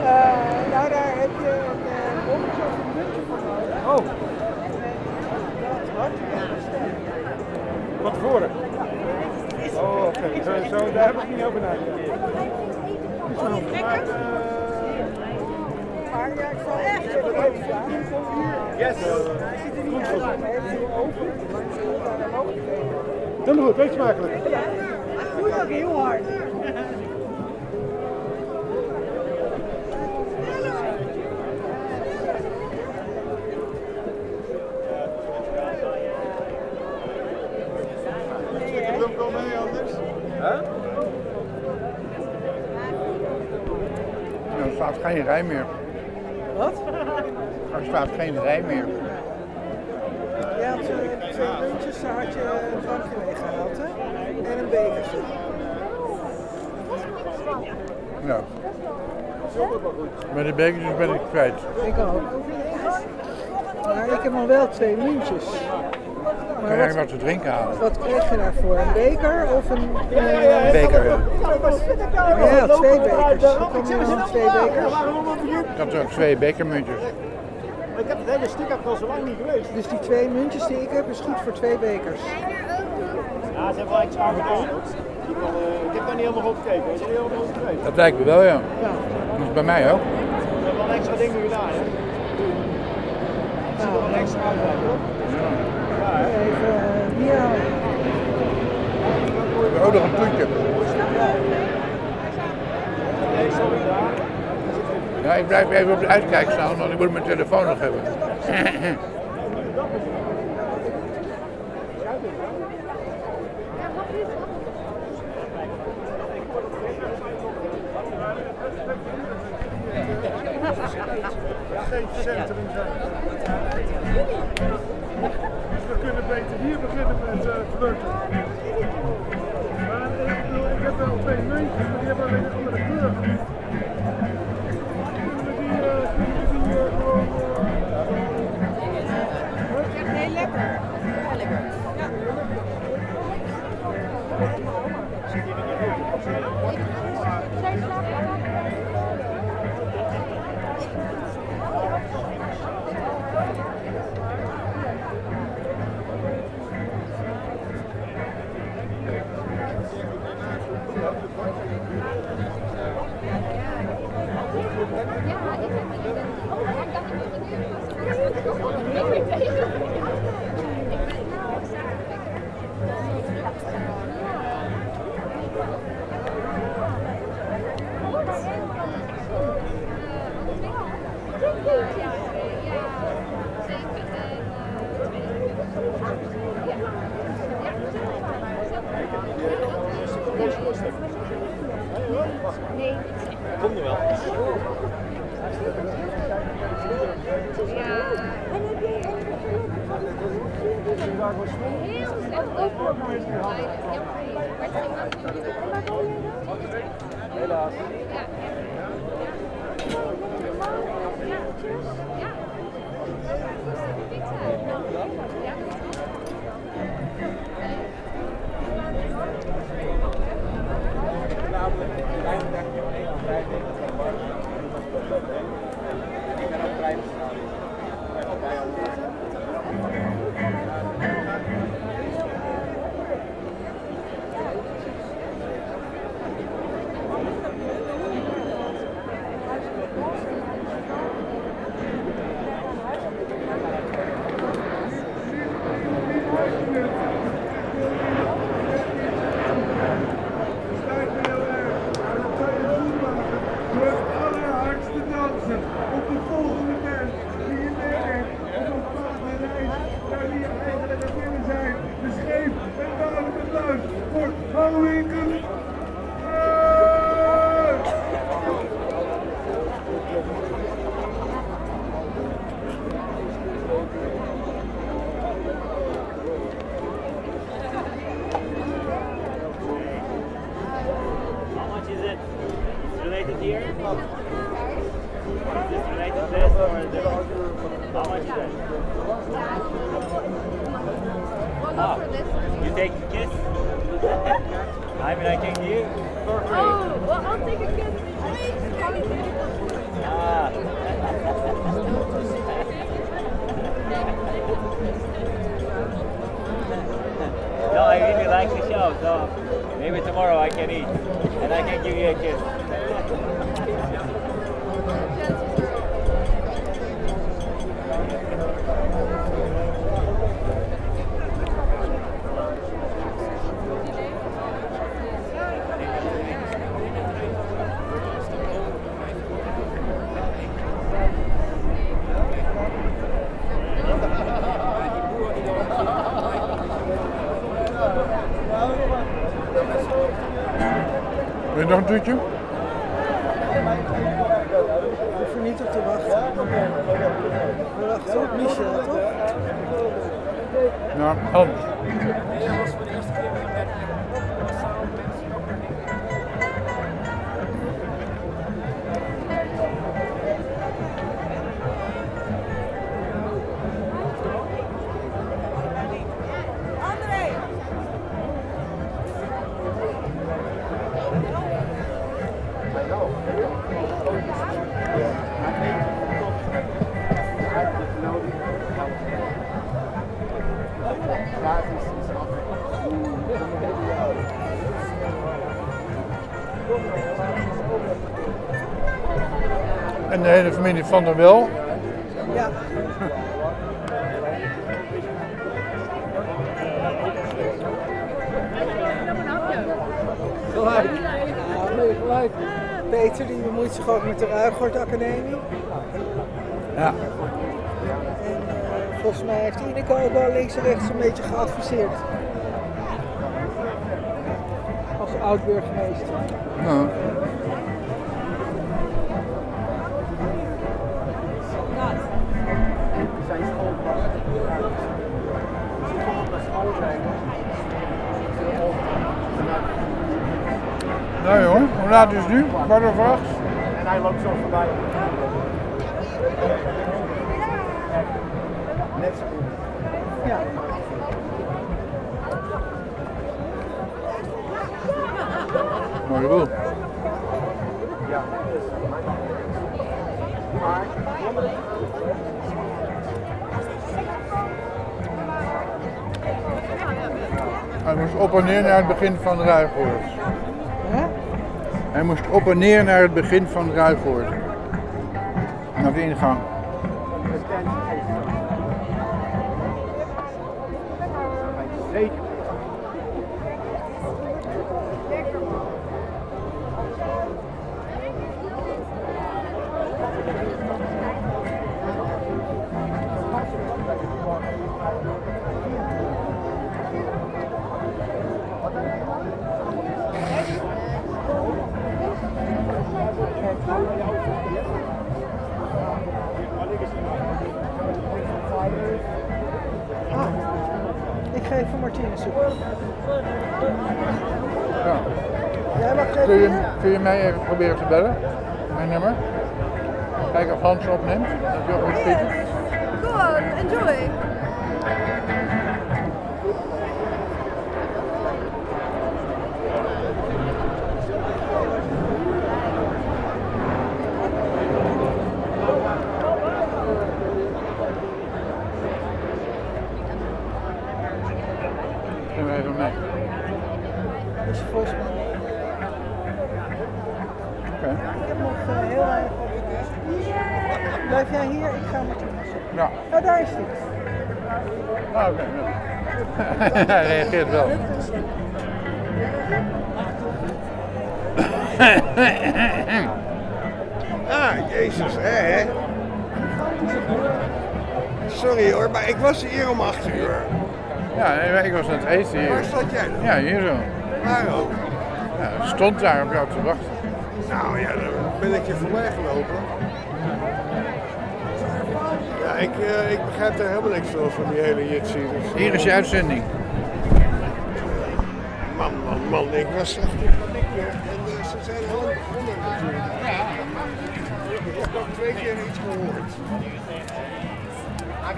[SPEAKER 26] Eh, nou, daar heb je een uh, bommetje of een muntje voor nodig.
[SPEAKER 30] Oh.
[SPEAKER 26] Dat hart
[SPEAKER 30] Wat voren? Oh, oké. Zo, zo, daar heb ik niet over nagedacht.
[SPEAKER 26] Oh, niet lekker? Maar ja, ik zal echt even even vragen.
[SPEAKER 30] Yes.
[SPEAKER 26] Hij ziet er niet uit, maar hij heeft hier open. Maar daar ook
[SPEAKER 30] Het, weet smakelijk.
[SPEAKER 26] Heel hard.
[SPEAKER 30] Doe hem wel mee anders. Huh?
[SPEAKER 27] Er staat geen rij meer.
[SPEAKER 26] Wat?
[SPEAKER 27] Er staat geen rij meer.
[SPEAKER 26] Muntjes, daar had je een drankje mee gehaald, hè? En een bekertje.
[SPEAKER 27] Ja. Maar de bekertjes ben ik kwijt.
[SPEAKER 26] Ik ook. Maar ik heb al wel twee muntjes.
[SPEAKER 27] Kan jij wat te drinken halen?
[SPEAKER 26] Wat kreeg je daarvoor? Een beker of een... eh,
[SPEAKER 27] Een beker, ja.
[SPEAKER 26] Oh, ja, twee bekers. Hoe kom twee bekers?
[SPEAKER 27] Ik had ook twee bekermuntjes.
[SPEAKER 41] Ik heb het hele stuk ook al zo lang niet geweest.
[SPEAKER 26] Dus die twee muntjes die ik heb is goed voor twee bekers.
[SPEAKER 41] Ja, ze hebben wel extra gedaan. Ik, kan, eh, ik heb daar niet helemaal goed gekeken. Is er niet helemaal goed geweest?
[SPEAKER 27] Dat lijkt me wel, ja. Dat is bij mij ook.
[SPEAKER 41] We hebben wel extra dingen gedaan, hè? Het ziet er wel extra uit, toch? Ja, hè?
[SPEAKER 26] Even eh, hier halen.
[SPEAKER 27] Ik heb ook nog een puntje.
[SPEAKER 41] Nee, sorry, daar.
[SPEAKER 27] Ja, ik blijf even op de uitkijk staan, want ik moet mijn telefoon nog hebben.
[SPEAKER 42] geen centrum zijn. Dus we kunnen beter hier beginnen met uh, flirten. Maar ik bedoel, ik heb wel twee muntjes, de
[SPEAKER 27] hele familie van der Wel.
[SPEAKER 43] Ja.
[SPEAKER 26] Gelijk. Ja, nee, gelijk. Peter die bemoeit zich ook met de Ruigoord Academie.
[SPEAKER 27] Ja.
[SPEAKER 26] En eh, volgens mij heeft Ineke ook wel links en rechts een beetje geadviseerd. Als oud-burgemeester.
[SPEAKER 27] Ja. Nou laat is het nu? Kwart over acht?
[SPEAKER 38] En hij loopt zo voorbij. Net zo goed.
[SPEAKER 26] Ja.
[SPEAKER 27] Mooie boel. Hij moest op en neer naar het begin van Ruigoord. Hij moest op en neer naar het begin van Ruigoord. Naar de ingang.
[SPEAKER 2] Was hier om 8 uur.
[SPEAKER 27] Ja, ik was aan het eten hier.
[SPEAKER 2] Waar zat jij dan?
[SPEAKER 27] Ja, hier zo.
[SPEAKER 2] Waar ook?
[SPEAKER 27] Ja, stond daar op jou te wachten.
[SPEAKER 2] Nou ja, dan ben ik je voorbij gelopen. Ja, ik, eh, ik begrijp er helemaal niks van, van die hele jitsi. Dus,
[SPEAKER 27] Hier is je uitzending.
[SPEAKER 2] Man, man, man, ik was echt in paniek weer. En eh, ze zijn heel lang begonnen natuurlijk. Ja. Ik heb ook twee keer iets gehoord.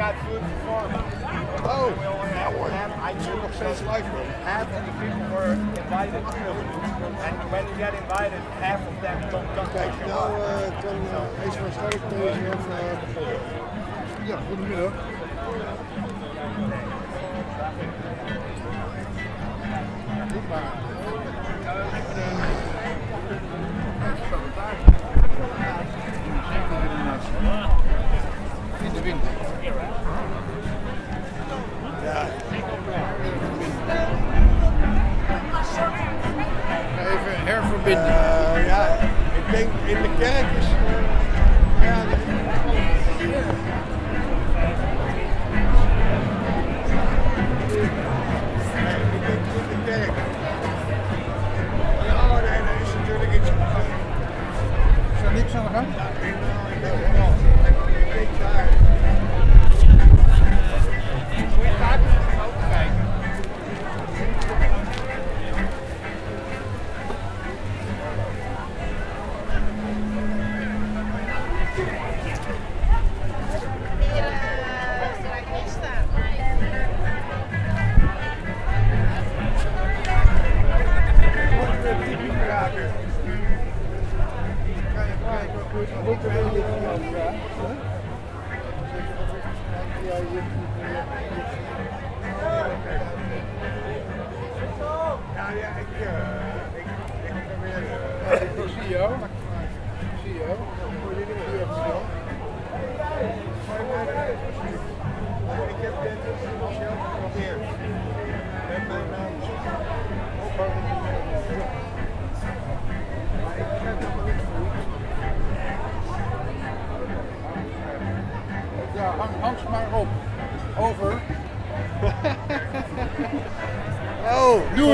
[SPEAKER 2] Oh, ja hoor.
[SPEAKER 38] I
[SPEAKER 2] zit nog steeds live.
[SPEAKER 38] Half of the people were invited too. And when you get invited, half of them don't come
[SPEAKER 2] Kijk, nou uh, eh, begonnen.
[SPEAKER 27] Ja, goedemiddag.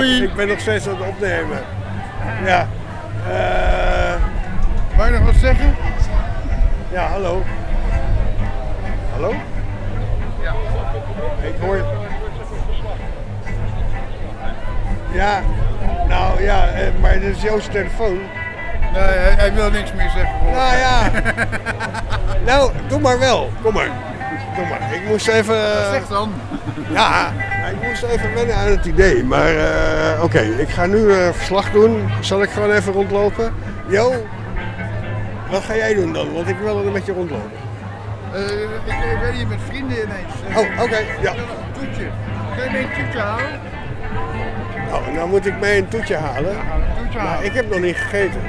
[SPEAKER 27] Doei.
[SPEAKER 2] Ik ben nog steeds aan het opnemen. Ja. eh
[SPEAKER 27] Wou je nog wat zeggen?
[SPEAKER 2] ja, hallo. Hallo?
[SPEAKER 27] Ja.
[SPEAKER 2] Ik hoor... Ja, nou ja, eh, maar dit is Joost telefoon.
[SPEAKER 27] Nee, hij, hij wil niks meer zeggen.
[SPEAKER 2] Nou ja. *laughs* nou, doe maar wel. Kom maar. Doe maar. Ik moest even...
[SPEAKER 27] Zeg dan.
[SPEAKER 2] Ja, moest even wennen aan het idee. Maar eh, oké, ik ga nu eh, verslag doen. Zal ik gewoon even rondlopen? Jo, wat ga jij doen dan? Want ik wil er met je rondlopen.
[SPEAKER 27] Eh, ik ben hier met vrienden ineens.
[SPEAKER 2] Oh, oké, ja.
[SPEAKER 27] Toetje. Kun je mee een toetje halen?
[SPEAKER 2] Oh, nou moet ik mee een toetje halen.
[SPEAKER 27] Een toetje
[SPEAKER 2] Maar ik heb nog niet gegeten.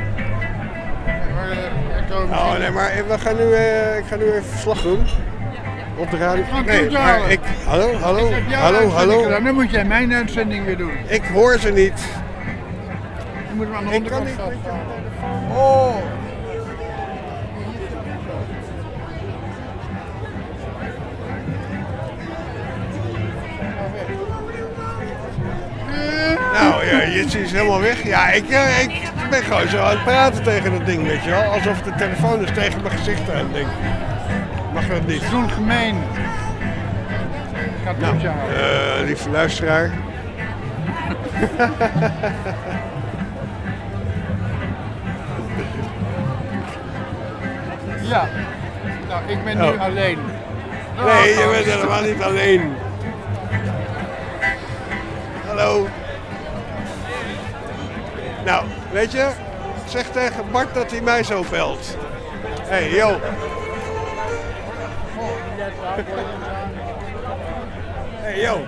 [SPEAKER 27] Maar, eh, ik kan
[SPEAKER 2] Oh nee, maar we gaan nu, ik ga nu even verslag doen. Op de radio. Nee, maar ik... Hallo, hallo, hallo, hallo.
[SPEAKER 27] Dan moet jij mijn uitzending weer doen.
[SPEAKER 2] Ik hoor ze niet.
[SPEAKER 27] Je moet hem aan de onderkant. Oh!
[SPEAKER 2] Nou ja, je is helemaal weg. Ja, ik, eh, ik ben gewoon zo aan het praten tegen dat ding, weet je wel. Alsof de telefoon dus tegen mijn gezicht aan denk. Mag dat niet?
[SPEAKER 27] Zo'n gemeen. Halen.
[SPEAKER 2] Eh, lieve luisteraar.
[SPEAKER 27] Ja. Nou, ik ben nu
[SPEAKER 2] Oh.
[SPEAKER 27] alleen.
[SPEAKER 2] Nee, je bent helemaal niet alleen. Hallo. Nou, weet je, zeg tegen Bart dat hij mij zo belt. Hé, hey, yo. Hey, yo.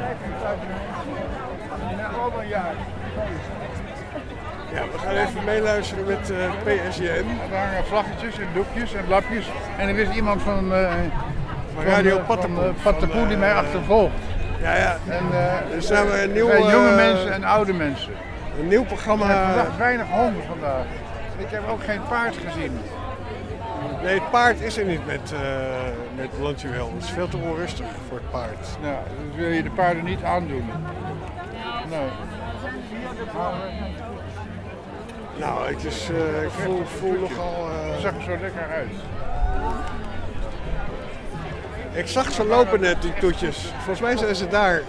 [SPEAKER 2] Ja, we gaan even meeluisteren met eh, PSJM.
[SPEAKER 27] Er hangen vlaggetjes en doekjes en lapjes. En er is iemand van, eh van
[SPEAKER 2] Radio
[SPEAKER 27] eh,
[SPEAKER 2] Pattenpoel
[SPEAKER 27] die mij achtervolgt.
[SPEAKER 2] Ja, ja.
[SPEAKER 27] En,
[SPEAKER 2] Dus zijn we een nieuw,
[SPEAKER 27] jonge mensen en oude mensen.
[SPEAKER 2] Een nieuw
[SPEAKER 27] Ik
[SPEAKER 2] programma.
[SPEAKER 27] heb vandaag weinig honden vandaag. Ik heb ook geen paard gezien.
[SPEAKER 2] Nee, het paard is er niet met, uh, met Landjewel. Het is veel te onrustig voor het paard.
[SPEAKER 27] Nou, dus wil je de paarden niet aandoen.
[SPEAKER 2] Nou, het is, uh, ik voel, voel nogal... Uh...
[SPEAKER 27] Het zag er zo lekker uit.
[SPEAKER 2] Ik zag ze lopen net, die toetjes. Volgens mij zijn ze daar.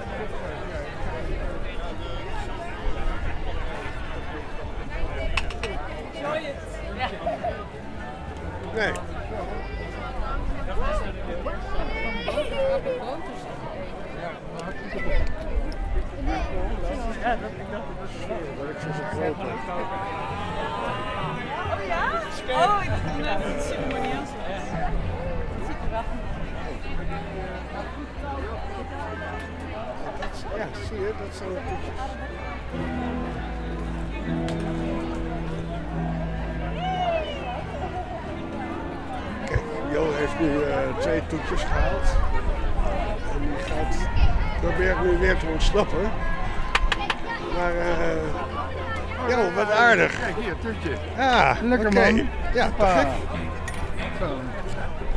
[SPEAKER 2] Ja,
[SPEAKER 27] Lekker
[SPEAKER 2] okay.
[SPEAKER 27] man.
[SPEAKER 2] Ja, gek.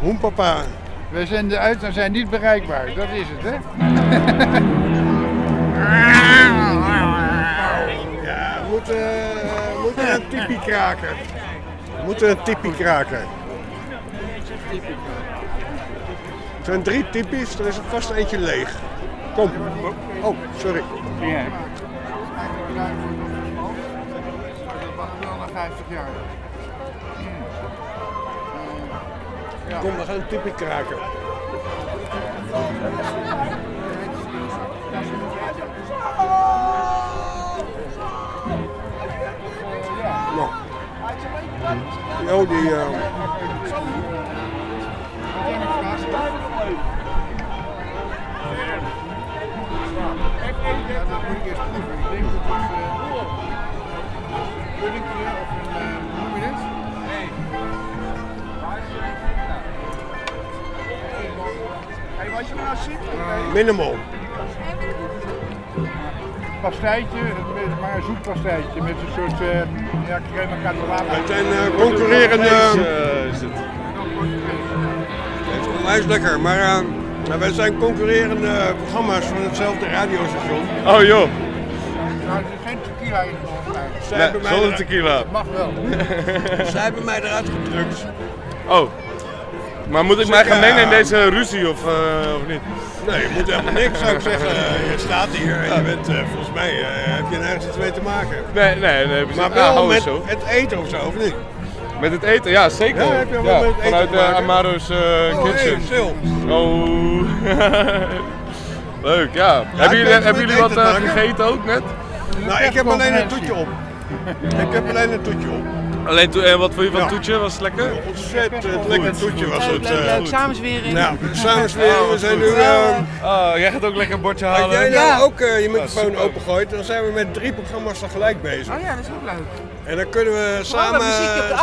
[SPEAKER 2] Hoenpapa.
[SPEAKER 27] Wij zenden uit en zijn niet bereikbaar. Dat is het, hè?
[SPEAKER 2] Ja, we moeten, we moeten een tipi kraken. We moeten een tipi kraken. Er zijn drie typies, er is er vast eentje leeg. Kom. Oh, sorry.
[SPEAKER 27] Ja. 50 jaar.
[SPEAKER 2] Ja. Kom, we gaan een tipi kraken. Nou. Jo, die... Uh...
[SPEAKER 27] Ja, dat moet ik eerst proeven. Ik denk dat het uh, puddingje of een, hoe noem je dit? Nee.
[SPEAKER 44] Hey, wat je nou ziet?
[SPEAKER 2] Minimal.
[SPEAKER 27] Pastijtje, maar een zoet pastijtje met een soort uh, ja, crème cacolato.
[SPEAKER 2] Het zijn uh, concurrerende... Is het. Het is lekker, maar uh, Nou, wij zijn concurrerende eh, programma's van hetzelfde radiostation.
[SPEAKER 45] Oh joh.
[SPEAKER 27] Nou, is geen tequila in volgens
[SPEAKER 45] Nee, zonder
[SPEAKER 2] eruit-
[SPEAKER 45] tequila.
[SPEAKER 27] Dat mag wel. *laughs*
[SPEAKER 2] Zij hebben mij eruit gedrukt.
[SPEAKER 45] Oh. Maar moet ik mij gaan mengen in deze ruzie of, eh, of niet?
[SPEAKER 2] Nee, je moet helemaal niks, zou ik zeggen. Je staat hier en je bent, eh, volgens mij eh, heb je nergens iets mee te maken.
[SPEAKER 45] Nee, nee, nee. precies.
[SPEAKER 2] Maar
[SPEAKER 45] Ah,
[SPEAKER 2] wel met
[SPEAKER 45] zo.
[SPEAKER 2] het eten of zo, of niet?
[SPEAKER 45] Met het eten, ja zeker.
[SPEAKER 2] Ja, heb je wel met het eten
[SPEAKER 45] vanuit? Amaro's eh,
[SPEAKER 2] Oh,
[SPEAKER 45] Kitchen.
[SPEAKER 2] hey.
[SPEAKER 45] Oh. *laughs* Leuk, ja. hebben
[SPEAKER 2] heb
[SPEAKER 45] jullie, hebben jullie wat
[SPEAKER 2] maken?
[SPEAKER 45] gegeten ook net?
[SPEAKER 2] Nou, ik heb alleen een toetje op. Ik heb alleen een toetje op.
[SPEAKER 45] Alleen to- en wat vond je van het toetje? Was het lekker?
[SPEAKER 2] Ontzettend lekker toetje was het.
[SPEAKER 1] Leuk,
[SPEAKER 2] eh.
[SPEAKER 1] leuk, samenzwering.
[SPEAKER 2] Nou, samenzwering,
[SPEAKER 45] Oh,
[SPEAKER 2] we zijn nu... eh,
[SPEAKER 45] Oh, jij gaat ook lekker een bordje halen.
[SPEAKER 2] Jij nou ook eh, je microfoon opengooit, dan zijn we met drie programma's tegelijk bezig.
[SPEAKER 1] Oh ja, dat is ook leuk.
[SPEAKER 2] En dan kunnen we samen,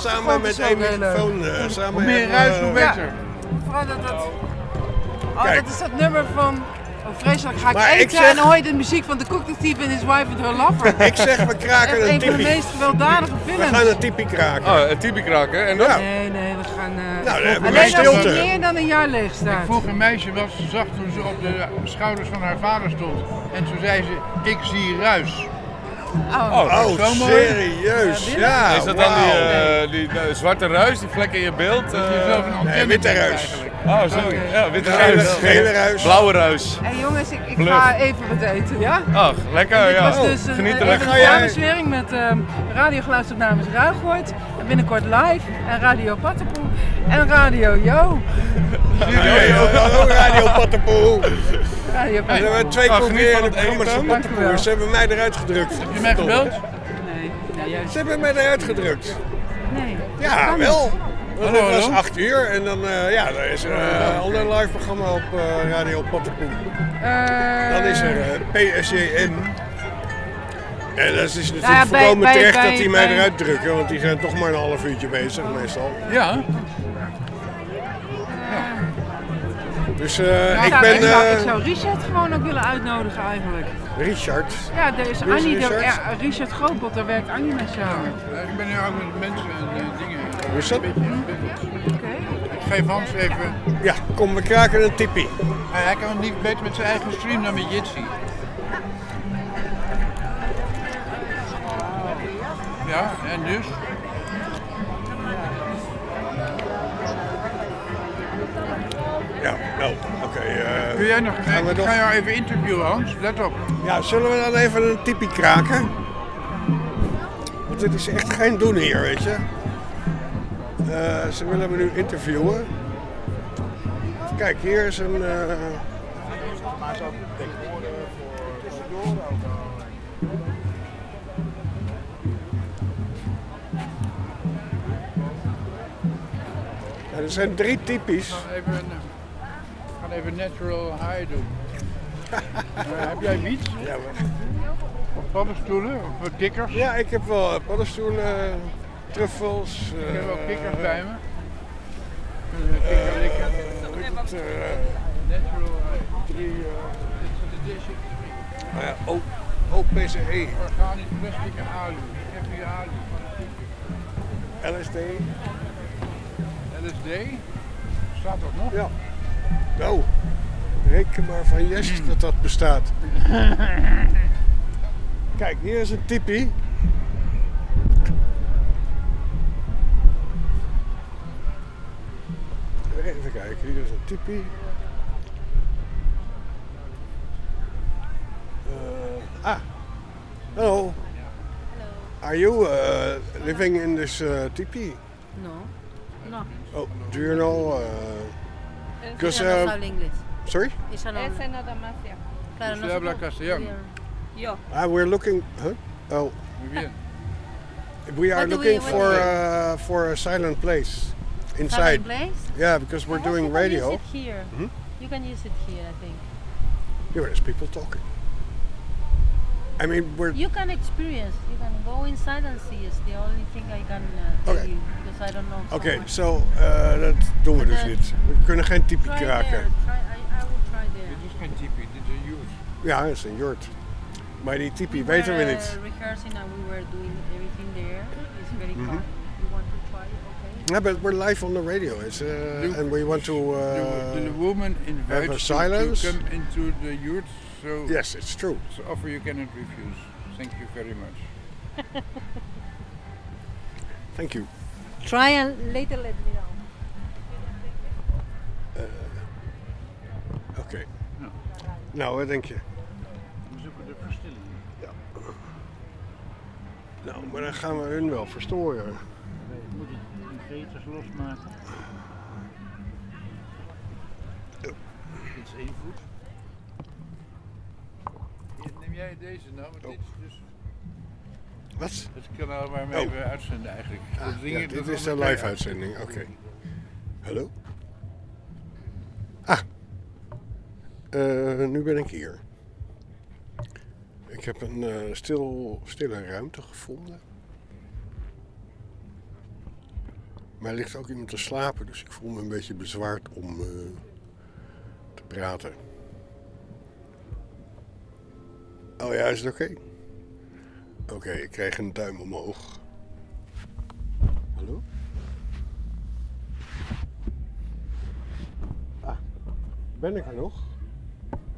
[SPEAKER 2] samen met één microfoon... eh, samen
[SPEAKER 27] Hoe meer ruis, hoe
[SPEAKER 2] eh,
[SPEAKER 27] beter.
[SPEAKER 1] Vooral dat, dat... Oh,
[SPEAKER 2] Kijk.
[SPEAKER 1] dat is dat nummer van... Oh, vreselijk, ga ik
[SPEAKER 2] Maar ik
[SPEAKER 1] eten
[SPEAKER 2] zeg-
[SPEAKER 1] en dan hoor je de muziek van The Cook Thief and His Wife and Her Lover. *laughs*
[SPEAKER 2] Ik zeg, we kraken
[SPEAKER 1] Echt
[SPEAKER 2] een
[SPEAKER 1] een van de meest gewelddadige
[SPEAKER 2] We
[SPEAKER 1] films.
[SPEAKER 2] gaan een tipi kraken.
[SPEAKER 45] Oh, een tipi kraken. En dan?
[SPEAKER 2] Ja.
[SPEAKER 1] Nee, nee, we gaan... eh
[SPEAKER 2] Nou, dan hebben we
[SPEAKER 1] alleen als meer dan een jaar leeg staat.
[SPEAKER 27] Ik vroeg een meisje wat ze zag toen ze op de schouders van haar vader stond. En toen zei ze, ik zie ruis.
[SPEAKER 1] Oh,
[SPEAKER 2] Oh,
[SPEAKER 27] zo mooi.
[SPEAKER 2] serieus? Ja,
[SPEAKER 45] Is dat dan die, eh, die eh, zwarte ruis, die vlek in je beeld? Eh?
[SPEAKER 27] antenne
[SPEAKER 2] Nee, witte ruis.
[SPEAKER 45] Oh, sorry. Ja, witte ruis.
[SPEAKER 2] gele ruis.
[SPEAKER 45] Blauwe ruis.
[SPEAKER 1] Hey jongens, ik, ik ga even wat eten, ja?
[SPEAKER 45] Ach, lekker, ja.
[SPEAKER 1] was dus een,
[SPEAKER 45] Geniet
[SPEAKER 1] eh,
[SPEAKER 45] er lekker van.
[SPEAKER 1] samenzwering met ehm radiogeluidsopnames Ruigoord. En binnenkort live. En Radio Pattenpoel. En Radio Jo.
[SPEAKER 2] Hallo Radio Pattenpoel.
[SPEAKER 1] Radio
[SPEAKER 2] We hebben twee
[SPEAKER 45] Oh, van
[SPEAKER 2] concurrerende
[SPEAKER 45] het
[SPEAKER 2] programma's van. Pattenpoel. Ze hebben mij eruit gedrukt.
[SPEAKER 27] Heb je mij gebeld?
[SPEAKER 1] Nee.
[SPEAKER 2] Ze hebben mij eruit gedrukt.
[SPEAKER 1] Nee.
[SPEAKER 2] Ja, wel.
[SPEAKER 27] Hallo,
[SPEAKER 2] het was
[SPEAKER 27] hallo.
[SPEAKER 2] 8 uur en dan eh, ja, er is er eh, een ander live programma op eh, Radio Pattenpoel.
[SPEAKER 1] Eh,
[SPEAKER 2] Dan is er eh, PSJN. En dat is dus natuurlijk
[SPEAKER 1] ja, bij-
[SPEAKER 2] voorkomen
[SPEAKER 1] bij-
[SPEAKER 2] terecht
[SPEAKER 1] bij-
[SPEAKER 2] dat die mij
[SPEAKER 1] bij-
[SPEAKER 2] eruit drukken, want die zijn toch maar een half uurtje bezig meestal.
[SPEAKER 27] Ja.
[SPEAKER 2] Dus eh,
[SPEAKER 1] Nou,
[SPEAKER 2] ik
[SPEAKER 1] ik,
[SPEAKER 2] ben
[SPEAKER 1] zou,
[SPEAKER 2] eh,
[SPEAKER 1] ik zou Richard gewoon ook willen uitnodigen eigenlijk.
[SPEAKER 2] Richard.
[SPEAKER 1] Ja, er is Annie,
[SPEAKER 2] Richard?
[SPEAKER 1] ja, Richard Grootbot, daar werkt Annie mee samen.
[SPEAKER 27] Ja, Ik ben nu ook met mensen en dingen.
[SPEAKER 2] Is dat?
[SPEAKER 27] Ik geef Hans even...
[SPEAKER 2] Ja, kom, we kraken een tippie.
[SPEAKER 27] Hij kan het niet beter met zijn eigen stream dan met Jitsi. Ja, en dus?
[SPEAKER 2] Ja, nou, oké. eh,
[SPEAKER 27] Kun jij nog...
[SPEAKER 2] gaan we
[SPEAKER 27] ik
[SPEAKER 2] nog-
[SPEAKER 27] ga jou even interviewen, Hans. Let op.
[SPEAKER 2] Ja, zullen we dan even een tippie kraken? Want dit is echt geen doen hier, weet je. Eh, ze willen me nu interviewen. Kijk, hier is een... eh, Ja, er zijn drie typisch.
[SPEAKER 27] Even, een- we gaan even natural high doen. *laughs* Eh, heb jij wiet?
[SPEAKER 2] Ja,
[SPEAKER 27] Of paddenstoelen? Of kikkers?
[SPEAKER 2] Ja, ik heb wel paddenstoelen, truffels.
[SPEAKER 27] Ik heb wel
[SPEAKER 2] eh,
[SPEAKER 27] kikkers bij me. We kikker
[SPEAKER 2] het, eh,
[SPEAKER 27] Natural
[SPEAKER 2] drie, eh, O- OPCE,
[SPEAKER 27] Organisch plastic alu. FI alu.
[SPEAKER 2] LSD.
[SPEAKER 27] LSD. Staat dat nog?
[SPEAKER 2] Ja. Nou, reken maar van yes dat dat bestaat. *laughs* Kijk, hier is een tipi. Even kijken, hier is een tipi. Uh, ah, hello. Are you uh, living in this uh, tipi?
[SPEAKER 46] No. No.
[SPEAKER 2] Oh, do you know? Uh, because,
[SPEAKER 46] Ella no
[SPEAKER 2] uh,
[SPEAKER 46] habla inglés.
[SPEAKER 2] sorry?
[SPEAKER 46] Ella no
[SPEAKER 20] Ese nada más, ya.
[SPEAKER 46] Claro,
[SPEAKER 27] Usted habla castellano.
[SPEAKER 20] Yo.
[SPEAKER 2] Ah, we're looking. Huh? Oh,
[SPEAKER 27] Muy bien.
[SPEAKER 2] we are
[SPEAKER 46] What do we-
[SPEAKER 2] looking for uh, for a silent place inside.
[SPEAKER 46] Silent place?
[SPEAKER 2] Yeah, because we're
[SPEAKER 46] I think
[SPEAKER 2] doing
[SPEAKER 46] you can
[SPEAKER 2] radio.
[SPEAKER 46] Use it here.
[SPEAKER 2] Mhm.
[SPEAKER 46] You can use it here, I think.
[SPEAKER 2] Yeah, there's people talking. I mean, we're.
[SPEAKER 46] You can experience. You can go inside and see. It's the only thing I can uh, tell
[SPEAKER 2] Okay.
[SPEAKER 46] you because I don't know. Okay so
[SPEAKER 2] Oké,
[SPEAKER 46] much.
[SPEAKER 2] zo, eh, dat doen we
[SPEAKER 46] But,
[SPEAKER 2] dus
[SPEAKER 46] uh,
[SPEAKER 2] niet. We kunnen geen type
[SPEAKER 46] Try
[SPEAKER 2] kraken.
[SPEAKER 46] there. Try, I, I will try there.
[SPEAKER 27] Dit is geen tipi, dit is een youth.
[SPEAKER 2] Ja, dat is een jurt. Maar die type
[SPEAKER 46] We
[SPEAKER 2] weten we
[SPEAKER 46] were,
[SPEAKER 2] niet.
[SPEAKER 46] uh, rehearsing and we were doing everything there. It's very
[SPEAKER 2] Mhm.
[SPEAKER 46] calm.
[SPEAKER 2] Yeah, but we're live on the radio. It's, uh, and we want to uh,
[SPEAKER 27] the, the woman
[SPEAKER 2] have a
[SPEAKER 27] invites you
[SPEAKER 2] silence.
[SPEAKER 27] to come into the yurt, so
[SPEAKER 2] Yes, it's true.
[SPEAKER 27] An offer you cannot refuse. Thank you very much. *laughs*
[SPEAKER 2] Thank you.
[SPEAKER 47] Try and later let me know.
[SPEAKER 2] Oké. Nou, wat denk je?
[SPEAKER 27] We zoeken de verstilling.
[SPEAKER 2] Ja. Nou, maar dan gaan we hun wel verstoren.
[SPEAKER 27] Veters losmaken. Dit is één voet. Hier, Neem jij deze nou? Want dit is dus
[SPEAKER 2] Wat?
[SPEAKER 27] het kanaal waarmee
[SPEAKER 2] Oh.
[SPEAKER 27] we uitzenden eigenlijk.
[SPEAKER 2] Ah, ja, dit is de live uitzending. Oké. Hallo? Ah. Eh, nu ben ik hier. Ik heb een eh, stil, stille ruimte gevonden. Maar er ligt ook iemand te slapen, dus ik voel me een beetje bezwaard om eh, te praten. Oh ja, is het oké? Oké, ik krijg een duim omhoog. Hallo? Ah, ben ik er nog?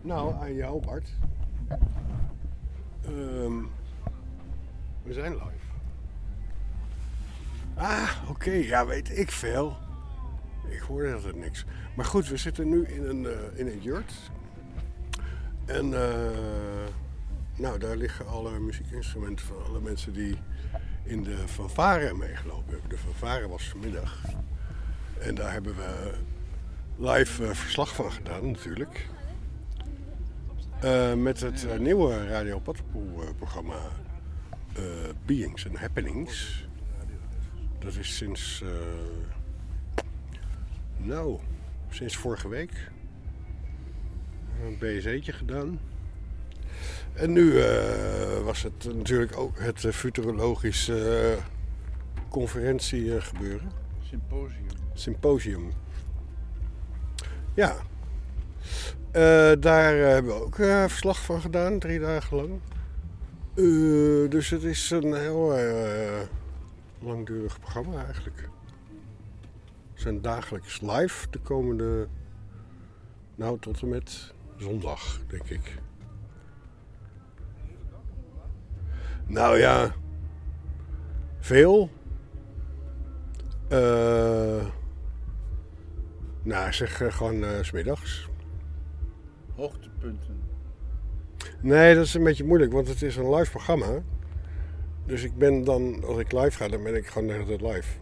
[SPEAKER 2] Nou, aan jou, Bart. Ehm, we zijn live. Ah, oké, ja, weet ik veel. Ik hoorde altijd niks. Maar goed, we zitten nu in een, eh, in een jurt. En eh, nou, daar liggen alle muziekinstrumenten van alle mensen die in de fanfare meegelopen hebben. De fanfare was vanmiddag. En daar hebben we live eh, verslag van gedaan natuurlijk. Met het nieuwe Radio Pattenpoel eh, programma Beings and Happenings. Dat is sinds, eh, nou, sinds vorige week een BSE'tje gedaan. En nu eh, was het natuurlijk ook het eh, futurologische conferentie gebeuren.
[SPEAKER 27] Symposium.
[SPEAKER 2] Symposium. Ja. Daar hebben we ook verslag van gedaan, drie dagen lang. Dus het is een heel langdurig programma eigenlijk. We zijn dagelijks live de komende, nou tot en met zondag, denk ik. Nou ja, veel. Eh nou, zeg eh, gewoon eh, 's smiddags.
[SPEAKER 27] Hoogtepunten.
[SPEAKER 2] Nee, dat is een beetje moeilijk, want het is een live programma. Dus ik ben dan, als ik live ga, dan ben ik gewoon de hele tijd live.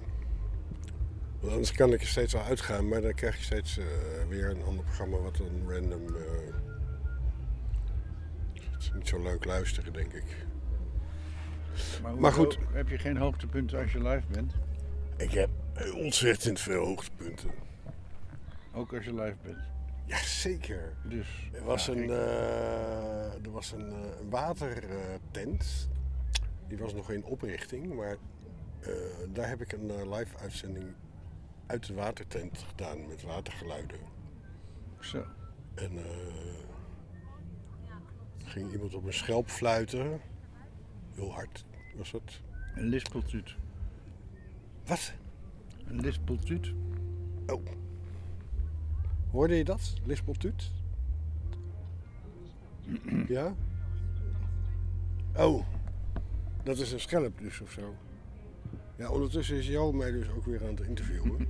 [SPEAKER 2] Want anders kan ik er steeds wel uitgaan, maar dan krijg je steeds eh, weer een ander programma wat dan random. eh, het is niet zo leuk luisteren, denk ik.
[SPEAKER 27] Maar,
[SPEAKER 2] goed.
[SPEAKER 27] Heb je geen hoogtepunten als je live bent?
[SPEAKER 2] Ik heb ontzettend veel hoogtepunten.
[SPEAKER 27] Ook als je live bent.
[SPEAKER 2] Ja, zeker.
[SPEAKER 27] Dus,
[SPEAKER 2] Er was
[SPEAKER 27] ja,
[SPEAKER 2] een, eh, er was een watertent. Die was nog in oprichting, maar eh, daar heb ik een eh, live uitzending uit de watertent gedaan met watergeluiden.
[SPEAKER 27] Zo.
[SPEAKER 2] En eh ging iemand op een schelp fluiten. Heel hard was het.
[SPEAKER 27] Een lispeltuut.
[SPEAKER 2] Wat?
[SPEAKER 27] Een lispeltuut.
[SPEAKER 2] Oh. Hoorde je dat? Lispeltuut? ja? Oh. Dat is een schelp dus of zo. Ja, ondertussen is Jo mij dus ook weer aan het interviewen. *laughs*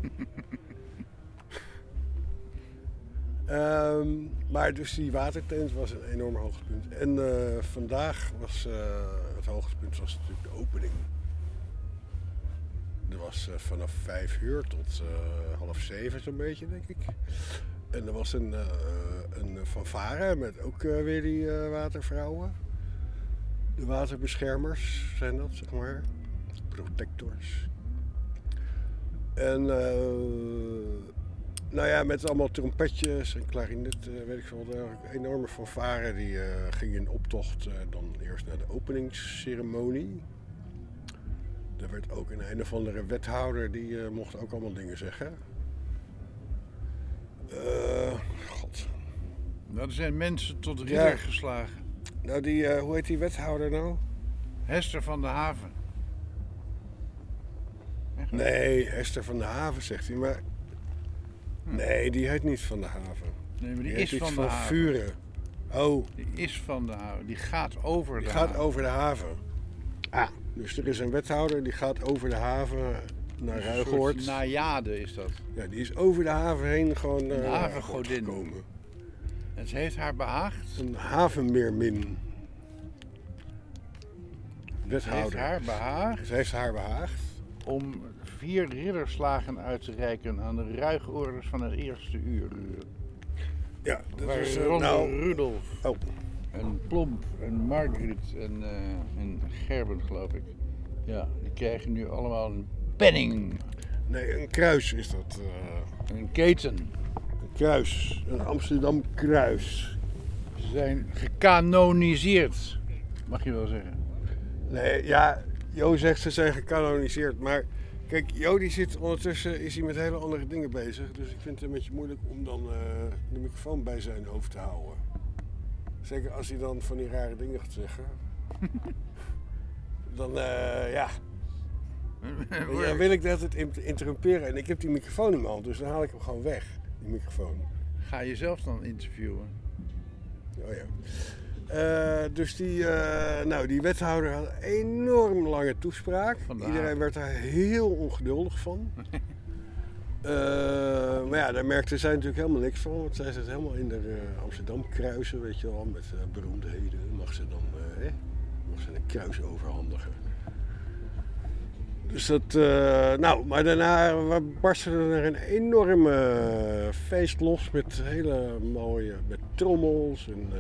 [SPEAKER 2] Ehm, maar dus die watertent was een enorm hoogtepunt. En eh, vandaag was eh, het hoogtepunt was natuurlijk de opening. Er was eh, vanaf vijf uur tot half zeven zo'n beetje, denk ik. En er was een, een fanfare met ook weer die watervrouwen. De waterbeschermers zijn dat, zeg maar. Protectors. En eh, nou ja, met allemaal trompetjes en klarinet, eh, weet ik veel. Enorme fanfare die eh, ging in optocht eh, dan eerst naar de openingsceremonie. Er werd ook een een of andere wethouder die mocht ook allemaal dingen zeggen. God.
[SPEAKER 27] Nou, er zijn mensen tot
[SPEAKER 2] Ja.
[SPEAKER 27] ridder geslagen.
[SPEAKER 2] Nou, die, eh, hoe heet die wethouder nou?
[SPEAKER 27] Hester van de Haven.
[SPEAKER 2] Nee, Esther van der Haven zegt hij, maar... Nee, die heet niet van de haven.
[SPEAKER 38] Nee, maar die, is van de haven.
[SPEAKER 2] Vuren. Oh,
[SPEAKER 38] Die is van de haven. Die gaat over
[SPEAKER 2] die
[SPEAKER 38] de
[SPEAKER 2] gaat
[SPEAKER 38] haven.
[SPEAKER 2] over de haven. Ah, dus er is een wethouder die gaat over de haven naar Ruigoord.
[SPEAKER 38] soort najade is dat.
[SPEAKER 2] Ja, die is over de haven heen gewoon
[SPEAKER 38] Een
[SPEAKER 2] naar
[SPEAKER 38] havengodin.
[SPEAKER 2] gekomen.
[SPEAKER 38] En ze heeft haar behaagd.
[SPEAKER 2] Een havenmeermin.
[SPEAKER 38] Ze heeft
[SPEAKER 2] Wethouder.
[SPEAKER 38] haar behaagd
[SPEAKER 2] Ze heeft haar behaagd.
[SPEAKER 38] om vier ridderslagen uit te reiken aan de ruigorders van het eerste uur.
[SPEAKER 2] Ja, dat
[SPEAKER 38] Waar
[SPEAKER 2] is, eh,
[SPEAKER 38] Ronde
[SPEAKER 2] nou-
[SPEAKER 38] Rudolf
[SPEAKER 2] Oh.
[SPEAKER 38] en Plomp en Margriet en, eh, en Gerben, geloof ik. Ja, die krijgen nu allemaal een penning.
[SPEAKER 2] Nee, een kruis is dat. eh,
[SPEAKER 38] Een keten.
[SPEAKER 2] Kruis. Een Amsterdam kruis.
[SPEAKER 38] Ze zijn gecanoniseerd, mag je wel zeggen.
[SPEAKER 2] Nee, ja, Jo zegt ze zijn gecanoniseerd. Maar kijk, Jo die zit ondertussen is hij met hele andere dingen bezig. Dus ik vind het een beetje moeilijk om dan eh, de microfoon bij zijn hoofd te houden. Zeker als hij dan van die rare dingen gaat zeggen. *laughs* dan, eh, ja. *laughs* Dan wil ik dat het interrumperen. En ik heb die microfoon in mijn hand, dus dan haal ik hem gewoon weg. Microfoon.
[SPEAKER 38] Ga je zelf dan interviewen?
[SPEAKER 2] Oh ja. Eh, dus die, eh, nou, die wethouder had een enorm lange toespraak. Iedereen werd daar heel ongeduldig van. *laughs* Eh, maar ja, daar merkte zij natuurlijk helemaal niks van. Want zij zit helemaal in de Amsterdam kruisen, weet je wel. Met beroemdheden mag ze dan hè, mag ze een kruis overhandigen. Dus dat, eh, nou, maar daarna barstte er een enorme eh, feest los met hele mooie, met trommels en eh,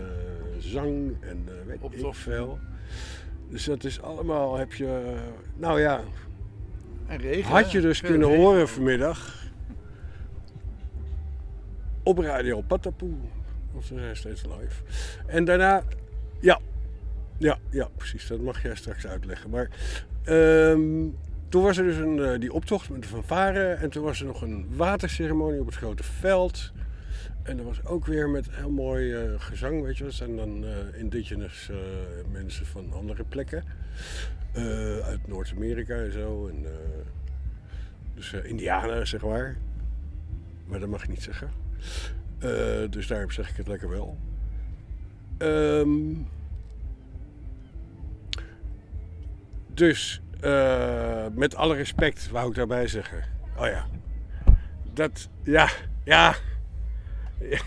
[SPEAKER 2] zang en eh, weet ik
[SPEAKER 38] Optocht.
[SPEAKER 2] veel. Dus dat is allemaal, heb je, nou ja,
[SPEAKER 38] En regen.
[SPEAKER 2] had je dus kunnen
[SPEAKER 38] regen.
[SPEAKER 2] horen vanmiddag op Radio Patapoe, want ze zijn steeds live. En daarna, ja, ja, ja, precies, dat mag jij straks uitleggen. Maar ehm, toen was er dus een, eh, die optocht met de fanfare en toen was er nog een waterceremonie op het grote veld. En er was ook weer met heel mooi eh, gezang, weet je wel. Dat zijn dan eh, indigenous mensen van andere plekken. Uit Noord-Amerika en zo. En, dus Indianen, zeg maar. Maar dat mag je niet zeggen. Dus daarom zeg ik het lekker wel. Ehm, dus, eh, met alle respect, wou ik daarbij zeggen. Oh ja. Dat, ja, ja. ja.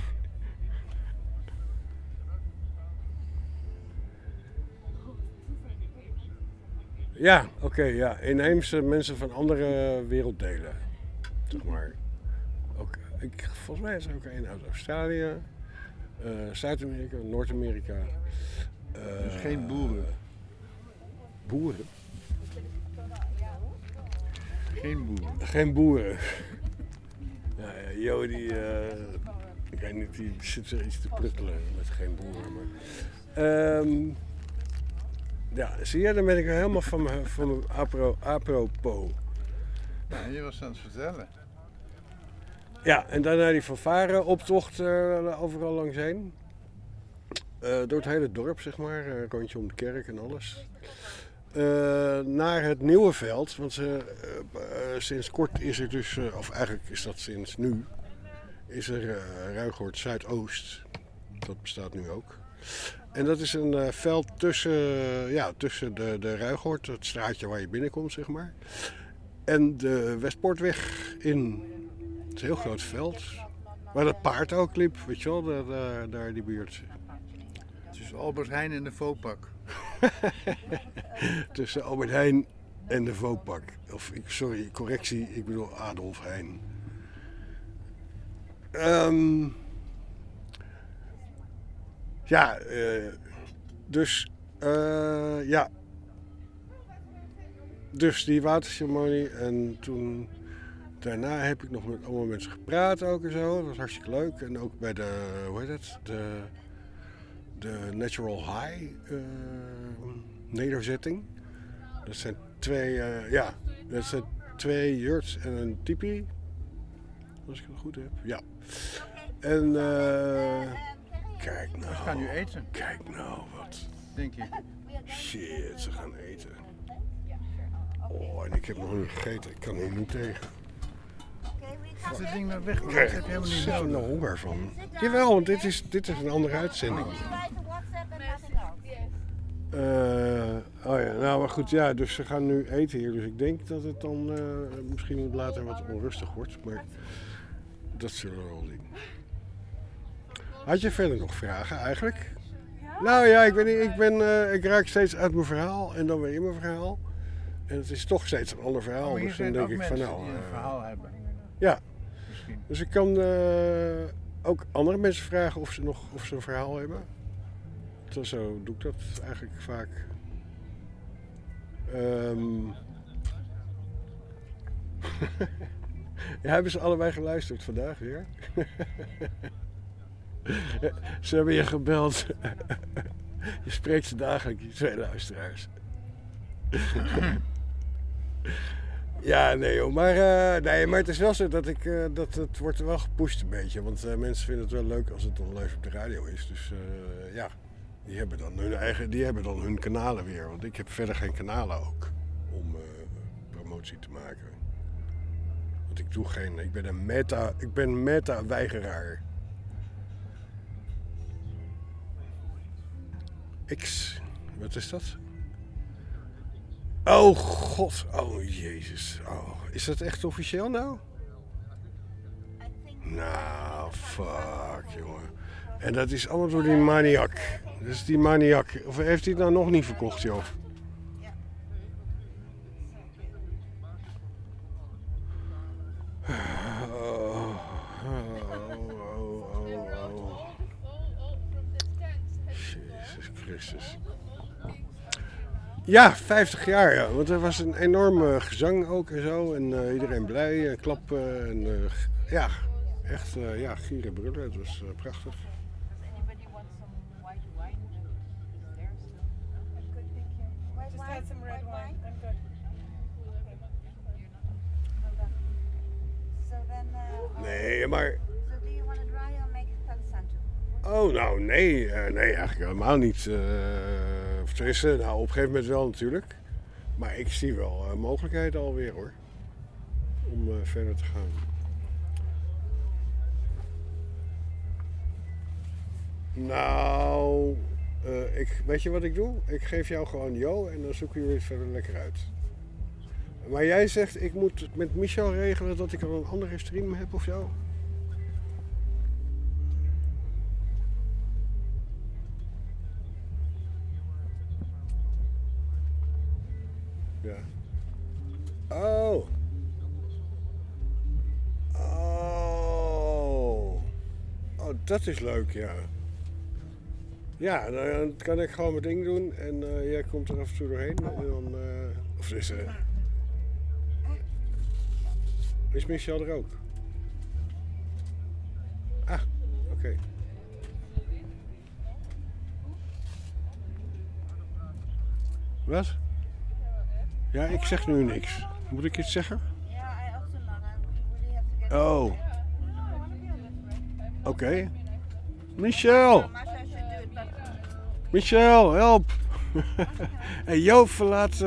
[SPEAKER 2] Ja, oké, ja. Inheemse mensen van andere werelddelen. Zeg maar. Ook, ik, volgens mij is er ook een uit Australië, eh, Zuid-Amerika, Noord-Amerika. Eh,
[SPEAKER 38] Dus geen boeren.
[SPEAKER 2] Boeren?
[SPEAKER 38] Geen boeren.
[SPEAKER 2] Geen boeren. Ja, ja Jo, die, eh, ik weet niet, die zit er iets te pruttelen met geen boeren. Maar, Ehm, ja, zie je, dan ben ik helemaal van mijn, van apro, apropos.
[SPEAKER 38] Ja, je was aan het vertellen.
[SPEAKER 2] Ja, en daarna die fanfare optocht eh, overal langs heen. Eh, door het hele dorp, zeg maar. rondje om de kerk en alles. Eh, naar het nieuwe veld. Want ze, eh, eh, sinds kort is er dus, of eigenlijk is dat sinds nu, is er Ruigoord Zuidoost. Dat bestaat nu ook. En dat is een veld tussen, ja, tussen de, de Ruigoord, het straatje waar je binnenkomt, zeg maar. En de Westpoortweg in. Het is een heel groot veld. Waar dat paard ook liep, weet je wel, daar, daar, daar die buurt.
[SPEAKER 38] Tussen Albert Heijn en de Vopak. *laughs*
[SPEAKER 2] Tussen Albert Heijn en de Vopak. Of, sorry, correctie, ik bedoel Adolf Heijn. Ehm, ja, eh, dus, eh, ja. Dus die waterceremonie en toen, daarna heb ik nog met allemaal mensen gepraat ook en zo. Dat was hartstikke leuk. En ook bij de, hoe heet het, de, de Natural High eh, nederzetting. Dat zijn twee, eh, ja, dat zijn twee yurts en een tipi. Als ik het goed heb. Ja. En eh kijk nou.
[SPEAKER 38] We gaan nu eten.
[SPEAKER 2] Kijk nou wat.
[SPEAKER 38] Denk je?
[SPEAKER 2] Shit, ze gaan eten. Oh, en ik heb nog niet gegeten. Ik kan hier niet tegen.
[SPEAKER 27] Als het ding nou weg
[SPEAKER 2] Ik
[SPEAKER 27] heb je helemaal niet nodig.
[SPEAKER 2] honger van. Jawel, want dit is, dit is een andere uitzending. Eh, oh ja, nou maar goed, ja, dus ze gaan nu eten hier. Dus ik denk dat het dan eh, misschien later wat onrustig wordt. Maar dat zullen we wel zien. Had je verder nog vragen eigenlijk? Nou ja, ik, weet niet, ik, ben, eh, ik raak steeds uit mijn verhaal en dan weer in mijn verhaal. En het is toch steeds een ander verhaal.
[SPEAKER 27] Maar
[SPEAKER 2] dus dan denk
[SPEAKER 27] ook
[SPEAKER 2] ik van nou.
[SPEAKER 27] die een verhaal hebben.
[SPEAKER 2] Ja.
[SPEAKER 27] Misschien.
[SPEAKER 2] Dus ik kan eh, ook andere mensen vragen of ze nog of ze een verhaal hebben. Zo, zo doe ik dat eigenlijk vaak. Ehm. *laughs* ja, hebben ze allebei geluisterd vandaag weer? *laughs* ze hebben je gebeld. *laughs* je spreekt ze dagelijks, die twee luisteraars. Ja, nee. Maar, eh, nee, maar het is wel zo dat ik, eh, dat het wordt wel gepusht een beetje. Want eh, mensen vinden het wel leuk als het dan live op de radio is. Dus ja, die hebben, dan hun eigen, die hebben dan hun kanalen weer. Want ik heb verder geen kanalen ook om promotie te maken. Want ik doe geen, ik ben een meta, ik ben meta-weigeraar. X, wat is dat? Oh god, oh jezus. Oh, is dat echt officieel nou? Nou, fuck jongen. En dat is allemaal door die maniak. Dus die maniak. Of heeft hij het nou nog niet verkocht, joh? Oh, oh, oh, oh, oh. Jezus Christus. Ja, 50 jaar, ja. Want er was een enorme gezang ook en zo. En eh, iedereen blij, en klappen. En, g- ja, echt eh, ja, gieren brullen. Het was prachtig.
[SPEAKER 48] Uh,
[SPEAKER 2] Nee, maar...
[SPEAKER 48] Santo?
[SPEAKER 2] Oh, nou nee, nee, eigenlijk helemaal niet. eh of tenminste, nou op een gegeven moment wel natuurlijk. Maar ik zie wel eh, mogelijkheden alweer hoor. Om eh, verder te gaan. Nou, eh, ik, weet je wat ik doe? Ik geef jou gewoon Jo en dan zoeken jullie het verder lekker uit. Maar jij zegt, ik moet het met Michel regelen dat ik al een andere stream heb of zo? Ja. Oh. Oh. Oh, dat is leuk, ja. Ja, nou, dan kan ik gewoon mijn ding doen en eh, jij komt er af en toe doorheen. En dan, eh, of is, eh, is Michel er ook? Ah, oké. Wat? Ja, ik zeg nu niks. Moet ik iets zeggen? Oh. Oké. Michel! Michel, help! *laughs* hey, Jo verlaat eh,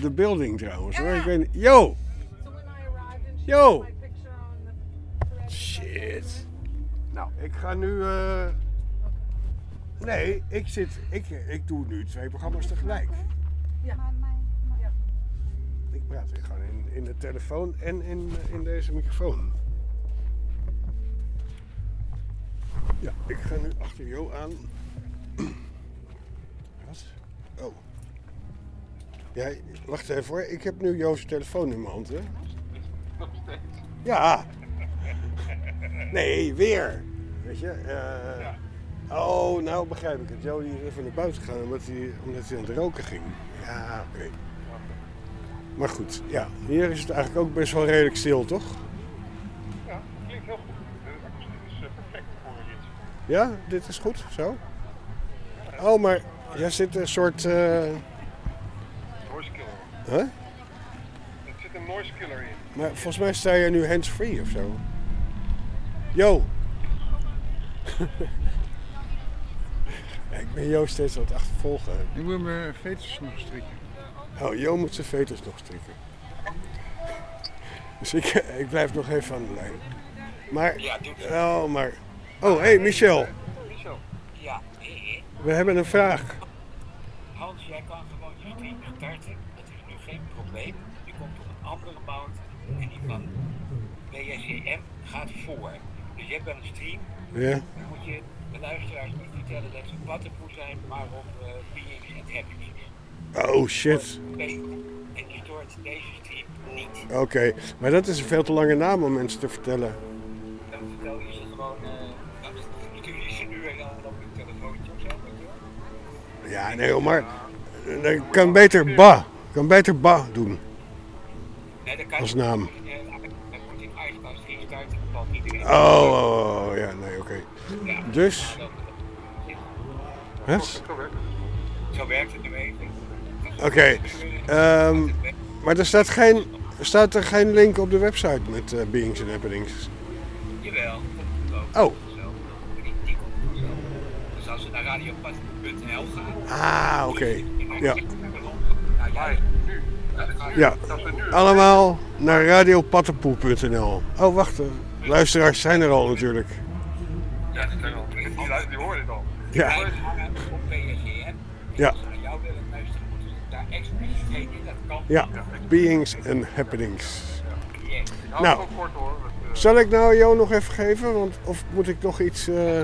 [SPEAKER 2] de building trouwens hoor. Ik weet niet. Jo! Jo! Shit. Nou, ik ga nu. eh, Nee, ik zit. Ik, ik doe nu twee programma's tegelijk.
[SPEAKER 26] Ja.
[SPEAKER 2] Ik praat weer gewoon in, in de telefoon en in, in deze microfoon. Ja, ik ga nu achter Jo aan. *clears throat* Wat? Oh. Ja, wacht even hoor. Ik heb nu Jo's telefoon in mijn hand, hè? Ja. Nee, weer. Weet je? eh, Oh, nou begrijp ik het. Jo is even naar buiten gegaan omdat hij, omdat hij aan het roken ging. Ja, oké. Maar goed, ja. Hier is het eigenlijk ook best wel redelijk stil, toch?
[SPEAKER 44] Ja, klinkt heel goed. De akoestiek is eh, perfect voor dit.
[SPEAKER 2] Ja, dit is goed, zo. Oh, maar jij zit een soort... eh,
[SPEAKER 44] Noise killer.
[SPEAKER 2] Huh?
[SPEAKER 44] Er zit een noise killer in.
[SPEAKER 2] Maar volgens mij sta je nu hands-free of zo. Yo! *laughs* Ik ben Jo steeds aan het achtervolgen.
[SPEAKER 27] Ik moet mijn veters nog strikken.
[SPEAKER 2] Oh, Jo moet zijn veters nog strikken. Dus ik, ik blijf nog even aan de lijn. Maar,
[SPEAKER 49] Ja,
[SPEAKER 2] oh, maar... Oh, hé, hey, Michel.
[SPEAKER 49] Michel, ja.
[SPEAKER 2] We hebben een vraag.
[SPEAKER 49] Hans, jij kan gewoon je stream starten. Dat is nu geen probleem. Je komt op een andere mount en die van BSCM gaat voor. Dus je hebt wel een stream.
[SPEAKER 2] Ja.
[SPEAKER 49] Dan moet je de luisteraars niet vertellen dat ze pattenpoe zijn, maar op uh, beings en happiness.
[SPEAKER 2] Oh, shit.
[SPEAKER 49] En je stoort deze stream niet.
[SPEAKER 2] Oké, maar dat is een veel te lange naam om mensen te vertellen.
[SPEAKER 49] Dan vertel je ze gewoon, eh, dan stuur je ze nu en dan op je telefoontje of zo.
[SPEAKER 2] Ja, nee, maar... Dan kan beter Ba. Kan beter Ba doen.
[SPEAKER 49] Nee, dan kan
[SPEAKER 2] Als naam. Oh, oh, oh, ja, nee, oké. Dus... Wat?
[SPEAKER 49] Zo werkt het
[SPEAKER 2] Oké, ehm, maar er staat, geen, staat er geen link op de website met eh, Beings and Happenings?
[SPEAKER 49] Jawel.
[SPEAKER 2] Oh.
[SPEAKER 49] Die, die. Dus als we naar radiopad.nl gaan.
[SPEAKER 2] Ah, oké. Ja.
[SPEAKER 49] Nou. Ja,
[SPEAKER 2] allemaal naar radiopattenpoel.nl. Oh, wacht, eh, luisteraars zijn er al natuurlijk.
[SPEAKER 49] Ja, dat kan al. Die, die, die horen het al.
[SPEAKER 2] Ja. Ja.
[SPEAKER 49] Als ze naar jou willen luisteren, moeten ze daar expliciet heen in. Dat kan.
[SPEAKER 2] Ja, Beings and Happenings. Nou, zal ik nou jou nog even geven? Want, of moet ik nog iets... eh,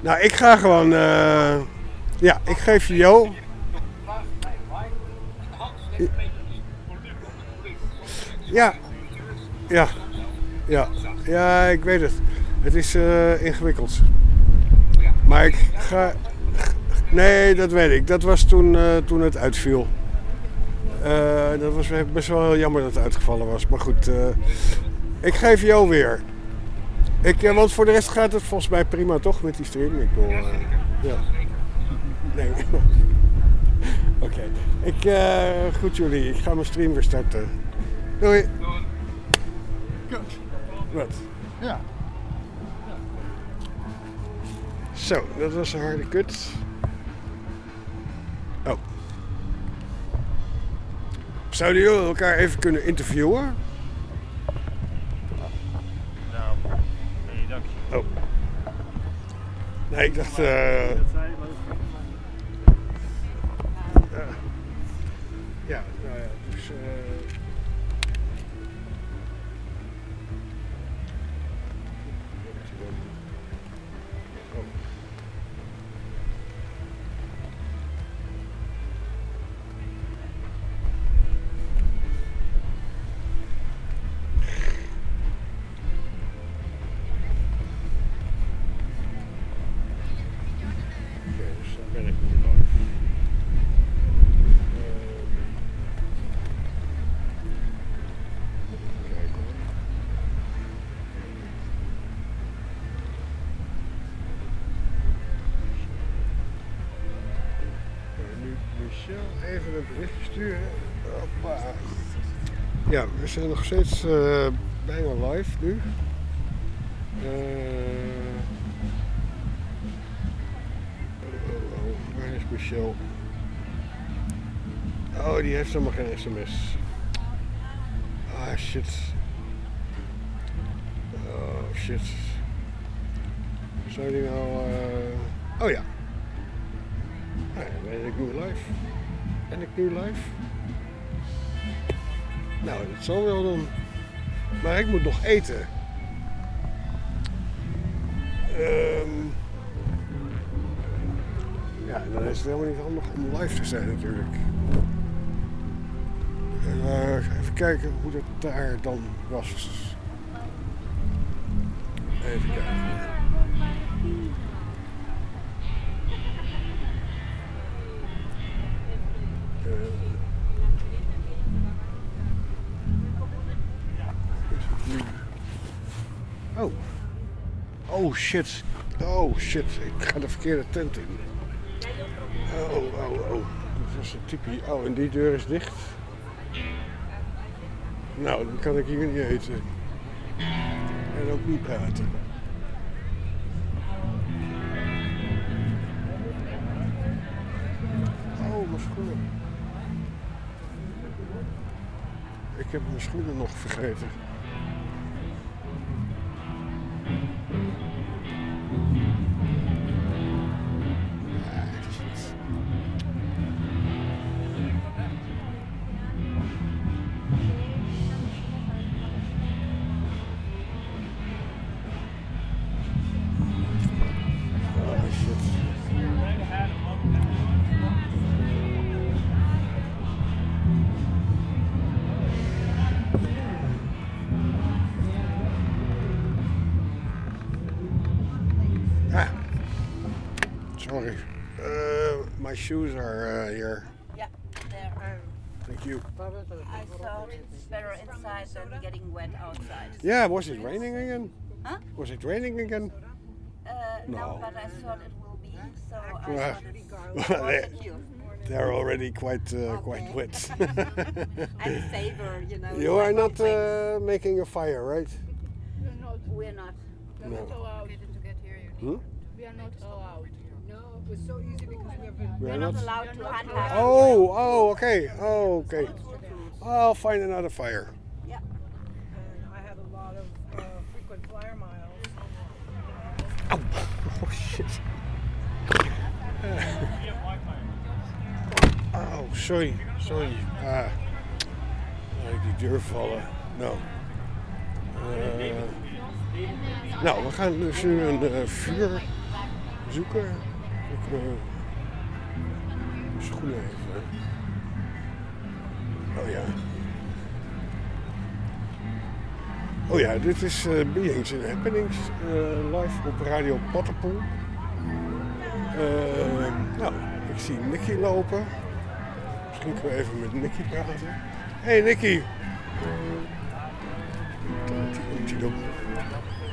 [SPEAKER 2] Nou, ik ga gewoon... eh, Ja, ik geef je Jo. Ja. Ja. Ja. Ja, ik weet het. Het is eh, ingewikkeld. Maar ik ga... Nee, dat weet ik. Dat was toen, eh, toen het uitviel. Eh, dat was best wel heel jammer dat het uitgevallen was. Maar goed, eh, ik geef jou weer. Ik, want voor de rest gaat het volgens mij prima toch met die stream. Ik bedoel, ja. Nee. *laughs* Oké. Ik groet jullie. Ik ga mijn stream weer starten. Doei. Wat?
[SPEAKER 27] Ja.
[SPEAKER 2] Zo, dat was een harde kut. Zouden jullie elkaar even kunnen interviewen?
[SPEAKER 50] Nou, nee, dank je.
[SPEAKER 2] Oh. Nee, ik dacht... ja, Ja, we zijn nog steeds eh, bijna live nu. Oh, waar is Michel? Oh, die heeft helemaal geen sms. Ah, shit. Oh, shit. Zou die nou... eh, Oh ja. Nou ja, ben ik nu live? Ben ik nu live? Nou, dat zal wel dan. Maar ik moet nog eten. Ehm... Ja, dan is het helemaal niet handig om live te zijn natuurlijk. Eh, even kijken hoe het daar dan was. Even kijken. Eh. Oh. Oh shit. Oh shit. Ik ga de verkeerde tent in. Oh, oh, oh. Dat was een typie. Oh, en die deur is dicht. Nou, dan kan ik hier niet eten. En ook niet praten. Oh, mijn schoenen. ik heb mijn schoenen nog vergeten. Thank you. Shoes are uh, here.
[SPEAKER 48] Yeah, there.
[SPEAKER 2] Thank you.
[SPEAKER 48] I thought it's better inside than getting wet outside.
[SPEAKER 2] Yeah, was it raining again?
[SPEAKER 48] Huh?
[SPEAKER 2] Was it raining again?
[SPEAKER 48] Uh, no.
[SPEAKER 2] No.
[SPEAKER 48] but I thought it will be, so I
[SPEAKER 2] Yeah.
[SPEAKER 48] thought *laughs* it's
[SPEAKER 2] Well, they, They're already quite uh, quite wet. *laughs* *laughs*
[SPEAKER 48] I favor, you know.
[SPEAKER 2] you are not uh, making a fire, right?
[SPEAKER 48] We're not.
[SPEAKER 2] No.
[SPEAKER 26] allowed.
[SPEAKER 2] Hmm?
[SPEAKER 26] We are not allowed. Was so easy because we have
[SPEAKER 2] We
[SPEAKER 48] We're
[SPEAKER 2] are
[SPEAKER 48] not allowed to handheld.
[SPEAKER 2] Oh, oh, okay, oh, okay. I'll find another fire.
[SPEAKER 26] And I had a lot of uh, frequent flyer miles.
[SPEAKER 2] Oh *laughs* shit. *laughs* Oh, sorry, sorry. Ah, laat ik die deur vallen. Nou. Eh, nou, we gaan dus nu een eh, vuur zoeken. Ik mijn schoenen even. Oh ja. Oh ja, dit is eh Beings and Happenings, eh, live op Radio Pattenpoel. Eh, nou, ik zie Nicky lopen. Misschien kunnen we even met Nicky praten. Hey Nicky!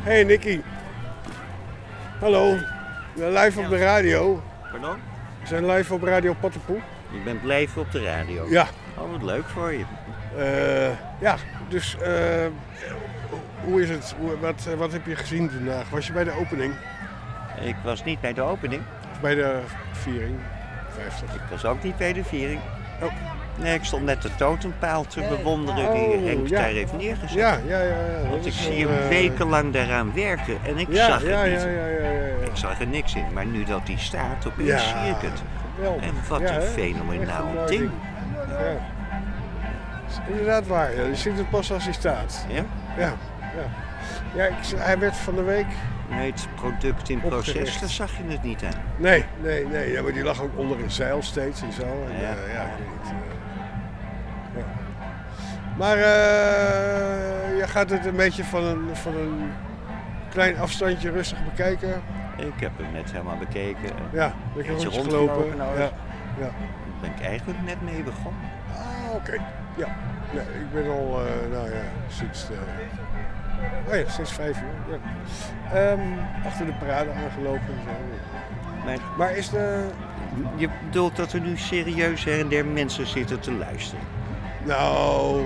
[SPEAKER 2] Hey Nicky! Hallo, live op de radio.
[SPEAKER 51] Pardon?
[SPEAKER 2] We zijn live op Radio Pattenpoel.
[SPEAKER 51] Je bent live op de radio?
[SPEAKER 2] Ja.
[SPEAKER 51] Oh, wat leuk voor je.
[SPEAKER 2] Eh, ja, dus eh, hoe is het? Wat, eh, wat heb je gezien vandaag? Was je bij de opening?
[SPEAKER 51] Ik was niet bij de opening.
[SPEAKER 2] Of bij de viering? 50.
[SPEAKER 51] Ik was ook niet bij de viering.
[SPEAKER 2] Oh.
[SPEAKER 51] Nee, ik stond net de totempaal te bewonderen die
[SPEAKER 2] Oh,
[SPEAKER 51] Henk
[SPEAKER 2] ja.
[SPEAKER 51] daar heeft neergezet.
[SPEAKER 2] Ja, ja, ja. ja.
[SPEAKER 51] Want ik
[SPEAKER 2] is
[SPEAKER 51] zie hem
[SPEAKER 2] eh,
[SPEAKER 51] wekenlang daaraan werken en ik
[SPEAKER 2] Ja,
[SPEAKER 51] zag het niet.
[SPEAKER 2] ja, ja, ja, ja, ja.
[SPEAKER 51] Ik zag er niks in, maar nu dat hij staat, opeens zie ik het.
[SPEAKER 2] geweldig.
[SPEAKER 51] En wat een fenomenaal
[SPEAKER 2] een
[SPEAKER 51] ding.
[SPEAKER 2] Is inderdaad waar. Je ziet het pas als hij staat.
[SPEAKER 51] Ja?
[SPEAKER 2] Ja, ja. ja ik, hij werd van de week...
[SPEAKER 51] Nee, het product in proces, daar zag je het niet aan.
[SPEAKER 2] Nee, nee, nee. Ja, maar die lag ook onder een zeil steeds en zo. En,
[SPEAKER 51] Ja.
[SPEAKER 2] eh, ja, ik weet niet. Eh. Maar eh, je gaat het een beetje van een, van een klein afstandje rustig bekijken.
[SPEAKER 51] Ik heb hem net helemaal bekeken.
[SPEAKER 2] Ja, lekker
[SPEAKER 51] Beetje rondgelopen, nou,
[SPEAKER 2] Ja, ja.
[SPEAKER 51] Daar ben ik eigenlijk net mee begonnen.
[SPEAKER 2] Ah, oké. Ja. ja. Ik ben al, eh, nou ja, sinds, de, oh ja, sinds vijf uur. Ja. Ehm, achter de parade aangelopen en zo.
[SPEAKER 51] Maar,
[SPEAKER 2] Maar is de...
[SPEAKER 51] Je bedoelt dat er nu serieus her en der mensen zitten te luisteren?
[SPEAKER 2] Nou,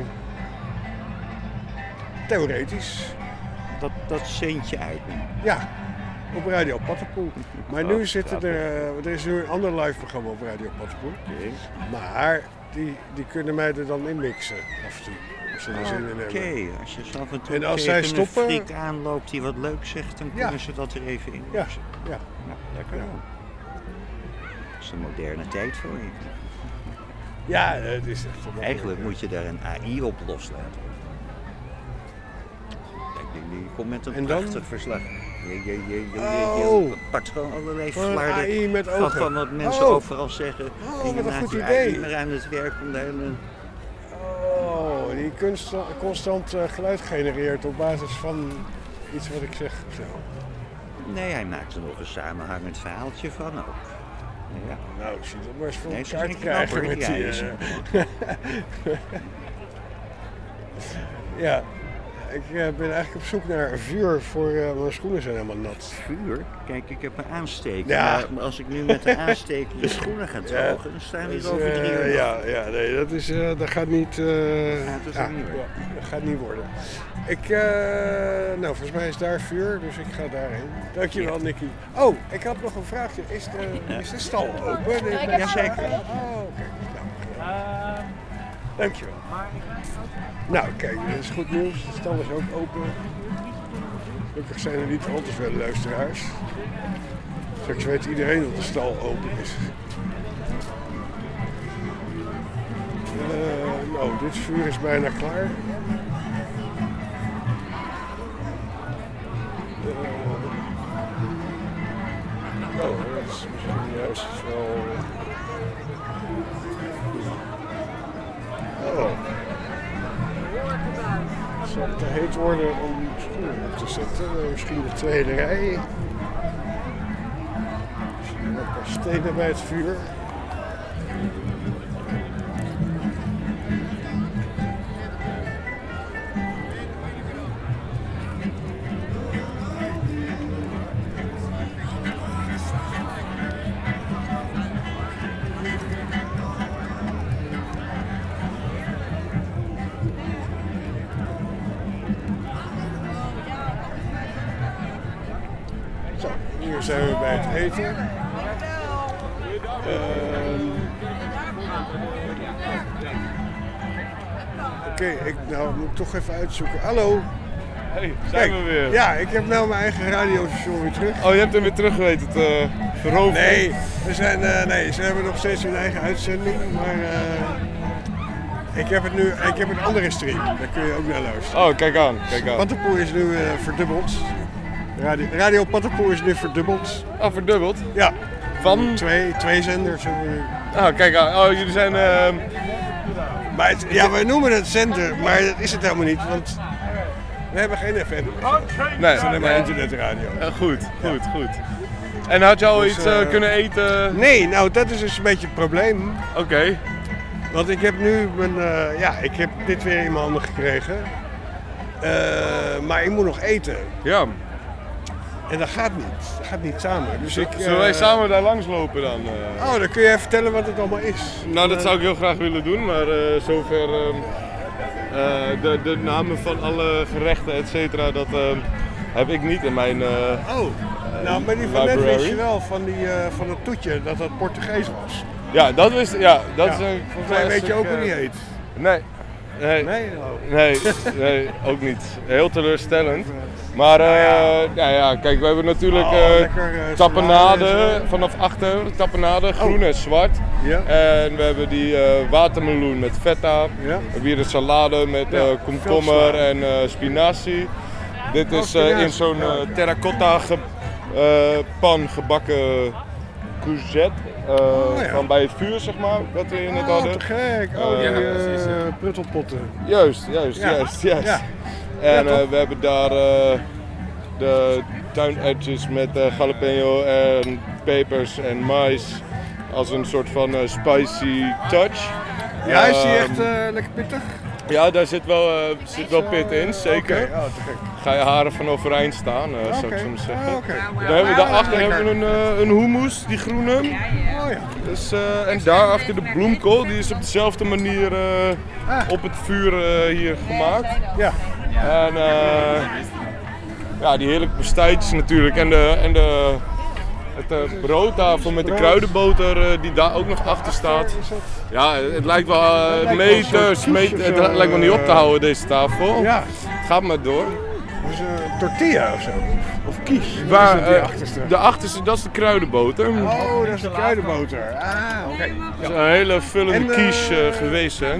[SPEAKER 2] theoretisch.
[SPEAKER 51] Dat, dat centje uit nu.
[SPEAKER 2] Ja, op Radio Pattenpoel. Maar nu
[SPEAKER 51] Oh,
[SPEAKER 2] zitten er, eh, er is nu een ander live programma op Radio Pattenpoel. Maar die, die kunnen mij er dan in mixen af en toe. Als ze er zin in
[SPEAKER 51] Oké,
[SPEAKER 2] hebben.
[SPEAKER 51] als je zo af en toe
[SPEAKER 2] En als zij stoppen-
[SPEAKER 51] een freak aanloopt die wat leuk zegt, dan
[SPEAKER 2] Ja.
[SPEAKER 51] kunnen ze dat er even in.
[SPEAKER 2] Ja, ja.
[SPEAKER 51] Nou, lekker dan. Dat is een moderne tijd voor je.
[SPEAKER 2] Ja, het is echt
[SPEAKER 51] Eigenlijk moet je daar een AI op loslaten. Die, die komt met een
[SPEAKER 2] En dan?
[SPEAKER 51] prachtig verslag. Je, je, je, je, je, je
[SPEAKER 2] Oh.
[SPEAKER 51] pakt gewoon allerlei flarden
[SPEAKER 2] met
[SPEAKER 51] van, van wat mensen
[SPEAKER 2] Oh.
[SPEAKER 51] overal zeggen.
[SPEAKER 2] Oh,
[SPEAKER 51] en je maakt die
[SPEAKER 2] idee.
[SPEAKER 51] Aan het werk om daar een...
[SPEAKER 2] Oh, die kunst, constant eh, geluid genereert op basis van iets wat ik zeg. of Zo.
[SPEAKER 51] Nee, hij maakt er nog een samenhangend verhaaltje van ook. Ja.
[SPEAKER 2] Nou, ik zie dat maar eens voor
[SPEAKER 51] Nee,
[SPEAKER 2] elkaar krijgen met
[SPEAKER 51] die
[SPEAKER 2] eh, *laughs* ja, ik eh, ben eigenlijk op zoek naar een vuur voor... eh, mijn schoenen zijn helemaal nat.
[SPEAKER 51] Vuur? Kijk, ik heb een aansteker.
[SPEAKER 2] Ja.
[SPEAKER 51] Maar als ik nu met de aansteker je schoenen ga drogen, dan staan die
[SPEAKER 2] Dus,
[SPEAKER 51] er over drie
[SPEAKER 2] eh,
[SPEAKER 51] uur.
[SPEAKER 2] ja, ja, nee, dat, is, eh, dat gaat niet... eh,
[SPEAKER 51] Gaat dus
[SPEAKER 2] ja,
[SPEAKER 51] niet worden.
[SPEAKER 2] ja, dat gaat niet worden. Ik, eh, nou, volgens mij is daar vuur, dus ik ga daarheen. Dankjewel, Nicky. Oh, ik had nog een vraagje. Is de, is de stal open?
[SPEAKER 51] Ja, zeker.
[SPEAKER 2] Oh, oké. Nou, Dankjewel. Nou, kijk, dat is goed nieuws. De stal is ook open. Gelukkig zijn er niet al te veel luisteraars. Straks weet iedereen dat de stal open is. Eh, nou, dit vuur is bijna klaar. Eh, oh, dat is misschien juist wel... Oh. Zal het te heet worden om schoenen op te zetten? Eh, Misschien de tweede rij. Misschien paar stenen bij het vuur. Ik toch even uitzoeken. Hallo.
[SPEAKER 45] Hey, zijn we weer.
[SPEAKER 2] Ja, ik heb nou mijn eigen radiostation weer terug.
[SPEAKER 45] Oh, je hebt hem weer terug weten te veroveren?
[SPEAKER 2] Nee, we zijn, eh, nee, ze hebben nog steeds hun eigen uitzending, maar eh, ik heb het nu, ik heb een andere stream. Daar kun je ook naar luisteren.
[SPEAKER 45] Oh, kijk aan, kijk aan.
[SPEAKER 2] Pattenpoel is nu verdubbeld. Radio, Radio Pattenpoel is nu verdubbeld.
[SPEAKER 45] Oh, verdubbeld?
[SPEAKER 2] Ja.
[SPEAKER 45] Van?
[SPEAKER 2] Twee, twee zenders.
[SPEAKER 45] Oh, kijk aan. Oh, jullie zijn...
[SPEAKER 2] Maar het- ja, wij noemen het zender, maar dat is het helemaal niet, want we hebben geen FM.
[SPEAKER 45] Nee,
[SPEAKER 2] Het is alleen maar internetradio.
[SPEAKER 45] Eh, goed, goed, goed. En had je al
[SPEAKER 2] Dus,
[SPEAKER 45] iets eh,
[SPEAKER 2] eh,
[SPEAKER 45] kunnen eten?
[SPEAKER 2] Nee, nou dat is dus een beetje het probleem.
[SPEAKER 45] Oké.
[SPEAKER 2] Want ik heb nu mijn, ja, ik heb dit weer in mijn handen gekregen. Maar ik moet nog eten.
[SPEAKER 45] Ja.
[SPEAKER 2] En dat gaat niet. Dat gaat niet samen. Dus ik,
[SPEAKER 45] Zullen wij
[SPEAKER 2] eh,
[SPEAKER 45] samen daar langs lopen dan? eh?
[SPEAKER 2] Oh, dan kun je even vertellen wat het allemaal is.
[SPEAKER 45] Nou, dat zou ik heel graag willen doen, maar eh, zover ehm, eh, de, de namen van alle gerechten, et cetera, dat ehm, heb ik niet in mijn.
[SPEAKER 2] Oh, nou, maar die van net wist je wel van, die, van het toetje dat dat Portugees was.
[SPEAKER 45] Ja, dat wist ja, dat is een
[SPEAKER 2] volgens mij weet je ook hoe die heet.
[SPEAKER 45] Nee. Nee,
[SPEAKER 2] Nee? Oh.
[SPEAKER 45] nee, nee, ook niet. Heel teleurstellend. *laughs* Maar eh, ja, ja, kijk, we hebben natuurlijk
[SPEAKER 2] Oh,
[SPEAKER 45] eh,
[SPEAKER 2] lekker, eh,
[SPEAKER 45] tapenade vanaf achter. Tapenade, groen en zwart.
[SPEAKER 2] Ja.
[SPEAKER 45] En we hebben die watermeloen met feta. We hebben hier de salade met
[SPEAKER 2] Ja,
[SPEAKER 45] komkommer en spinazie. Dit
[SPEAKER 2] Oh,
[SPEAKER 45] is in zo'n terracotta ge- pan gebakken courgette.
[SPEAKER 2] ja.
[SPEAKER 45] Van bij het vuur, zeg maar, wat we net
[SPEAKER 2] Oh,
[SPEAKER 45] hadden.
[SPEAKER 2] te gek. Oh, die
[SPEAKER 45] ja, precies, ja.
[SPEAKER 2] pruttelpotten.
[SPEAKER 45] Juist, juist,
[SPEAKER 2] Ja.
[SPEAKER 45] juist, juist.
[SPEAKER 2] Ja.
[SPEAKER 45] En
[SPEAKER 2] Ja,
[SPEAKER 45] eh, we hebben daar eh, de tuinuitjes met eh, jalapeno en pepers en mais als een soort van spicy touch.
[SPEAKER 2] Ja, is die
[SPEAKER 45] Ehm,
[SPEAKER 2] echt lekker pittig?
[SPEAKER 45] Ja, daar zit wel, eh, zit wel pit in, zeker.
[SPEAKER 2] Oh.
[SPEAKER 45] Ga je haren van overeind staan, eh, zou ik zo maar zeggen.
[SPEAKER 2] Ah.
[SPEAKER 45] Dan hebben we daarachter hebben we een, eh, een hummus, die groene.
[SPEAKER 2] Oh ja.
[SPEAKER 45] Dus, en daarachter de bloemkool, die is op dezelfde manier eh, op het vuur hier gemaakt.
[SPEAKER 2] Ja.
[SPEAKER 45] En ja, die heerlijke pastijtjes natuurlijk. En de, en de het eh, broodtafel met de
[SPEAKER 2] Brood.
[SPEAKER 45] kruidenboter eh, die daar ook nog achter staat. Ja, het lijkt wel eh,
[SPEAKER 2] Het lijkt wel
[SPEAKER 45] meters,
[SPEAKER 2] zo'n
[SPEAKER 45] meters. Het lijkt wel niet op te
[SPEAKER 2] eh,
[SPEAKER 45] houden deze tafel.
[SPEAKER 2] Ja.
[SPEAKER 45] Gaat maar door.
[SPEAKER 2] Dus een tortilla of zo. Of quiche.
[SPEAKER 45] Waar,
[SPEAKER 2] is dat
[SPEAKER 45] eh,
[SPEAKER 2] achterste?
[SPEAKER 45] de achterste, dat is de kruidenboter.
[SPEAKER 2] Oh, dat is de kruidenboter. Ah, oké.
[SPEAKER 45] Dat is een hele vullende
[SPEAKER 2] eh,
[SPEAKER 45] eh, geweest, hè?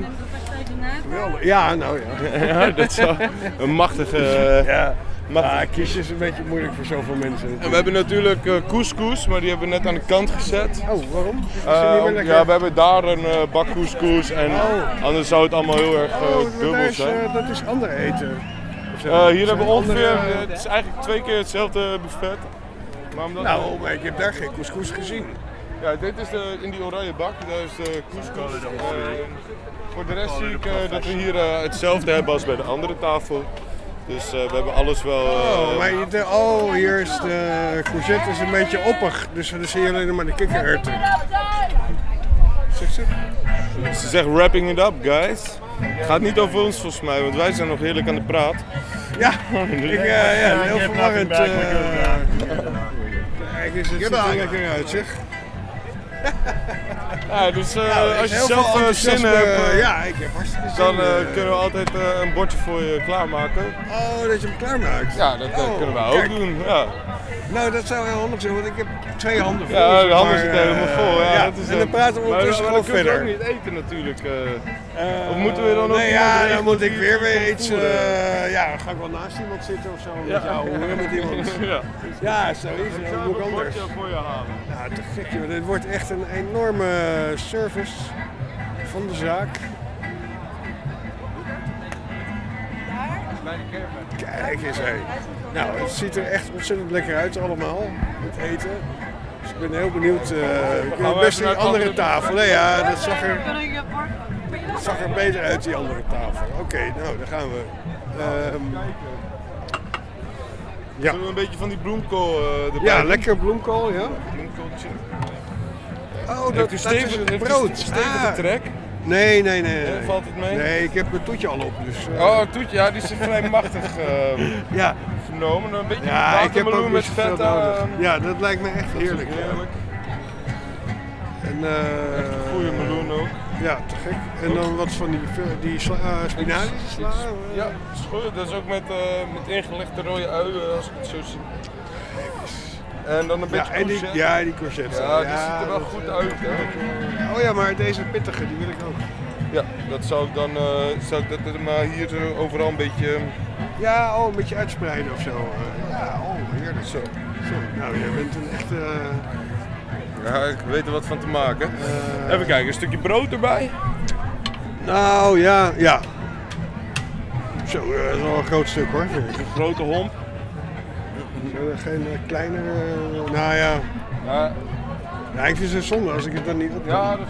[SPEAKER 2] Ja, nou ja. *laughs*
[SPEAKER 45] Ja, dat is wel een machtige... eh,
[SPEAKER 2] ja.
[SPEAKER 45] Machtige
[SPEAKER 2] Ah, is een beetje moeilijk voor zoveel mensen.
[SPEAKER 45] En we hebben natuurlijk eh, couscous, maar die hebben we net aan de kant gezet.
[SPEAKER 2] Oh, waarom?
[SPEAKER 45] Eh,
[SPEAKER 2] niet lekker?
[SPEAKER 45] ja, we hebben daar een eh, bak couscous en
[SPEAKER 2] Oh.
[SPEAKER 45] anders zou het allemaal heel erg eh,
[SPEAKER 2] Oh, maar
[SPEAKER 45] dubbel
[SPEAKER 2] is,
[SPEAKER 45] zijn.
[SPEAKER 2] eh, dat is ander eten. Of zo.
[SPEAKER 45] Eh, hier hebben we ongeveer,
[SPEAKER 2] andere-
[SPEAKER 45] het is eigenlijk twee keer hetzelfde buffet. Maar omdat
[SPEAKER 2] Nou, maar ik heb daar geen couscous gezien.
[SPEAKER 45] Ja, dit is de, in die oranje bak, daar is de couscous. Voor de rest zie ik eh, dat we hier eh, hetzelfde hebben als bij de andere tafel. Dus eh, we hebben alles wel... eh,
[SPEAKER 2] Oh, maar je de- oh, hier is de courgette is een beetje oppig. Dus dan zie je alleen maar de kikkererwten. Zeg ze?
[SPEAKER 45] Ze zegt wrapping it up, guys. Het gaat niet over ons volgens mij, want wij zijn nog heerlijk aan de praat.
[SPEAKER 2] Ja, *laughs* ik, eh, ja, heel verwarrend. eh Kijk, eens, het ziet er lekker uit, zeg.
[SPEAKER 45] Ja, dus eh,
[SPEAKER 2] Ja, is
[SPEAKER 45] als je zelf eh, zin hebt,
[SPEAKER 2] eh, ja, ik heb hartstikke zin,
[SPEAKER 45] dan kunnen we altijd een bordje voor je klaarmaken.
[SPEAKER 2] Oh, dat je hem klaarmaakt?
[SPEAKER 45] Ja, dat
[SPEAKER 2] Oh,
[SPEAKER 45] kunnen we ook doen. Ja.
[SPEAKER 2] Nou, dat zou heel handig zijn, want ik heb twee handen vol.
[SPEAKER 45] Ja, de handen
[SPEAKER 2] maar,
[SPEAKER 45] zitten helemaal vol. Ja, dat is
[SPEAKER 2] en dan praten we
[SPEAKER 45] maar-
[SPEAKER 2] ondertussen
[SPEAKER 45] maar
[SPEAKER 2] gewoon
[SPEAKER 45] dan kun je
[SPEAKER 2] verder.
[SPEAKER 45] ook niet eten natuurlijk. of moeten we dan ook
[SPEAKER 2] nee, ja, dan moet ik weer
[SPEAKER 45] het
[SPEAKER 2] weer iets... ja, dan ga ik wel naast iemand zitten of zo.
[SPEAKER 45] Ja.
[SPEAKER 2] ouwe hoeren met iemand. *laughs*
[SPEAKER 45] Ja. Ik
[SPEAKER 2] Dat
[SPEAKER 45] zou
[SPEAKER 2] moet ik
[SPEAKER 45] een
[SPEAKER 2] anders.
[SPEAKER 45] bordje voor je halen.
[SPEAKER 2] Ja, te gek joh. Dit wordt echt een enorme service van de zaak. Kijk eens hé. Nou, het ziet er echt ontzettend lekker uit allemaal, het eten. Dus ik ben heel benieuwd. eh we
[SPEAKER 45] we
[SPEAKER 2] kunnen best die
[SPEAKER 45] naar
[SPEAKER 2] andere
[SPEAKER 45] andere-
[SPEAKER 2] tafel. hè? Ja, dat zag er, dat zag er beter uit, die andere tafel. Oké, nou, daar gaan we. Ehm, ja.
[SPEAKER 45] Zullen we een beetje van die bloemkool eh erbij
[SPEAKER 2] ja, lekker bloemkool, ja.
[SPEAKER 45] Bloemkooltje.
[SPEAKER 2] Oh,
[SPEAKER 45] Heeft
[SPEAKER 2] dat,
[SPEAKER 45] stevig-
[SPEAKER 2] is het brood.
[SPEAKER 45] stevige
[SPEAKER 2] Ah.
[SPEAKER 45] trek?
[SPEAKER 2] Nee, nee, nee. Nee.
[SPEAKER 45] valt het mee?
[SPEAKER 2] Nee, ik heb mijn toetje al op. Dus, eh,
[SPEAKER 45] Oh, toetje, ja, die is vrij machtig eh, *laughs*
[SPEAKER 2] Ja.
[SPEAKER 45] vernomen. Een beetje
[SPEAKER 2] ja, ik heb ook
[SPEAKER 45] met vet aan.
[SPEAKER 2] Ja, dat lijkt me echt heerlijk.
[SPEAKER 45] heerlijk.
[SPEAKER 2] En, eh,
[SPEAKER 45] Echt een goede meloen ook.
[SPEAKER 2] Ja, te gek. En dan wat van die, die sla, eh, spinazie sla. eh.
[SPEAKER 45] Ja, dat is goed. Dat is ook met, eh, met ingelegde rode uien, als ik het zo zie. En dan een
[SPEAKER 2] Ja,
[SPEAKER 45] beetje
[SPEAKER 2] en die,
[SPEAKER 45] courgette.
[SPEAKER 2] ja, die.
[SPEAKER 45] Ja, die ziet er wel goed
[SPEAKER 2] eh,
[SPEAKER 45] uit. Hè?
[SPEAKER 2] Oh ja, maar deze pittige, die wil ik ook.
[SPEAKER 45] Ja, dat zou ik dan eh, zou ik dat maar hier zo overal een beetje...
[SPEAKER 2] Ja, oh, een beetje uitspreiden of zo. eh. Ja, oh, heerlijk.
[SPEAKER 45] Zo.
[SPEAKER 2] Zo, nou, jij bent een echte...
[SPEAKER 45] Ja, ik weet er wat van te maken.
[SPEAKER 2] Eh.
[SPEAKER 45] Even kijken, een stukje brood erbij.
[SPEAKER 2] Nou, ja, ja. Zo, eh, dat is wel een groot stuk hoor.
[SPEAKER 45] Een grote homp.
[SPEAKER 2] Eh, Geen eh, kleinere... eh, nou ja.
[SPEAKER 45] Ja.
[SPEAKER 2] Ja, ik vind het zonde als ik het dan niet op.
[SPEAKER 45] Ja, dat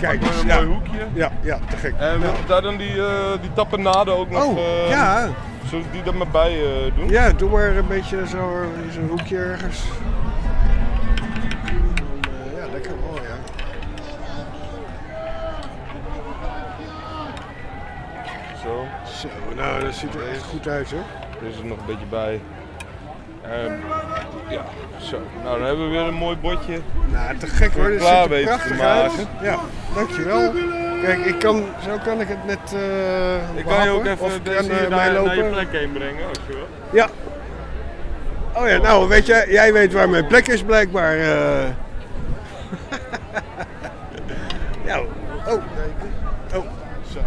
[SPEAKER 2] Kijk
[SPEAKER 45] Pakken
[SPEAKER 2] eens. Ja.
[SPEAKER 45] een mooi hoekje.
[SPEAKER 2] Ja, ja, te gek.
[SPEAKER 45] En
[SPEAKER 2] Ja.
[SPEAKER 45] daar dan die, die tapenade ook nog.
[SPEAKER 2] Oh, ja.
[SPEAKER 45] Zullen we die er maar bij doen?
[SPEAKER 2] Ja, doe maar een beetje zo, in zo'n hoekje ergens. Ja, lekker. Oh ja.
[SPEAKER 45] Zo.
[SPEAKER 2] Zo, nou, dat ziet er echt goed uit hoor.
[SPEAKER 45] Er is er nog een beetje bij. En, ja, zo. Nou, dan hebben we weer een mooi bordje.
[SPEAKER 2] Nou, te gek hoor. Dit
[SPEAKER 45] Klaar
[SPEAKER 2] ziet er prachtig uit. Ja, dankjewel. Kijk, ik kan, zo kan ik het net eh
[SPEAKER 45] Ik kan je ook even deze
[SPEAKER 2] kan,
[SPEAKER 45] hier
[SPEAKER 2] eh,
[SPEAKER 45] naar, naar je plek heen brengen, als je wil.
[SPEAKER 2] Ja. Oh ja, nou weet je, jij weet waar mijn plek is blijkbaar. eh. *laughs* ja, oh. Oh, zo.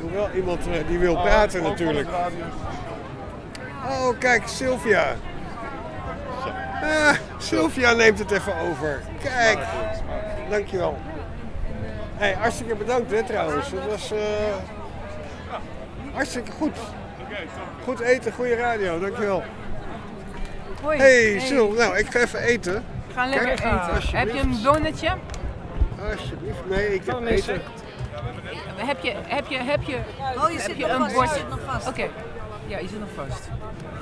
[SPEAKER 2] Hoewel iemand eh, die wil praten natuurlijk. Oh, kijk, Sylvia. Ah, Sylvia neemt het even over. Kijk, dankjewel. Hey, hartstikke bedankt hè, trouwens. Het was eh, hartstikke goed. Goed eten, goede radio, dankjewel.
[SPEAKER 1] Hoi.
[SPEAKER 2] Hey. Sil, nou ik ga even eten.
[SPEAKER 1] We gaan lekker
[SPEAKER 2] Kijk,
[SPEAKER 1] eten. Heb je een donutje?
[SPEAKER 2] Alsjeblieft, nee, ik heb eten.
[SPEAKER 1] Heb je, heb je, heb je,
[SPEAKER 48] Oh, je
[SPEAKER 1] heb
[SPEAKER 48] zit
[SPEAKER 1] je
[SPEAKER 48] nog
[SPEAKER 1] een
[SPEAKER 48] vast, je
[SPEAKER 1] bordje?
[SPEAKER 48] zit nog vast.
[SPEAKER 1] Oké. Ja, je zit nog vast.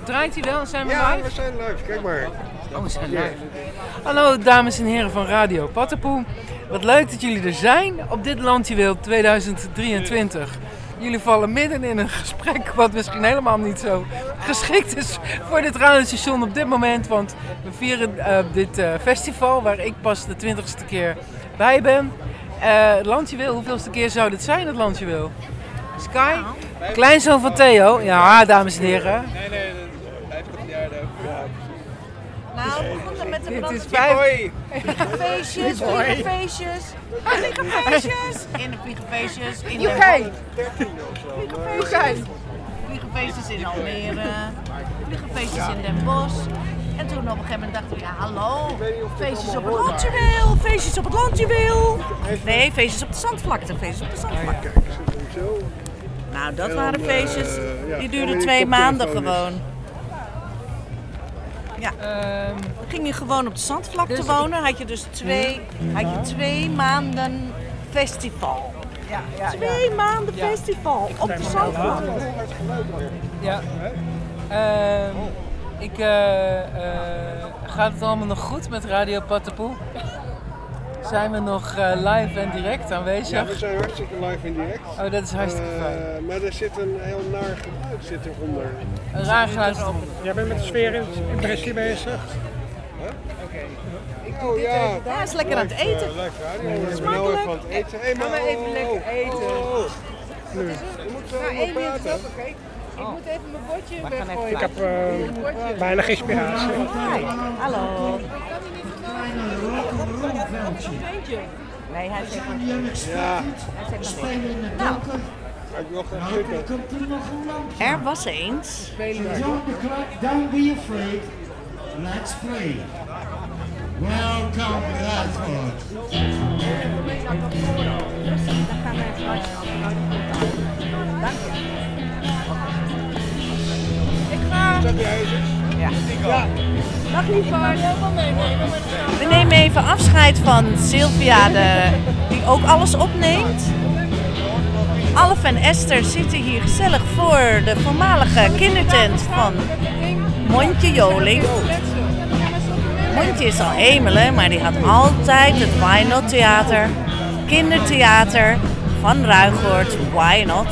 [SPEAKER 1] Draait hij wel? Zijn we
[SPEAKER 2] Ja,
[SPEAKER 1] live?
[SPEAKER 2] we zijn live, kijk maar.
[SPEAKER 1] Oh, we zijn live. Hallo dames en heren van Radio Pattenpoel. Wat leuk dat jullie er zijn op dit Landjewild 2023. Jullie vallen midden in een gesprek wat misschien helemaal niet zo geschikt is voor dit radiostation op dit moment. Want we vieren eh, dit eh, festival waar ik pas de twintigste keer bij ben. Eh Landjewil, hoeveelste keer zou dit zijn, het Landjewil? Sky? Kleinzoon van Theo. Ja, dames en heren.
[SPEAKER 44] Nee, nee, 50 jaar
[SPEAKER 48] Nou, we begonnen met de
[SPEAKER 1] Dit is
[SPEAKER 48] brandje.
[SPEAKER 1] vijf.
[SPEAKER 48] Vliegenfeestjes,
[SPEAKER 1] Hoi.
[SPEAKER 48] vliegenfeestjes, vliegenfeestjes. In de vliegenfeestjes in. Bosch. Vliegenfeestjes. Vliegenfeestjes in Almere. Vliegenfeestjes in Den Bosch. En toen op een gegeven moment dachten we, ja hallo, feestjes op het landjewil, feestjes op het landjewil. Nee, feestjes op de zandvlakte, feestjes op de zandvlakte. Nou, dat
[SPEAKER 2] En
[SPEAKER 48] waren feestjes,
[SPEAKER 2] eh,
[SPEAKER 48] die
[SPEAKER 2] en
[SPEAKER 48] duurden twee maanden gewoon. Ja.
[SPEAKER 1] Ehm,
[SPEAKER 48] Ging je gewoon op de zandvlakte
[SPEAKER 1] Dus-
[SPEAKER 48] wonen, had je dus twee, had je twee maanden festival.
[SPEAKER 1] Ja, ja,
[SPEAKER 48] Twee maanden festival op de zandvlakte.
[SPEAKER 1] Ja. Ehm, ik, eh, eh, gaat het allemaal nog goed met Radio Pattenpoel? Zijn we nog eh, live en direct aanwezig?
[SPEAKER 2] Ja, we zijn hartstikke live en direct.
[SPEAKER 1] Oh, dat is hartstikke
[SPEAKER 2] Eh,
[SPEAKER 1] fijn.
[SPEAKER 2] Maar er zit een heel naar geluid zit eronder.
[SPEAKER 1] Een raar geluid.
[SPEAKER 30] Jij bent met de sfeer impressie bezig?
[SPEAKER 2] Ik Oh
[SPEAKER 48] dit
[SPEAKER 2] ja.
[SPEAKER 48] even daar. is lekker aan het eten.
[SPEAKER 2] eh, live radio. Ik ben
[SPEAKER 48] Smakelijk.
[SPEAKER 2] nou even aan het eten. Hey,
[SPEAKER 48] Ga maar
[SPEAKER 2] maar-
[SPEAKER 48] even lekker
[SPEAKER 2] oh,
[SPEAKER 48] eten.
[SPEAKER 2] oh, oh. Nu.
[SPEAKER 48] Je
[SPEAKER 2] moet
[SPEAKER 48] nou,
[SPEAKER 2] allemaal
[SPEAKER 48] één minuut oké. Ik moet even mijn bordje weggooien.
[SPEAKER 30] Ik heb eh, bijna geen inspiratie.
[SPEAKER 48] Hi. Hallo. Nee, hij zegt van...
[SPEAKER 2] Ja.
[SPEAKER 48] Hij zegt van. Nou, er was eens...
[SPEAKER 42] Don't be afraid. Let's play. Welcome, Radford.
[SPEAKER 48] Ik Dag lieverd. We nemen even afscheid van Sylvia, de, die ook alles opneemt. Alf en Esther zitten hier gezellig voor de voormalige kindertent van Montje Joling. Montje is al hemelen, maar die had altijd het Why Not Theater, kindertheater van Ruigoort, Why Not.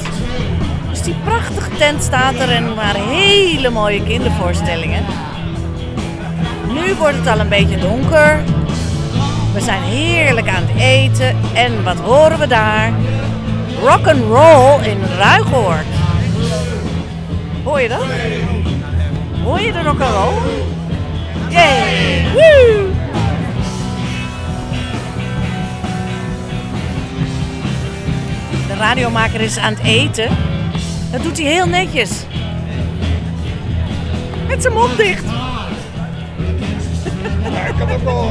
[SPEAKER 48] Dus die prachtige tent staat er en waren hele mooie kindervoorstellingen. Nu wordt het al een beetje donker. We zijn heerlijk aan het eten. En wat horen we daar? Rock and roll in Ruigoord. Hoor je dat? Hoor je de rock and roll? Yay! De radiomaker is aan het eten. Dat doet hij heel netjes. Met zijn mond dicht.
[SPEAKER 2] Ja, ik kan ook wel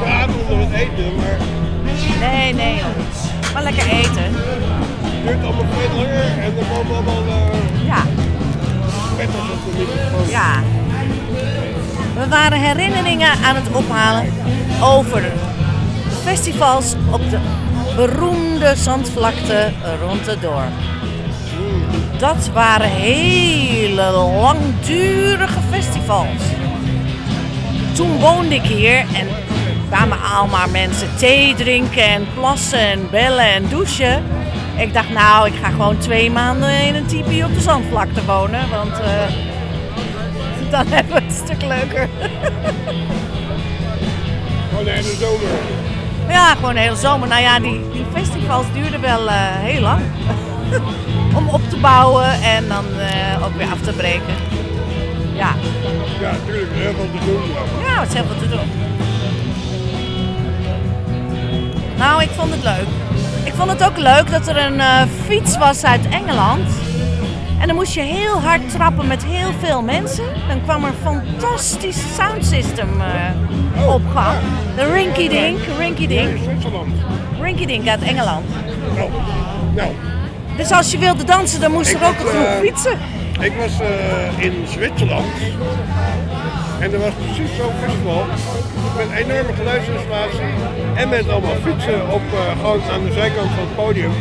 [SPEAKER 2] praten onder het eten, maar
[SPEAKER 48] Nee, nee joh. Maar lekker eten.
[SPEAKER 2] het duurt allemaal veel langer en dan komen allemaal uh,
[SPEAKER 48] Ja.
[SPEAKER 2] petters op de microfoon.
[SPEAKER 48] Ja. We waren herinneringen aan het ophalen over festivals op de beroemde zandvlakte rond het dorp. Dat waren hele langdurige festivals. Toen woonde ik hier en kwamen allemaal mensen thee drinken en plassen en bellen en douchen. Ik dacht, nou, ik ga gewoon twee maanden in een tipi op de zandvlakte wonen, want eh, *laughs* dan hebben we het een stuk leuker. *laughs*
[SPEAKER 2] Gewoon de hele zomer.
[SPEAKER 48] Ja, gewoon de hele zomer. Nou ja, die, die festivals duurden wel eh, heel lang. *laughs* Om op te bouwen en dan eh, ook weer af te breken. Ja,
[SPEAKER 2] Ja, natuurlijk, heel veel te doen. Ja.
[SPEAKER 48] ja, het is heel veel te doen. Nou, ik vond het leuk. Ik vond het ook leuk dat er een eh, fiets was uit Engeland. En dan moest je heel hard trappen met heel veel mensen. Dan kwam er een fantastisch soundsystem eh op gang. De Rinky Dink, Rinky Dink. Rinky Dink uit Engeland.
[SPEAKER 2] Nou, nou.
[SPEAKER 48] Dus als je wilde dansen, dan moest
[SPEAKER 2] Ik
[SPEAKER 48] er ook
[SPEAKER 2] was,
[SPEAKER 48] een groep
[SPEAKER 2] eh,
[SPEAKER 48] fietsen.
[SPEAKER 2] Ik was eh, in Zwitserland en er was precies zo'n festival met een enorme geluidsinstallatie en met allemaal fietsen op, eh, gewoon aan de zijkant van het podium.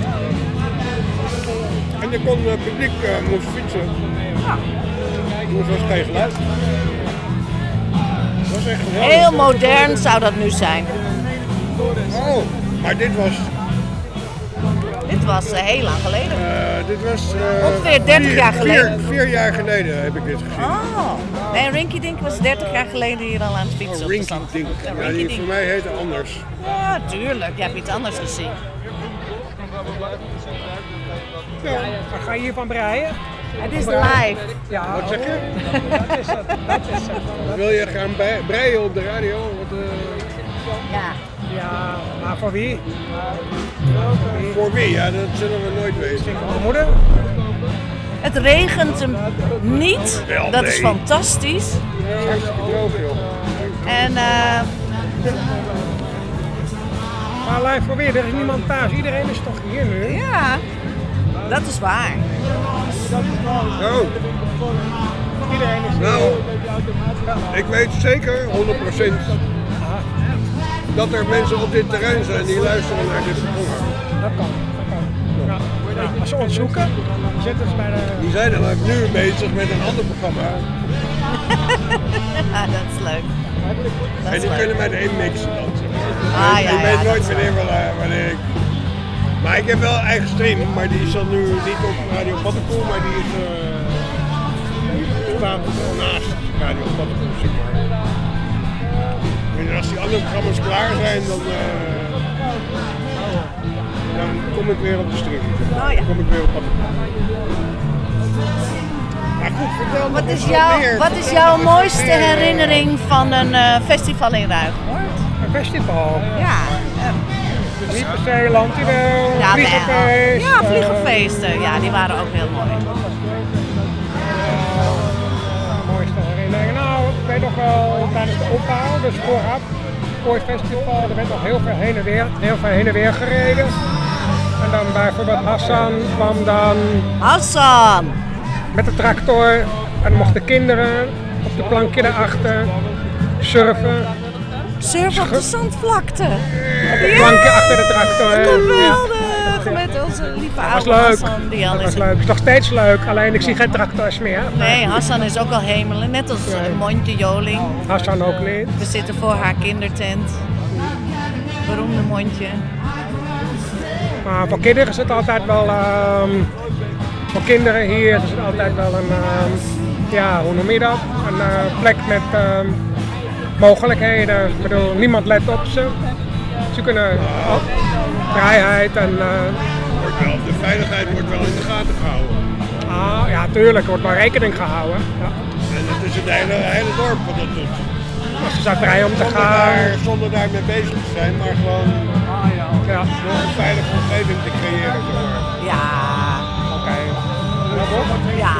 [SPEAKER 2] En er kon het publiek eh, moest fietsen. Dus was geen geluid. Dat was echt geweldig.
[SPEAKER 48] Heel modern zou dat nu zijn.
[SPEAKER 2] Oh, maar dit was,
[SPEAKER 48] Dit was eh, heel lang geleden.
[SPEAKER 2] eh, dit was eh,
[SPEAKER 48] Ongeveer 30
[SPEAKER 2] vier-
[SPEAKER 48] jaar geleden.
[SPEAKER 2] Vier, vier jaar geleden heb ik dit gezien.
[SPEAKER 48] Oh, nee, Rinky Dink was 30 jaar geleden hier al aan het fietsen. op de
[SPEAKER 2] Rinky. Dink.
[SPEAKER 48] Ja,
[SPEAKER 2] Ja,
[SPEAKER 48] Rinky
[SPEAKER 2] die
[SPEAKER 48] Dink.
[SPEAKER 2] voor mij heette anders.
[SPEAKER 48] Ja, tuurlijk. Je hebt iets anders gezien.
[SPEAKER 30] Maar ga je hiervan breien?
[SPEAKER 48] Het is live.
[SPEAKER 30] Ja.
[SPEAKER 2] Wat zeg je?
[SPEAKER 30] Dat is het. Dat is het.
[SPEAKER 2] Wil je gaan bij- breien op de radio? Wat, eh,
[SPEAKER 48] Ja.
[SPEAKER 30] Ja, maar voor wie?
[SPEAKER 2] Voor wie? Ja, dat zullen we nooit weten.
[SPEAKER 30] Voor mijn moeder?
[SPEAKER 48] Het regent hem niet.
[SPEAKER 2] Wel,
[SPEAKER 48] Dat is fantastisch.
[SPEAKER 2] Ja, hartstikke droog, joh.
[SPEAKER 48] En eh,
[SPEAKER 30] Maar live voor wie? Er is niemand thuis. Iedereen is toch hier nu?
[SPEAKER 48] ja, dat is waar.
[SPEAKER 2] Nou,
[SPEAKER 30] Iedereen is
[SPEAKER 2] nou, ik weet zeker, 100%, dat er mensen op dit terrein zijn die luisteren naar dit programma.
[SPEAKER 30] Dat kan. Dat kan. Ja. Als ze ons zoeken, zitten ze bij de...
[SPEAKER 2] Die zijn dan ook nu bezig met een ander programma. *laughs*
[SPEAKER 48] Ja, dat is leuk. Dat
[SPEAKER 2] en die
[SPEAKER 48] leuk.
[SPEAKER 2] kunnen mij erin mixen dan.
[SPEAKER 48] Ah,
[SPEAKER 2] ik
[SPEAKER 48] ja,
[SPEAKER 2] ik
[SPEAKER 48] ja,
[SPEAKER 2] weet nooit wanneer, wel, eh, wanneer ik... Maar ik heb wel een eigen stream, maar die is dan nu niet op Radio Paddenpoel, maar die is... eh staat naast Radio Paddenpoel, zeg maar. En als die andere programma's klaar zijn, dan, eh, dan kom ik weer op de stream.
[SPEAKER 48] Oh ja.
[SPEAKER 2] Dan kom ik weer op pad. Maar goed, vertel
[SPEAKER 48] Wat is, jouw,
[SPEAKER 2] meer.
[SPEAKER 48] wat is jouw mooiste
[SPEAKER 2] meer.
[SPEAKER 48] herinnering van een eh, festival in Ruigoord?
[SPEAKER 30] Een festival?
[SPEAKER 48] Ja.
[SPEAKER 30] Per se Lantiwel,
[SPEAKER 48] Ja,
[SPEAKER 30] Vliegenfeest.
[SPEAKER 48] Ja,
[SPEAKER 30] eh,
[SPEAKER 48] vliegenfeesten. Ja, die waren ook heel mooi.
[SPEAKER 30] Nog wel tijdens de opbouw, dus vooraf, voor het festival, er werd nog heel veel heen en weer, heel veel heen en weer gereden. En dan bijvoorbeeld Hassan kwam dan
[SPEAKER 48] Hassan!
[SPEAKER 30] met de tractor en dan mochten kinderen op de plankje daarachter surfen.
[SPEAKER 48] Surfen op de zandvlakte.
[SPEAKER 30] Op het plankje achter de tractor.
[SPEAKER 48] Geweldig!
[SPEAKER 30] Ja.
[SPEAKER 48] Met onze lieve oude
[SPEAKER 30] leuk.
[SPEAKER 48] Hassan. Die al
[SPEAKER 30] Dat
[SPEAKER 48] is
[SPEAKER 30] leuk. Het is nog steeds leuk, alleen ik zie geen tractors meer.
[SPEAKER 48] Nee, Hassan is ook al hemelen, net als Montje Joling.
[SPEAKER 30] Hassan ook niet.
[SPEAKER 48] We zitten voor haar kindertent. Beroemde Montje.
[SPEAKER 30] Maar voor kinderen is het altijd wel, ehm, voor kinderen hier is het altijd wel een, ehm, ja, hoe noem je dat? Een eh, plek met ehm, mogelijkheden. Ik bedoel, niemand let op ze. Ze kunnen oh, vrijheid en... eh,
[SPEAKER 2] Wordt wel, de veiligheid wordt wel in de gaten gehouden.
[SPEAKER 30] ah, ja, tuurlijk, er wordt wel rekening gehouden. Ja.
[SPEAKER 2] En het is het hele, hele dorp wat dat doet.
[SPEAKER 30] Maar ze zijn vrij om te
[SPEAKER 2] Zonder,
[SPEAKER 30] gaan.
[SPEAKER 2] daar, zonder daarmee bezig te zijn, maar gewoon
[SPEAKER 30] Ja.
[SPEAKER 2] door een veilige omgeving te creëren.
[SPEAKER 48] Ja.
[SPEAKER 30] Oké.
[SPEAKER 48] Ja,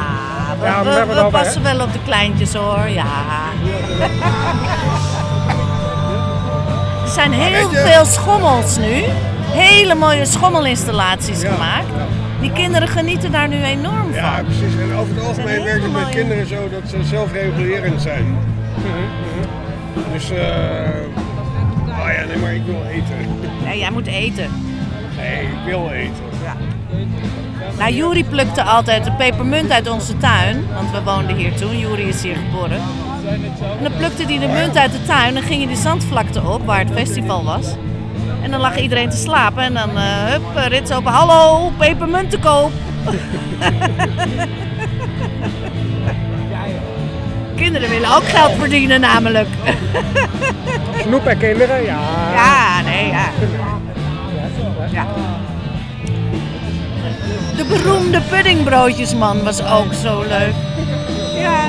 [SPEAKER 48] we,
[SPEAKER 30] Ja,
[SPEAKER 48] we-
[SPEAKER 30] we
[SPEAKER 48] passen wel op de kleintjes hoor, ja. *laughs* Er zijn heel veel schommels nu. Hele mooie schommelinstallaties gemaakt. Die kinderen genieten daar nu enorm van.
[SPEAKER 2] Ja, precies. En over het algemeen werkt het met kinderen zo dat ze zelfregulerend zijn. Dus, eh oh ja, nee, maar ik wil eten. *laughs*
[SPEAKER 48] Ja, jij moet eten.
[SPEAKER 2] Nee, ik wil eten.
[SPEAKER 48] Nou, Juri plukte altijd de pepermunt uit onze tuin, want we woonden hier toen. Juri is hier geboren. En dan plukte hij de munt uit de tuin en ging hij de zandvlakte op, waar het festival was. En dan lag iedereen te slapen en dan, eh hup, eh, rits open. Hallo, pepermunt te koop. *laughs* Kinderen willen ook geld verdienen namelijk. *laughs*
[SPEAKER 30] Snoep en kinderen, ja.
[SPEAKER 48] Ja, nee, ja. ja. De beroemde puddingbroodjesman was ook zo leuk. Ja.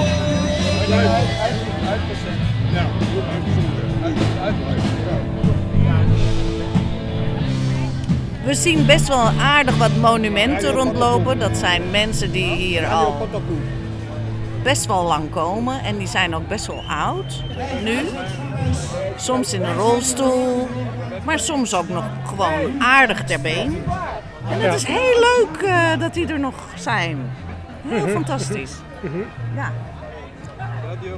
[SPEAKER 48] We zien best wel aardig wat monumenten rondlopen. Dat zijn mensen die hier al best wel lang komen. En die zijn ook best wel oud nu. Soms in een rolstoel. Maar soms ook nog gewoon aardig ter been. En het
[SPEAKER 30] Ja.
[SPEAKER 48] is heel leuk eh, dat die er nog zijn. Heel
[SPEAKER 30] Mhm.
[SPEAKER 48] fantastisch.
[SPEAKER 30] Mhm.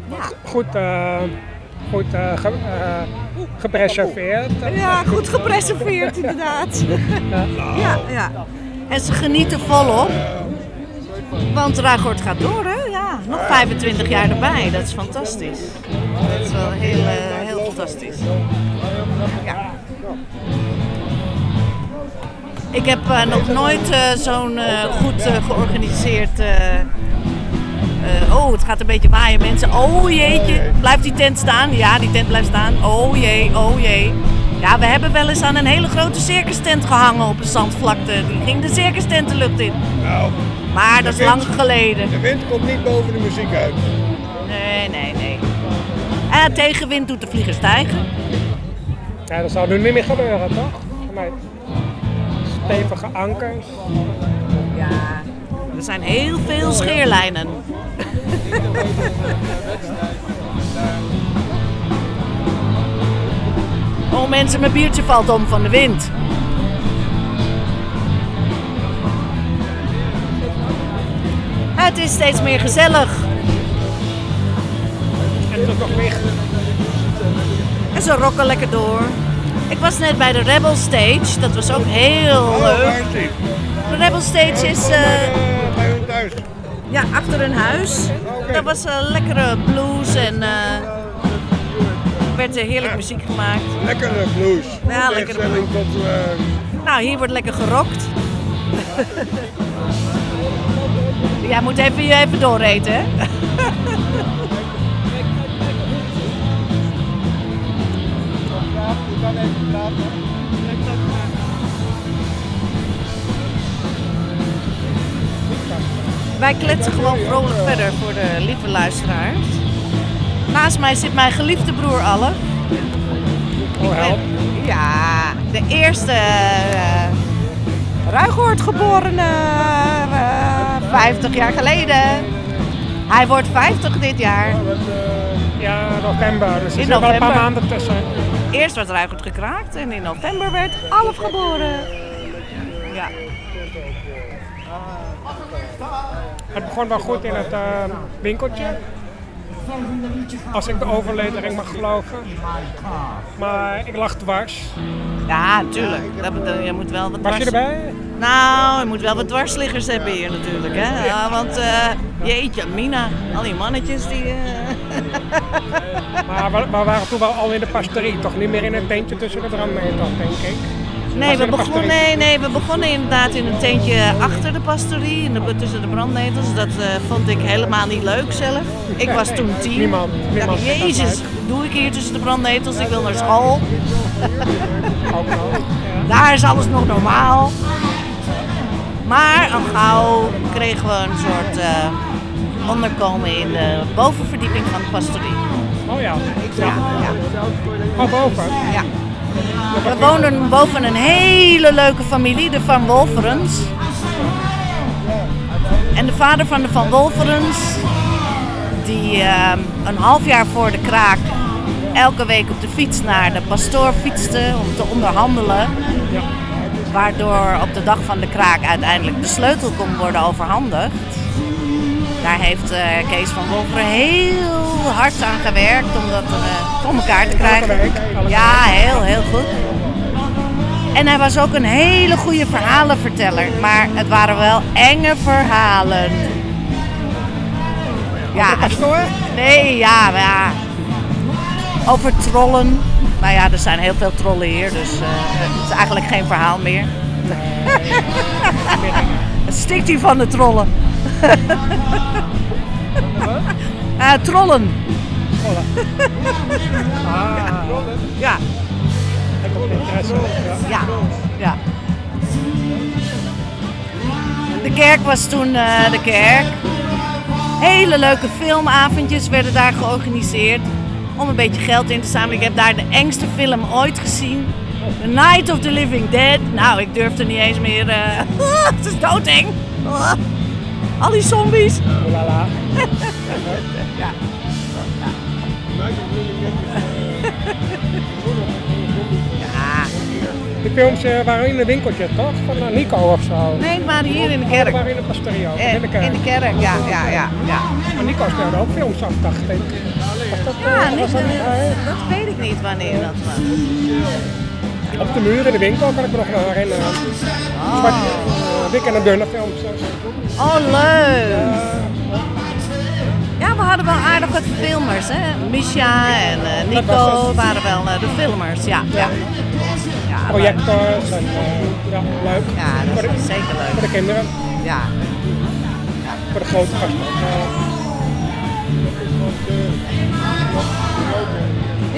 [SPEAKER 48] Ja.
[SPEAKER 30] Goed, eh, goed eh, ge, eh, gepreserveerd.
[SPEAKER 48] Ja, goed gepreserveerd inderdaad. *laughs*
[SPEAKER 30] Ja.
[SPEAKER 48] Ja. En ze genieten volop. Want Ruigoord gaat door, hè? Ja, nog 25 jaar erbij. Dat is fantastisch. Dat is wel heel, eh, heel fantastisch. Ja. Ik heb eh, nog nooit eh, zo'n eh, goed eh, georganiseerd... eh, eh, oh, het gaat een beetje waaien, mensen. Oh jeetje, blijft die tent staan? Ja, die tent blijft staan. Oh jee, oh jee. Ja, we hebben wel eens aan een hele grote circus tent gehangen op een zandvlakte. Die ging de circus tent de lucht in.
[SPEAKER 2] Nou,
[SPEAKER 48] Maar dat is lang geleden.
[SPEAKER 2] De wind komt niet boven de muziek uit.
[SPEAKER 48] Nee, nee, nee. En tegenwind doet de vlieger stijgen.
[SPEAKER 30] Ja, dat zou nu niet meer gebeuren, toch? Mij. Stevige ankers.
[SPEAKER 48] Ja, er zijn heel veel scheerlijnen. *laughs* Oh mensen, mijn biertje valt om van de wind. Het is steeds meer gezellig.
[SPEAKER 30] En nog
[SPEAKER 48] ze rocken lekker door. Ik was net bij de Rebel Stage, dat was ook heel
[SPEAKER 2] Oh,
[SPEAKER 48] leuk. De Rebel Stage is eh, Ja, achter hun huis. Dat was eh, lekkere blues en eh, er werd er heerlijk muziek gemaakt.
[SPEAKER 2] Lekkere blues.
[SPEAKER 48] Ja, lekkere
[SPEAKER 2] tegenstelling tot... eh,
[SPEAKER 48] Nou, hier wordt lekker gerokt. Jij moet even, je even dooreten, hè?
[SPEAKER 44] kan even praten.
[SPEAKER 48] Wij kletsen gewoon vrolijk verder voor de lieve luisteraars. Naast mij zit mijn geliefde broer Alle.
[SPEAKER 30] Oh, help.
[SPEAKER 48] Ja, de eerste uh, Ruigoord geboren uh, 50 jaar geleden. Hij wordt 50 dit jaar.
[SPEAKER 30] Ja, november. Dus er wel een paar maanden tussen.
[SPEAKER 48] Eerst werd Ruigoord gekraakt en in november werd Alf geboren. Ja.
[SPEAKER 30] Het begon wel goed in het eh, winkeltje. Als ik de overlevering mag geloven. Maar ik lag dwars.
[SPEAKER 48] Ja, tuurlijk. Dat, bedoel- je moet wel wat
[SPEAKER 30] Was je
[SPEAKER 48] dwars-
[SPEAKER 30] erbij?
[SPEAKER 48] Nou, je moet wel wat dwarsliggers hebben hier natuurlijk. Hè? Ja, want eh, jeetje, Mina, al die mannetjes die... eh, *laughs*
[SPEAKER 30] Maar we, we waren toen wel al in de pastorie. Toch niet meer in het tentje tussen de brandmeters, denk ik.
[SPEAKER 48] Nee, we begonnen, nee, nee, we begonnen inderdaad in een tentje achter de pastorie, in de, tussen de brandnetels. Dat eh, vond ik helemaal niet leuk zelf. Ik was toen tien.
[SPEAKER 30] Niemand-
[SPEAKER 48] dacht,
[SPEAKER 30] niemand
[SPEAKER 48] Jezus, doe ik hier tussen de brandnetels? Ik wil naar school. *laughs* Daar is alles nog normaal. Maar al gauw kregen we een soort eh, onderkomen in de bovenverdieping van de pastorie.
[SPEAKER 30] Oh ja.
[SPEAKER 48] Ja, ja.
[SPEAKER 30] Oh, boven?
[SPEAKER 48] Ja. We woonden boven een hele leuke familie, de Van Wolferens. En de vader van de Van Wolferens, die eh, een half jaar voor de kraak elke week op de fiets naar de pastoor fietste om te onderhandelen. Waardoor op de dag van de kraak uiteindelijk de sleutel kon worden overhandigd. Daar heeft eh, Kees van Wolferen heel hard aan gewerkt om dat eh, voor elkaar te krijgen. Ja, heel, heel goed. En hij was ook een hele goede verhalenverteller, maar het waren wel enge verhalen. Ja, nee, ja, ja. Over trollen. Nou ja, er zijn heel veel trollen hier, dus eh, het is eigenlijk geen verhaal meer. Het *laughs* stikt hier van de trollen. Eh, trollen.
[SPEAKER 30] Ah.
[SPEAKER 48] Ja.
[SPEAKER 30] Ik heb interesse.
[SPEAKER 48] Ja. ja. De kerk was toen eh, de kerk. Hele leuke filmavondjes werden daar georganiseerd. Om een beetje geld in te zamelen. Ik heb daar de engste film ooit gezien. The Night of the Living Dead. Nou, ik durfde niet eens meer. eh, *laughs* het is doodeng. Al die zombies. ja. *laughs* Ja.
[SPEAKER 30] De films eh, waren in een winkeltje, toch? Van eh, Nico of zo.
[SPEAKER 48] Nee, waren hier in de kerk.
[SPEAKER 30] waren in de pastorie ook,
[SPEAKER 48] Eh,
[SPEAKER 30] in de kerk.
[SPEAKER 48] in de kerk, ja, ja, ja. ja.
[SPEAKER 30] Maar Nico speelde ook films af, dacht ik. Dat,
[SPEAKER 48] Ja,
[SPEAKER 30] dat,
[SPEAKER 48] dat weet ik niet wanneer dat was.
[SPEAKER 30] Op de muur in de winkel kan ik me nog herinneren. Zwart, uh, en de dunne films.
[SPEAKER 48] Oh, leuk! Ja, we hadden wel aardig wat filmers, hè? Misha en eh, Nico waren wel eh, de filmers, ja. ja. ja
[SPEAKER 30] Projectors en ja, leuk.
[SPEAKER 48] Ja, dat
[SPEAKER 30] de,
[SPEAKER 48] is zeker leuk.
[SPEAKER 30] Voor de kinderen.
[SPEAKER 48] Ja.
[SPEAKER 30] Voor de grote gasten.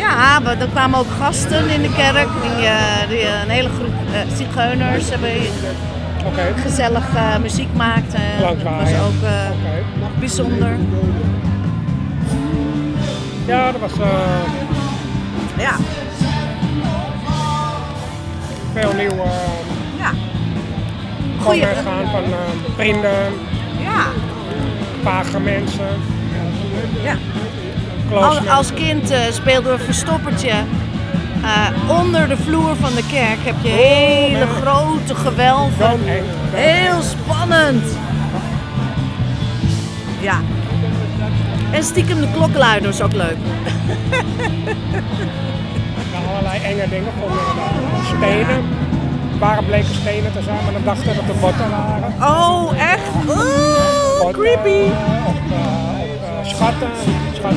[SPEAKER 48] Ja, maar er kwamen ook gasten in de kerk. Die, eh, die een hele groep eh, zigeuners hebben gezellig eh, muziek maakten. Dat was ook eh, bijzonder.
[SPEAKER 30] Ja, dat was
[SPEAKER 48] Ja.
[SPEAKER 30] veel nieuw.
[SPEAKER 48] Ja. Goeie-
[SPEAKER 30] weggaan van vrienden,
[SPEAKER 48] Ja.
[SPEAKER 30] vage mensen.
[SPEAKER 48] Ja. Als, als kind eh, speelde een verstoppertje. eh, onder de vloer van de kerk heb je hele grote gewelven. Heel spannend. Ja. En stiekem de klokkenluider is ook leuk. *laughs*
[SPEAKER 30] Ja, allerlei enge dingen vonden we. Stenen. Waren bleke stenen te zijn, maar dan dachten we dat het botten waren.
[SPEAKER 48] Oh, echt? Oeh, creepy.
[SPEAKER 30] Eh, schatten. *laughs*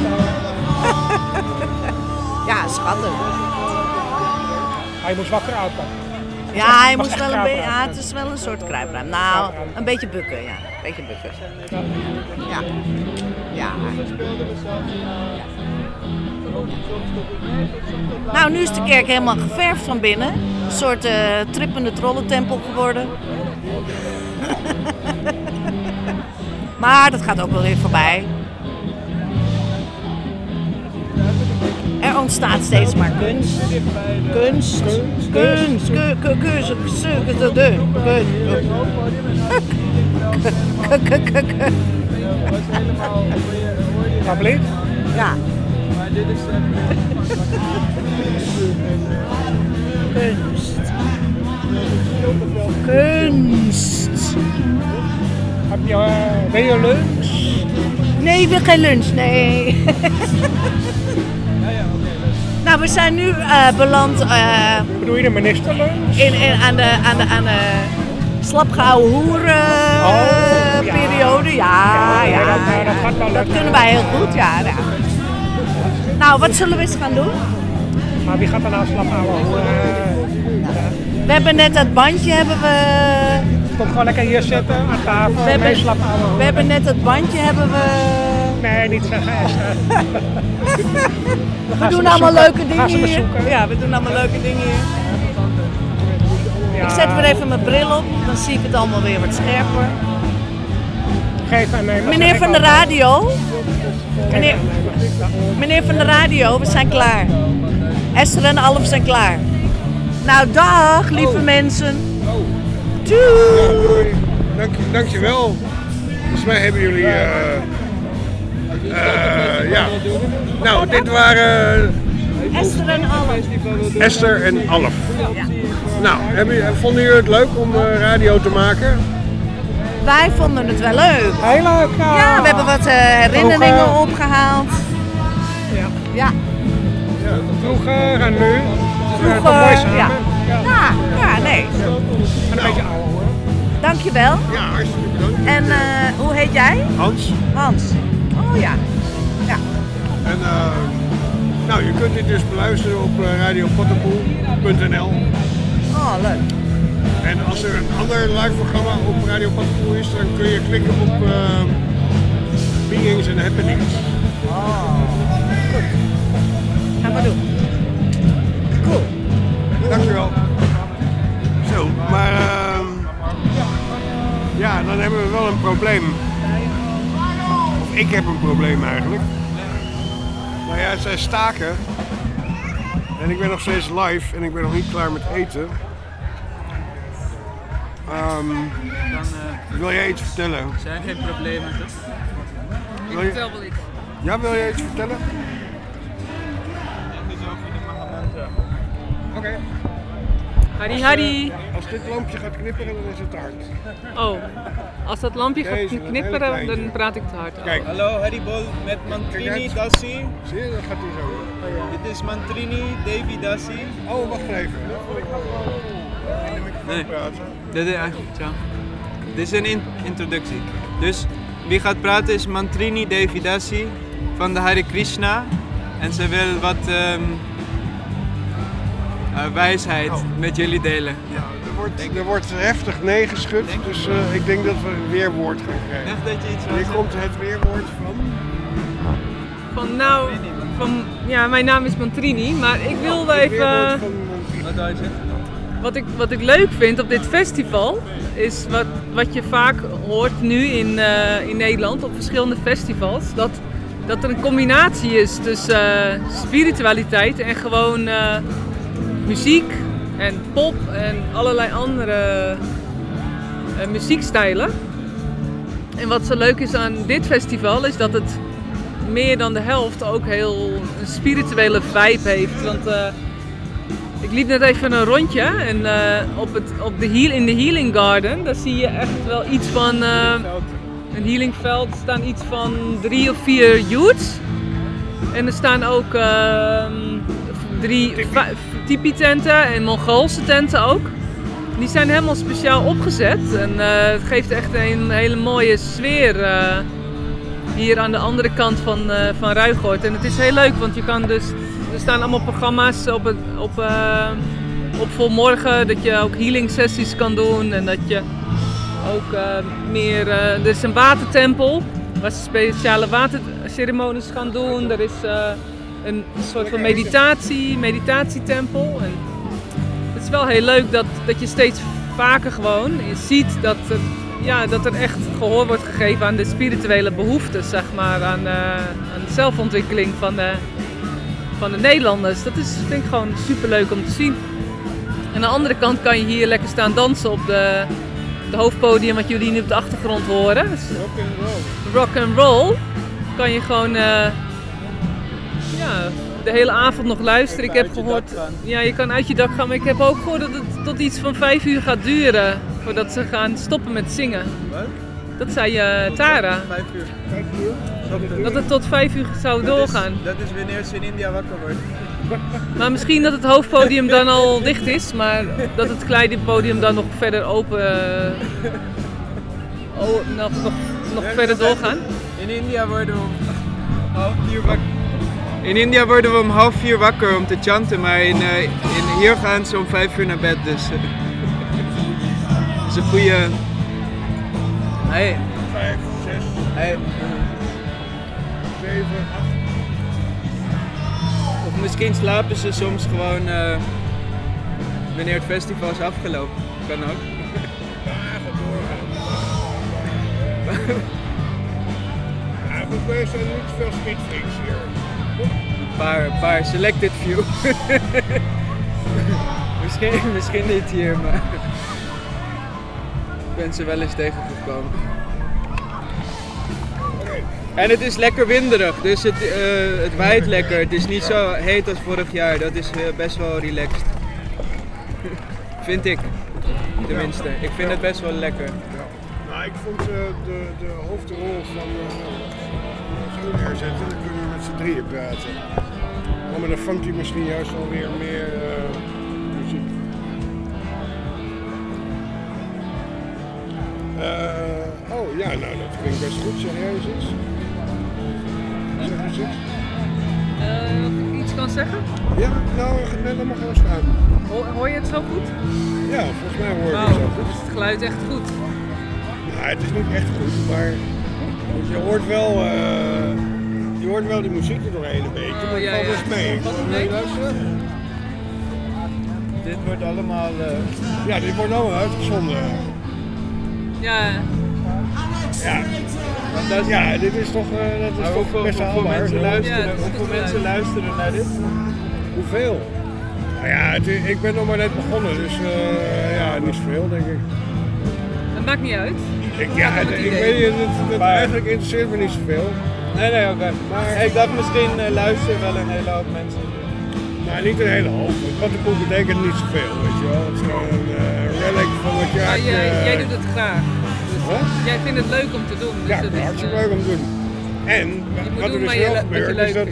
[SPEAKER 48] Ja, schattig.
[SPEAKER 30] Hij moest wakker.
[SPEAKER 48] Ja, hij moest wel een beetje. Ja, het is wel een soort kruipruim. Nou, een beetje bukken, ja. Een beetje bukken. Ja. Ja. Nou, nu is de kerk helemaal geverfd van binnen. Een soort eh, trippende trollentempel geworden. *laughs* maar dat gaat ook wel weer voorbij. Er ontstaat steeds maar kunst. Kunst. Kunst. Kunst. Kunst. Kunst. Ja.
[SPEAKER 19] Maar dit is
[SPEAKER 48] Kunst. Kunst.
[SPEAKER 30] Heb je, eh, wil je lunch?
[SPEAKER 48] Nee, ik wil geen lunch, nee. *laughs* nou, we zijn nu eh, beland eh,
[SPEAKER 30] Bedoel je de
[SPEAKER 48] in, in, aan de, aan de, aan de slapgehouden hoeren
[SPEAKER 30] Oh, ja.
[SPEAKER 48] periode. Ja, ja.
[SPEAKER 30] dat, gaat wel
[SPEAKER 48] Dat kunnen wij heel goed, ja. Nou, wat zullen we eens gaan doen?
[SPEAKER 30] Maar wie gaat er nou slap houden? Hoe, eh,
[SPEAKER 48] We hebben net dat bandje hebben we.
[SPEAKER 30] Kom gewoon lekker hier zitten aan tafel.
[SPEAKER 48] We hebben,
[SPEAKER 30] slap
[SPEAKER 48] we hebben net dat bandje hebben we.
[SPEAKER 30] Nee, niet zeggen. *laughs*
[SPEAKER 48] We doen allemaal leuke dingen hier. Ja, we doen allemaal leuke dingen hier. Ik zet weer even mijn bril op, dan zie ik het allemaal weer wat scherper.
[SPEAKER 30] Geef aan mij.
[SPEAKER 48] Meneer van de radio. Meneer, meneer van de radio, we zijn klaar. Esther en Alf zijn klaar. Nou, dag lieve mensen. Doei.
[SPEAKER 2] Dank, dankjewel. Volgens mij hebben jullie. eh, eh, ja. Nou, dit waren
[SPEAKER 48] Esther en Alf.
[SPEAKER 2] Esther en Alf. Nou, hebben, jullie- vonden jullie het leuk om eh, radio te maken?
[SPEAKER 48] Wij vonden het wel leuk.
[SPEAKER 30] Heel leuk.
[SPEAKER 48] Ja, we hebben wat eh, herinneringen
[SPEAKER 30] Vroeger.
[SPEAKER 48] opgehaald.
[SPEAKER 30] Ja.
[SPEAKER 48] Ja.
[SPEAKER 30] Vroeger en nu.
[SPEAKER 48] Vroeger, ja. Ja, ja, nee.
[SPEAKER 30] En een beetje ouder hoor.
[SPEAKER 48] Dankjewel.
[SPEAKER 2] Ja, hartstikke bedankt.
[SPEAKER 48] En eh, hoe heet jij?
[SPEAKER 2] Hans.
[SPEAKER 48] Hans. Oh ja. Ja.
[SPEAKER 2] En eh, nou, je kunt dit dus beluisteren op eh, radiopottenpoel.nl.
[SPEAKER 48] Oh, leuk.
[SPEAKER 2] En als er een ander live programma op Radio Pattenpoel is, dan kun je klikken op eh, Beings and Happenings.
[SPEAKER 48] Oh, goed. Gaan we doen. Cool.
[SPEAKER 2] Dankjewel. Zo, maar ehm, ja, dan hebben we wel een probleem. Ik heb een probleem eigenlijk. Nou ja, zij staken. En ik ben nog steeds live en ik ben nog niet klaar met eten. Ehm,
[SPEAKER 19] Dan eh,
[SPEAKER 2] wil jij iets vertellen?
[SPEAKER 19] zijn geen problemen toch?
[SPEAKER 2] Wil je-
[SPEAKER 19] vertel wel iets.
[SPEAKER 2] Ja, wil jij iets vertellen? Oké.
[SPEAKER 52] Harry, Harry.
[SPEAKER 2] als dit lampje gaat knipperen, dan is het te hard.
[SPEAKER 52] Oh, als dat lampje gaat
[SPEAKER 2] Deze,
[SPEAKER 52] knipperen, dan praat ik te hard.
[SPEAKER 2] Kijk.
[SPEAKER 44] Hallo Haribol met Mantrini. Dassi.
[SPEAKER 2] Zie je, dat gaat hij zo.
[SPEAKER 44] Dit is Mantrini Davy Dassi.
[SPEAKER 2] Oh, wacht even.
[SPEAKER 44] Nee. Dit is, ah, ciao. Dit is een in- introductie. Dus wie gaat praten is Mantrini Devi Dassi van de Hare Krishna. En ze wil wat ehm, eh, wijsheid met jullie delen.
[SPEAKER 2] Ja, er wordt, er wordt heftig nee geschud, dus eh, ik denk dat we een weerwoord gaan krijgen.
[SPEAKER 44] Echt dat je iets
[SPEAKER 2] Hier komt het weerwoord van.
[SPEAKER 52] Van nou, van, ja, mijn naam is Mantrini, maar ik wil even...
[SPEAKER 44] Wat
[SPEAKER 52] ik, wat ik leuk vind op dit festival is wat, wat je vaak hoort nu in, eh, in Nederland op verschillende festivals. Dat, dat er een combinatie is tussen eh, spiritualiteit en gewoon eh, muziek en pop en allerlei andere eh, muziekstijlen. En wat zo leuk is aan dit festival is dat het meer dan de helft ook heel een spirituele vibe heeft. Want eh, ik liep net even een rondje en eh, op het, op de heal, in de Healing Garden, daar zie je echt wel iets van een healingveld. Er staan iets van drie of vier youths. En er staan ook ehm, drie tipi-tenten en Mongoolse tenten ook. Die zijn helemaal speciaal opgezet en eh, het geeft echt een hele mooie sfeer eh, hier aan de andere kant van, eh van Ruigoort. En het is heel leuk, want je kan dus, er staan allemaal programma's op, het, op, op volmorgen dat je ook healing sessies kan doen en dat je ook meer, er is een watertempel waar ze speciale waterceremonies gaan doen. Er is een soort van meditatie, meditatietempel. En het is wel heel leuk dat, dat je steeds vaker gewoon ziet dat er, ja, dat er echt gehoor wordt gegeven aan de spirituele behoeftes, zeg maar, aan, eh, aan de zelfontwikkeling van de, van de Nederlanders. Dat is, vind ik gewoon super leuk om te zien. Aan de andere kant kan je hier lekker staan dansen op de, de hoofdpodium wat jullie nu op de achtergrond horen. Dus
[SPEAKER 2] Rock and roll.
[SPEAKER 52] rock and roll kan je gewoon eh, ja, de hele avond nog luisteren. Ik heb gehoord, ja, je kan uit je dak gaan, maar ik heb ook gehoord dat het tot iets van vijf uur gaat duren voordat ze gaan stoppen met zingen. Dat zei eh, Tara.
[SPEAKER 44] Vijf uur.
[SPEAKER 52] Dat het tot vijf uur zou
[SPEAKER 44] Dat is-
[SPEAKER 52] doorgaan.
[SPEAKER 44] Dat is wanneer ze in India wakker worden. *laughs*
[SPEAKER 52] Maar misschien dat het hoofdpodium dan al dicht is, maar dat het kleine podium dan nog verder open. eh, oh, nog, nog, nog verder doorgaan.
[SPEAKER 44] In India worden we om half vier wakker. In India worden we om half vier wakker om te chanten, maar in, eh, in, hier gaan ze om vijf uur naar bed, dus... eh, *laughs* dat is een goede... Hey.
[SPEAKER 2] Vijf, zes,
[SPEAKER 44] Hey.
[SPEAKER 2] zeven, acht.
[SPEAKER 44] Of misschien slapen ze soms gewoon eh, wanneer het festival is afgelopen. Kan ook. *laughs* *laughs*
[SPEAKER 2] Ja, goed, wij zijn niet veel speedfreaks hier.
[SPEAKER 44] Paar, paar selected few. *laughs* misschien, misschien niet hier, maar ik ben ze wel eens tegengekomen. En het is lekker winderig, dus het, eh, het waait lekker. Het is niet zo heet als vorig jaar, dat is eh, best wel relaxed. *laughs* vind ik, tenminste. Ik vind het best wel lekker.
[SPEAKER 2] Nou, ik vond eh, de, de hoofdrol van uh, neerzetten, met z'n drieën praten. Oh, maar dan vangt hij misschien juist alweer meer eh, muziek. Eh, oh ja, nou dat klinkt best goed. Zeg jij eens iets? Zeg eens iets?
[SPEAKER 52] Eh, of ik iets kan zeggen?
[SPEAKER 2] Ja, nou, nee, dan mag gewoon staan.
[SPEAKER 52] Hoor, hoor je het zo goed?
[SPEAKER 2] Ja, volgens mij hoor je het zo goed.
[SPEAKER 52] is het geluid echt goed.
[SPEAKER 2] Nou, het is niet echt goed, maar je hoort wel, eh, je hoort wel die muziek er doorheen een beetje. Maar
[SPEAKER 52] ja,
[SPEAKER 2] valt best mee. Wil je luisteren?
[SPEAKER 44] Dit wordt allemaal... eh,
[SPEAKER 2] Ja, dit wordt allemaal uitgezonden.
[SPEAKER 52] Ja,
[SPEAKER 2] Ja. ja, dit is toch, eh, dat is toch
[SPEAKER 44] hoeveel,
[SPEAKER 2] best
[SPEAKER 44] hoeveel
[SPEAKER 2] haalbaar.
[SPEAKER 44] mensen, luisteren, hoeveel mensen luisteren naar dit?
[SPEAKER 2] Hoeveel? Nou ja, het ik ben nog maar net begonnen, dus eh, ja, niet zoveel denk ik.
[SPEAKER 52] dat maakt niet uit.
[SPEAKER 2] Ik, ja, ik weet niet, het, het eigenlijk interesseert me niet zoveel.
[SPEAKER 44] Nee, nee, oké. Maar ik dacht misschien eh, luisteren wel een hele hoop mensen.
[SPEAKER 2] Maar niet een hele hoop. Wat de poep betekent niet zoveel, weet je wel. Het is gewoon een eh, relic van wat je eigenlijk,
[SPEAKER 52] jij,
[SPEAKER 2] eh,
[SPEAKER 52] jij doet het graag. Dus jij vindt het leuk om te doen. Dus
[SPEAKER 2] Ja,
[SPEAKER 52] het is,
[SPEAKER 2] hartstikke leuk om te doen. En wat er
[SPEAKER 52] doen
[SPEAKER 2] dus wel
[SPEAKER 52] wat
[SPEAKER 2] gebeurt, is dat,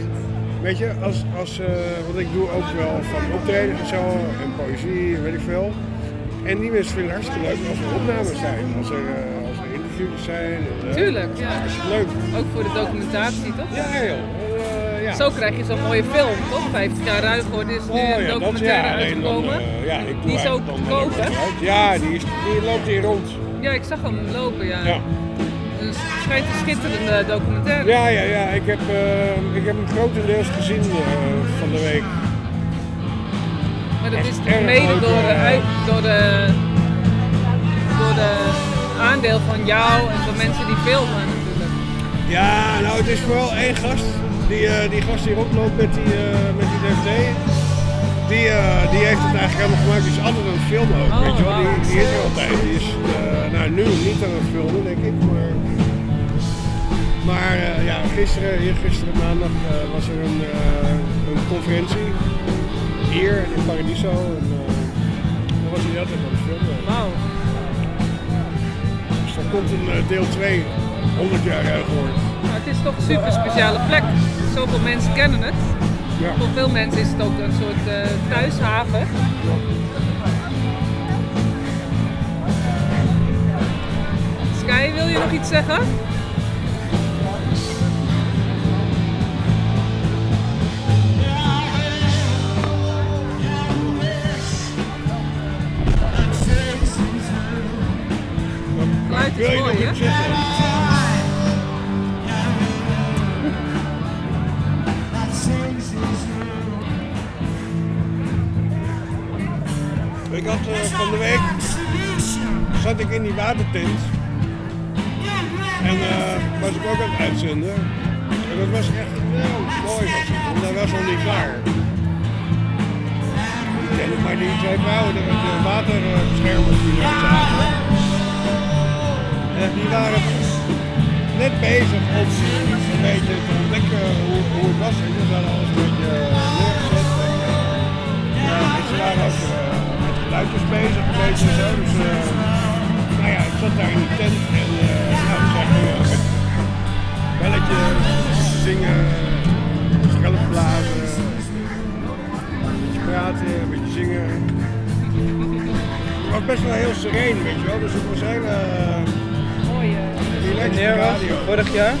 [SPEAKER 2] weet je, als, als, eh, want ik doe ook wel van optreden en zo, en poëzie, weet ik veel. En die mensen vinden het hartstikke leuk als er opnames zijn, als er, als er interviews zijn. en, eh,
[SPEAKER 52] Tuurlijk, ja.
[SPEAKER 2] Hartstikke leuk.
[SPEAKER 52] Ook voor de documentatie, toch?
[SPEAKER 2] Ja, joh. Eh, ja.
[SPEAKER 52] Zo krijg je zo'n mooie film, toch? 50 jaar ruigoord is nu
[SPEAKER 2] Oh,
[SPEAKER 52] een
[SPEAKER 2] dat,
[SPEAKER 52] documentaire
[SPEAKER 2] dan,
[SPEAKER 52] uitgekomen.
[SPEAKER 2] eh, ja, ik doe
[SPEAKER 52] die is ook te
[SPEAKER 2] dan
[SPEAKER 52] koop, hè?
[SPEAKER 2] uit. Ja, die, is, die loopt hier rond.
[SPEAKER 52] Ja, ik zag hem lopen, ja.
[SPEAKER 2] Ja.
[SPEAKER 52] Dus het schijnt een schitterende documentaire.
[SPEAKER 2] Ja, ja, ja. Ik heb, ik heb hem grotendeels gezien van de week.
[SPEAKER 52] Maar dat is mede door, de, uit- door, de, door de aandeel van jou en van mensen die filmen natuurlijk.
[SPEAKER 2] Ja, nou het is vooral één gast. Die, eh, die gast die rondloopt met die, eh, met die DVD. Die, eh, die heeft het eigenlijk helemaal gemaakt. Die is altijd aan het filmen ook.
[SPEAKER 52] Oh,
[SPEAKER 2] weet je wel. Die, die is er altijd. Die is nou, nu niet aan het filmen, denk ik. Maar, maar ja, gisteren, hier gisteren maandag was er een, een conferentie. Hier in Paradiso. En, daar was hij altijd aan het filmen.
[SPEAKER 52] Wauw.
[SPEAKER 2] Er komt een eh, deel 2, 100 jaar uitgehoord.
[SPEAKER 52] Maar het is toch een super speciale plek. Zoveel mensen kennen het.
[SPEAKER 2] Ja.
[SPEAKER 52] Voor veel mensen is het ook een soort eh, thuishaven. Sky, wil je nog iets zeggen?
[SPEAKER 2] buiten
[SPEAKER 52] is mooi, hè?
[SPEAKER 2] Ik had eh, van de week zat ik in die watertint en uh, was ik ook aan het uitzenden. En dat was echt heel mooi, want dat was al niet klaar. Maar die twee vrouwen, de eh, waterbeschermers die daar zaten. En die waren net bezig om een beetje te ontdekken hoe, hoe het was. En ze hadden alles een beetje eh, neergezet. Ja, en ze waren ook eh, met geluidjes bezig, een beetje zo. Dus, eh, nou ja, ik zat daar in die tent en uh, nou, zij gingen met belletjes, zingen, schelp blazen, een beetje praten, een beetje zingen. Het was best wel heel sereen, weet je wel. Dus het was heel... Uh,
[SPEAKER 44] Wanneer was
[SPEAKER 2] radio.
[SPEAKER 44] Vorig jaar?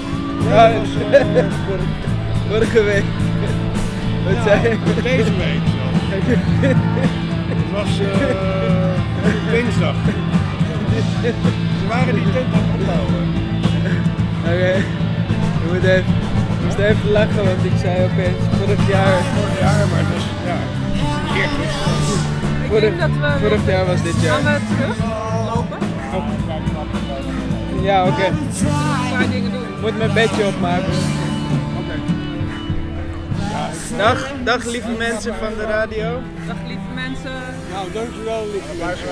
[SPEAKER 2] Ja, dat was, *laughs*
[SPEAKER 44] Vorige week. Wat
[SPEAKER 2] Ja,
[SPEAKER 44] zei je?
[SPEAKER 2] deze week zelfs. Het was eh, dinsdag. Ze waren die tent aan het opbouwen.
[SPEAKER 44] Oké. Je moet even, moest even lachen, want ik zei opeens vorig jaar.
[SPEAKER 2] Vorig jaar, maar het was ja, eergisteren.
[SPEAKER 44] Vorig,
[SPEAKER 52] denk dat we-
[SPEAKER 44] vorig jaar was dit jaar.
[SPEAKER 52] Gaan we terug lopen?
[SPEAKER 44] Ja, oké.
[SPEAKER 52] Een paar dingen doen.
[SPEAKER 44] Moet mijn bedje opmaken. Dag, dag lieve mensen van de radio.
[SPEAKER 52] Dag lieve mensen.
[SPEAKER 2] Nou, dankjewel lieve mensen.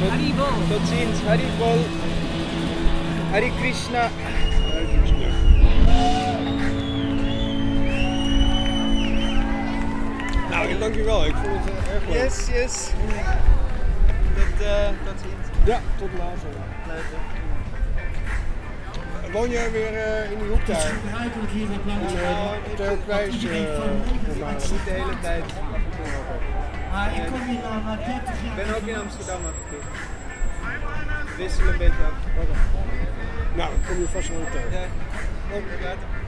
[SPEAKER 44] Tot,
[SPEAKER 52] Haribol.
[SPEAKER 44] tot ziens. Haribol. Hari Krishna.
[SPEAKER 2] Nou, dankjewel. Ik vond het eh, erg leuk.
[SPEAKER 44] Yes, yes. Tot, eh, tot ziens.
[SPEAKER 2] Ja, tot later. Woon jij weer eh, in die hoek daar? In uh, uh,
[SPEAKER 44] Niet de hele tijd.
[SPEAKER 42] Maar ik kom hier aan naar 30
[SPEAKER 44] Ik ben ook in Amsterdam toe. Wissel een beetje af.
[SPEAKER 2] Nou, ik kom je vast wel tegen.
[SPEAKER 44] Ja, later.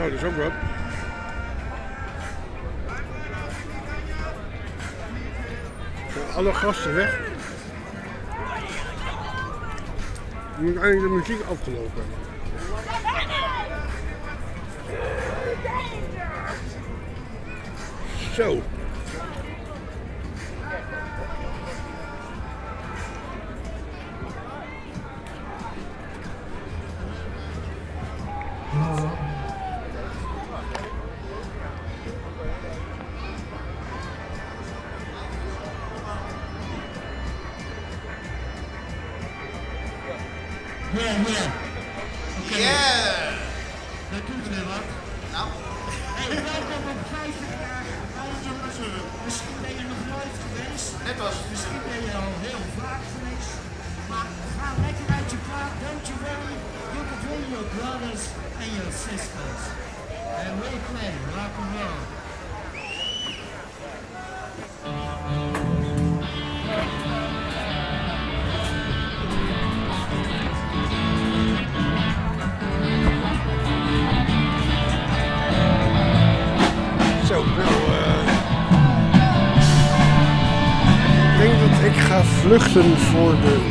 [SPEAKER 2] Nou, dat is ook wat. Alle gasten weg. Nu moet eigenlijk de muziek afgelopen. Zo. Vluchten voor de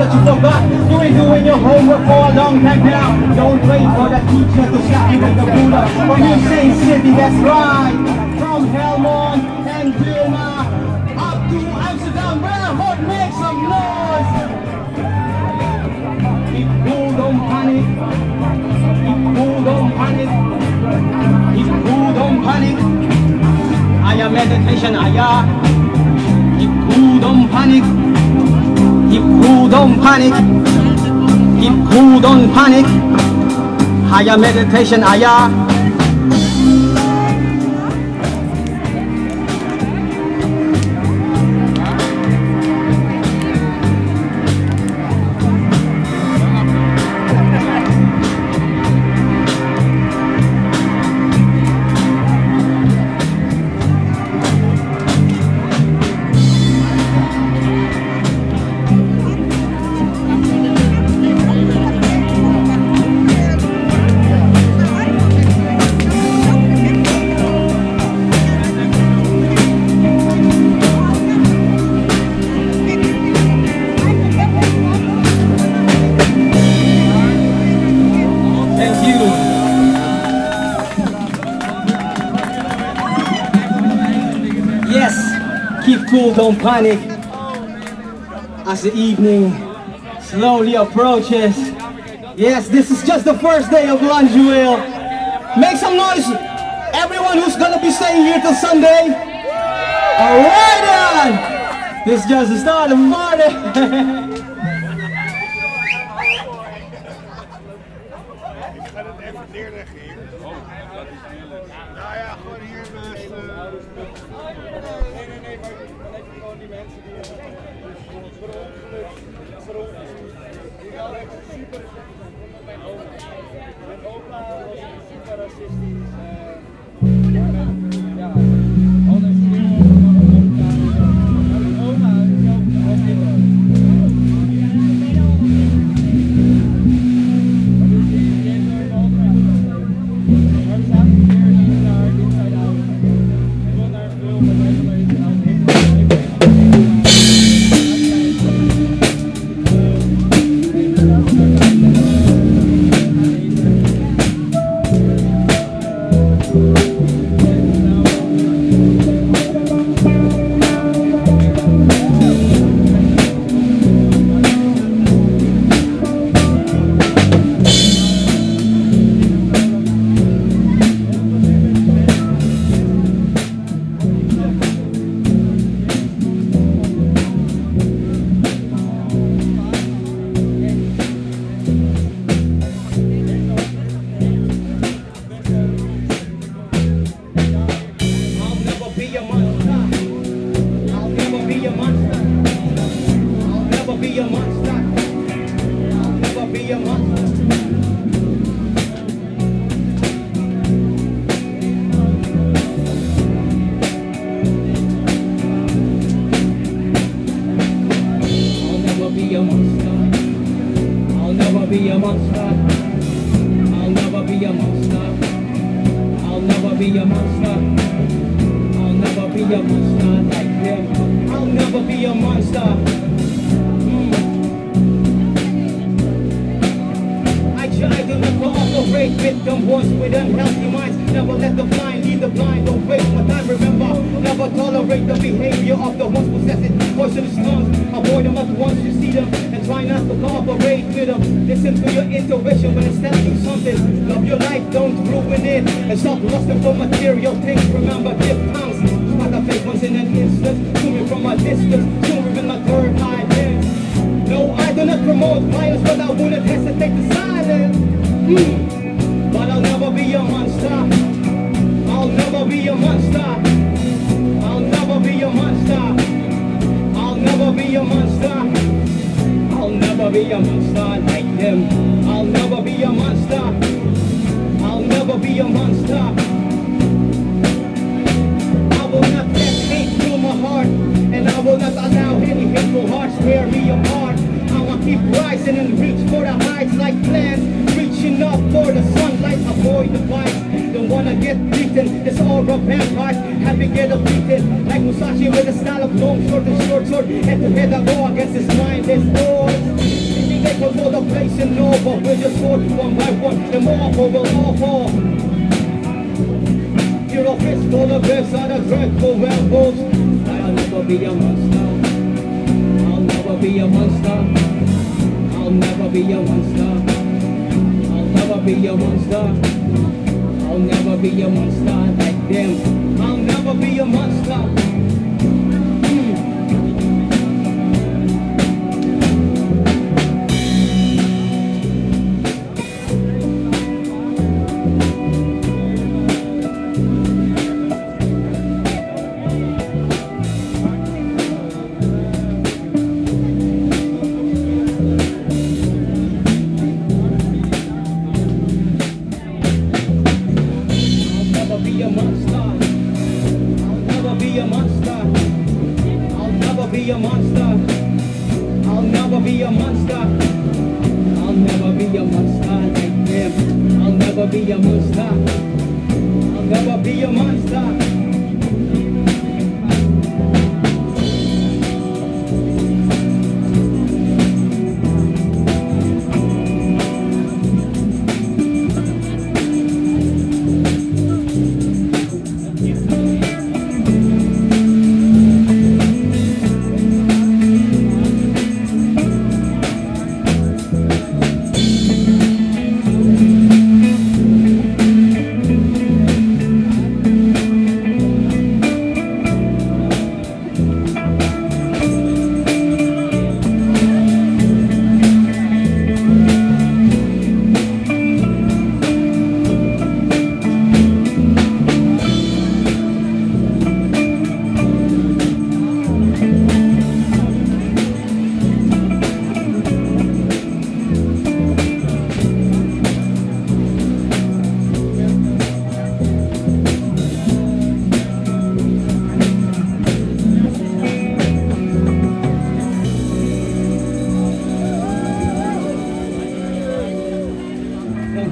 [SPEAKER 53] that you forgot. You ain't doing your homework for a long time now. Don't wait for the teacher to slap you with the ruler When you say city, that's right. From Helmond and Burma Up to Amsterdam, Brotherhood, make some noise. People don't panic. People don't panic. People don't panic. I am meditation, I am. People don't panic. People don't panic. Keep cool, don't panic. Higher meditation, ayah. panic as the evening slowly approaches. Yes, this is just the first day of Lanjuel. Make some noise, everyone who's gonna be staying here till Sunday. Alright then! This is just the start of party. *laughs*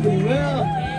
[SPEAKER 53] Dank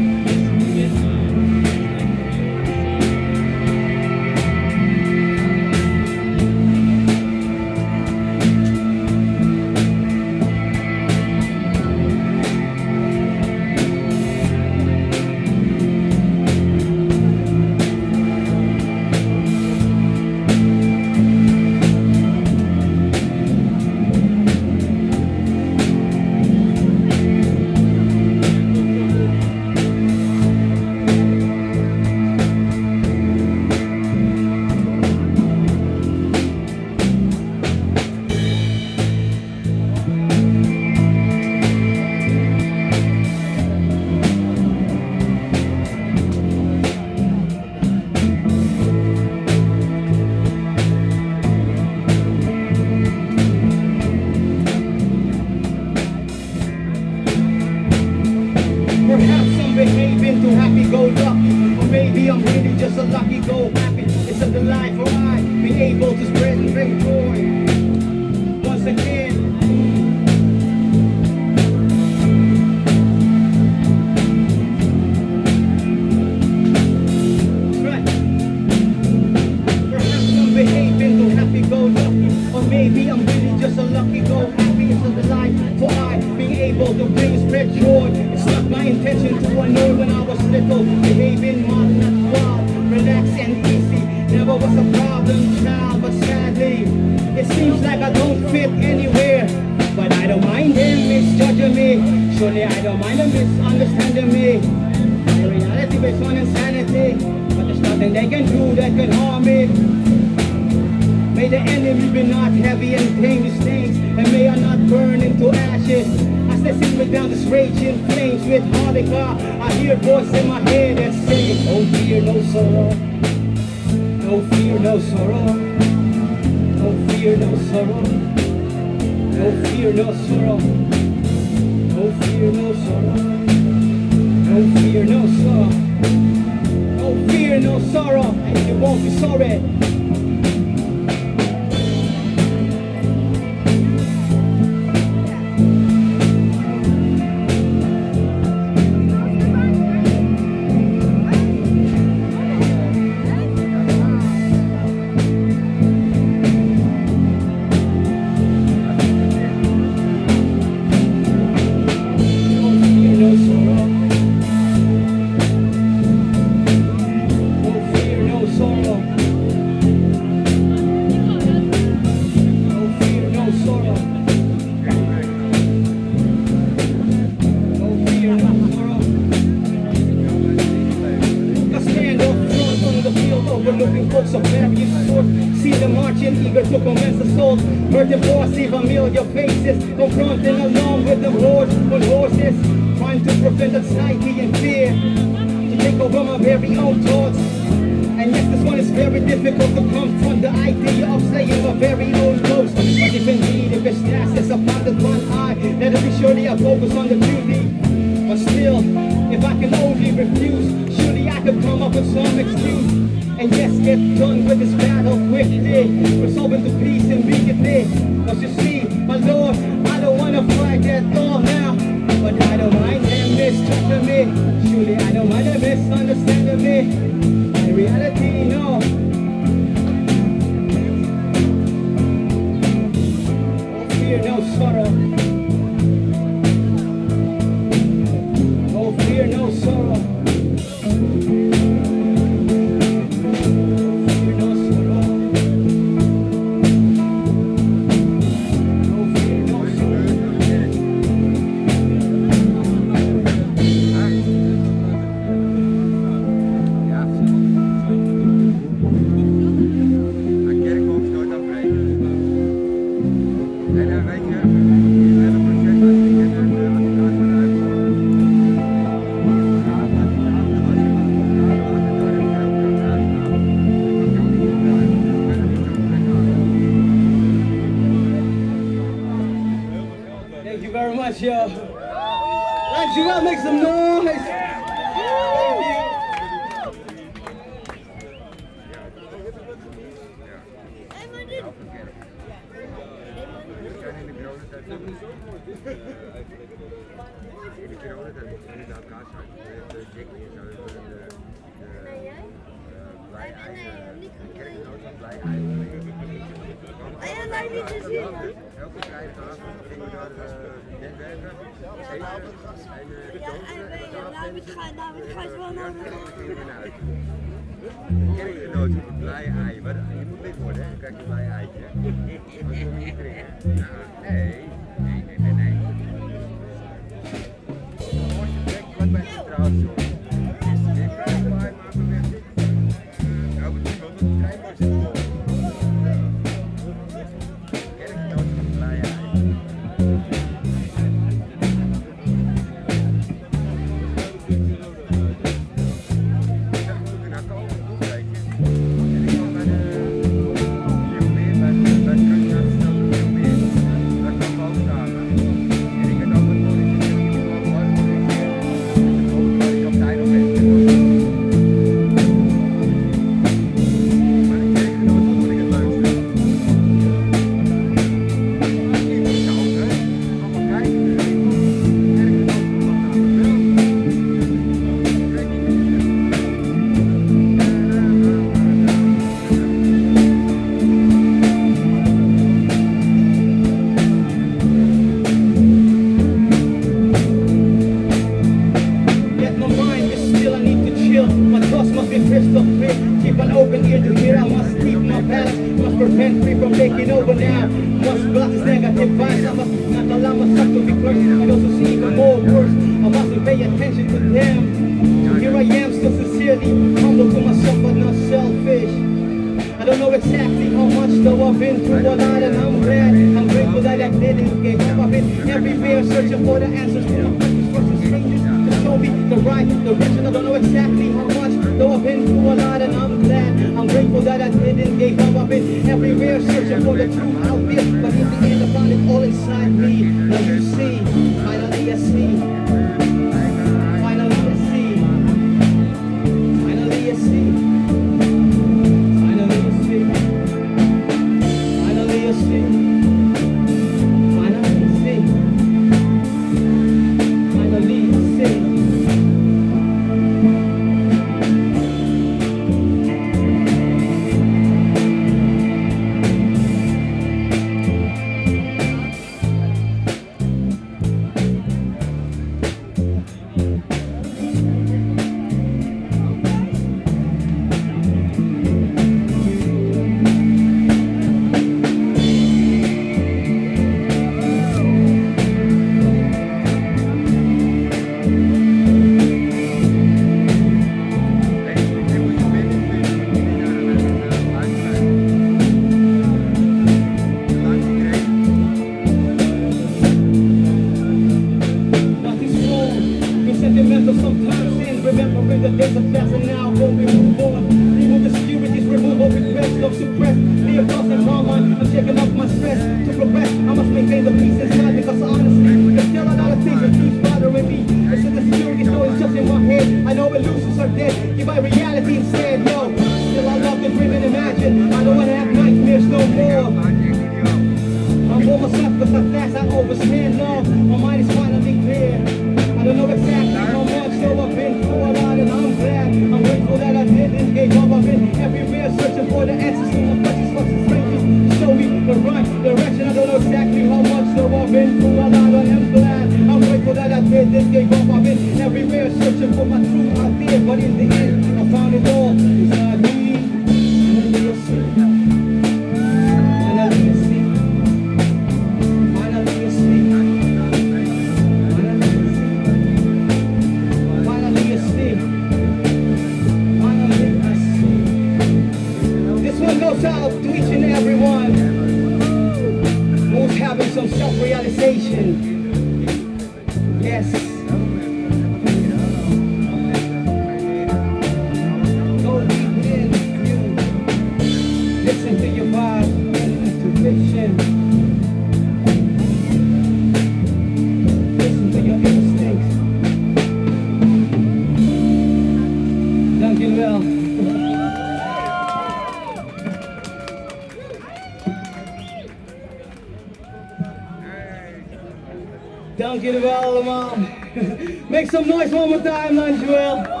[SPEAKER 53] one more.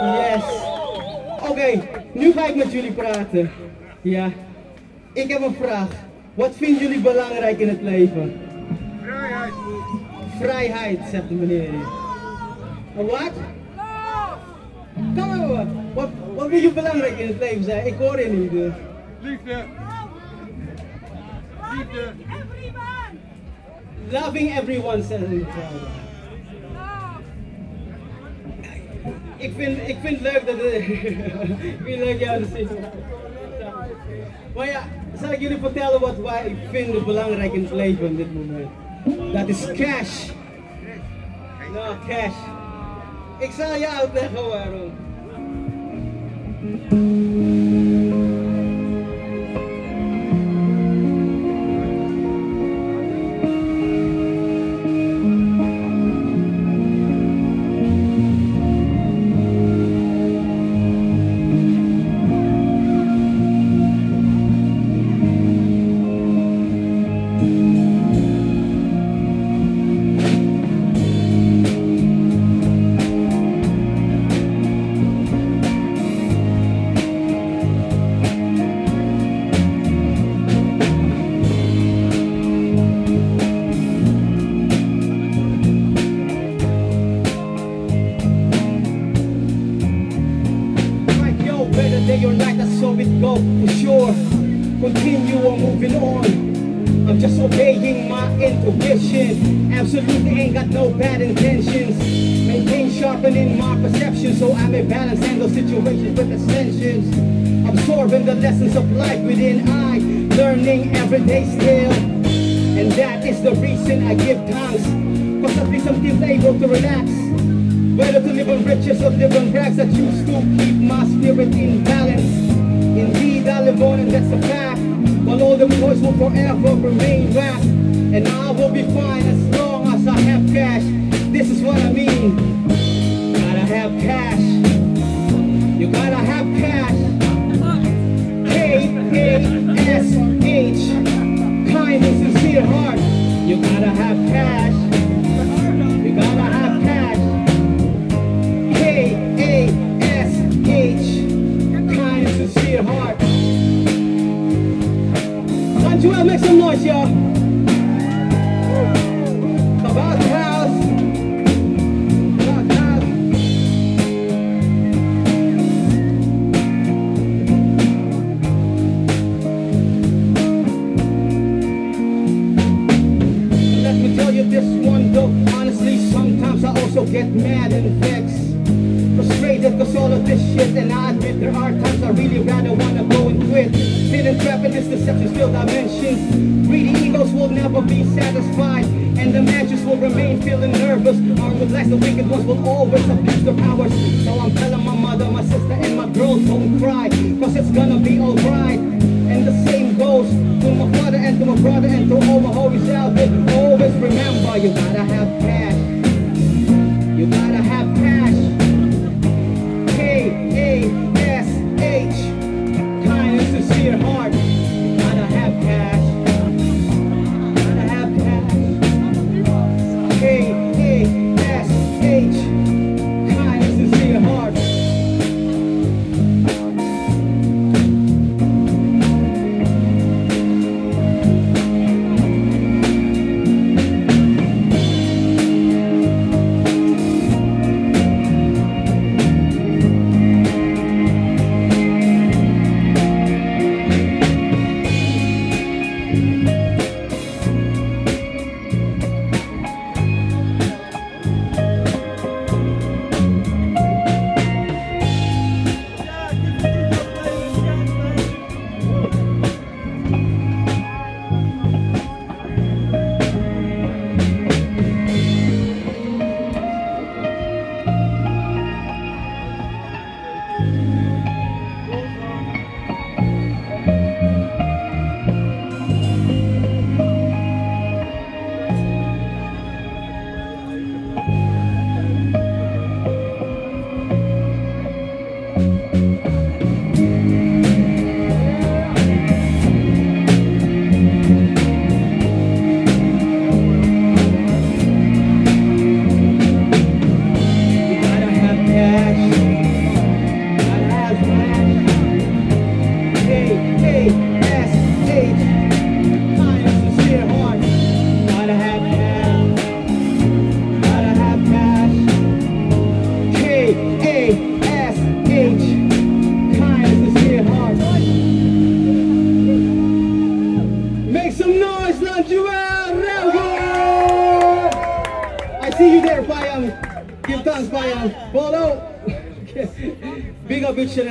[SPEAKER 53] Yes. Oké, nu ga ik met jullie praten. Ja. Ik heb een vraag. Wat vinden jullie belangrijk in het leven?
[SPEAKER 42] Vrijheid.
[SPEAKER 53] Vrijheid, zegt de meneer. En wat? Kom maar, wat, wat vind je belangrijk in het leven zijn? Ik hoor je niet. Dus.
[SPEAKER 42] Liefde. Liefde. everyone.
[SPEAKER 53] Loving everyone, zegt de. ik leuk jou te zien. Maar ja, zal ik jullie vertellen wat wij vinden belangrijk in het leven op dit moment. Dat is cash. Nou, cash. Ik zal jou uitleggen waarom.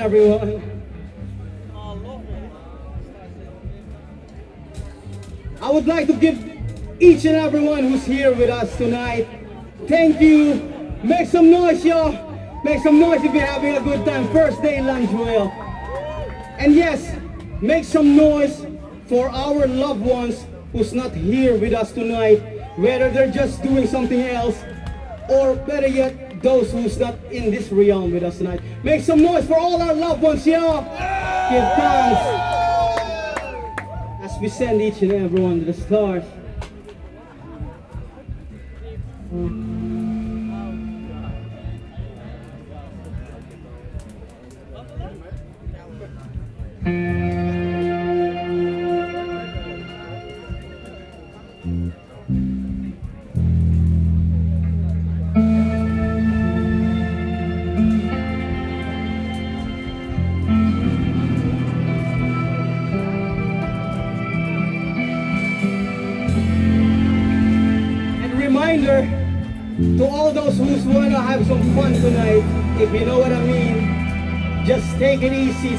[SPEAKER 53] everyone. I would like to give each and everyone who's here with us tonight, thank you. Make some noise, y'all. Make some noise if you're having a good time. First day in Lanjuel. And yes, make some noise for our loved ones who's not here with us tonight, whether they're just doing something else, or better yet, those who's not in this realm with us tonight. Make some noise for all our loved ones, y'all. Give thanks as we send each and every one to the stars.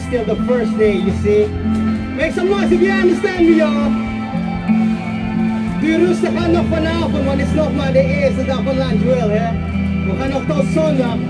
[SPEAKER 53] still the first day, you see? Make some noise if you understand me, y'all. Dürüste kann noch von It's man ist nochmal der erste, der von Land We're gonna auch das Sonntag.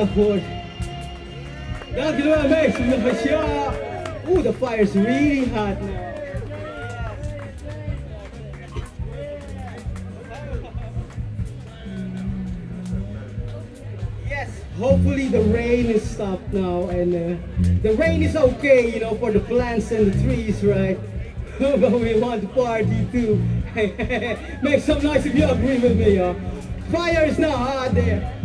[SPEAKER 53] You daarvoor. Dank jullie wel mensen. Nog eens ja. The fire is really hot now. Yes, hopefully the rain is stopped now and uh, the rain is okay, you know, for the plants and the trees, right? *laughs* but we want to party too. *laughs* Make some noise if you agree with me, huh? Fire is not hot there.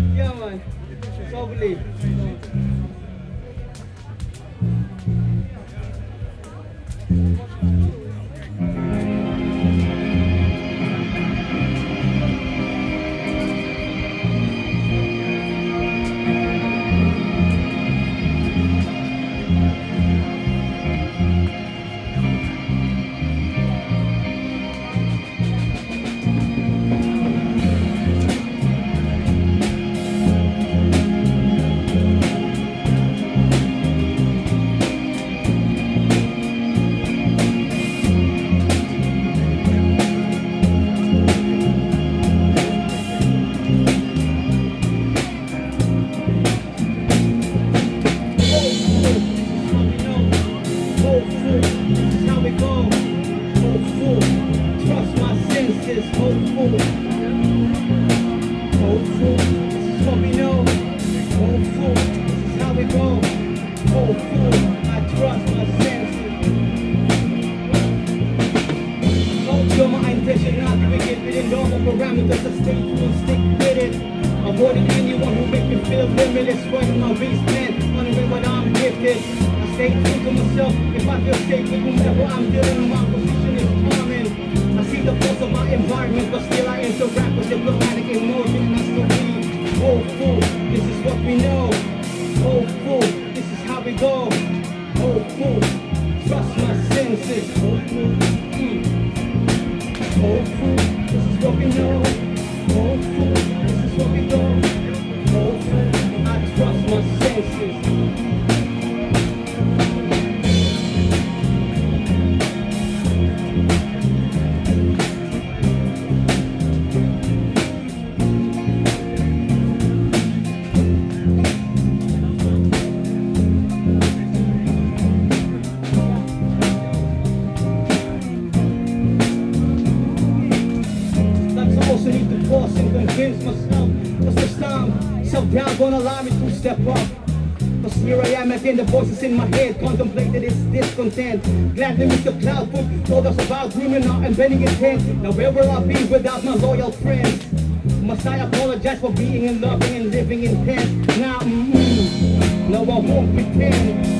[SPEAKER 53] Step up. Cause here I am again, the voices in my head Contemplated its discontent. Gladly with the cloud told us about dreaming now and bending intent. Now where will I be without my loyal friends? Must I apologize for being in loving and living in tent? Now, mm, no I won't pretend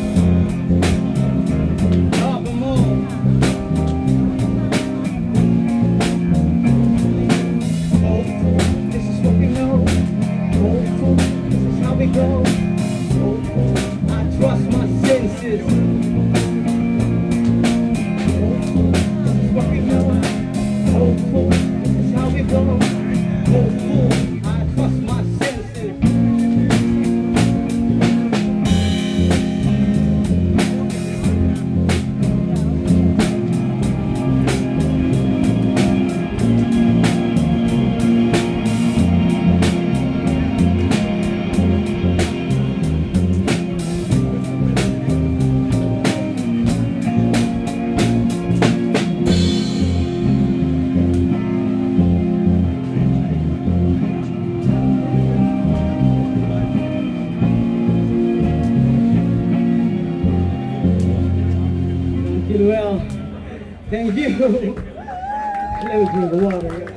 [SPEAKER 53] Thank you. Let me drink the water.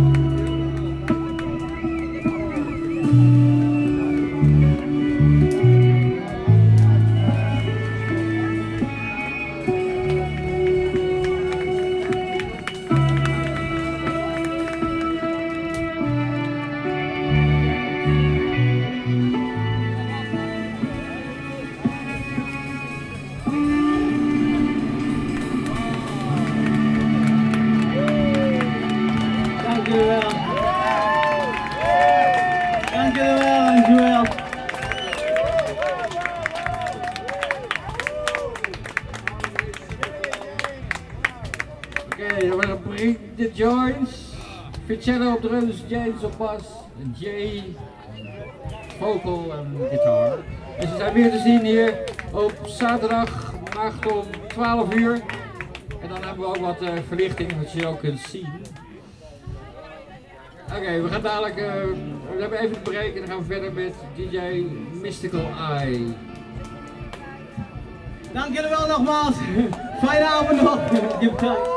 [SPEAKER 53] Dank
[SPEAKER 54] James op bas, Jay vocal en gitaar. En ze zijn weer te zien hier op zaterdag nacht om 12 uur. En dan hebben we ook wat eh, verlichting, wat je ook kunt zien. Oké, we gaan dadelijk, eh, we hebben even een break en dan gaan we verder met DJ Mystical Eye.
[SPEAKER 53] Dank jullie wel nogmaals. Fijne avond nog. *laughs*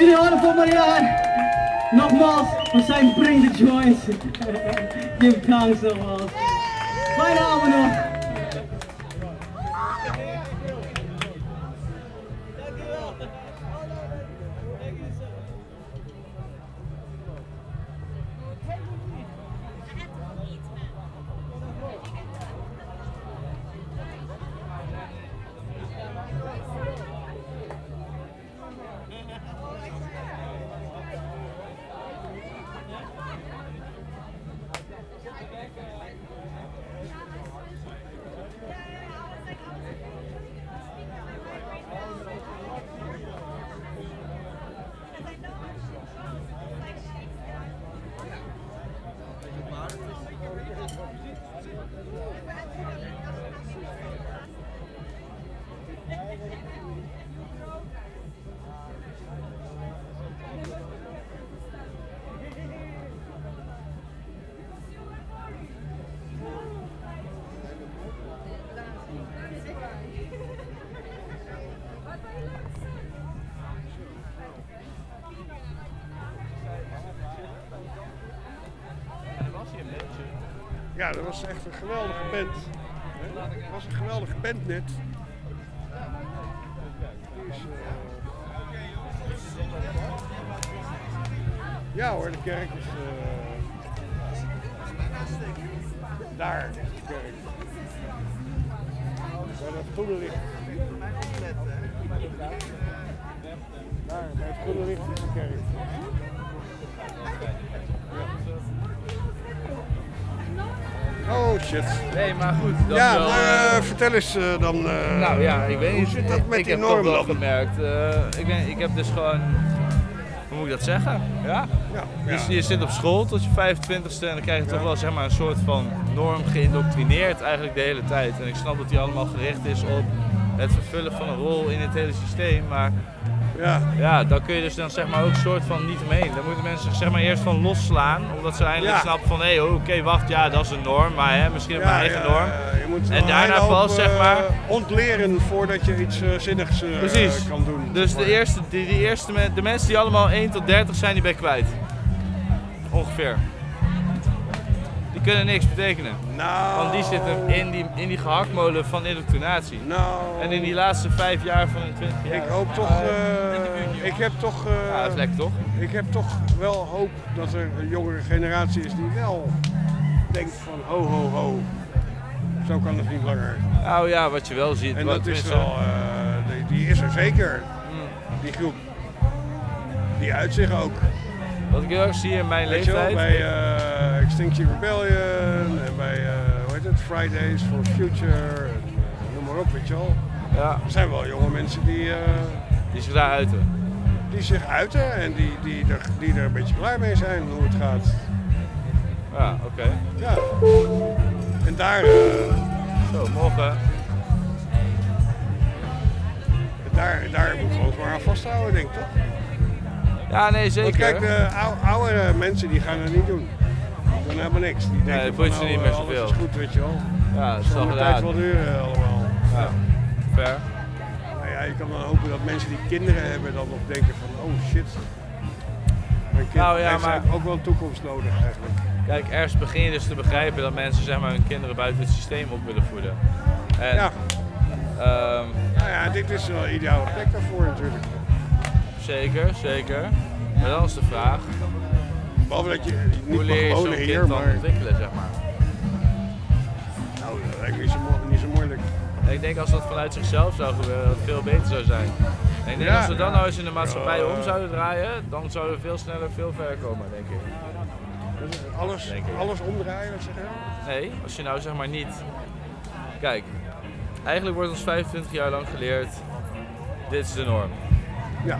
[SPEAKER 53] jullie horen voor Marianne. Nogmaals, we zijn Bring the Joints. *laughs* Give thanks nogmaals.
[SPEAKER 2] Ja, dat was echt een geweldige band. Dat was een geweldige band net. Is, eh, Ja hoor, de kerk is... eh, Daar is de kerk. Bij dat groene licht. Daar, bij het groene licht is de kerk. Shit.
[SPEAKER 55] Nee, maar goed. dat
[SPEAKER 2] ja,
[SPEAKER 55] wel,
[SPEAKER 2] maar
[SPEAKER 55] eh,
[SPEAKER 2] eh, vertel eens eh, dan.
[SPEAKER 55] nou ja, ik weet
[SPEAKER 2] Hoe zit dat met
[SPEAKER 55] ik
[SPEAKER 2] die
[SPEAKER 55] heb toch
[SPEAKER 2] norm
[SPEAKER 55] wel
[SPEAKER 2] dan?
[SPEAKER 55] gemerkt. ik, ben, ik heb dus gewoon. Hoe moet ik dat zeggen? Ja? Dus
[SPEAKER 2] ja.
[SPEAKER 55] je zit op school tot je 25ste en dan krijg je toch wel zeg maar, een soort van norm geïndoctrineerd eigenlijk de hele tijd. En ik snap dat die allemaal gericht is op het vervullen van een rol in het hele systeem. Maar
[SPEAKER 2] ja,
[SPEAKER 55] ja daar kun je dus dan zeg maar ook een soort van niet omheen. Daar moeten mensen zeg maar eerst van losslaan. Omdat ze eindelijk
[SPEAKER 2] Ja.
[SPEAKER 55] snappen van hé, oh, oké, wacht, ja, dat is een norm. Maar hè, misschien
[SPEAKER 2] Ja,
[SPEAKER 55] mijn eigen
[SPEAKER 2] ja,
[SPEAKER 55] norm.
[SPEAKER 2] ja, je moet
[SPEAKER 55] en daarna pas zeg maar.
[SPEAKER 2] eh, ontleren voordat je iets eh, zinnigs eh,
[SPEAKER 55] Precies.
[SPEAKER 2] kan doen.
[SPEAKER 55] Dus de eerste, die, die eerste de mensen die allemaal 1 tot 30 zijn, die ben kwijt. Ongeveer. Die kunnen niks betekenen.
[SPEAKER 2] Nou.
[SPEAKER 55] Want die zitten in die, in die gehaktmolen van indoctrinatie.
[SPEAKER 2] Nou.
[SPEAKER 55] En in die laatste vijf jaar van hun 20 jaar.
[SPEAKER 2] Ik hoop toch, eh, ik heb toch, eh,
[SPEAKER 55] Ja, dat is lekker toch?
[SPEAKER 2] ik heb toch wel hoop dat er een jongere generatie is die wel denkt van ho ho ho, zo kan het niet langer.
[SPEAKER 55] Nou ja, wat je wel ziet.
[SPEAKER 2] En dat is wel, eh, die, die is er zeker, die groep. Die uit zich ook.
[SPEAKER 55] Wat ik heel erg zie in mijn
[SPEAKER 2] Weet wel,
[SPEAKER 55] leeftijd.
[SPEAKER 2] bij eh, Extinction Rebellion en bij, eh, hoe heet het, Fridays for Future, en, eh, noem maar op, weet je wel.
[SPEAKER 55] Ja.
[SPEAKER 2] Er zijn wel jonge mensen die...
[SPEAKER 55] die zich daar uiten.
[SPEAKER 2] Die zich uiten en die, die, er, die er een beetje klaar mee zijn hoe het gaat.
[SPEAKER 55] Ja, oké.
[SPEAKER 2] Ja. En daar...
[SPEAKER 55] Zo, morgen.
[SPEAKER 2] daar, daar moeten we ons maar aan vasthouden, denk ik toch?
[SPEAKER 55] Ja, nee, zeker.
[SPEAKER 2] Want kijk, de ou- oudere mensen die gaan het niet doen. Die doen helemaal niks. Die denken
[SPEAKER 55] dat boeit
[SPEAKER 2] van,
[SPEAKER 55] ze
[SPEAKER 2] nou,
[SPEAKER 55] niet meer
[SPEAKER 2] eh,
[SPEAKER 55] zoveel.
[SPEAKER 2] Is goed, weet je wel.
[SPEAKER 55] Ja, dat is
[SPEAKER 2] een
[SPEAKER 55] gedaan.
[SPEAKER 2] tijd wel duren allemaal.
[SPEAKER 55] Ja, fair.
[SPEAKER 2] Nou ja, je kan dan hopen dat mensen die kinderen hebben dan nog denken van, oh shit. Mijn kind
[SPEAKER 55] Nou ja,
[SPEAKER 2] heeft
[SPEAKER 55] maar-
[SPEAKER 2] ook wel een toekomst nodig eigenlijk.
[SPEAKER 55] Kijk, ergens begin je dus te begrijpen dat mensen zeg maar, hun kinderen buiten het systeem op willen voeden. En,
[SPEAKER 2] Ja.
[SPEAKER 55] ehm,
[SPEAKER 2] Nou ja, dit is wel een ideale plek daarvoor natuurlijk.
[SPEAKER 55] Zeker, zeker. Maar dan is de vraag,
[SPEAKER 2] Behalve dat je
[SPEAKER 55] hoe
[SPEAKER 2] niet
[SPEAKER 55] leer je zo'n kind
[SPEAKER 2] hier, maar...
[SPEAKER 55] ontwikkelen, zeg maar.
[SPEAKER 2] Nou, dat lijkt me niet zo, niet zo moeilijk.
[SPEAKER 55] Ik denk als dat vanuit zichzelf zou gebeuren, dat het veel beter zou zijn. En ik denk
[SPEAKER 2] Ja.
[SPEAKER 55] als we dan nou eens in de maatschappij
[SPEAKER 2] Ja.
[SPEAKER 55] om zouden draaien, dan zouden we veel sneller, veel verder komen, denk ik.
[SPEAKER 2] Dus alles,
[SPEAKER 55] Denk ik.
[SPEAKER 2] alles omdraaien, wat zeg je?
[SPEAKER 55] Nee, als je nou zeg maar niet. Kijk, eigenlijk wordt ons 25 jaar lang geleerd: dit is de norm.
[SPEAKER 2] Ja.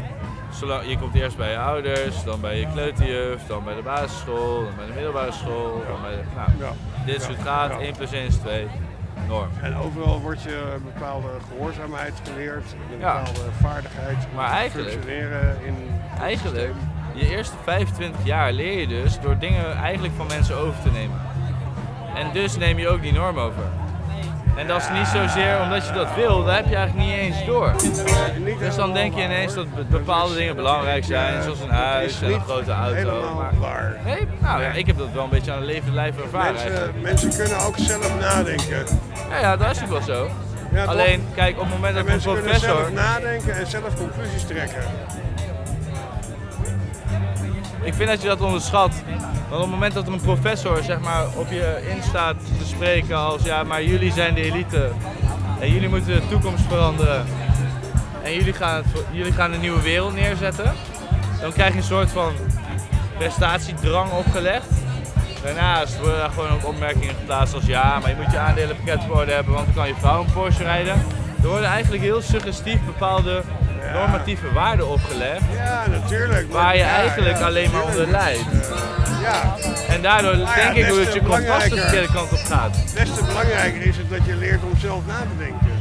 [SPEAKER 55] Zolang, je komt eerst bij je ouders, dan bij je kleuterjuf, dan bij de basisschool, dan bij de middelbare school. Dan bij de, nou,
[SPEAKER 2] Ja.
[SPEAKER 55] Dit is hoe het
[SPEAKER 2] Ja.
[SPEAKER 55] gaat,
[SPEAKER 2] Ja.
[SPEAKER 55] 1 plus 1 is 2. Norm.
[SPEAKER 2] En overal wordt je een bepaalde gehoorzaamheid geleerd, een bepaalde vaardigheid.
[SPEAKER 55] Maar eigenlijk-
[SPEAKER 2] Functioneren in...
[SPEAKER 55] Eigenlijk, je eerste 25 jaar leer je dus door dingen eigenlijk van mensen over te nemen. En dus neem je ook die norm over. En dat is niet zozeer omdat je dat wil, dat heb je eigenlijk niet eens door. Dus dan denk je ineens dat be- bepaalde dingen belangrijk zijn, zoals een huis en een grote auto. Maar
[SPEAKER 2] waar.
[SPEAKER 55] nee, nou ja, ik heb dat wel een beetje aan een levend lijf ervaren
[SPEAKER 2] Mensen, mensen kunnen ook zelf nadenken.
[SPEAKER 55] Ja, ja, dat is ook wel zo.
[SPEAKER 2] Ja?
[SPEAKER 55] Alleen, kijk, op het moment dat
[SPEAKER 2] En
[SPEAKER 55] een
[SPEAKER 2] mensen kunnen
[SPEAKER 55] professor...
[SPEAKER 2] zelf nadenken en zelf conclusies trekken.
[SPEAKER 55] Ik vind dat je dat onderschat. Want op het moment dat een professor zeg maar, op je instaat te spreken als ja, maar jullie zijn de elite en jullie moeten de toekomst veranderen en jullie gaan, jullie gaan een nieuwe wereld neerzetten, dan krijg je een soort van prestatiedrang opgelegd. Daarnaast worden daar gewoon ook opmerkingen geplaatst als ja, maar je moet je aandelenpakket orde hebben, want dan kan je vrouw een Porsche rijden. Er worden eigenlijk heel suggestief bepaalde normatieve waarden opgelegd.
[SPEAKER 2] Ja, natuurlijk.
[SPEAKER 55] Waar je eigenlijk alleen maar onder leidt.
[SPEAKER 2] Ja.
[SPEAKER 55] En daardoor
[SPEAKER 2] ja,
[SPEAKER 55] denk ik dat je kompas de verkeerde kant op gaat.
[SPEAKER 2] Des te belangrijker is het dat je leert om zelf na te denken.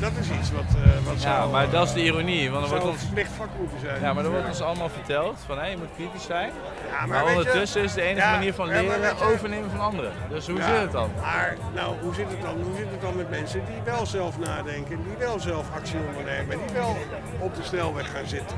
[SPEAKER 2] Dat is iets wat, eh wat
[SPEAKER 55] Ja,
[SPEAKER 2] zou,
[SPEAKER 55] maar dat is de ironie. Want er wordt ons,
[SPEAKER 2] verplicht vak moeten zijn.
[SPEAKER 55] ja, maar er wordt ons allemaal verteld van hé, je moet kritisch zijn.
[SPEAKER 2] maar
[SPEAKER 55] maar
[SPEAKER 2] je-
[SPEAKER 55] ondertussen is de enige
[SPEAKER 2] Ja,
[SPEAKER 55] manier van
[SPEAKER 2] ja,
[SPEAKER 55] leren
[SPEAKER 2] je-
[SPEAKER 55] overnemen van anderen. Dus hoe
[SPEAKER 2] Ja,
[SPEAKER 55] zit het dan?
[SPEAKER 2] Maar nou, hoe zit het dan? Hoe zit het dan met mensen die wel zelf nadenken, die wel zelf actie ondernemen, die wel op de snelweg gaan zitten?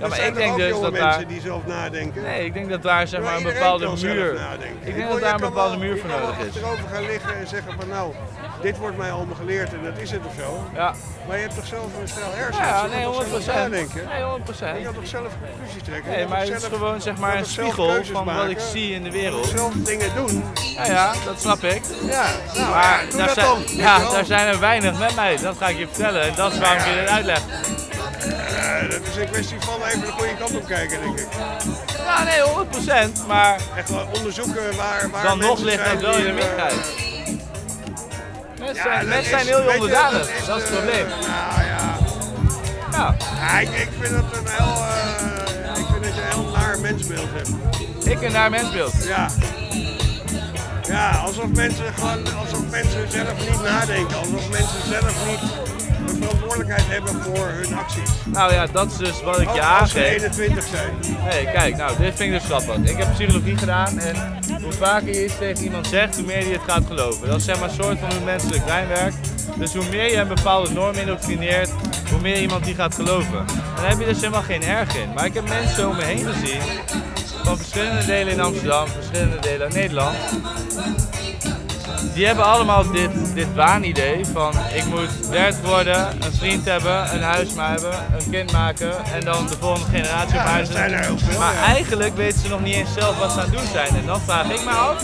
[SPEAKER 55] Ja, maar
[SPEAKER 2] zijn
[SPEAKER 55] ik denk dus dat
[SPEAKER 2] mensen
[SPEAKER 55] daar...
[SPEAKER 2] die zelf nadenken.
[SPEAKER 55] Nee, ik denk dat daar zeg maar een bepaalde
[SPEAKER 2] kan
[SPEAKER 55] muur... Ik denk dat
[SPEAKER 2] je
[SPEAKER 55] daar een
[SPEAKER 2] kan
[SPEAKER 55] bepaalde muur
[SPEAKER 2] je
[SPEAKER 55] voor
[SPEAKER 2] kan
[SPEAKER 55] nodig is.
[SPEAKER 2] achterover gaan liggen en zeggen van nou, dit wordt mij allemaal geleerd en dat is het of zo.
[SPEAKER 55] Ja.
[SPEAKER 2] Maar je hebt toch zelf een stel hersens?
[SPEAKER 55] Ja, nee,
[SPEAKER 2] kan toch
[SPEAKER 55] 100
[SPEAKER 2] zelf nadenken?
[SPEAKER 55] Nee, 100
[SPEAKER 2] Je kan toch zelf conclusies trekken?
[SPEAKER 55] Nee, maar het is gewoon zeg maar een spiegel van wat ik zie in de wereld.
[SPEAKER 2] zelf dingen doen.
[SPEAKER 55] Ja, ja, dat snap ik.
[SPEAKER 2] Ja, nou,
[SPEAKER 55] maar
[SPEAKER 2] ja,
[SPEAKER 55] daar,
[SPEAKER 2] dat
[SPEAKER 55] zijn,
[SPEAKER 2] dan,
[SPEAKER 55] ja,
[SPEAKER 2] wel.
[SPEAKER 55] daar zijn er weinig met mij, dat ga ik je vertellen. En dat is waarom ik je dit uitleg.
[SPEAKER 2] Ja, dat is een kwestie van even de goede kant op kijken, denk ik.
[SPEAKER 55] Ja, nee, 100%. Maar
[SPEAKER 2] echt wel onderzoeken waar, waar
[SPEAKER 55] dan nog ligt dat wel in de
[SPEAKER 2] eh,
[SPEAKER 55] minderheid. Mensen
[SPEAKER 2] Ja,
[SPEAKER 55] zijn, zijn heel
[SPEAKER 2] je,
[SPEAKER 55] onderdanig,
[SPEAKER 2] dat is
[SPEAKER 55] het probleem.
[SPEAKER 2] Nou ja.
[SPEAKER 55] Ja.
[SPEAKER 2] Ja, ik, ik vind dat een heel, eh, ik vind dat je een heel naar mensbeeld hebt.
[SPEAKER 55] Ik een naar mensbeeld?
[SPEAKER 2] Ja. Ja, alsof mensen gewoon, alsof mensen zelf niet nadenken, alsof mensen zelf niet een verantwoordelijkheid hebben voor hun acties.
[SPEAKER 55] Nou ja, dat is dus wat ik je
[SPEAKER 2] Ook als ze
[SPEAKER 55] aangeef.
[SPEAKER 2] 21 zijn.
[SPEAKER 55] Nee, kijk, nou, dit vind ik dus grappig. Ik heb psychologie gedaan en hoe vaker je iets tegen iemand zegt, hoe meer je het gaat geloven. Dat is zeg maar een soort van hoe menselijk brein werkt. Dus hoe meer je een bepaalde norm indoctrineert, hoe meer iemand die gaat geloven. En daar heb je dus helemaal geen erg in. Maar ik heb mensen om me heen gezien, van verschillende delen in Amsterdam, verschillende delen in Nederland. Die hebben allemaal dit, dit waanidee van ik moet 30 worden, een vriend hebben, een huis maar hebben, een kind maken en dan de volgende generatie
[SPEAKER 2] Ja,
[SPEAKER 55] op huis Maar
[SPEAKER 2] ja.
[SPEAKER 55] eigenlijk weten ze nog niet eens zelf wat ze aan het doen zijn. En dan vraag ik me af,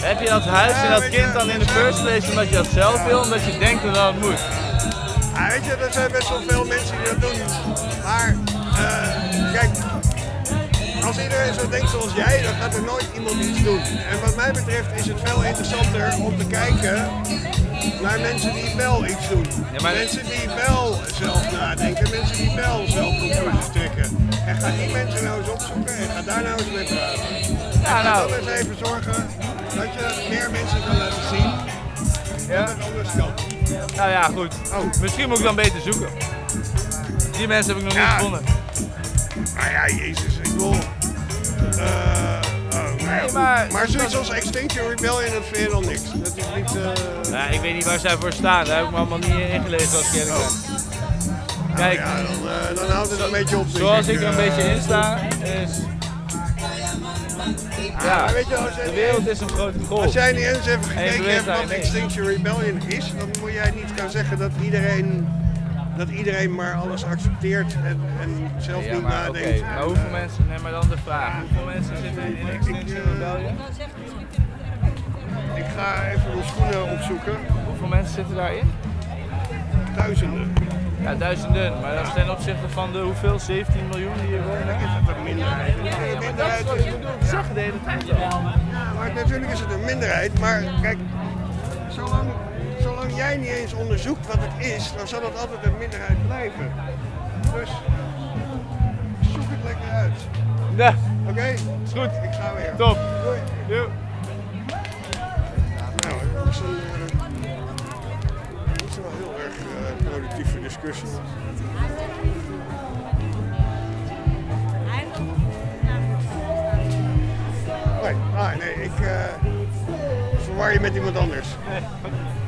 [SPEAKER 55] heb je dat huis en dat kind dan in de first place omdat je dat zelf wil, omdat je denkt dat dat moet?
[SPEAKER 2] Ja, weet je, er zijn best wel veel mensen die dat doen. Maar, eh, kijk, als iedereen zo denkt zoals jij, dan gaat er nooit iemand iets doen. En wat mij betreft is het veel interessanter om te kijken naar mensen die wel iets doen. Mensen die wel zelf nadenken, mensen die wel zelf conclusies trekken. En ga die mensen nou eens opzoeken en ga daar nou eens mee praten.
[SPEAKER 55] Ja,
[SPEAKER 2] en
[SPEAKER 55] nou.
[SPEAKER 2] dan eens even zorgen dat je meer mensen kan laten zien
[SPEAKER 55] Ja.
[SPEAKER 2] dat het anders kan.
[SPEAKER 55] Nou ja, goed. Misschien moet ik dan beter zoeken. Die mensen heb ik nog niet
[SPEAKER 2] Ja.
[SPEAKER 55] gevonden.
[SPEAKER 2] Nou ja, jezus, ik wil... eh, oh, ja,
[SPEAKER 55] maar-
[SPEAKER 2] maar zoiets als Extinction Rebellion, dat vind je dan niks. Dat is niet... eh,
[SPEAKER 55] Ja, ik weet niet waar zij voor staan, daar heb ik me allemaal niet in ingelezen als ik eerlijk ben. Kijk,
[SPEAKER 2] ja, dan, eh, dan houdt het een beetje op.
[SPEAKER 55] zoals ik er een
[SPEAKER 2] eh.
[SPEAKER 55] beetje in sta, is... Ja,
[SPEAKER 2] maar weet je, als jij
[SPEAKER 55] de wereld is een grote golf.
[SPEAKER 2] Als jij niet eens even
[SPEAKER 55] En
[SPEAKER 2] gekeken hebt wat. Extinction Rebellion is, dan moet jij niet gaan zeggen dat iedereen, dat iedereen maar alles accepteert en, en zelf
[SPEAKER 55] Ja,
[SPEAKER 2] niet
[SPEAKER 55] maar
[SPEAKER 2] nadenkt.
[SPEAKER 55] maar hoeveel mensen, nee, maar dan de vraag, hoeveel mensen zitten in Extinction Rebellion?
[SPEAKER 2] Ik ga even mijn schoenen opzoeken.
[SPEAKER 55] Hoeveel mensen zitten daarin?
[SPEAKER 2] Duizenden.
[SPEAKER 55] Ja, duizenden, maar dat is ten opzichte van de hoeveel? 17 miljoen die hier wonen?
[SPEAKER 2] Is dat een minderheid?
[SPEAKER 55] Ja, maar dat is wat ik zeg de hele tijd al.
[SPEAKER 2] Ja, maar natuurlijk is het een minderheid, maar kijk, zolang, zolang jij niet eens onderzoekt wat het is, dan zal het altijd een minderheid blijven. Dus zoek het lekker uit.
[SPEAKER 55] Ja.
[SPEAKER 2] Oké?
[SPEAKER 55] Is goed.
[SPEAKER 2] Ik ga weer.
[SPEAKER 55] Top.
[SPEAKER 2] Doei.
[SPEAKER 55] Doei.
[SPEAKER 2] Nou, dat is een, eh, is wel heel erg eh, productieve discussie. Nee, ah, nee, ik eh, verwar je met iemand anders. *laughs*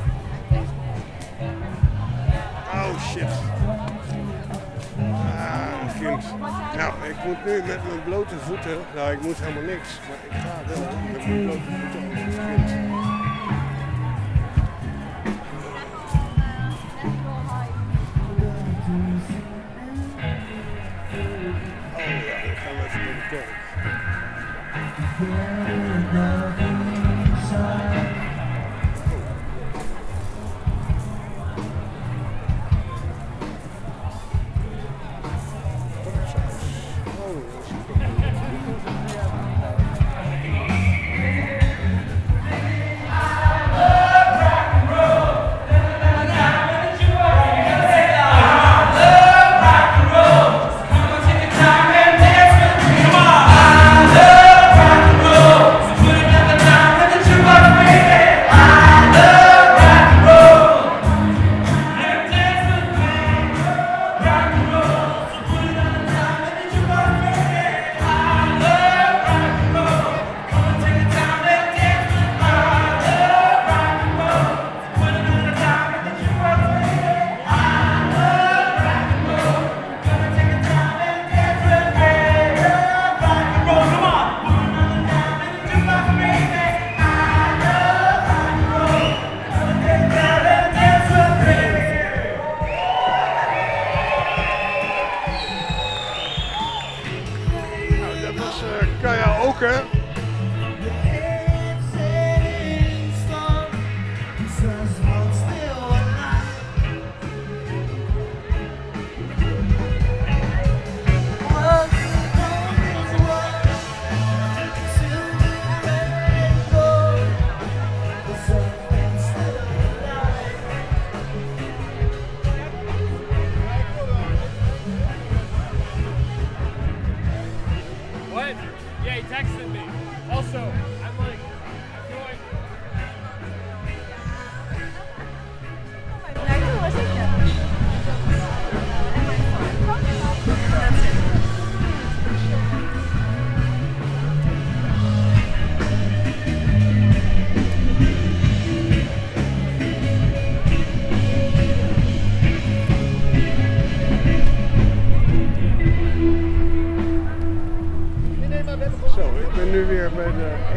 [SPEAKER 2] Oh shit. Ah, kind. Nou, ik moet nu met mijn blote voeten. Nou, ik moet helemaal niks. Maar ik ga wel met mijn blote voeten over het kind. Oh ja, gaan we even naar de kerk.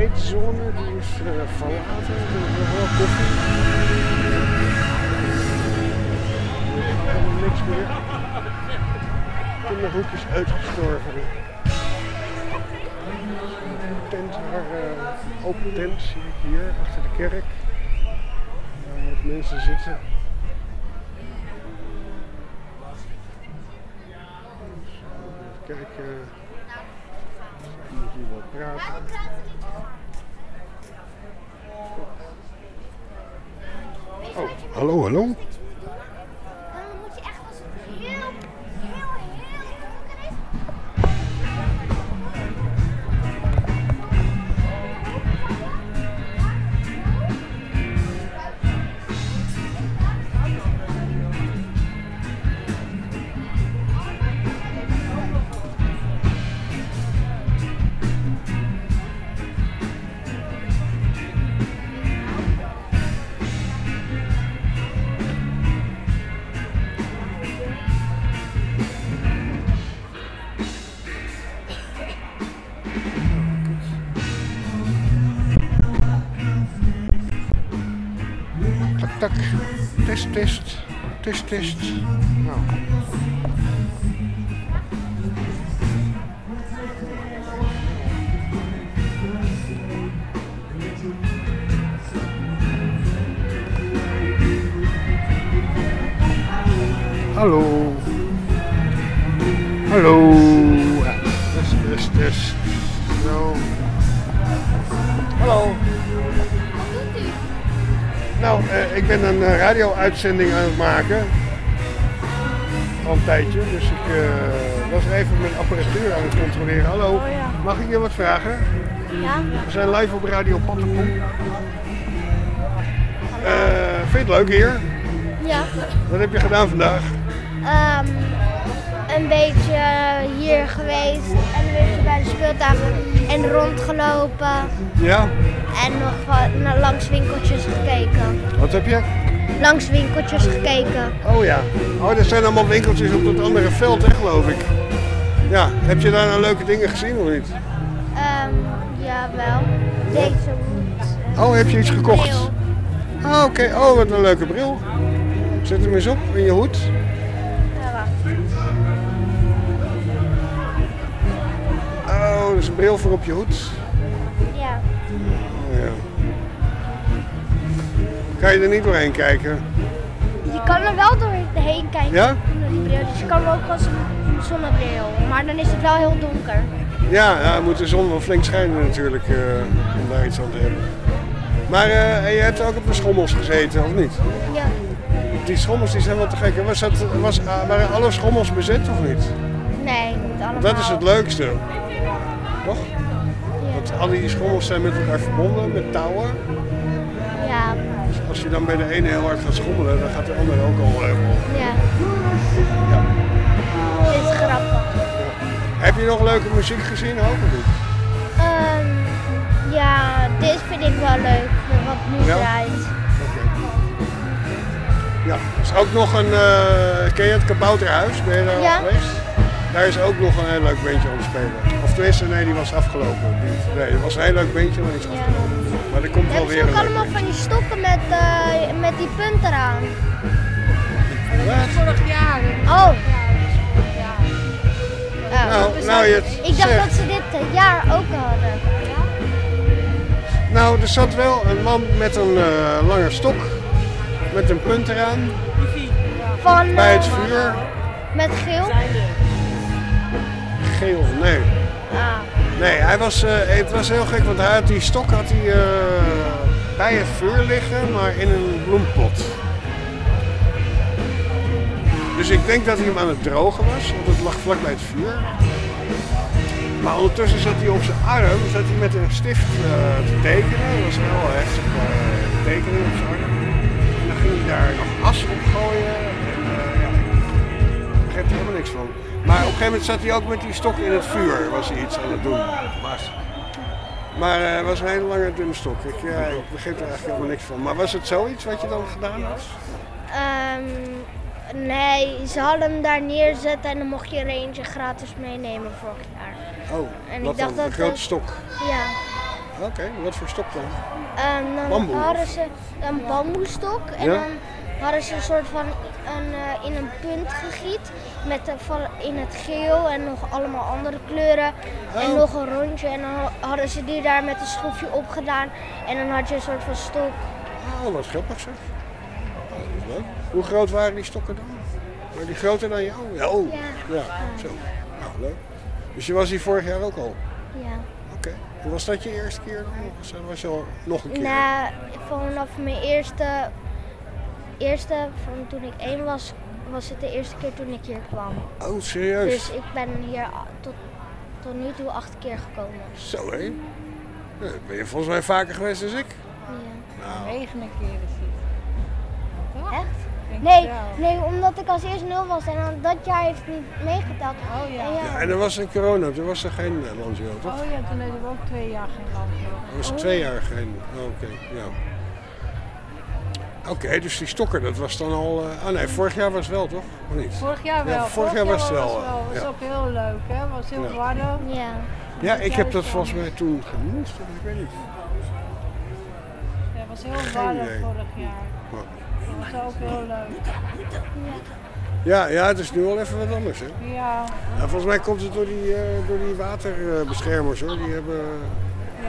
[SPEAKER 2] Eetzone. Die is verlaten. Test. Nou. Hallo. Hallo. Test, test, test. Zo. Hallo. Nou, eh, ik ben een eh, radio-uitzending aan het maken. Al een tijdje. Dus ik eh, was even mijn apparatuur aan het controleren. Hallo, mag ik je wat vragen?
[SPEAKER 56] Ja.
[SPEAKER 2] We zijn live op Radio Pattenpoel. Eh vind je het leuk hier?
[SPEAKER 56] Ja.
[SPEAKER 2] Wat heb je gedaan vandaag?
[SPEAKER 56] Ehm, een beetje hier geweest en een beetje bij de speeltafel en rondgelopen
[SPEAKER 2] Ja?
[SPEAKER 56] en nog wat naar langs winkeltjes gekeken.
[SPEAKER 2] Wat heb je?
[SPEAKER 56] Langs winkeltjes gekeken.
[SPEAKER 2] Oh ja. Oh, er zijn allemaal winkeltjes op dat andere veld, hè, geloof ik. Ja, heb je daar nou leuke dingen gezien of niet?
[SPEAKER 56] Ehm, ja, wel. Deze hoed.
[SPEAKER 2] Oh, heb je iets gekocht? Oh, oké. Oh, wat een leuke bril. Zet hem eens op in je hoed.
[SPEAKER 56] Ja, wacht.
[SPEAKER 2] Oh, dat is een bril voor op je hoed. Kan je er niet doorheen kijken?
[SPEAKER 56] Je kan er wel doorheen kijken.
[SPEAKER 2] Ja?
[SPEAKER 56] Dus je kan ook wel een zonnebril. Maar dan is het wel heel donker.
[SPEAKER 2] Ja, ja moet de zon wel flink schijnen natuurlijk eh, om daar iets aan te hebben. Maar eh, en je hebt ook op de schommels gezeten, of niet?
[SPEAKER 56] Ja.
[SPEAKER 2] Die schommels die zijn wel te gek. Was dat, was, ah, waren alle schommels bezet of niet?
[SPEAKER 56] Nee, niet allemaal.
[SPEAKER 2] Dat is het leukste. Toch? Want al die schommels zijn met elkaar verbonden met touwen.
[SPEAKER 56] Ja.
[SPEAKER 2] Als je dan bij de ene heel hard gaat schommelen, dan gaat de andere ook al eh, helemaal.
[SPEAKER 56] Ja. Dit is grappig.
[SPEAKER 2] Heb je nog leuke muziek gezien ook of niet?
[SPEAKER 56] Ehm, ja, dit vind ik wel leuk. Wat nu
[SPEAKER 2] Ja?
[SPEAKER 56] draait.
[SPEAKER 2] Ja, er is ook nog een, eh, ken je het Kabouterhuis? Ben je daar
[SPEAKER 56] Ja.
[SPEAKER 2] al geweest? Daar is ook nog een heel leuk bandje aan het spelen. Of tenminste, nee, die was afgelopen. Die- Nee, het was een heel leuk bandje, maar die is afgelopen. Maar er komt wel weer een
[SPEAKER 56] allemaal van die stokken met, eh, met die punten eraan?
[SPEAKER 52] Vorig jaar.
[SPEAKER 56] Oh. Ja.
[SPEAKER 2] Nou, nou je het
[SPEAKER 56] ik dacht
[SPEAKER 2] zegt.
[SPEAKER 56] dat ze dit eh, jaar ook hadden.
[SPEAKER 2] Nou, er zat wel een man met een eh, lange stok met een punt eraan.
[SPEAKER 56] Van,
[SPEAKER 2] Bij het vuur.
[SPEAKER 56] Met geel?
[SPEAKER 2] Geel, nee.
[SPEAKER 56] Ah.
[SPEAKER 2] Nee, hij was, eh, het was heel gek, want hij had die stok had hij, eh, bij het vuur liggen, maar in een bloempot. Dus ik denk dat hij hem aan het drogen was, want het lag vlak bij het vuur. Maar ondertussen zat hij op zijn arm zat hij met een stift eh, te tekenen. Dat was een heel heftig eh, tekening op zijn arm. En dan ging hij daar nog as op gooien. En, ja, ik begreep er helemaal niks van. Maar op een gegeven moment zat hij ook met die stok in het vuur, was hij iets aan het doen. Maar, maar eh, het was een hele lange dunne stok. Ik, ja, ik begreep er eigenlijk helemaal niks van. Maar was het zoiets wat je dan gedaan had?
[SPEAKER 56] Ehm, nee, ze hadden hem daar neerzetten en dan mocht je er eentje gratis meenemen vorig jaar.
[SPEAKER 2] Oh,
[SPEAKER 56] En
[SPEAKER 2] wat
[SPEAKER 56] ik dacht
[SPEAKER 2] dan?
[SPEAKER 56] dat
[SPEAKER 2] een grote
[SPEAKER 56] het-
[SPEAKER 2] stok.
[SPEAKER 56] Ja.
[SPEAKER 2] Oké, wat voor stok dan?
[SPEAKER 56] Ehm, dan
[SPEAKER 2] Bamboe?
[SPEAKER 56] hadden ze een bamboestok en
[SPEAKER 2] Ja?
[SPEAKER 56] dan hadden ze een soort van een, eh, in een punt gegiet met van, in het geel en nog allemaal andere kleuren en
[SPEAKER 2] Oh.
[SPEAKER 56] nog een rondje en dan hadden ze die daar met een schroefje opgedaan en dan had je een soort van stok.
[SPEAKER 2] Oh, wat grappig zeg. Oh, dat is leuk. Hoe groot waren die stokken dan? Waren die groter dan jou? Ja, oh. ja. zo. Nou, leuk. Dus je was hier vorig jaar ook al?
[SPEAKER 56] Ja.
[SPEAKER 2] Oké. En was dat je eerste keer dan? Of was je al nog een keer?
[SPEAKER 56] Nou, vanaf mijn eerste, eerste van toen ik één was, was het de eerste keer toen ik hier kwam.
[SPEAKER 2] Oh, serieus?
[SPEAKER 56] Dus ik ben hier tot, tot nu toe acht keer gekomen.
[SPEAKER 2] Zo hé. Ja, ben je volgens mij vaker geweest dan ik? Nou,
[SPEAKER 56] Negen keer is het. Echt? Nee, nee, omdat ik als eerste nul was en dan dat jaar heeft het niet meegeteld. Oh ja.
[SPEAKER 2] ja, en er was een corona, toen was er geen uh, landje toch?
[SPEAKER 48] Oh ja, toen hebben we ook twee jaar geen land
[SPEAKER 2] Er was twee jaar geen. Oh, Oké, ja. Oké, dus die stokker, dat was dan al. eh ah nee, vorig jaar was het wel toch? Of niet?
[SPEAKER 48] Vorig jaar wel.
[SPEAKER 2] Ja, vorig jaar was het wel.
[SPEAKER 48] Was, wel.
[SPEAKER 2] ja.
[SPEAKER 48] was ook heel leuk, hè? Was heel
[SPEAKER 2] Ja.
[SPEAKER 48] warm.
[SPEAKER 56] Ja.
[SPEAKER 2] Ja, ik heb dat volgens mij toen gemist, of ik weet niet.
[SPEAKER 48] Ja, het was heel warm vorig jaar. Dat was ook heel leuk.
[SPEAKER 2] Ja, ja, het is nu al even wat anders, hè?
[SPEAKER 48] Ja.
[SPEAKER 2] Ja, volgens mij komt het door die, eh, door die waterbeschermers, hoor. Die hebben,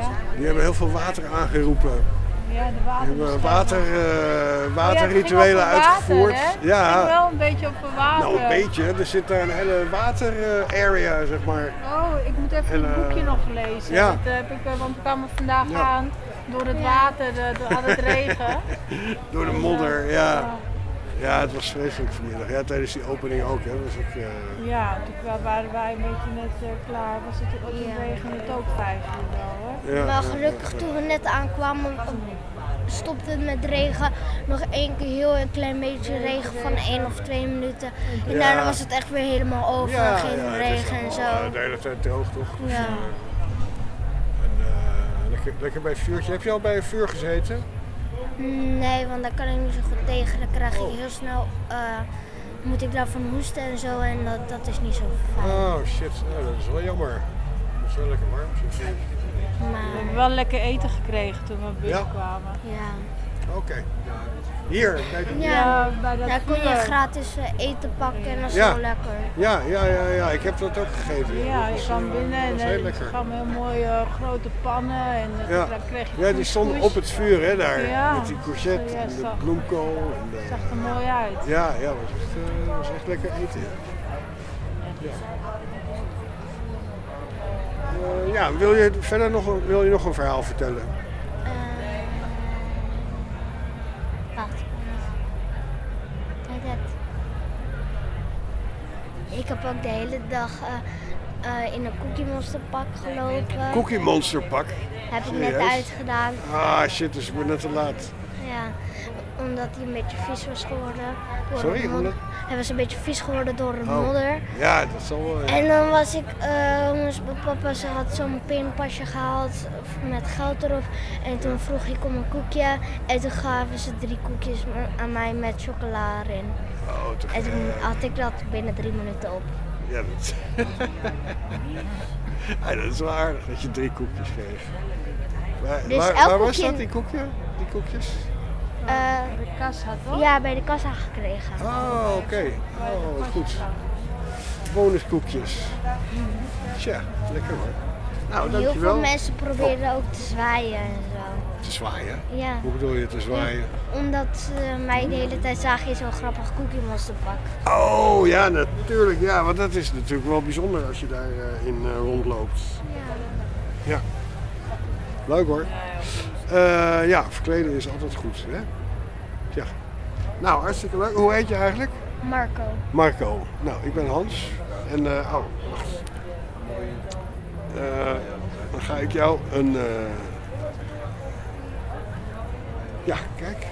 [SPEAKER 48] Ja.
[SPEAKER 2] die hebben heel veel water aangeroepen.
[SPEAKER 48] Ja, de water.
[SPEAKER 2] hebben water, eh,
[SPEAKER 48] Oh ja,
[SPEAKER 2] waterrituelen uitgevoerd.
[SPEAKER 48] Water,
[SPEAKER 2] ja,
[SPEAKER 48] wel een beetje over water.
[SPEAKER 2] nou een beetje. Er zit daar een hele water-area, zeg maar.
[SPEAKER 48] Oh, ik moet even
[SPEAKER 2] En,
[SPEAKER 48] het
[SPEAKER 2] eh,
[SPEAKER 48] boekje nog lezen.
[SPEAKER 2] ja.
[SPEAKER 48] Dat heb ik, eh, want we kwamen vandaag
[SPEAKER 2] Ja.
[SPEAKER 48] aan door het water, eh, door al het *laughs* regen.
[SPEAKER 2] Door de modder, ja. Ja, het was vreselijk vanmiddag. Ja, tijdens die opening ook, hè. Was ik, eh,
[SPEAKER 48] Ja, toen waren wij een beetje net eh, klaar. Was het, toen regende het ook vijf uur wel, hè?
[SPEAKER 2] Ja,
[SPEAKER 56] maar
[SPEAKER 2] ja,
[SPEAKER 56] gelukkig
[SPEAKER 2] ja.
[SPEAKER 56] toen we net aankwamen stopte het met regen. Nog één keer heel een klein beetje regen van één of twee minuten. En
[SPEAKER 2] Ja.
[SPEAKER 56] daarna was het echt weer helemaal over.
[SPEAKER 2] Ja,
[SPEAKER 56] Geen
[SPEAKER 2] ja, het is
[SPEAKER 56] regen en zo.
[SPEAKER 2] eh, De hele tijd droog, toch? Dus,
[SPEAKER 56] Ja.
[SPEAKER 2] eh, en, lekker, lekker bij vuurtje. Heb je al bij een vuur gezeten?
[SPEAKER 56] Nee, want daar kan ik niet zo goed tegen. Dan krijg ik
[SPEAKER 2] Oh.
[SPEAKER 56] heel snel, eh, moet ik daarvan hoesten en zo. En dat, dat is niet zo fijn.
[SPEAKER 2] Oh shit, nou, dat is wel jammer. Het is wel lekker warm, vuurtje.
[SPEAKER 48] We hebben wel lekker eten gekregen toen we binnenkwamen.
[SPEAKER 56] Ja.
[SPEAKER 2] Oké. Hier, kijk.
[SPEAKER 56] Ja,
[SPEAKER 48] bij dat
[SPEAKER 56] daar kon je gratis eh, eten pakken en dat is
[SPEAKER 2] Ja.
[SPEAKER 56] wel lekker.
[SPEAKER 2] Ja, ja, ja, ja, ik heb dat ook gegeten.
[SPEAKER 48] Ja, je kwam
[SPEAKER 2] eh,
[SPEAKER 48] binnen en eh,
[SPEAKER 2] heel
[SPEAKER 48] er kwamen heel mooie grote pannen en
[SPEAKER 2] Ja.
[SPEAKER 48] dan kreeg je
[SPEAKER 2] ja, die stonden op het vuur, hè, daar.
[SPEAKER 48] Ja.
[SPEAKER 2] Met die courgette
[SPEAKER 48] Ja,
[SPEAKER 2] en de bloemkool. En de...
[SPEAKER 48] zag er mooi uit.
[SPEAKER 2] Ja, ja, was echt, eh, was echt lekker eten. Ja. Ja. Eh, ja, wil je verder nog een, wil je nog een verhaal vertellen?
[SPEAKER 56] Wacht. Kijk het. Ik heb ook de hele dag eh, eh, in een Cookie Monster pak gelopen.
[SPEAKER 2] Cookie Monster pak.
[SPEAKER 56] Heb ik net uitgedaan.
[SPEAKER 2] Ah shit, dus ik ben net te laat.
[SPEAKER 56] Ja, omdat hij een beetje vies was geworden. Door
[SPEAKER 2] Sorry, omdat-
[SPEAKER 56] Hij was een beetje vies geworden door de
[SPEAKER 2] Oh.
[SPEAKER 56] modder.
[SPEAKER 2] Ja, dat zal wel. ja.
[SPEAKER 56] En dan was ik, eh mijn papa, ze had zo'n pinpasje gehaald met geld erop. En toen vroeg ik om een koekje. En toen gaven ze drie koekjes aan mij met chocola erin.
[SPEAKER 2] Oh,
[SPEAKER 56] En toen
[SPEAKER 2] gek.
[SPEAKER 56] had ik dat binnen drie minuten op.
[SPEAKER 2] Ja, dat... *laughs* ja, dat is wel aardig dat je drie koekjes kreeg. Waar,
[SPEAKER 56] Dus
[SPEAKER 2] waar, was dat, die koekje? Die koekjes?
[SPEAKER 56] Eh,
[SPEAKER 48] de kassa toch?
[SPEAKER 56] Ja, bij de kassa gekregen.
[SPEAKER 2] Oh, oké. Oh, wat goed. Bonuskoekjes. Tja, lekker hoor. Nou,
[SPEAKER 56] Heel
[SPEAKER 2] dankjewel.
[SPEAKER 56] veel mensen probeerden ook te zwaaien en zo.
[SPEAKER 2] Te zwaaien?
[SPEAKER 56] Ja.
[SPEAKER 2] Hoe bedoel je te zwaaien?
[SPEAKER 56] Omdat ze mij de hele tijd zagen in zo'n grappig Cookie Monster pak.
[SPEAKER 2] Oh ja, natuurlijk. Ja, want dat is natuurlijk wel bijzonder als je daarin in eh, rondloopt.
[SPEAKER 56] Ja.
[SPEAKER 2] Ja. Leuk hoor. Eh, ja, verkleden is altijd goed. Hè? Ja. Nou, hartstikke leuk. Hoe heet je eigenlijk?
[SPEAKER 56] Marco.
[SPEAKER 2] Marco. Nou, ik ben Hans. En, eh, oh, wacht. Eh, dan ga ik jou een... eh, Ja, kijk.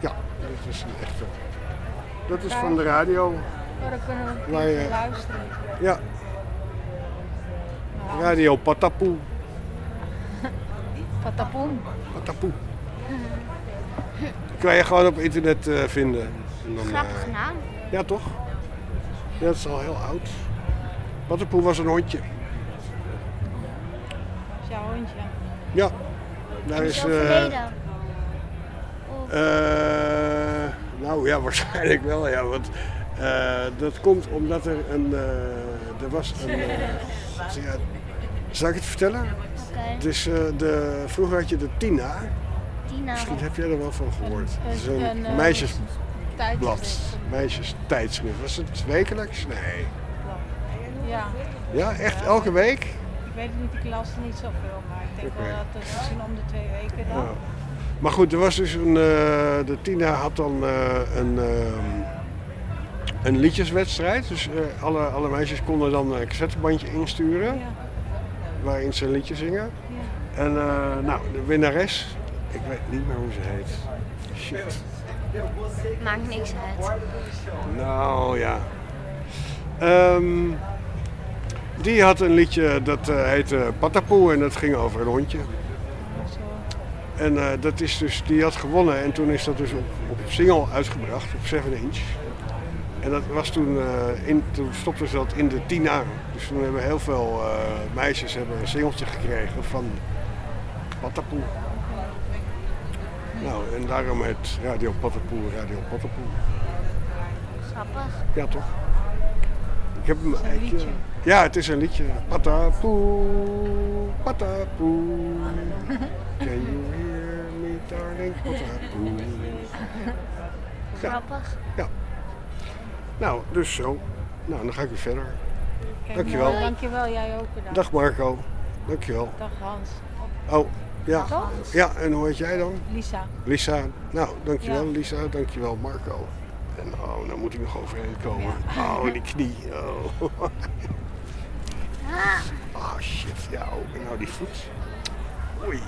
[SPEAKER 2] Ja, dat is een echte. Dat is van de radio.
[SPEAKER 56] Oh, dan kunnen we
[SPEAKER 2] Waar je-
[SPEAKER 56] luisteren.
[SPEAKER 2] Ja. Radio Patapoe.
[SPEAKER 56] Patapoen.
[SPEAKER 2] Patapoe. Kan je gewoon op internet eh, vinden. En dan, eh,
[SPEAKER 56] Grappige naam.
[SPEAKER 2] ja, toch? Ja, dat is al heel oud. Patapoe was een hondje.
[SPEAKER 56] is jouw hondje.
[SPEAKER 2] Ja. Daar is... eh, nou ja, *laughs* waarschijnlijk wel. Ja, want dat komt omdat er een... er was een... *laughs* ja, zal ik het vertellen? Is, eh, de, vroeger had je de Tina. Misschien heb jij er wel van gehoord.
[SPEAKER 56] Een, eh,
[SPEAKER 2] meisjesblad.
[SPEAKER 56] tijdschrift.
[SPEAKER 2] Meisjestijdschrift. Was het wekelijks? Nee.
[SPEAKER 48] Ja.
[SPEAKER 2] Ja, echt elke week?
[SPEAKER 48] Ik weet het niet, ik las er niet zoveel, maar ik denk wel dat het misschien om de twee weken dan.
[SPEAKER 2] Ja. Maar goed, er was dus een. eh, de Tina had dan eh, een, ehm, een liedjeswedstrijd. Dus alle, alle meisjes konden dan een cassettebandje insturen. Waarin ze een liedje zingen. En eh, nou, de winnares, ik weet niet meer hoe ze heet. Shit.
[SPEAKER 56] Maakt niks uit.
[SPEAKER 2] Nou ja. Ehm, die had een liedje dat eh, heette Patapoe en dat ging over een hondje. En eh, dat is dus, die had gewonnen en toen is dat dus op, op single uitgebracht, op 7 inch. En dat was toen, eh, in, toen stopten ze dat in de Tina. Dus toen hebben heel veel meisjes hebben een singeltje gekregen van Patapoe. Nou, en daarom het Radio Patapoe, Radio Patapoe.
[SPEAKER 56] Grappig.
[SPEAKER 2] Ja, toch? Ik heb hem.
[SPEAKER 56] Een liedje.
[SPEAKER 2] Ja, het is een liedje. Patapoe, patapoe. Can *laughs* you hear me, darling? Patapoe.
[SPEAKER 56] Grappig.
[SPEAKER 2] Ja. Nou, dus zo. Nou, dan ga ik weer verder. Dankjewel.
[SPEAKER 48] mooi. Dankjewel, jij ook bedankt.
[SPEAKER 2] Dag Marco. Dankjewel.
[SPEAKER 48] Dag Hans.
[SPEAKER 2] Oh, ja.
[SPEAKER 48] Toch?
[SPEAKER 2] Ja, en hoe heet jij dan?
[SPEAKER 48] Lisa.
[SPEAKER 2] Lisa. Nou, dankjewel
[SPEAKER 48] Ja.
[SPEAKER 2] Lisa. Dankjewel Marco. En oh, nou moet ik nog overheen komen. Oh, die knie. Oh. Oh *laughs* shit, ja, oh, en nou die voet. Oei.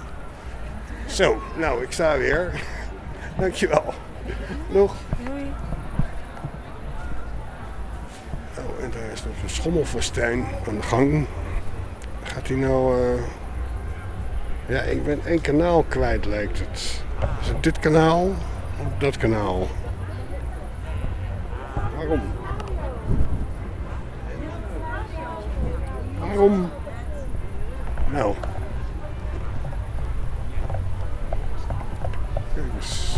[SPEAKER 2] Zo, nou, ik sta weer. *laughs* Dankjewel. Nog.
[SPEAKER 48] Doei.
[SPEAKER 2] Oh, en daar is nog een schommelfestijn aan de gang. Gaat hij nou... eh, Ja, ik ben één kanaal kwijt, lijkt het. Is het dit kanaal of dat kanaal? Waarom? Waarom? Nou. Kijk eens.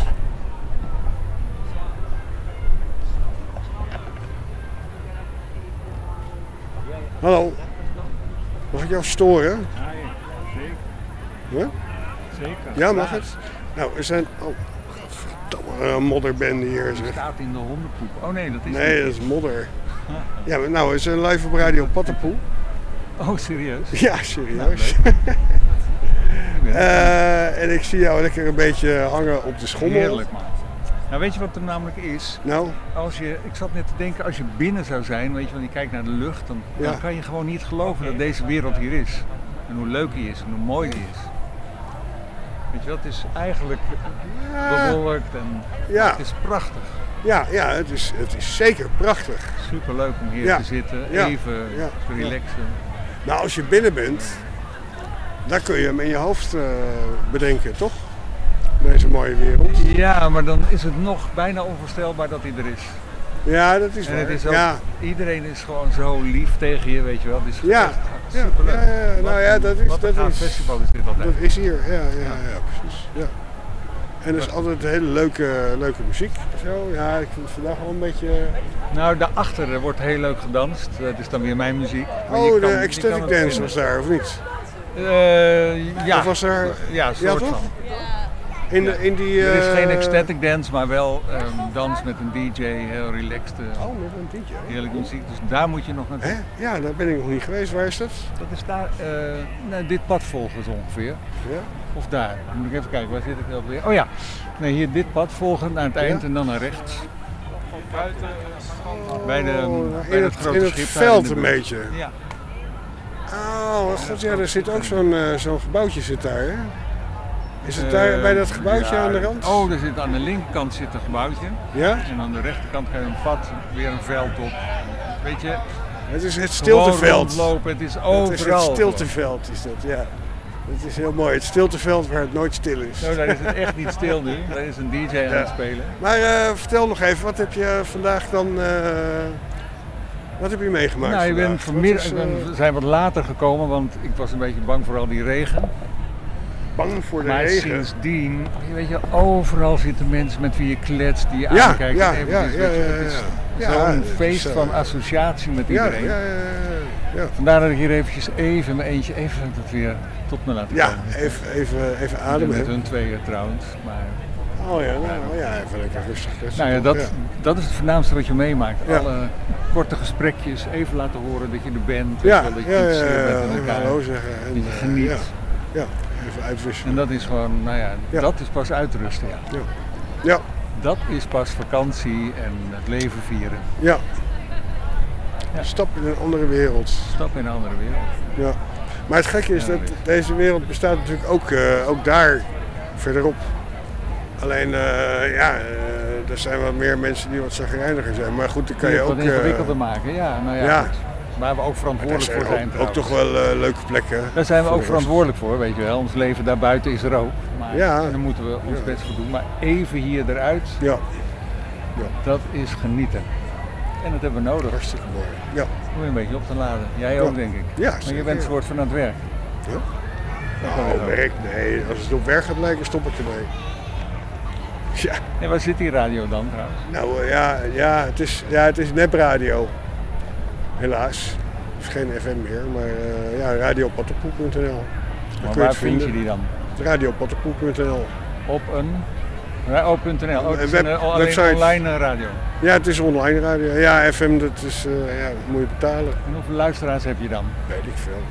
[SPEAKER 2] Hallo. Mag ik jou storen? Ja?
[SPEAKER 57] Zeker.
[SPEAKER 2] Ja, mag het? Nou, er zijn... Oh, godverdomme, een modderbende hier.
[SPEAKER 57] Het
[SPEAKER 2] Zeg.
[SPEAKER 57] staat in de hondenpoep. Oh nee, dat is
[SPEAKER 2] Nee,
[SPEAKER 57] niet.
[SPEAKER 2] dat is modder. *laughs* Ja, maar nou, we zijn live op Radio Pattenpoel.
[SPEAKER 57] Oh, serieus?
[SPEAKER 2] Ja, serieus.
[SPEAKER 57] Nou, *laughs*
[SPEAKER 2] Eh, en ik zie jou lekker een beetje hangen op de schommel.
[SPEAKER 57] Heerlijk man. Nou, weet je wat er namelijk is?
[SPEAKER 2] Nou?
[SPEAKER 57] Als je, ik zat net te denken, als je binnen zou zijn, weet je, want je kijkt naar de lucht, dan,
[SPEAKER 2] Ja.
[SPEAKER 57] dan kan je gewoon niet geloven dat deze wereld hier is. En hoe leuk die is en hoe mooi die is. Weet je wel, het is eigenlijk
[SPEAKER 2] Ja.
[SPEAKER 57] bewolkt en
[SPEAKER 2] Ja.
[SPEAKER 57] het is prachtig.
[SPEAKER 2] Ja, ja het, is, het is zeker prachtig.
[SPEAKER 57] Super leuk om hier
[SPEAKER 2] Ja.
[SPEAKER 57] te zitten, even te relaxen.
[SPEAKER 2] Nou, als je binnen bent, dan kun je hem in je hoofd eh, bedenken, toch? Deze mooie wereld.
[SPEAKER 57] Ja, maar dan is het nog bijna onvoorstelbaar dat hij er is.
[SPEAKER 2] Ja, dat is
[SPEAKER 57] en
[SPEAKER 2] waar.
[SPEAKER 57] het is ook,
[SPEAKER 2] Ja.
[SPEAKER 57] Iedereen is gewoon zo lief tegen je, weet je wel. Het is
[SPEAKER 2] Ja.
[SPEAKER 57] superleuk.
[SPEAKER 2] ja, ja, nou ja, dat is-
[SPEAKER 57] Wat een
[SPEAKER 2] dat is-
[SPEAKER 57] festival is dit altijd.
[SPEAKER 2] Dat is hier, ja, ja, ja, precies. Ja. En er is altijd hele leuke, leuke muziek. Zo. Ja, ik vind het vandaag wel een beetje...
[SPEAKER 57] Nou, daarachter wordt heel leuk gedanst. Dat is dan weer mijn muziek. Maar
[SPEAKER 2] Oh,
[SPEAKER 57] kan-
[SPEAKER 2] de ecstatic dance
[SPEAKER 57] vinden.
[SPEAKER 2] was daar, of niet?
[SPEAKER 57] Eh, ja.
[SPEAKER 2] Of was er...
[SPEAKER 57] Ja,
[SPEAKER 2] Ja, toch?
[SPEAKER 57] van.
[SPEAKER 2] In, in die...
[SPEAKER 57] Er is geen
[SPEAKER 2] eh,
[SPEAKER 57] ecstatic dance, maar wel ehm, dans met een DJ, heel relaxed. eh,
[SPEAKER 2] Oh, met een DJ.
[SPEAKER 57] Heerlijke muziek, dus daar moet je nog naartoe.
[SPEAKER 2] Hè? Ja, daar ben ik nog niet geweest. Waar is dat?
[SPEAKER 57] Dat is daar, eh, nou, dit pad volgen zo ongeveer.
[SPEAKER 2] Ja?
[SPEAKER 57] Of daar. Moet ik even kijken, waar zit ik alweer? Oh ja, nee, hier dit pad volgen naar het eind
[SPEAKER 2] Ja?
[SPEAKER 57] en dan naar rechts. Bij, de,
[SPEAKER 2] Oh,
[SPEAKER 57] bij
[SPEAKER 2] in het,
[SPEAKER 57] grote
[SPEAKER 2] in het veld een beetje.
[SPEAKER 57] Ja.
[SPEAKER 2] Oh, wat goed. Ja, er zit ook zo'n zo'n gebouwtje zit daar, hè? Is het daar bij dat gebouwtje
[SPEAKER 57] ja,
[SPEAKER 2] aan de rand?
[SPEAKER 57] Oh, er zit aan de linkerkant zit een gebouwtje.
[SPEAKER 2] Ja?
[SPEAKER 57] En aan de rechterkant ga je een pad, weer een veld op. Weet je?
[SPEAKER 2] Het is het stilteveld.
[SPEAKER 57] het is
[SPEAKER 2] Het
[SPEAKER 57] overal.
[SPEAKER 2] is het stilteveld, is dat, ja. Het is heel mooi. Het stilteveld waar het nooit stil is.
[SPEAKER 57] Nou, daar is het echt niet stil nu. Daar is een DJ aan het spelen.
[SPEAKER 2] Maar eh, vertel nog even, wat heb je vandaag dan... eh, wat heb je meegemaakt
[SPEAKER 57] Nou, ik ben vanmiddag,
[SPEAKER 2] eh,
[SPEAKER 57] we zijn wat later gekomen, want ik was een beetje bang voor al die regen.
[SPEAKER 2] Bang voor de
[SPEAKER 57] maar
[SPEAKER 2] regen?
[SPEAKER 57] sindsdien, weet je, overal zitten mensen met wie je kletst, die je
[SPEAKER 2] Ja,
[SPEAKER 57] aankijkt.
[SPEAKER 2] ja, ja, ja,
[SPEAKER 57] het
[SPEAKER 2] ja,
[SPEAKER 57] is
[SPEAKER 2] ja.
[SPEAKER 57] Zo'n
[SPEAKER 2] Ja, het
[SPEAKER 57] feest van associatie met
[SPEAKER 2] ja,
[SPEAKER 57] iedereen.
[SPEAKER 2] ja, ja, ja, ja.
[SPEAKER 57] Vandaar dat ik hier eventjes even mijn eentje even dat weer tot me laat
[SPEAKER 2] Ja,
[SPEAKER 57] komen.
[SPEAKER 2] even, even, even
[SPEAKER 57] Ik
[SPEAKER 2] ademen.
[SPEAKER 57] Met hun tweeën trouwens. Maar,
[SPEAKER 2] Oh ja, nou, ja, even lekker rustig
[SPEAKER 57] nou ja, dat,
[SPEAKER 2] Ja.
[SPEAKER 57] dat is het voornaamste wat je meemaakt.
[SPEAKER 2] Ja.
[SPEAKER 57] Alle korte gesprekjes, even laten horen dat je er bent.
[SPEAKER 2] Ja,
[SPEAKER 57] dat je
[SPEAKER 2] ja,
[SPEAKER 57] iets
[SPEAKER 2] ja,
[SPEAKER 57] eh,
[SPEAKER 2] ja,
[SPEAKER 57] met
[SPEAKER 2] even
[SPEAKER 57] elkaar.
[SPEAKER 2] hallo zeggen en,
[SPEAKER 57] dat je
[SPEAKER 2] eh,
[SPEAKER 57] geniet.
[SPEAKER 2] ja. Ja, even uitwisselen.
[SPEAKER 57] En dat is gewoon, nou ja,
[SPEAKER 2] Ja.
[SPEAKER 57] dat is pas uitrusten. Ja.
[SPEAKER 2] Ja. ja.
[SPEAKER 57] Dat is pas vakantie en het leven vieren.
[SPEAKER 2] Ja. Stap in een andere wereld.
[SPEAKER 57] Stap in een andere wereld.
[SPEAKER 2] Ja. Maar het gekke is
[SPEAKER 57] Ja,
[SPEAKER 2] dat deze wereld bestaat natuurlijk ook, eh, ook daar verderop. Alleen, eh, ja, eh, er zijn wat meer mensen die wat zagrijniger zijn. Maar goed, dan kan je
[SPEAKER 57] het
[SPEAKER 2] ook... eh,
[SPEAKER 57] ingewikkelder maken. Ja, nou ja,
[SPEAKER 2] ja.
[SPEAKER 57] goed. Waar we ook verantwoordelijk voor zijn.
[SPEAKER 2] Ook, ook toch wel eh, leuke plekken.
[SPEAKER 57] Daar zijn we ook
[SPEAKER 2] de
[SPEAKER 57] verantwoordelijk voor, weet je wel. Ons leven daarbuiten is er ook. Maar
[SPEAKER 2] Ja.
[SPEAKER 57] daar moeten we ons
[SPEAKER 2] Ja.
[SPEAKER 57] best voor doen. Maar even hier eruit,
[SPEAKER 2] Ja. Ja.
[SPEAKER 57] dat is genieten. En dat hebben we nodig.
[SPEAKER 2] Hartstikke mooi. Ja.
[SPEAKER 57] Om je een beetje op te laden. Jij ook, denk ik.
[SPEAKER 2] Ja,
[SPEAKER 57] Maar je bent
[SPEAKER 2] ja.
[SPEAKER 57] soort van aan het werk.
[SPEAKER 2] Ja? Nou, werk, nee. Als het op werk gaat lijken, stop ik ermee. Ja.
[SPEAKER 57] En waar zit die radio dan trouwens?
[SPEAKER 2] Nou eh, ja, ja, het is, ja, het is nepradio. Helaas. Het is geen FM meer, maar eh ja, radiopattenpoel.nl.
[SPEAKER 57] Maar waar vind je die dan?
[SPEAKER 2] Radiopattenpoel.nl.
[SPEAKER 57] Op een... Ja, Oh.nl. Oh, het is
[SPEAKER 2] web-
[SPEAKER 57] een, eh,
[SPEAKER 2] website.
[SPEAKER 57] online eh, radio.
[SPEAKER 2] Ja, het is online radio. Ja, FM, dat is, ja, moet je betalen.
[SPEAKER 57] En hoeveel luisteraars heb je dan?
[SPEAKER 2] Weet ik veel.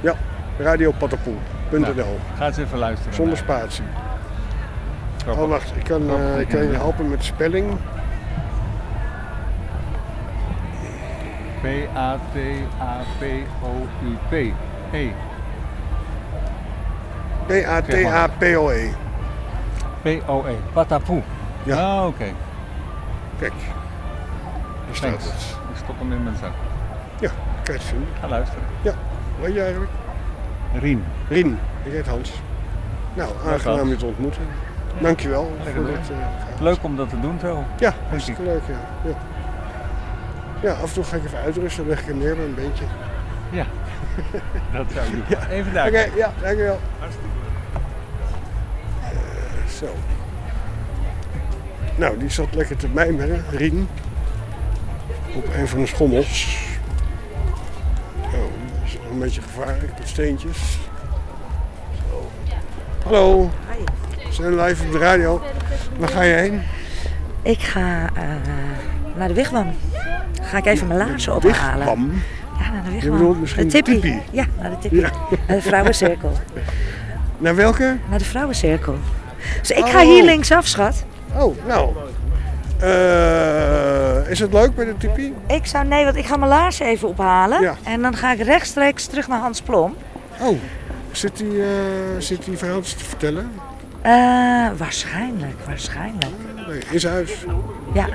[SPEAKER 2] Ja, radiopattenpoel.nl.
[SPEAKER 57] Nou, ga eens even luisteren.
[SPEAKER 2] Zonder spatie. Oh, wacht, ik kan, ik kan je helpen met spelling.
[SPEAKER 57] P-A-T-A-P-O-U-P. E.
[SPEAKER 2] P-A-T-A-P-O-E.
[SPEAKER 57] P-O-E. Patapoe.
[SPEAKER 2] Ja.
[SPEAKER 57] Ah, oké.
[SPEAKER 2] Kijk, daar staat
[SPEAKER 57] Thanks.
[SPEAKER 2] het.
[SPEAKER 57] Ik stop hem in mijn zak.
[SPEAKER 2] Ja, je het vinden.
[SPEAKER 57] Ga luisteren.
[SPEAKER 2] Ja, weet je eigenlijk?
[SPEAKER 57] Rien.
[SPEAKER 2] Rien, ik heet Hans. Nou, aangenaam je te ontmoeten. Dankjewel
[SPEAKER 57] Lekker
[SPEAKER 2] voor dit. eh,
[SPEAKER 57] Leuk om dat te doen zo.
[SPEAKER 2] ja, hartstikke leuk. Ja. Ja. Ja, af en toe ga ik even uitrusten, leg ik hem neer bij een beentje.
[SPEAKER 57] Ja, *laughs* dat zou ik doen.
[SPEAKER 2] Ja.
[SPEAKER 57] Even daar.
[SPEAKER 2] Oké, ja, dankjewel.
[SPEAKER 57] Hartstikke
[SPEAKER 2] Eh, zo. Nou, die zat lekker te mijmeren, Rien. Op een van de schommels. Oh, dat is een beetje gevaarlijk, met steentjes. Zo. Hallo. We zijn live op de radio. Waar ga je heen?
[SPEAKER 58] Ik ga eh, naar de Wigwam. Ga ik even mijn laarzen ophalen.
[SPEAKER 2] Wigwam?
[SPEAKER 58] Ja, naar de Wigwam.
[SPEAKER 2] misschien
[SPEAKER 58] de tippie.
[SPEAKER 2] tippie?
[SPEAKER 58] Ja, naar de tippie.
[SPEAKER 2] Ja.
[SPEAKER 58] Naar de vrouwencirkel. *laughs*
[SPEAKER 2] Naar welke?
[SPEAKER 58] Naar de vrouwencirkel. Dus ik ga
[SPEAKER 2] Oh.
[SPEAKER 58] hier linksaf, schat.
[SPEAKER 2] Oh, nou. Eh, is het leuk bij de tipi?
[SPEAKER 58] Ik zou, nee, want ik ga mijn laarzen even ophalen.
[SPEAKER 2] Ja.
[SPEAKER 58] En dan ga ik rechtstreeks terug naar Hans Plom.
[SPEAKER 2] Oh, zit die, zit die verhaaltjes te vertellen?
[SPEAKER 58] Eh, waarschijnlijk, waarschijnlijk.
[SPEAKER 2] In zijn huis.
[SPEAKER 58] Ja,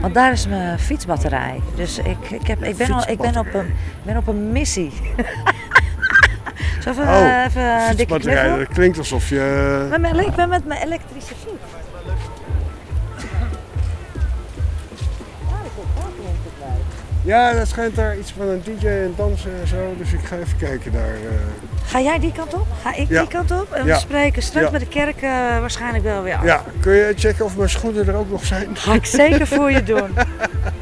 [SPEAKER 58] want daar is mijn fietsbatterij. Dus ik, ik, heb, ik, ben, al, ik ben, op een, ben op een missie. *laughs* Zo even,
[SPEAKER 2] oh,
[SPEAKER 58] eh, even een dikke knuffel.
[SPEAKER 2] dat klinkt alsof je...
[SPEAKER 58] Met mijn, ik ben met mijn elektrische fiets.
[SPEAKER 2] Ja, dat schijnt daar iets van een DJ en dansen en zo. Dus ik ga even kijken daar.
[SPEAKER 58] Ga jij die kant op? Ga ik
[SPEAKER 2] Ja.
[SPEAKER 58] die kant op? En we
[SPEAKER 2] Ja.
[SPEAKER 58] spreken straks
[SPEAKER 2] Ja.
[SPEAKER 58] bij de kerk eh, waarschijnlijk wel weer af.
[SPEAKER 2] Ja, kun je checken of mijn schoenen er ook nog zijn?
[SPEAKER 58] Ga ik zeker voor je *laughs* doen.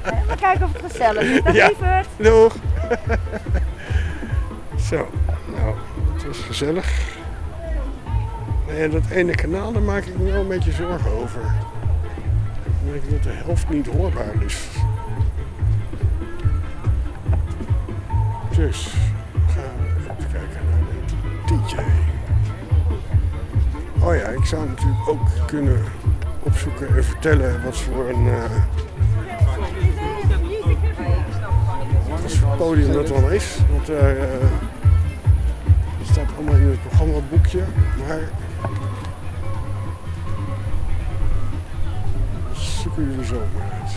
[SPEAKER 58] Even kijken of het gezellig is. Dag
[SPEAKER 2] Ja.
[SPEAKER 58] lieverd.
[SPEAKER 2] Doeg. *laughs* Zo, nou, het was gezellig. En dat ene kanaal, daar maak ik me wel een beetje zorgen over. Ik denk dat de helft niet hoorbaar is. Dus, DJ. Oh ja, ik zou natuurlijk ook kunnen opzoeken en vertellen wat voor een... eh, wat voor podium dat dan is. Want daar het staat allemaal in het programmaboekje. Maar zoeken jullie zo maar uit.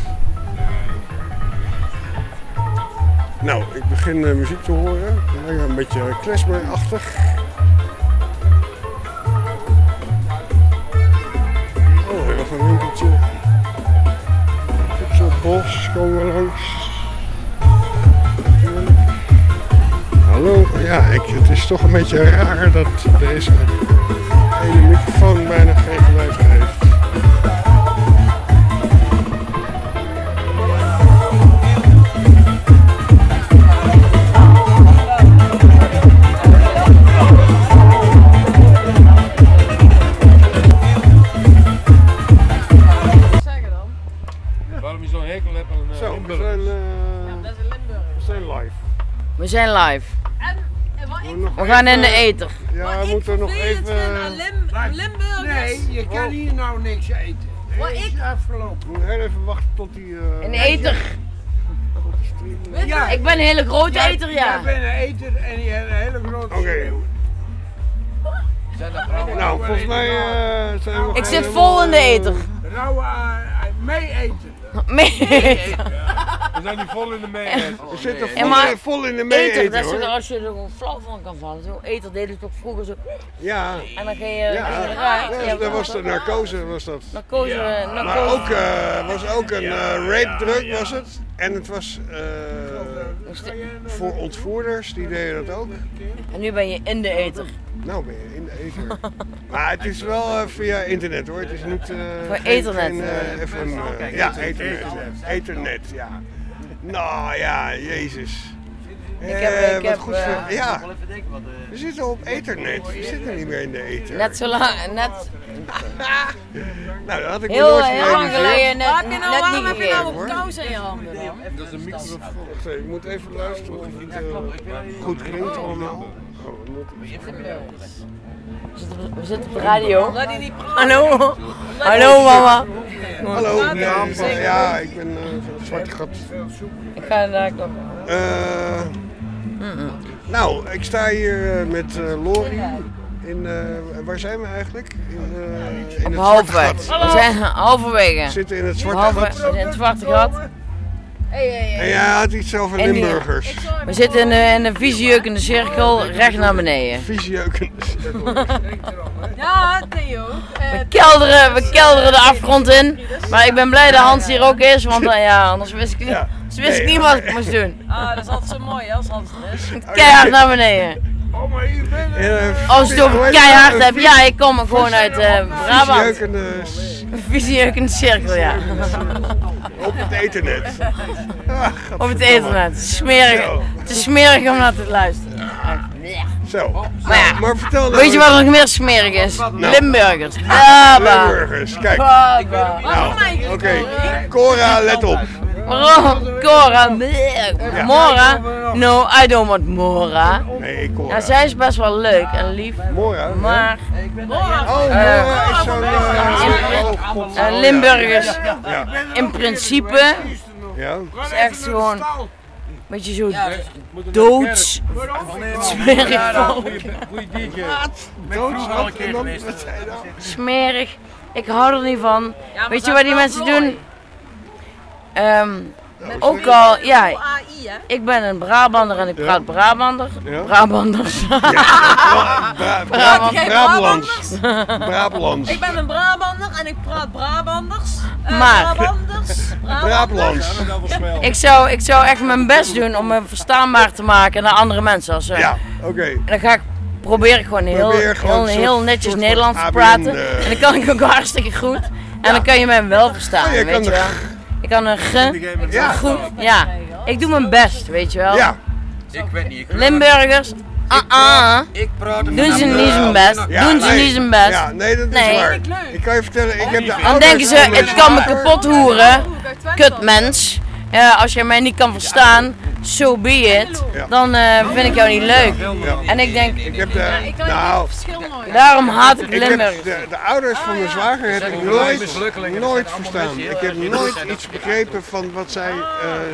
[SPEAKER 2] Nou, ik begin eh, muziek te horen. Een beetje klezmer-achtig. Voedselbos komen langs. Hallo, ja, ik, het is toch een beetje raar dat deze ene microfoon bijna geen zijn live. Nog
[SPEAKER 59] We gaan in de eter.
[SPEAKER 2] Ja, we moeten nog even...
[SPEAKER 48] Limburgers.
[SPEAKER 42] Nee, je kan hier nou niks eten.
[SPEAKER 48] Wat ik-
[SPEAKER 42] afgelopen.
[SPEAKER 2] We moeten heel even wachten tot die... eh,
[SPEAKER 59] Een eter.
[SPEAKER 42] Ja.
[SPEAKER 59] Ik ben een hele grote
[SPEAKER 42] Jij-
[SPEAKER 59] eter, ja.
[SPEAKER 42] Jij bent een eter en je hebt een hele grote
[SPEAKER 2] Oké. Nou, volgens mij eh, zijn we...
[SPEAKER 59] Ik zit vol in de eter.
[SPEAKER 42] Rauwe uh, mee eten.
[SPEAKER 59] Mee
[SPEAKER 60] We zijn nu vol in de mee.
[SPEAKER 2] We zitten
[SPEAKER 59] Ja, maar
[SPEAKER 2] vol in de
[SPEAKER 59] dat is
[SPEAKER 2] hoor.
[SPEAKER 59] zo als je er gewoon flauw van kan vallen. Zo eter deden ze toch vroeger zo.
[SPEAKER 2] Ja.
[SPEAKER 59] En dan ga je,
[SPEAKER 2] Ja,
[SPEAKER 59] eruit.
[SPEAKER 2] ja, dat was de narcose, was dat.
[SPEAKER 59] Narcose, eh,
[SPEAKER 2] Maar ook, eh, was ook een eh, rape drug, was het. En het was eh, voor ontvoerders, die deden dat ook.
[SPEAKER 59] En nu ben je in de eter.
[SPEAKER 2] Nou ben je in de eter. *laughs* maar het is wel via internet hoor. Het is niet... eh,
[SPEAKER 59] Voor
[SPEAKER 2] geen-
[SPEAKER 59] ethernet.
[SPEAKER 2] geen, eh, even, eh, ja, ethernet. Ethernet, ja. Nou ja, jezus.
[SPEAKER 59] Ik heb-
[SPEAKER 2] Eh,
[SPEAKER 59] ik
[SPEAKER 2] wat
[SPEAKER 59] heb,
[SPEAKER 2] goed
[SPEAKER 59] eh,
[SPEAKER 2] voor- ja, we zitten op ethernet. We zitten niet meer in de ether.
[SPEAKER 59] Net zo lang, net *laughs*
[SPEAKER 2] Nou, dat had ik
[SPEAKER 59] heel,
[SPEAKER 2] nooit
[SPEAKER 59] heel lang geleden net,
[SPEAKER 48] Heb je nou,
[SPEAKER 59] net
[SPEAKER 48] waarom
[SPEAKER 59] niet
[SPEAKER 48] heb je nou een kous in je handen?
[SPEAKER 2] Dat is een microfoon. Ik moet even luisteren of het eh, goed klinkt allemaal. Oh, we moeten-
[SPEAKER 59] We zitten- op de radio. Hallo. Hallo mama.
[SPEAKER 2] Hallo, ja, ik ben eh, van het zwarte gat.
[SPEAKER 59] Ik ga daar komen.
[SPEAKER 2] Eh, nou, ik sta hier eh, met eh Lori. In, eh, waar zijn we eigenlijk? In, eh, in
[SPEAKER 59] Op
[SPEAKER 2] het
[SPEAKER 59] halfweg. We zijn halverwege.
[SPEAKER 2] We zitten in het zwarte gat.
[SPEAKER 59] We zijn in het zwarte gat.
[SPEAKER 2] En jij had iets over
[SPEAKER 59] En die-
[SPEAKER 2] Limburgers.
[SPEAKER 59] We zitten in de, in de visieukende cirkel recht naar beneden.
[SPEAKER 2] Visieukende cirkel.
[SPEAKER 48] Ja, Theo. Eh,
[SPEAKER 59] We kelderen, we kelderen de afgrond in. Maar ik ben blij dat Hans hier ook is, want eh, ja, anders wist ik niet, wist ik niet wat ik moest doen.
[SPEAKER 48] Ah, dat is altijd zo mooi hè, als Hans er is.
[SPEAKER 59] Keihard naar beneden.
[SPEAKER 2] Eh,
[SPEAKER 59] Als je het over keihard hebt, ja, ik kom gewoon uit eh Brabant.
[SPEAKER 2] Visieukende
[SPEAKER 59] cirkel, ja.
[SPEAKER 2] op het ethernet. Ah,
[SPEAKER 59] Op het internet. Smerig. Het is smerig om naar te luisteren.
[SPEAKER 2] Zo.
[SPEAKER 59] Maar ja,
[SPEAKER 2] maar vertel nou
[SPEAKER 59] weet je wat nog meer smerig is?
[SPEAKER 2] Nou.
[SPEAKER 59] Limburgers. Baba.
[SPEAKER 2] Limburgers, kijk.
[SPEAKER 59] Baba.
[SPEAKER 2] Nou, oké. Cora, let op.
[SPEAKER 59] Waarom? Cora. Mora? No, I don't want Mora.
[SPEAKER 2] Nee, Cora.
[SPEAKER 59] Ja, zij is best wel leuk en lief.
[SPEAKER 2] Mora?
[SPEAKER 59] Maar...
[SPEAKER 48] Mora.
[SPEAKER 2] Oh, Mora is zo'n... oh, Oh,
[SPEAKER 59] Limburgers.
[SPEAKER 2] Ja.
[SPEAKER 59] In principe
[SPEAKER 2] Ja.
[SPEAKER 59] is echt gewoon beetje zo doods. Smerig volk.
[SPEAKER 60] Goeie DJ.
[SPEAKER 2] Doods, nou?
[SPEAKER 59] Smerig. Ik hou er niet van. Weet je wat die mensen doen? Ehm, ook al, ja, ik ben een Brabander en ik
[SPEAKER 2] Ja.
[SPEAKER 59] praat Brabander.
[SPEAKER 2] Ja.
[SPEAKER 59] Brabanders. *laughs*
[SPEAKER 2] Bra- Bra-.
[SPEAKER 48] Geen. Ik ben een Brabander en ik praat Brabanders. Eh,
[SPEAKER 59] Maar-
[SPEAKER 48] Brabanders.
[SPEAKER 2] Brabants.
[SPEAKER 59] Ik zou, ik zou echt mijn best doen om me verstaanbaar te maken naar andere mensen. Als, ze-
[SPEAKER 2] Ja, oké.
[SPEAKER 59] En dan ga ik probeer ik gewoon heel,
[SPEAKER 2] Probeer gewoon
[SPEAKER 59] heel,
[SPEAKER 2] een
[SPEAKER 59] heel netjes
[SPEAKER 2] soort
[SPEAKER 59] Nederlands te
[SPEAKER 2] ABN,
[SPEAKER 59] praten.
[SPEAKER 2] eh.
[SPEAKER 59] En dan kan ik ook *laughs* hartstikke goed. En dan kan je mij wel verstaan,
[SPEAKER 2] Oh, je
[SPEAKER 59] weet
[SPEAKER 2] kan
[SPEAKER 59] je
[SPEAKER 2] de
[SPEAKER 59] wel. Ik kan een ge,
[SPEAKER 2] Ja.
[SPEAKER 59] goed, ja. Ik doe mijn best, weet je wel.
[SPEAKER 2] Ja.
[SPEAKER 60] Ik weet niet. Ik
[SPEAKER 59] Limburgers Ah, ah.
[SPEAKER 61] Ik praat
[SPEAKER 59] Doen ze niet zijn best.
[SPEAKER 2] Ja,
[SPEAKER 59] Doen ze
[SPEAKER 2] nee.
[SPEAKER 59] niet zijn best.
[SPEAKER 2] Ja, nee, dat is
[SPEAKER 59] Nee.
[SPEAKER 2] waar. Ik kan je vertellen, ik heb de
[SPEAKER 59] Dan denken ze, het kan me kapot hoeren. Kut mens. Ja, als jij mij niet kan verstaan, so be it. Dan eh, vind ik jou niet leuk. En ik denk,
[SPEAKER 2] Ik heb de, nou,
[SPEAKER 59] daarom haat ik
[SPEAKER 2] ik
[SPEAKER 59] Limburg.
[SPEAKER 2] de, de ouders van mijn zwager heb ik nooit, nooit verstaan. Ik heb nooit iets begrepen van wat zij eh,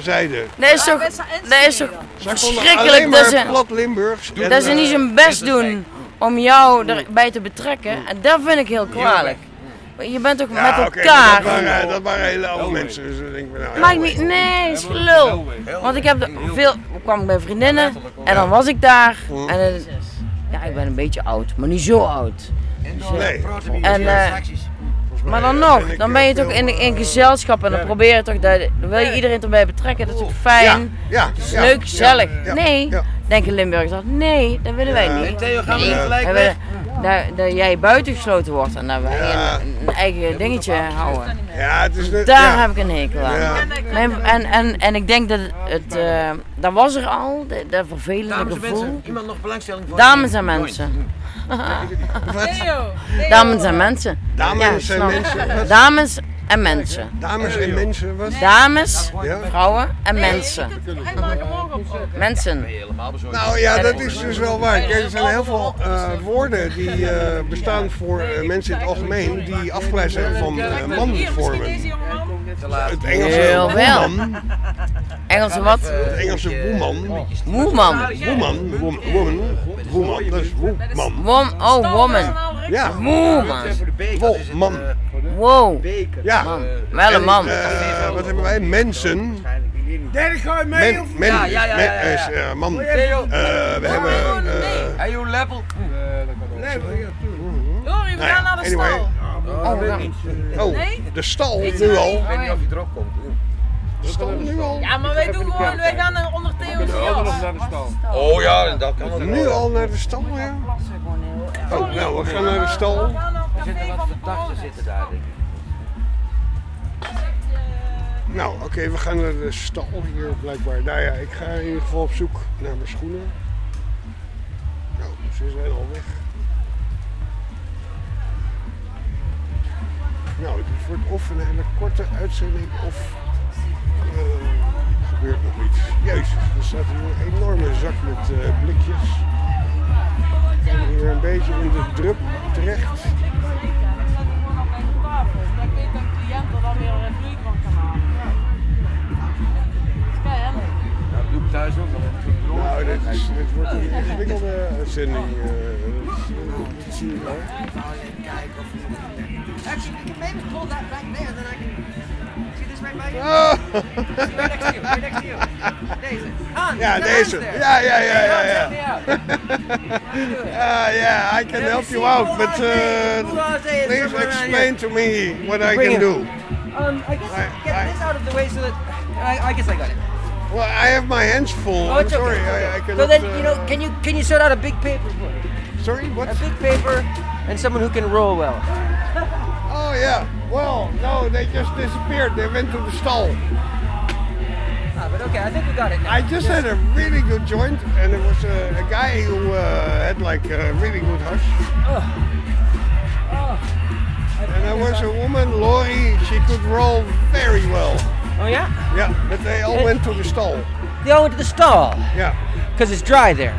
[SPEAKER 2] zeiden.
[SPEAKER 59] Dat is toch, dat is toch verschrikkelijk dat ze,
[SPEAKER 2] plat Limburgs. en,
[SPEAKER 59] dat ze niet
[SPEAKER 2] eh,
[SPEAKER 59] zijn best doen om jou erbij te betrekken. En dat vind ik heel kwalijk. Je bent toch
[SPEAKER 2] Ja,
[SPEAKER 59] met
[SPEAKER 2] oké,
[SPEAKER 59] elkaar.
[SPEAKER 2] maar dat, waren, dat waren hele oude mensen. Dus dan denk ik van, nou,
[SPEAKER 59] Maakt niet, nee, is gelul. Want ik heb er veel, kwam ik bij vriendinnen en dan was ik daar. En ja, ik ben een beetje oud, maar niet zo oud.
[SPEAKER 2] Nee.
[SPEAKER 59] En, eh, maar dan nog, dan ben je toch in, in gezelschap en dan probeer je toch, dat, dan wil je iedereen erbij betrekken. Dat is toch fijn?
[SPEAKER 2] Ja,
[SPEAKER 59] is leuk, gezellig. Nee, denken Limburgers dat. Nee, dat willen wij niet.
[SPEAKER 2] Theo, gaan we gelijk weg?
[SPEAKER 59] Dat, dat jij buitengesloten wordt en dat wij
[SPEAKER 2] Ja.
[SPEAKER 59] een, een eigen dingetje houden.
[SPEAKER 2] Ja, het is net,
[SPEAKER 59] Daar
[SPEAKER 2] ja.
[SPEAKER 59] heb ik een hekel aan.
[SPEAKER 2] Ja.
[SPEAKER 59] En, en, en ik denk dat het, eh, dat was er al, dat, dat vervelende
[SPEAKER 61] Dames
[SPEAKER 59] gevoel.
[SPEAKER 61] mensen, iemand nog belangstelling voor?
[SPEAKER 59] Dames en mensen. Dames en mensen.
[SPEAKER 2] Dames
[SPEAKER 59] Ja,
[SPEAKER 2] en mensen?
[SPEAKER 59] Dames en mensen.
[SPEAKER 2] Dames en mensen, wat?
[SPEAKER 59] Dames,
[SPEAKER 2] Ja.
[SPEAKER 59] vrouwen en mensen. Mensen.
[SPEAKER 2] Nou ja, dat is dus wel waar. Kijk, er zijn heel veel eh, woorden die eh, bestaan voor eh, mensen in het algemeen die afgeleid zijn van manvormen. Het Engelse
[SPEAKER 59] Heel
[SPEAKER 2] woman.
[SPEAKER 59] Engelse wat?
[SPEAKER 2] Het Engelse woman.
[SPEAKER 59] Woman.
[SPEAKER 2] Woman. Woman. Woman. Dat is.
[SPEAKER 59] Wom, oh, woman.
[SPEAKER 2] Ja.
[SPEAKER 59] Woman.
[SPEAKER 2] Woman.
[SPEAKER 59] Wow.
[SPEAKER 2] Ja.
[SPEAKER 59] Man. Wel een
[SPEAKER 2] En,
[SPEAKER 59] man.
[SPEAKER 2] eh, wat hebben wij? Mensen.
[SPEAKER 61] Derde ga je mee
[SPEAKER 2] Men,
[SPEAKER 61] of
[SPEAKER 2] men,
[SPEAKER 61] Ja, ja, ja,
[SPEAKER 2] men
[SPEAKER 61] ja, ja.
[SPEAKER 2] is eh, man.
[SPEAKER 61] Theo.
[SPEAKER 2] Eh, we hebben. eh,
[SPEAKER 61] Hey, you level.
[SPEAKER 48] Sorry, we
[SPEAKER 2] Nou ja,
[SPEAKER 48] gaan naar de
[SPEAKER 2] anyway.
[SPEAKER 48] stal.
[SPEAKER 59] Oh, ja.
[SPEAKER 2] Oh,
[SPEAKER 48] Nee?
[SPEAKER 2] de stal nu al.
[SPEAKER 61] Ik weet niet of je erop komt.
[SPEAKER 2] De stal nu al.
[SPEAKER 48] Ja, maar wij doen gewoon, wij gaan onder Theo's jas.
[SPEAKER 61] Oh ja, dat kan.
[SPEAKER 2] Nu al naar de stal, ja? Oh, nou, we gaan naar de stal.
[SPEAKER 61] Er zitten wat verdachten zitten daar, denk ik.
[SPEAKER 2] Nou, oké, we gaan naar de stal hier blijkbaar. Nou ja, ik ga in ieder geval op zoek naar mijn schoenen. Nou, ze zijn al weg. Nou, het wordt of een hele korte uitzending of eh, gebeurt nog iets. Jezus, er staat hier een enorme zak met eh, blikjes. Ik kom hier een beetje in de drup terecht.
[SPEAKER 48] Dan weer een vloei van kan halen. Kijk, hè?
[SPEAKER 61] Dat doe ik thuis ook al.
[SPEAKER 2] Nou, dit, is, dit wordt een ingewikkelde eh, dat, eh, zie je wel.
[SPEAKER 61] Actually, you can maybe pull that back there, then I can see this right by you.
[SPEAKER 2] Oh.
[SPEAKER 61] right next to you, right next to you. Deze. Hans,
[SPEAKER 2] Ja, deze. Ja, ja, ja, ja, ja. Uh, yeah, *laughs* I can help you out, but uh, please explain to me what I can do.
[SPEAKER 61] Um, I guess I, get this out of the way so that I, I guess I got it.
[SPEAKER 2] Well, I have my hands full.
[SPEAKER 61] Oh,
[SPEAKER 2] I'm
[SPEAKER 61] it's
[SPEAKER 2] sorry,
[SPEAKER 61] okay.
[SPEAKER 2] I, I
[SPEAKER 61] So then,
[SPEAKER 2] uh,
[SPEAKER 61] you know, can you can you sort out a big paper for me?
[SPEAKER 2] Sorry, what?
[SPEAKER 61] A big paper and someone who can roll well.
[SPEAKER 2] Oh yeah. Well, no, they just disappeared. They went to the stall.
[SPEAKER 61] Ah, but okay, I think we got it now.
[SPEAKER 2] I just had a really good joint, and it was a, a guy who uh, had like a really good hush. And there was a woman, Lori. She could roll very well.
[SPEAKER 61] Oh yeah?
[SPEAKER 2] Yeah, but they all went to the stall.
[SPEAKER 61] They all went to the stall.
[SPEAKER 2] Yeah.
[SPEAKER 61] Because it's dry there.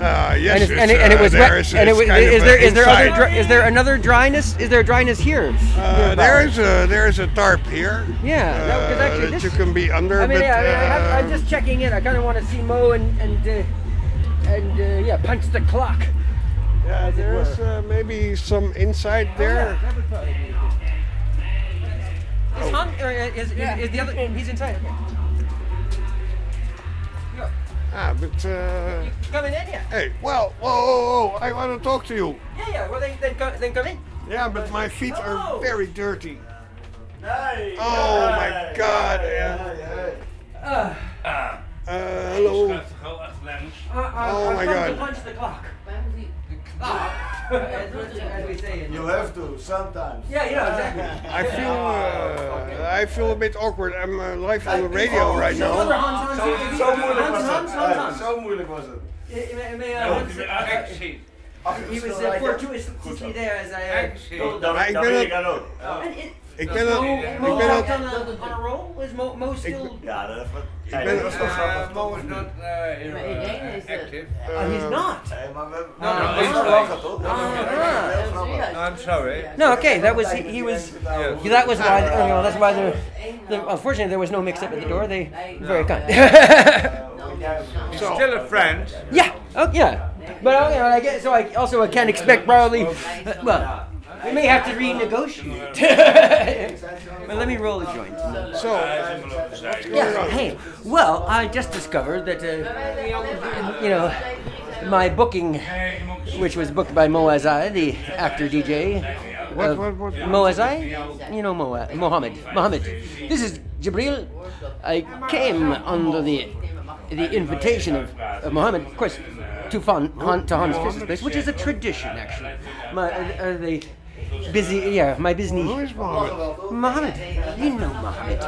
[SPEAKER 2] Uh, yes,
[SPEAKER 61] and, it's,
[SPEAKER 2] it's,
[SPEAKER 61] and, it, and it
[SPEAKER 2] uh,
[SPEAKER 61] was
[SPEAKER 2] there
[SPEAKER 61] wet.
[SPEAKER 2] is-
[SPEAKER 61] and it was, is there
[SPEAKER 2] uh,
[SPEAKER 61] is there other dry, is there another dryness? Is there dryness here?
[SPEAKER 2] Uh, there is a there is a tarp here.
[SPEAKER 61] Yeah,
[SPEAKER 2] uh,
[SPEAKER 61] that- 'cause actually
[SPEAKER 2] that you can be under.
[SPEAKER 61] I mean,
[SPEAKER 2] but,
[SPEAKER 61] yeah, I have,
[SPEAKER 2] uh,
[SPEAKER 61] I'm just checking in. I kind of want to see Mo and and uh, and uh, yeah, punch the clock.
[SPEAKER 2] Yeah,
[SPEAKER 61] as it
[SPEAKER 2] there is uh, maybe some inside there.
[SPEAKER 61] That would probably be. Is Han, or is, is, is the other? He's inside. Okay.
[SPEAKER 2] Ah, but uh,
[SPEAKER 61] Coming in, yeah.
[SPEAKER 2] hey, well, whoa, whoa, whoa! I want to talk to you.
[SPEAKER 61] Yeah, yeah. Well, then then come, then come in.
[SPEAKER 2] Yeah, but my feet
[SPEAKER 61] Oh.
[SPEAKER 2] are very dirty. Oh my God!
[SPEAKER 61] Uh,
[SPEAKER 2] Uh, hello.
[SPEAKER 61] I, I,
[SPEAKER 2] Oh
[SPEAKER 61] I've
[SPEAKER 2] my
[SPEAKER 61] come
[SPEAKER 2] God.
[SPEAKER 61] In
[SPEAKER 62] You have to sometimes.
[SPEAKER 61] Yeah, you know exactly.
[SPEAKER 2] I feel uh, I feel a bit awkward. I'm uh, live on the radio right now.
[SPEAKER 63] Zo moeilijk was het. Zo moeilijk was het.
[SPEAKER 62] He was uh, fortuitously there as I uh, told
[SPEAKER 2] Maar ik ben Ik ben het.
[SPEAKER 62] Mo,
[SPEAKER 2] Ik ben
[SPEAKER 62] on,
[SPEAKER 2] het.
[SPEAKER 62] a, on a roll? Was Mo, Mo still...
[SPEAKER 63] Ja, dat was
[SPEAKER 2] Ik ben
[SPEAKER 63] was wel.
[SPEAKER 61] Mo is not
[SPEAKER 62] active. Oh, he's not?
[SPEAKER 63] Nee, maar we
[SPEAKER 62] No, no,
[SPEAKER 63] we
[SPEAKER 62] he's not.
[SPEAKER 63] gelachen.
[SPEAKER 62] Ah,
[SPEAKER 61] I'm sorry.
[SPEAKER 62] No, okay, that was he, he was. That was why. You know, that's why the, the. Unfortunately, there was no mix up at the door. They very kind.
[SPEAKER 61] He's still a friend.
[SPEAKER 62] yeah. Oh yeah. But uh, you know, I guess so. I also I can't expect probably. Uh, well, we may have to renegotiate. *laughs* but let me roll a joint.
[SPEAKER 2] So,
[SPEAKER 62] Yeah. Hey. Well, I just discovered that. Uh, you know. My booking, which was booked by Moazai, the actor DJ.
[SPEAKER 2] What, what, what?
[SPEAKER 62] Mo Azai? You know Mo, Mohammed. Mohammed. This is Jibril. I came under the the invitation of, of Mohammed, of course, to, Fon, Han, to Hans Fischer's place, which is a tradition, actually. My, uh, uh, the busy, yeah, my busy.
[SPEAKER 2] Who is Mohammed?
[SPEAKER 62] Mohammed. You know Mohammed.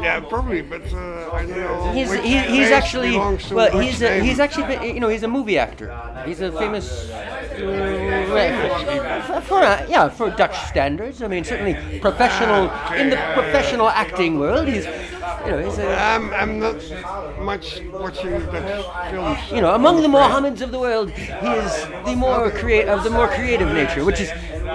[SPEAKER 2] Yeah, probably, but uh, I don't know.
[SPEAKER 62] He's he, he's actually well he's a, he's actually been- you know he's a movie actor. He's a famous uh, for, for uh, yeah for Dutch standards. I mean certainly professional in the professional acting world. He's you know he's a
[SPEAKER 2] I'm, I'm not much watching Dutch films.
[SPEAKER 62] you know among the Mohammeds of the world he is the more create of the more creative nature, which is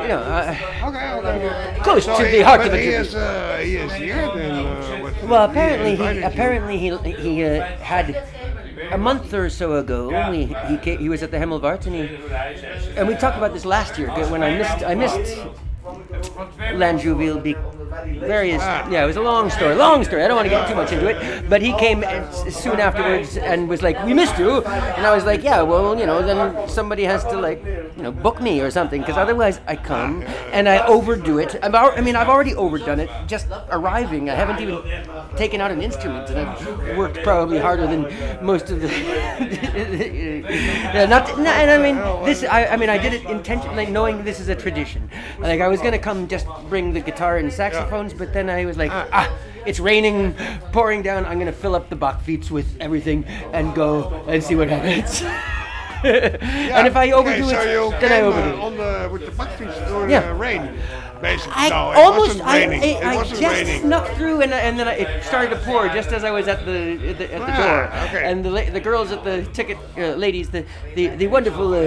[SPEAKER 62] know uh,
[SPEAKER 2] Okay, okay.
[SPEAKER 62] close
[SPEAKER 2] So
[SPEAKER 62] to
[SPEAKER 2] he-
[SPEAKER 62] the heart of a
[SPEAKER 2] he
[SPEAKER 62] Jew.
[SPEAKER 2] is, uh, he is here then. Uh,
[SPEAKER 62] Well, apparently
[SPEAKER 2] invited
[SPEAKER 62] he apparently he he uh, had a month or so ago. We, he came, he was at the Hemmelwart and he and we talked about this last year when I missed I missed Lanjouville be various yeah it was a long story long story. I don't want to get too much into it. But he came uh, soon afterwards and was like we missed you. And I was like yeah well you know then somebody has to like you know book me or something because otherwise I come and I overdo it. Al- I mean I've already overdone it just arriving. I haven't even taken out an instrument and I've worked probably harder than most of the *laughs* yeah, not no, and I mean this I, I mean I did it intentionally knowing this is a tradition. Like I was gonna come just bring the guitar and saxophones but then I was like ah it's raining pouring down. I'm gonna fill up the Bachfiets with everything and go and see what happens. *laughs* And if I overdo
[SPEAKER 2] okay, so
[SPEAKER 62] it then I overdo
[SPEAKER 2] uh,
[SPEAKER 62] it.
[SPEAKER 2] on the, with the during
[SPEAKER 62] Yeah.
[SPEAKER 2] the rain, basically.
[SPEAKER 62] I
[SPEAKER 2] no, it
[SPEAKER 62] almost,
[SPEAKER 2] wasn't
[SPEAKER 62] I,
[SPEAKER 2] raining.
[SPEAKER 62] I,
[SPEAKER 2] it
[SPEAKER 62] I
[SPEAKER 2] wasn't
[SPEAKER 62] just
[SPEAKER 2] raining.
[SPEAKER 62] snuck through, and, and then I, it started to pour just as I was at the at the, at the door.
[SPEAKER 2] Ah, okay.
[SPEAKER 62] And the the girls at the ticket, uh, ladies, the the, the wonderful uh,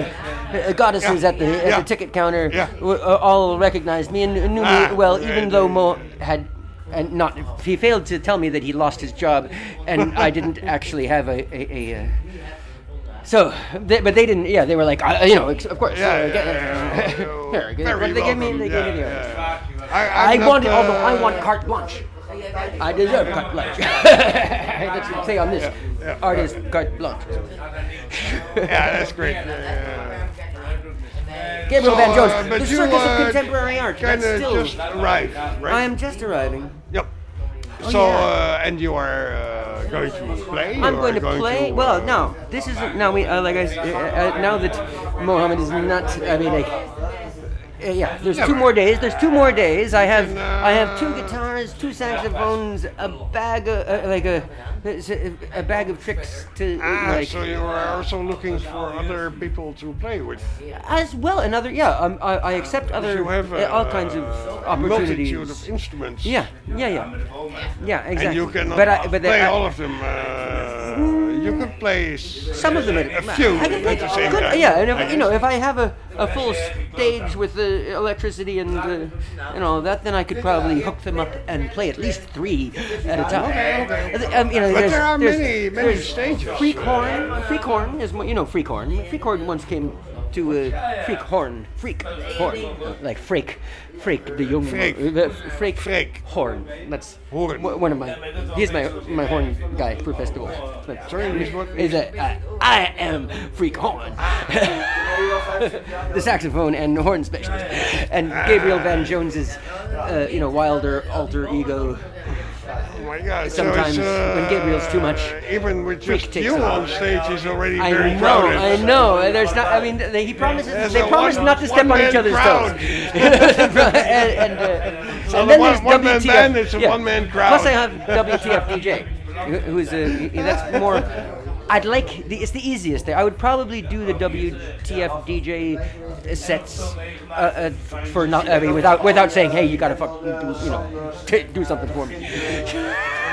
[SPEAKER 62] uh, goddesses
[SPEAKER 2] Yeah.
[SPEAKER 62] at the at
[SPEAKER 2] Yeah.
[SPEAKER 62] the ticket counter,
[SPEAKER 2] Yeah.
[SPEAKER 62] w- uh, all recognized me and knew
[SPEAKER 2] Ah,
[SPEAKER 62] me well, even though Mo had. And not, he failed to tell me that he lost his job, and I didn't actually have a, a, a uh, so, they, but they didn't. Yeah, they were like, uh, you know, of course.
[SPEAKER 2] Yeah,
[SPEAKER 62] uh,
[SPEAKER 2] yeah,
[SPEAKER 62] get-
[SPEAKER 2] yeah, yeah. *laughs*
[SPEAKER 62] What did they give me? They gave me the.
[SPEAKER 2] I,
[SPEAKER 62] I
[SPEAKER 2] I'm not,
[SPEAKER 62] want, although I
[SPEAKER 2] uh,
[SPEAKER 62] want carte blanche. I deserve carte blanche. Let's *laughs* say on this
[SPEAKER 2] yeah.
[SPEAKER 62] artist carte blanche.
[SPEAKER 2] yeah, that's great.
[SPEAKER 62] Gabriel
[SPEAKER 2] So,
[SPEAKER 62] Van Jones,
[SPEAKER 2] uh,
[SPEAKER 62] the
[SPEAKER 2] you,
[SPEAKER 62] Circus
[SPEAKER 2] uh,
[SPEAKER 62] of Contemporary Art. That's still.
[SPEAKER 2] just arrived, right?
[SPEAKER 62] I am just arriving. Oh,
[SPEAKER 2] so,
[SPEAKER 62] yeah.
[SPEAKER 2] uh, and you are uh, going to play?
[SPEAKER 62] I'm going to play.
[SPEAKER 2] to,
[SPEAKER 62] well,
[SPEAKER 2] uh,
[SPEAKER 62] no, this isn't. Now we uh, like I uh, uh, now that Mohammed is not. I mean, like. Uh, yeah, there's
[SPEAKER 2] Yeah,
[SPEAKER 62] two more days. There's two more days. I have I have two guitars, two saxophones, a bag of uh, like a a bag of tricks to
[SPEAKER 2] Ah,
[SPEAKER 62] like
[SPEAKER 2] so you are also looking for other people to play with.
[SPEAKER 62] as well another yeah um, I, I accept other
[SPEAKER 2] you have
[SPEAKER 62] uh, all kinds of opportunities.
[SPEAKER 2] multitude of instruments.
[SPEAKER 62] Yeah, yeah, yeah, yeah, exactly.
[SPEAKER 2] And you cannot
[SPEAKER 62] but I, but
[SPEAKER 2] play
[SPEAKER 62] I,
[SPEAKER 2] all of them. Uh, you could play
[SPEAKER 62] some of them.
[SPEAKER 2] a few
[SPEAKER 62] I can play,
[SPEAKER 2] at the same
[SPEAKER 62] good,
[SPEAKER 2] time.
[SPEAKER 62] Yeah, and if,
[SPEAKER 2] I
[SPEAKER 62] you know, if I have a, a full stage with the electricity and uh, you know that, then I could probably hook them up and play at least three at a time.
[SPEAKER 2] Okay, okay.
[SPEAKER 62] Um, you know,
[SPEAKER 2] But there are many- many stages.
[SPEAKER 62] Freak horn, freak horn is you know freak horn. Freak horn once came to uh, freak horn, freak horn, like freak, freak the young
[SPEAKER 2] Freek.
[SPEAKER 62] uh, freak, freak horn. That's
[SPEAKER 2] Horn.
[SPEAKER 62] one one of my. He's my my horn guy for festivals. But
[SPEAKER 2] Sorry, Miss what?
[SPEAKER 62] is that uh, I am freak horn, *laughs* the saxophone and horn specialist, and Gabriel Van Jones is, uh, you know, wilder alter ego.
[SPEAKER 2] My God!
[SPEAKER 62] Sometimes
[SPEAKER 2] so uh,
[SPEAKER 62] when Gabriel's too much,
[SPEAKER 2] even with just you on stage is already
[SPEAKER 62] I
[SPEAKER 2] very
[SPEAKER 62] know,
[SPEAKER 2] crowded.
[SPEAKER 62] I know. and There's not. I mean, they, he promises.
[SPEAKER 2] There's
[SPEAKER 62] they promise
[SPEAKER 2] one-
[SPEAKER 62] not to step on each other's
[SPEAKER 2] crowd.
[SPEAKER 62] toes. *laughs* *laughs* and and uh,
[SPEAKER 2] not
[SPEAKER 62] and
[SPEAKER 2] a
[SPEAKER 62] then
[SPEAKER 2] one-
[SPEAKER 62] there's
[SPEAKER 2] one-man band, it's a
[SPEAKER 62] yeah.
[SPEAKER 2] one-man crowd.
[SPEAKER 62] Plus, I have WTF DJ, who's a that's more. I'd like the, it's the easiest. Thing. I would probably do the WTF DJ sets uh, uh, for not. I mean, without without saying, hey, you gotta fuck, do, you know, t- do something for me. *laughs*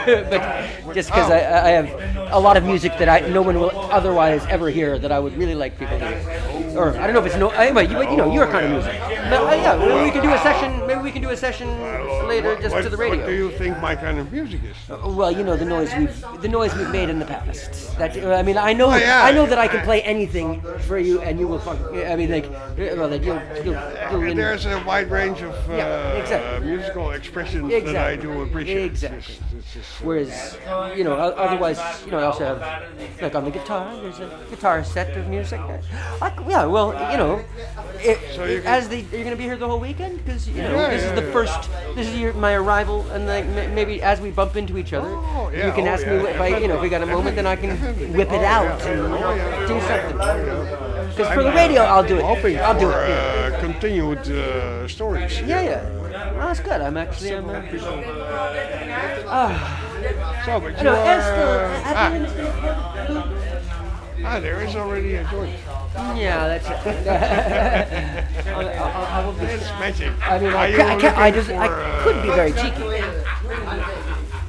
[SPEAKER 62] but just because I, I have a lot of music that I no one will otherwise ever hear that I would really like people to hear. Or I don't know if it's no. Anyway, you, you know your kind of music. But, uh, yeah, maybe we can do a session. Maybe we can do a session uh, later just
[SPEAKER 2] what,
[SPEAKER 62] to the radio.
[SPEAKER 2] What do you think my kind of music is?
[SPEAKER 62] Uh, well, you know the noise we've the noise we've made in the past. That uh, I mean, I know
[SPEAKER 2] Oh, yeah.
[SPEAKER 62] I know that I can play anything for you, and you will fuck. I mean, like, well, that you'll you'll, you'll win.
[SPEAKER 2] There's a wide range of uh,
[SPEAKER 62] Yeah, exactly.
[SPEAKER 2] musical expressions that I do appreciate.
[SPEAKER 62] Exactly.
[SPEAKER 2] It's it's just-
[SPEAKER 62] Whereas, you know, otherwise, you know, I also have like on the guitar. There's a guitar set of music. I, yeah, well, you know, it,
[SPEAKER 2] So you can-
[SPEAKER 62] as the you're gonna be here the whole weekend because you know this is the first. This is your, my arrival, and like m- maybe as we bump into each other,
[SPEAKER 2] Oh, yeah,
[SPEAKER 62] you can
[SPEAKER 2] oh,
[SPEAKER 62] ask
[SPEAKER 2] yeah,
[SPEAKER 62] me if I, you know, if we got a moment, then I can whip it
[SPEAKER 2] Oh,
[SPEAKER 62] out and
[SPEAKER 2] Oh, yeah.
[SPEAKER 62] do something. Because for the radio, I'll do it.
[SPEAKER 2] Hoping
[SPEAKER 62] I'll do
[SPEAKER 2] for,
[SPEAKER 62] it. yeah.
[SPEAKER 2] Uh, continued uh, stories.
[SPEAKER 62] Yeah, yeah. Well, that's good. I'm actually. I'm, uh, ah.
[SPEAKER 2] So, but you
[SPEAKER 62] know,
[SPEAKER 2] are,
[SPEAKER 62] Esther,
[SPEAKER 2] uh,
[SPEAKER 62] you
[SPEAKER 2] ah, there is already a joint.
[SPEAKER 62] Yeah, that's it. I, *laughs* I, I will be.
[SPEAKER 2] It's magic.
[SPEAKER 62] I mean,
[SPEAKER 2] Are
[SPEAKER 62] I,
[SPEAKER 2] you
[SPEAKER 62] ca- I, ca- I, just, I
[SPEAKER 2] uh,
[SPEAKER 62] could be very cheeky.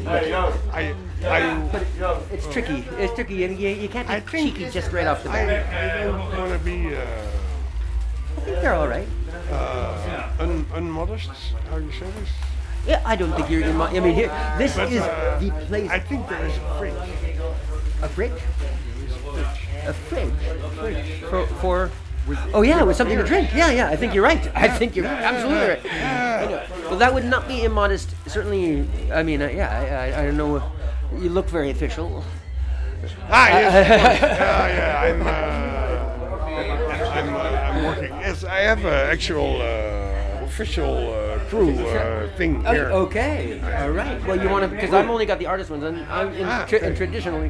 [SPEAKER 2] I, I,
[SPEAKER 62] But it's tricky. It's tricky, and you, you can't be cheeky just right off the bat.
[SPEAKER 2] I don't want to be uh,
[SPEAKER 62] I think they're all right.
[SPEAKER 2] uh, un, unmodest. How you say this?
[SPEAKER 62] Yeah, I don't think you're in my. I mean, here, this
[SPEAKER 2] But,
[SPEAKER 62] is
[SPEAKER 2] uh,
[SPEAKER 62] the place.
[SPEAKER 2] I think there is a fridge.
[SPEAKER 62] A fridge? A fridge? fridge. For, for Oh yeah, with something to drink. Yeah, yeah. I think you're right. I think you're absolutely right. Well, that would not be immodest. Certainly. I mean, uh, yeah. I, I, I don't know. You look very official.
[SPEAKER 2] Ah, *laughs* yes. of course. yeah, yeah. I'm, uh, I'm, uh, I'm working. Yes, I have an actual uh, official uh, crew uh, thing
[SPEAKER 62] Oh,
[SPEAKER 2] here.
[SPEAKER 62] okay. All right. Well, you want to because I've only got the artist ones, and I'm in,
[SPEAKER 2] Ah,
[SPEAKER 62] tra- and traditionally,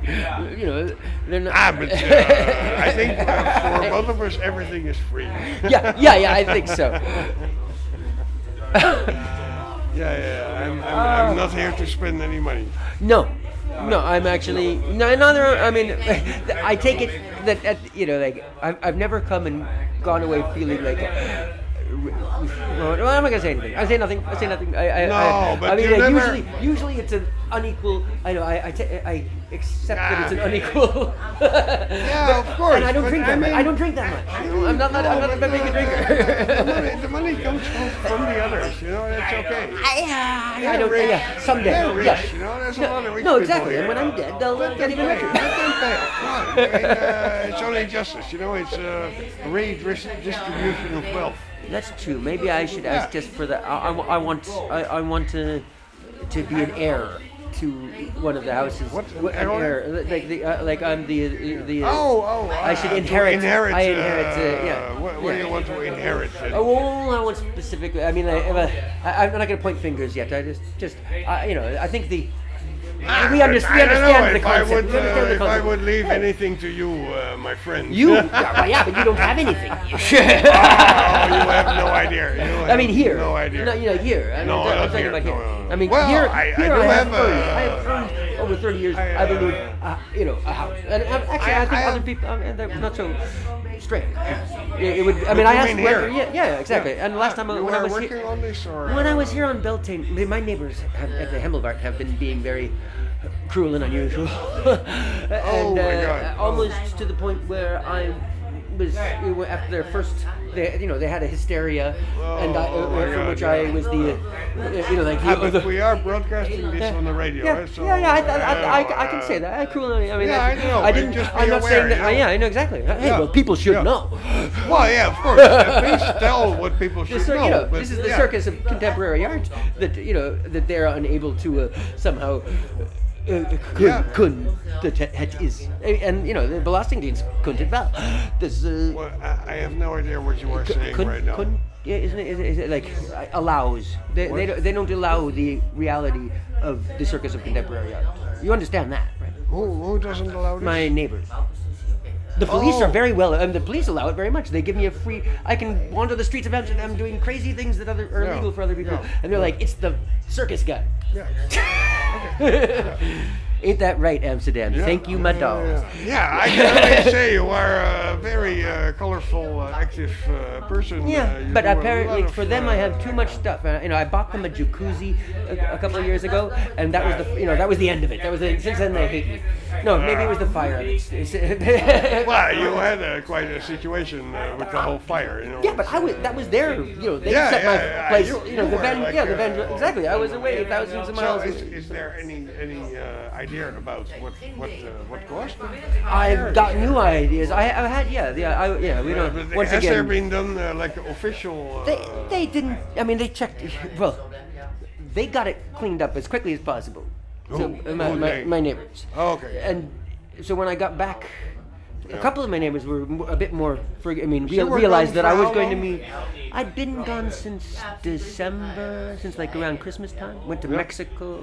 [SPEAKER 62] you know, they're not.
[SPEAKER 2] Ah, but uh, I think for both of us, everything is free.
[SPEAKER 62] yeah, yeah, yeah. I think so. *laughs*
[SPEAKER 2] yeah, yeah. I'm, I'm, I'm not here to spend any money.
[SPEAKER 62] No, no, I'm actually no. Another. I mean, *laughs* I take it that at, you know, like I've, I've never come and gone away feeling like. Well, I'm not gonna say anything. I say nothing. I say nothing. I, I,
[SPEAKER 2] No,
[SPEAKER 62] I,
[SPEAKER 2] but
[SPEAKER 62] I mean,
[SPEAKER 2] never-
[SPEAKER 62] usually, usually it's an unequal. I know. I, I, ta- accept that it's an unequal. *laughs*
[SPEAKER 2] Yeah, of course.
[SPEAKER 62] And I don't
[SPEAKER 2] but
[SPEAKER 62] drink that much. I don't drink that much. I'm not. not I'm not that big a
[SPEAKER 2] the,
[SPEAKER 62] drinker.
[SPEAKER 2] money, the money comes from, from the others, you know, that's okay.
[SPEAKER 62] I,
[SPEAKER 2] They're
[SPEAKER 62] I don't.
[SPEAKER 2] rich.
[SPEAKER 62] Yeah, someday.
[SPEAKER 2] They're rich,
[SPEAKER 62] yeah.
[SPEAKER 2] you know, there's a
[SPEAKER 62] No,
[SPEAKER 2] lot of rich
[SPEAKER 62] no, exactly.
[SPEAKER 2] here.
[SPEAKER 62] And when I'm dead, they'll
[SPEAKER 2] Let
[SPEAKER 62] get even richer.
[SPEAKER 2] Let them pay. Come on. I mean, uh, it's only justice, you know, it's uh, redistribution of wealth.
[SPEAKER 62] That's true. Maybe I should ask just for the. I, I, I want. I, I want to to be an heir to one of the houses. What? An
[SPEAKER 2] heir?
[SPEAKER 62] Like the. Uh, like I'm the. The. the
[SPEAKER 2] Oh, oh,
[SPEAKER 62] I should
[SPEAKER 2] uh,
[SPEAKER 62] inherit.
[SPEAKER 2] inherit,
[SPEAKER 62] I inherit. Uh,
[SPEAKER 2] uh,
[SPEAKER 62] yeah.
[SPEAKER 2] what- what do you want to inherit?
[SPEAKER 62] Oh, well, I want specifically. I mean, I, I, I'm not going to point fingers yet. I just, just, I, you know, I think the. We, under, we understand the
[SPEAKER 2] if I would,
[SPEAKER 62] we understand
[SPEAKER 2] uh,
[SPEAKER 62] the
[SPEAKER 2] if I would leave anything to you, uh, my friend.
[SPEAKER 62] You? *laughs* yeah, but you don't have anything. *laughs*
[SPEAKER 2] oh, *laughs* you have no idea. You
[SPEAKER 62] I mean, here.
[SPEAKER 2] No idea.
[SPEAKER 62] No, you know, here. I mean,
[SPEAKER 2] No,
[SPEAKER 62] I'm
[SPEAKER 2] not
[SPEAKER 62] talking
[SPEAKER 2] here,
[SPEAKER 62] about here.
[SPEAKER 2] no, no.
[SPEAKER 62] I mean,
[SPEAKER 2] Well,
[SPEAKER 62] here,
[SPEAKER 2] I- I
[SPEAKER 62] here
[SPEAKER 2] do
[SPEAKER 62] I,
[SPEAKER 2] have
[SPEAKER 62] have, earned, I have earned over 30 years. I, have earned, uh, you know, a house. And uh, actually, I,
[SPEAKER 2] I-
[SPEAKER 62] think
[SPEAKER 2] I
[SPEAKER 62] other people, I mean, they're not so strange. It, it would. I mean, I asked
[SPEAKER 2] mean
[SPEAKER 62] whether. Yeah, yeah, exactly. And last time when I was here,
[SPEAKER 2] on
[SPEAKER 62] when I was here on Beltane, my neighbors at the Hemmelbart have been being very cruel and unusual, *laughs* and
[SPEAKER 2] Oh, my
[SPEAKER 62] uh, almost to the point where I was after their first. They, you know, they had a hysteria, and I,
[SPEAKER 2] Oh,
[SPEAKER 62] uh,
[SPEAKER 2] my
[SPEAKER 62] from which. I was the, uh, you know, like the, *laughs*
[SPEAKER 2] but we are broadcasting this on the radio,
[SPEAKER 62] yeah,
[SPEAKER 2] eh, so,
[SPEAKER 62] yeah, yeah. I, I, I, I, I can say that. I cruel. I mean,
[SPEAKER 2] Yeah, I know,
[SPEAKER 62] I didn't.
[SPEAKER 2] just
[SPEAKER 62] I'm not
[SPEAKER 2] aware,
[SPEAKER 62] saying that.
[SPEAKER 2] you know?
[SPEAKER 62] yeah, I know exactly. Hey,
[SPEAKER 2] Yeah.
[SPEAKER 62] well, people should
[SPEAKER 2] Yeah.
[SPEAKER 62] know.
[SPEAKER 2] Well, yeah, of course. At least tell what people should
[SPEAKER 62] cir-
[SPEAKER 2] know.
[SPEAKER 62] you know,
[SPEAKER 2] but,
[SPEAKER 62] this is the circus of contemporary art that you know that they're unable to uh, somehow. Uh, kun,
[SPEAKER 2] Yeah.
[SPEAKER 62] kun, dat het, het is. En, you know, de Belastingdienst kunt *gasps* het wel. Dus, uh,
[SPEAKER 2] Well, I, I have no idea what you are saying right now.
[SPEAKER 62] kun, yeah, isn't it, is it, is it like uh, allows? They, they, don't, they don't allow the reality of the circus of contemporary art. You understand that, right?
[SPEAKER 2] Who, who doesn't allow this?
[SPEAKER 62] My neighbors. The police
[SPEAKER 2] Oh.
[SPEAKER 62] are very well, and the police allow it very much. They give me a free. I can wander the streets of Amsterdam doing crazy things that other are
[SPEAKER 2] Yeah.
[SPEAKER 62] illegal for other people,
[SPEAKER 2] Yeah.
[SPEAKER 62] and they're like, "It's the circus guy."
[SPEAKER 2] Yeah. *laughs*
[SPEAKER 62] Ain't that right, Amsterdam?
[SPEAKER 2] Yeah.
[SPEAKER 62] Thank you, my dog.
[SPEAKER 2] Yeah, I can only say you are a very uh, colorful, uh, active uh, person.
[SPEAKER 62] Yeah,
[SPEAKER 2] Uh,
[SPEAKER 62] but apparently
[SPEAKER 2] lot of,
[SPEAKER 62] for them, I have too much stuff. Uh, you know, I bought them a jacuzzi a, a couple of years ago, and that was the you know that was the end of it. That was the, since then they hate me. No, maybe it was the fire. *laughs*
[SPEAKER 2] Well, you *laughs* had uh, quite a situation uh, with the whole fire, you know.
[SPEAKER 62] Yeah, but I was that was their you know they
[SPEAKER 2] Yeah,
[SPEAKER 62] set my
[SPEAKER 2] yeah, yeah,
[SPEAKER 62] place.
[SPEAKER 2] you-
[SPEAKER 62] You, know the van
[SPEAKER 2] like,
[SPEAKER 62] yeah the
[SPEAKER 2] uh,
[SPEAKER 62] van exactly. I was away thousands of miles.
[SPEAKER 2] So is, is there any any uh, idea about what what uh, what it?
[SPEAKER 62] I've got new ideas. I, I had yeah yeah I, yeah we don't
[SPEAKER 2] but
[SPEAKER 62] once
[SPEAKER 2] has there been done uh, like official? Uh,
[SPEAKER 62] they they didn't. I mean they checked. Well, they got it cleaned up as quickly as possible. So uh, my, my, my neighbors.
[SPEAKER 2] Oh, okay.
[SPEAKER 62] And so when I got back. A couple of my neighbors were a bit more. I mean, real, realized that I was going to meet. I'd been gone since December, since like around Christmas time. Went to
[SPEAKER 2] Yeah.
[SPEAKER 62] Mexico,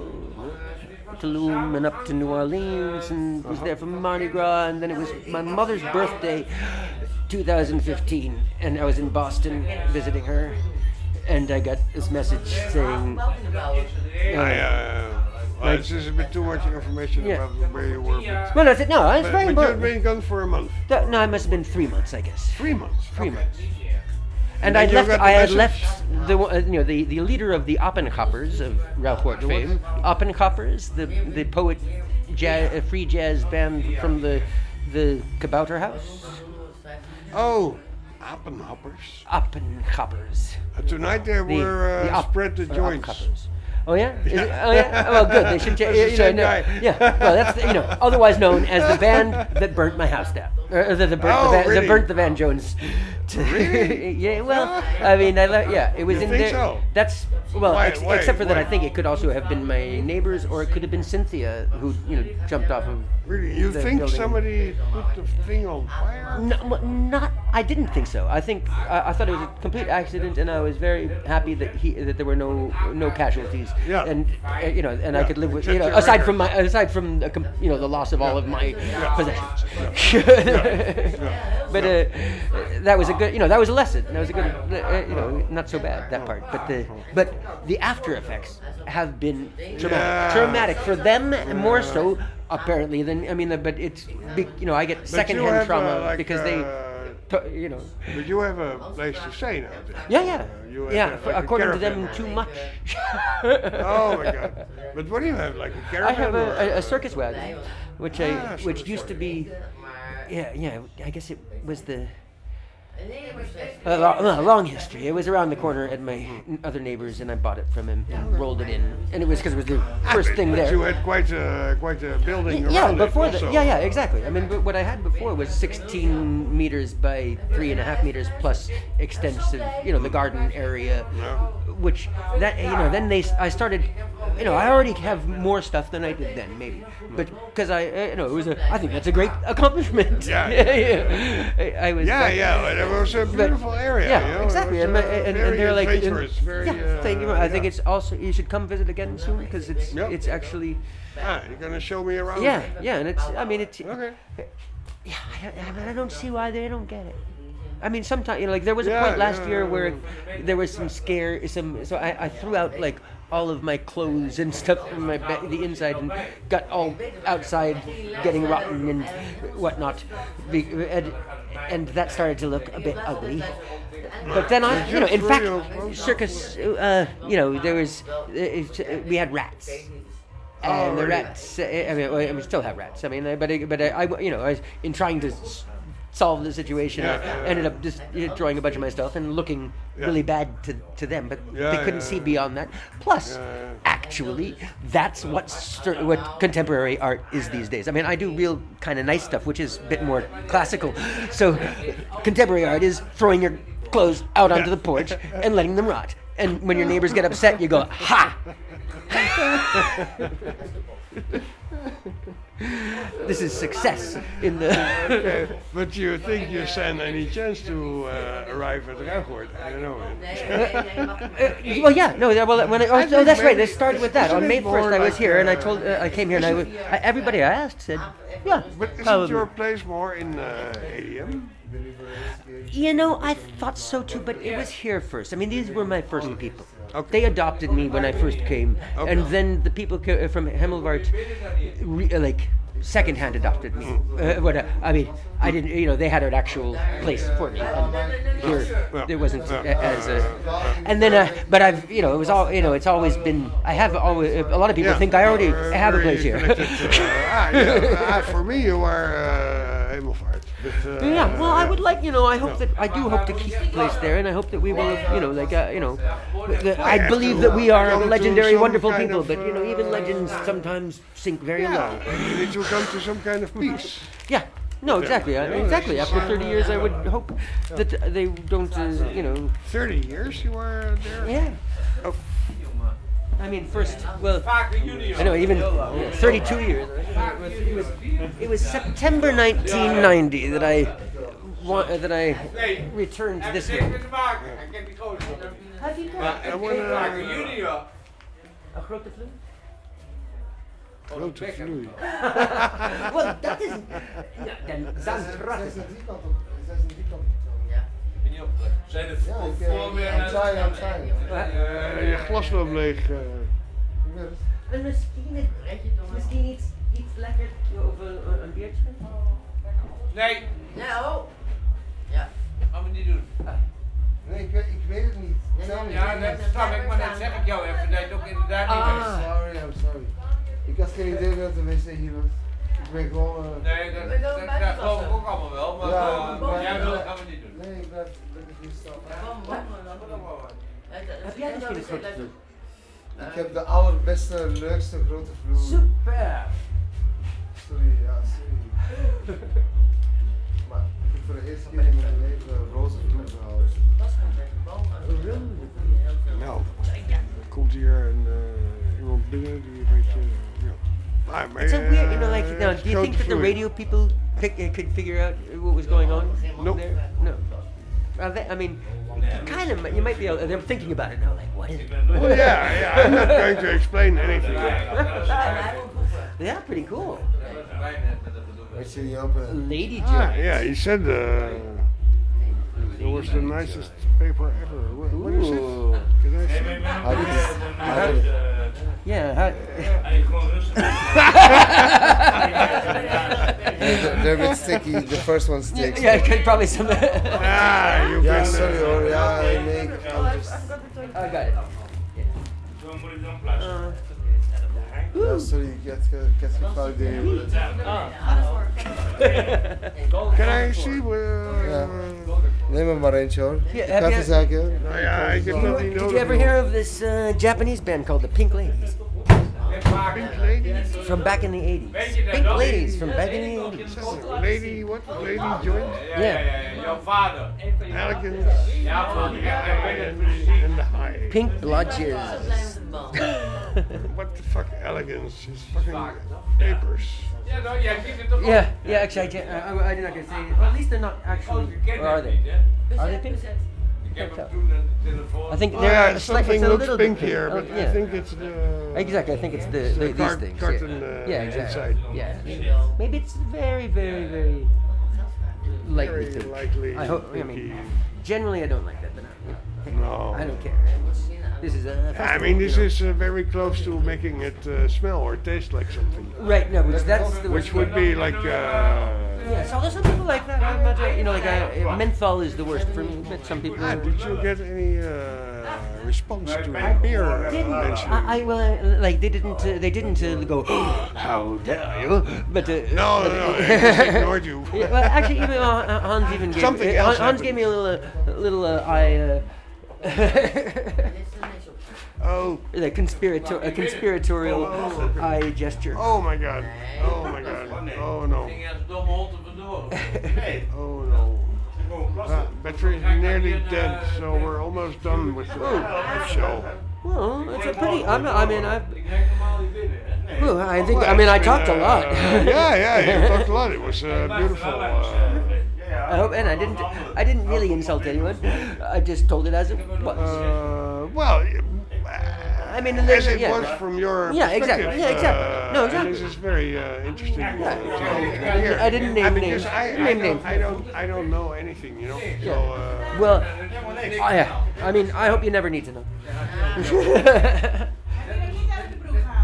[SPEAKER 62] Tulum, and up to New Orleans, and was there for Mardi Gras. And then it was my mother's birthday, 2015, and I was in Boston visiting her, and I got this message saying.
[SPEAKER 2] I, uh, well,
[SPEAKER 62] like-
[SPEAKER 2] it's just a bit too much information
[SPEAKER 62] Yeah.
[SPEAKER 2] about where you were. But,
[SPEAKER 62] Well, that's it. No, it's
[SPEAKER 2] but,
[SPEAKER 62] very
[SPEAKER 2] but
[SPEAKER 62] important.
[SPEAKER 2] you've been gone for a month.
[SPEAKER 62] No, it must have been three months, I guess.
[SPEAKER 2] Three months.
[SPEAKER 62] Three
[SPEAKER 2] okay.
[SPEAKER 62] months.
[SPEAKER 2] And
[SPEAKER 62] And I left.
[SPEAKER 2] the
[SPEAKER 62] I had left the uh, you know the, the leader of the Oppenhoppers of
[SPEAKER 2] The what?
[SPEAKER 62] fame. Oppenhoppers, the the poet, jazz, uh, free jazz band from the the Kabouter House.
[SPEAKER 2] Oh, Appenhoppers.
[SPEAKER 62] Oppenhoppers.
[SPEAKER 2] Uh, tonight they
[SPEAKER 62] The-
[SPEAKER 2] were
[SPEAKER 62] the
[SPEAKER 2] uh,
[SPEAKER 62] op-
[SPEAKER 2] spread the joints.
[SPEAKER 62] Oh yeah? Is it-
[SPEAKER 2] Yeah.
[SPEAKER 62] oh yeah? Oh, well, good. They should. *laughs* cha-
[SPEAKER 2] That's the
[SPEAKER 62] you know, no- Yeah. Well, that's the, you know *laughs* otherwise known as the band that burnt my house down, or the, the, burnt,
[SPEAKER 2] Oh,
[SPEAKER 62] the, van,
[SPEAKER 2] really?
[SPEAKER 62] the burnt the Van Jones. To, *laughs*
[SPEAKER 2] Really?
[SPEAKER 62] yeah. Well, I mean, I le- yeah, it was
[SPEAKER 2] You
[SPEAKER 62] in
[SPEAKER 2] think
[SPEAKER 62] there.
[SPEAKER 2] so?
[SPEAKER 62] That's well, ex- except for that, I think it could also have been my neighbors, or it could have been Cynthia who you know jumped off of.
[SPEAKER 2] Really, you
[SPEAKER 62] the
[SPEAKER 2] think
[SPEAKER 62] building.
[SPEAKER 2] somebody put the thing on fire?
[SPEAKER 62] No, not. I didn't think so. I think I, I thought it was a complete accident, and I was very happy that he that there were no no casualties.
[SPEAKER 2] Yeah.
[SPEAKER 62] And uh, you know, and I could live with you know aside from my aside from the, com- you know the loss of all of my possessions. *laughs* but uh, that was a good you know that was a lesson. That was a good uh, you know not so bad that part. But the but the after effects have been traumatic. Traumatic for them more so apparently than I mean. But it's you know I get secondhand trauma
[SPEAKER 2] uh, like,
[SPEAKER 62] because
[SPEAKER 2] uh,
[SPEAKER 62] they. Pu- You know,
[SPEAKER 2] But you have a place to stay now.
[SPEAKER 62] yeah, yeah,
[SPEAKER 2] Uh, you have
[SPEAKER 62] yeah.
[SPEAKER 2] like
[SPEAKER 62] according to them, too much.
[SPEAKER 2] oh my god! But what do you have? Like a
[SPEAKER 62] I
[SPEAKER 2] caravan?
[SPEAKER 62] I
[SPEAKER 2] have
[SPEAKER 62] a, a, a circus wagon, which I
[SPEAKER 2] Ah,
[SPEAKER 62] which used to be, yeah, yeah. I guess it was the. A lo- a long history. It was around the corner at my n- other neighbors, and I bought it from him and rolled it in. And it was because it was the first thing
[SPEAKER 2] But
[SPEAKER 62] there.
[SPEAKER 2] You had quite a quite a building
[SPEAKER 62] yeah,
[SPEAKER 2] around
[SPEAKER 62] before the,
[SPEAKER 2] also.
[SPEAKER 62] yeah, yeah, exactly. I mean, but what I had before was 16 meters by three and a half meters plus extensive, you know, the garden area, which that you know, then they s- I started, you know, I already have more stuff than I did then, maybe, but because I, uh, you know, it was a, I think that's a great accomplishment. *laughs*
[SPEAKER 2] Yeah.
[SPEAKER 62] yeah. I, I was.
[SPEAKER 2] Yeah,
[SPEAKER 62] but-
[SPEAKER 2] yeah, but it was a
[SPEAKER 62] but-
[SPEAKER 2] beautiful area.
[SPEAKER 62] Yeah,
[SPEAKER 2] you know,
[SPEAKER 62] exactly. And, my-
[SPEAKER 2] uh,
[SPEAKER 62] and, and they're like, and-
[SPEAKER 2] very,
[SPEAKER 62] yeah, thank you.
[SPEAKER 2] uh,
[SPEAKER 62] I think it's also you should come visit again soon because it's yep. it's actually.
[SPEAKER 2] Ah, you're gonna show me around.
[SPEAKER 62] Yeah, yeah, and it's. I mean, it's.
[SPEAKER 2] Okay.
[SPEAKER 62] Yeah, I I, mean, I don't see why they don't get it. I mean, sometimes you know, like there was a
[SPEAKER 2] Yeah,
[SPEAKER 62] point last
[SPEAKER 2] yeah,
[SPEAKER 62] year
[SPEAKER 2] yeah,
[SPEAKER 62] where there was some scare, some. So I, I threw out like all of my clothes and stuff from my ba- the inside and got all outside, getting rotten and whatnot, and, and that started to look a bit ugly. But then I, you know, in fact,
[SPEAKER 2] your clothes out?
[SPEAKER 62] circus, uh, you know, there was, uh, we had rats. And the rats, uh, I mean, we still have rats. I mean, but I- but I, you know, I in trying to solve the situation,
[SPEAKER 2] Yeah,
[SPEAKER 62] I
[SPEAKER 2] yeah,
[SPEAKER 62] ended up just uh, drawing a bunch of my stuff and looking really bad to, to them, but they couldn't see beyond that. Plus, actually, that's what st- what contemporary art is these days. I mean, I do real kind of nice stuff, which is a bit more classical. So, contemporary art is throwing your clothes out onto the porch and letting them rot. And when your neighbors get upset, you go, "Ha! *laughs* this is success in the.
[SPEAKER 2] okay, *laughs* but you think you stand any chance to uh, arrive at Ruigoord? I don't know. *laughs*
[SPEAKER 62] Uh, well, yeah, no, well, when I, oh,
[SPEAKER 2] I
[SPEAKER 62] oh, that's right.
[SPEAKER 2] maybe-
[SPEAKER 62] They started with that
[SPEAKER 2] isn't
[SPEAKER 62] on May first. I was
[SPEAKER 2] like,
[SPEAKER 62] here, and I
[SPEAKER 2] uh,
[SPEAKER 62] told uh, I came here, and I, was, I everybody I asked said, yeah,
[SPEAKER 2] But isn't
[SPEAKER 62] probably.
[SPEAKER 2] your place more in uh, ADM?
[SPEAKER 62] You know, I thought so too, but it was here first. I mean, these were my first
[SPEAKER 2] Mm.
[SPEAKER 62] People. They adopted me when I first came, and then the people co- from Hemmelwart, re- uh, like secondhand adopted me.
[SPEAKER 2] Mm.
[SPEAKER 62] Uh, what, uh, I mean, I didn't. You know, they had an actual place for me. And here, there wasn't uh, as a. And then, uh, but I've, you know, it was all. You know, it's always been. I have always. A lot of people
[SPEAKER 2] Yeah,
[SPEAKER 62] think I already have a place here.
[SPEAKER 2] to, uh, ah, yeah, *laughs* ah, for me, you are uh. But, uh,
[SPEAKER 62] Yeah, well, I would like, you know, I hope that I do hope to keep the place there, and I hope that we will, you know, like, uh, you know, the,
[SPEAKER 2] I
[SPEAKER 62] believe that we are legendary, wonderful people, but you know, even legends sometimes sink very low.
[SPEAKER 2] Need to come to some kind of peace.
[SPEAKER 62] Yeah. No,
[SPEAKER 2] Yeah.
[SPEAKER 62] exactly. I-
[SPEAKER 2] Yeah,
[SPEAKER 62] exactly. After 30 years, I would hope that they don't, uh, you know.
[SPEAKER 2] 30 years you were there?
[SPEAKER 62] Yeah.
[SPEAKER 2] Oh.
[SPEAKER 62] I mean, first, well, I know, even yeah, 32 years. It was, it was, it was September 1990 that I wa- uh, that I returned to this room. Have you got
[SPEAKER 2] I wanna-
[SPEAKER 62] a grote vloer?
[SPEAKER 2] Grote vloei.
[SPEAKER 62] Wel, dat is... Ja, dan, dan prachtig.
[SPEAKER 63] Zijn er voor weer I'm trying, I'm trying.
[SPEAKER 2] Eh, je glas loopt leeg. eh.
[SPEAKER 62] En misschien, misschien iets, iets lekker of een, een biertje?
[SPEAKER 61] Nee.
[SPEAKER 59] Ja, oh.
[SPEAKER 61] Gaan we niet doen.
[SPEAKER 63] Nee, ik weet, ik weet het niet. Tell me.
[SPEAKER 61] Ja, dat snap ik, maar dat zeg ik jou even. Dat je het ook inderdaad niet
[SPEAKER 63] Ah. Sorry, I'm sorry. Ik had geen idee dat de wc hier was. Ik ben gewoon... eh,
[SPEAKER 61] Nee, dat, dat, dat, dat geloof ik ook allemaal wel, maar
[SPEAKER 63] Ja,
[SPEAKER 61] uh,
[SPEAKER 63] maar-
[SPEAKER 61] jij wil, gaan we niet doen.
[SPEAKER 63] Nee, ik ben ben ik niet stap.
[SPEAKER 62] Heb jij een grote vloer?
[SPEAKER 63] Ik heb de allerbeste, leukste grote vloer.
[SPEAKER 62] Super!
[SPEAKER 63] Sorry, ja, sorry. *laughs* maar ik heb voor de eerste keer in mijn leven een roze vloer gehouden.
[SPEAKER 2] Nou, er komt hier een, eh, iemand binnen die een beetje... ja. Maar, maar,
[SPEAKER 62] It's so weird, you know,
[SPEAKER 2] eh,
[SPEAKER 62] like, now, do you think that the radio people pick, uh, could figure out what was going on
[SPEAKER 2] Nope.
[SPEAKER 62] there? No. Uh, they, I mean, kind of, you might be able, they're thinking about it now, like, what is it?
[SPEAKER 2] Well, yeah, yeah, I'm not going to explain anything. *laughs*
[SPEAKER 62] yeah, pretty cool.
[SPEAKER 63] Actually, open.
[SPEAKER 62] Lady
[SPEAKER 2] Ah,
[SPEAKER 62] Jones.
[SPEAKER 2] yeah, he said uh, it was the nicest paper ever. What, what is it? Can I see?
[SPEAKER 63] How did it- how did it-
[SPEAKER 62] Yeah. How,
[SPEAKER 63] They're, they're a bit sticky. The first one sticks.
[SPEAKER 62] yeah, could probably some.
[SPEAKER 2] ah, you
[SPEAKER 63] Yeah,
[SPEAKER 2] can.
[SPEAKER 63] sorry,
[SPEAKER 2] uh,
[SPEAKER 63] hoor. Ja, nee, ik I'm just...
[SPEAKER 62] I got it.
[SPEAKER 63] Ja, sorry, ik had, ik had geen flauw idee.
[SPEAKER 2] Can I see?
[SPEAKER 63] Ja. Neem er maar eentje hoor.
[SPEAKER 62] Yeah, have you-
[SPEAKER 63] Kaffeezaakje.
[SPEAKER 2] Nou ja, ik heb dat niet
[SPEAKER 62] Did you ever hear of this uh, Japanese band called the Pink Ladies?
[SPEAKER 2] Pink Lady?
[SPEAKER 62] From back in the 80s. Pink Ladies from back in the 80s.
[SPEAKER 2] Lady, what? Lady joint?
[SPEAKER 61] Ja, ja, ja, jouw vader.
[SPEAKER 2] Elegance.
[SPEAKER 61] Ja, van die
[SPEAKER 2] And, and the high.
[SPEAKER 62] Pink blotches. *laughs*
[SPEAKER 2] What the fuck elegance? It's fucking papers.
[SPEAKER 61] Ja, nou, jij kent het
[SPEAKER 62] Yeah, yeah, actually, I, can't- I, I did not get to say it. Well, at least they're not actually. Or are they? Are they pink?
[SPEAKER 61] Ik heb hem toen aan de telefoon.
[SPEAKER 62] I think
[SPEAKER 2] Oh,
[SPEAKER 62] they're
[SPEAKER 2] yeah,
[SPEAKER 62] a
[SPEAKER 2] something
[SPEAKER 62] it's a
[SPEAKER 2] looks
[SPEAKER 62] little
[SPEAKER 2] pink
[SPEAKER 62] bit
[SPEAKER 2] here,
[SPEAKER 62] oh,
[SPEAKER 2] but I think it's the.
[SPEAKER 62] Exactly, I think it's the,
[SPEAKER 2] the
[SPEAKER 62] the, these
[SPEAKER 2] cart-
[SPEAKER 62] things.
[SPEAKER 2] carton,
[SPEAKER 62] yeah.
[SPEAKER 2] uh,
[SPEAKER 62] yeah, exactly.
[SPEAKER 2] inside.
[SPEAKER 62] Yeah. Maybe it's very, very, very likely
[SPEAKER 2] Very
[SPEAKER 62] to.
[SPEAKER 2] likely
[SPEAKER 62] I hope. I mean, generally, I don't like that, but I,
[SPEAKER 2] No.
[SPEAKER 62] I don't care. This is a.
[SPEAKER 2] I
[SPEAKER 62] festival,
[SPEAKER 2] mean, this
[SPEAKER 62] you know.
[SPEAKER 2] is uh, very close to making it uh, smell or taste like something.
[SPEAKER 62] Right, no, which that's the
[SPEAKER 2] Which would be like. Uh,
[SPEAKER 62] Yeah, so there's some people like that, uh, but uh, you know, like uh, menthol is the worst for me. But some people.
[SPEAKER 2] ah, did you get any uh, response to the beer uh,
[SPEAKER 62] didn't.
[SPEAKER 2] mentioning?
[SPEAKER 62] I, I well, uh, like they didn't. Uh, they didn't uh, go. *gasps* How dare you? But uh,
[SPEAKER 2] No, no,
[SPEAKER 62] but-
[SPEAKER 2] no, *laughs* they just ignored you.
[SPEAKER 62] Yeah, well, actually, even uh, Hans even gave
[SPEAKER 2] Something
[SPEAKER 62] uh,
[SPEAKER 2] else
[SPEAKER 62] Hans
[SPEAKER 2] happened.
[SPEAKER 62] gave me a little, uh, a little uh, eye.
[SPEAKER 2] Oh,
[SPEAKER 62] like conspirator, a conspiratorial
[SPEAKER 2] Oh.
[SPEAKER 62] eye gesture.
[SPEAKER 2] Oh my god. Oh my god. Oh no.
[SPEAKER 61] Ging als domme hond vandoor. Nee.
[SPEAKER 2] Oh no. Uh, battery nearly dead, so we're almost done with the show.
[SPEAKER 62] Well, it's a pretty. I'm, I mean, I've. Well, I think. I mean, I talked a lot.
[SPEAKER 2] Uh, yeah, yeah, you *laughs* talked a lot. It was uh, beautiful. Uh,
[SPEAKER 62] I hope, and I didn't. I didn't really insult anyone. I just told it as it was.
[SPEAKER 2] Uh, well,
[SPEAKER 62] I mean,
[SPEAKER 2] as it
[SPEAKER 62] yeah,
[SPEAKER 2] was from your
[SPEAKER 62] Yeah, exactly. Yeah, exactly.
[SPEAKER 2] uh,
[SPEAKER 62] No, exactly.
[SPEAKER 2] This is very uh, interesting. uh, to.
[SPEAKER 62] I didn't name
[SPEAKER 2] I mean,
[SPEAKER 62] names.
[SPEAKER 2] because I,
[SPEAKER 62] Name
[SPEAKER 2] I, don't,
[SPEAKER 62] names.
[SPEAKER 2] I don't. I don't know anything. You know. So. Uh,
[SPEAKER 62] Well, I, yeah. I mean, I hope you never need to know. *laughs*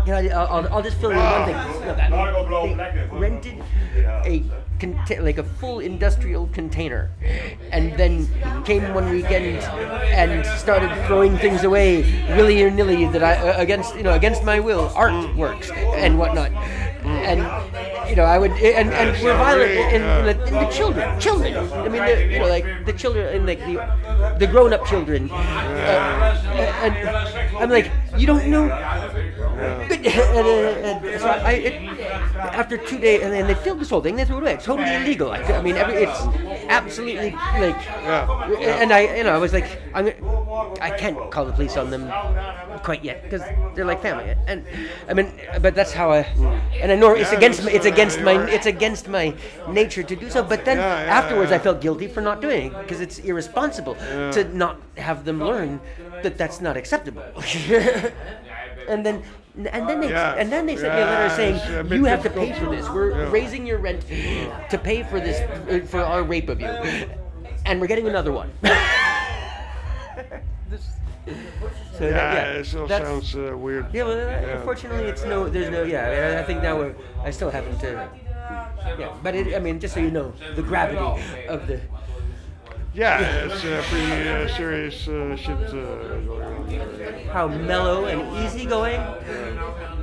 [SPEAKER 62] Yeah, I'll, I'll, I'll just fill in one thing. Look, I- they rented a conta- like a full industrial container, and then came one weekend and started throwing things away willy nilly that I uh, against you know against my will art works and whatnot, and you know I would and and we're violent and, the- the children children. I mean the, you know like the children and like the the grown up children, uh, and I'm like you don't know and, so I, it, after two days, and then they filmed this whole thing. They threw it away. It's totally illegal. I, I mean, every, it's absolutely like. And I, you know, I was like, I'm, I can't call the police on them quite yet because they're like family. And I mean, but that's how I. And I know it's against my, it's against my,
[SPEAKER 2] uh,
[SPEAKER 62] it's against my nature to do so. But then afterwards, I felt guilty for not doing it because it's irresponsible to not have them learn that that's not acceptable. *laughs* and then and then they
[SPEAKER 2] Yeah.
[SPEAKER 62] and then they sent me a letter saying
[SPEAKER 2] a
[SPEAKER 62] you have to pay for this. We're
[SPEAKER 2] yeah.
[SPEAKER 62] raising your rent to pay for this uh, for our rape of you, and we're getting another one. *laughs* So
[SPEAKER 2] yeah,
[SPEAKER 62] that-
[SPEAKER 2] it still sounds uh, weird.
[SPEAKER 62] Yeah, well,
[SPEAKER 2] Yeah.
[SPEAKER 62] unfortunately, it's no. There's no. Yeah, I I think now we're. I still haven't. Uh, yeah, but it, I mean, just so you know, the gravity of the.
[SPEAKER 2] Yeah, it's uh, pretty uh, serious uh, shit uh, going on.
[SPEAKER 62] How mellow and easygoing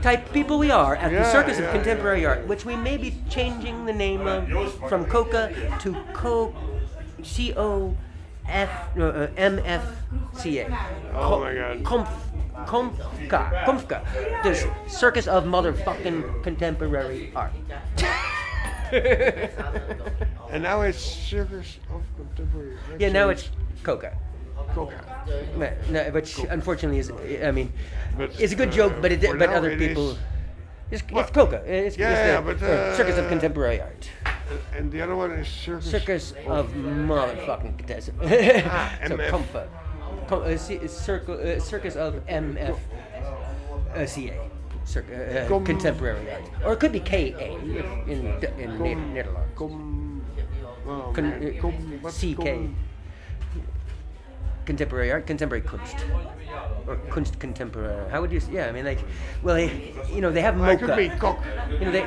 [SPEAKER 62] type people we are at the Circus
[SPEAKER 2] yeah,
[SPEAKER 62] of Contemporary Art, which we may be changing the name of from Coca to Co C O F no, uh, M F C A.
[SPEAKER 2] Oh my God.
[SPEAKER 62] Comf, Comfka, Comfka, the Circus of Motherfucking Contemporary Art. *laughs*
[SPEAKER 2] And now it's Circus of Contemporary.
[SPEAKER 62] Yeah, now it's Coca.
[SPEAKER 2] Coca.
[SPEAKER 62] But, no, which unfortunately is, I mean,
[SPEAKER 2] But,
[SPEAKER 62] it's a good
[SPEAKER 2] uh,
[SPEAKER 62] joke, but it, but other
[SPEAKER 2] it
[SPEAKER 62] people. It's, it's Coca. It's,
[SPEAKER 2] Yeah,
[SPEAKER 62] it's
[SPEAKER 2] yeah, but,
[SPEAKER 62] uh, Circus of
[SPEAKER 2] uh,
[SPEAKER 62] Contemporary Art.
[SPEAKER 2] And the other one is Circus.
[SPEAKER 62] Circus of motherfucking contestant.
[SPEAKER 2] Ah, *laughs* *laughs*
[SPEAKER 62] so
[SPEAKER 2] MF.
[SPEAKER 62] Comfa. Com, uh, C, circle, uh, Circus of MF uh, CA. Circ, uh, uh, contemporary art. Or it could be KA if in, in
[SPEAKER 2] Com-
[SPEAKER 62] Netherlands. Con, uh,
[SPEAKER 2] com,
[SPEAKER 62] CK.
[SPEAKER 2] com-
[SPEAKER 62] Contemporary art, contemporary kunst. Or kunst contemporary. How would you? s- Yeah, I mean, like, well, they, you know, they have
[SPEAKER 2] Well, it could be cock.
[SPEAKER 62] You know, they.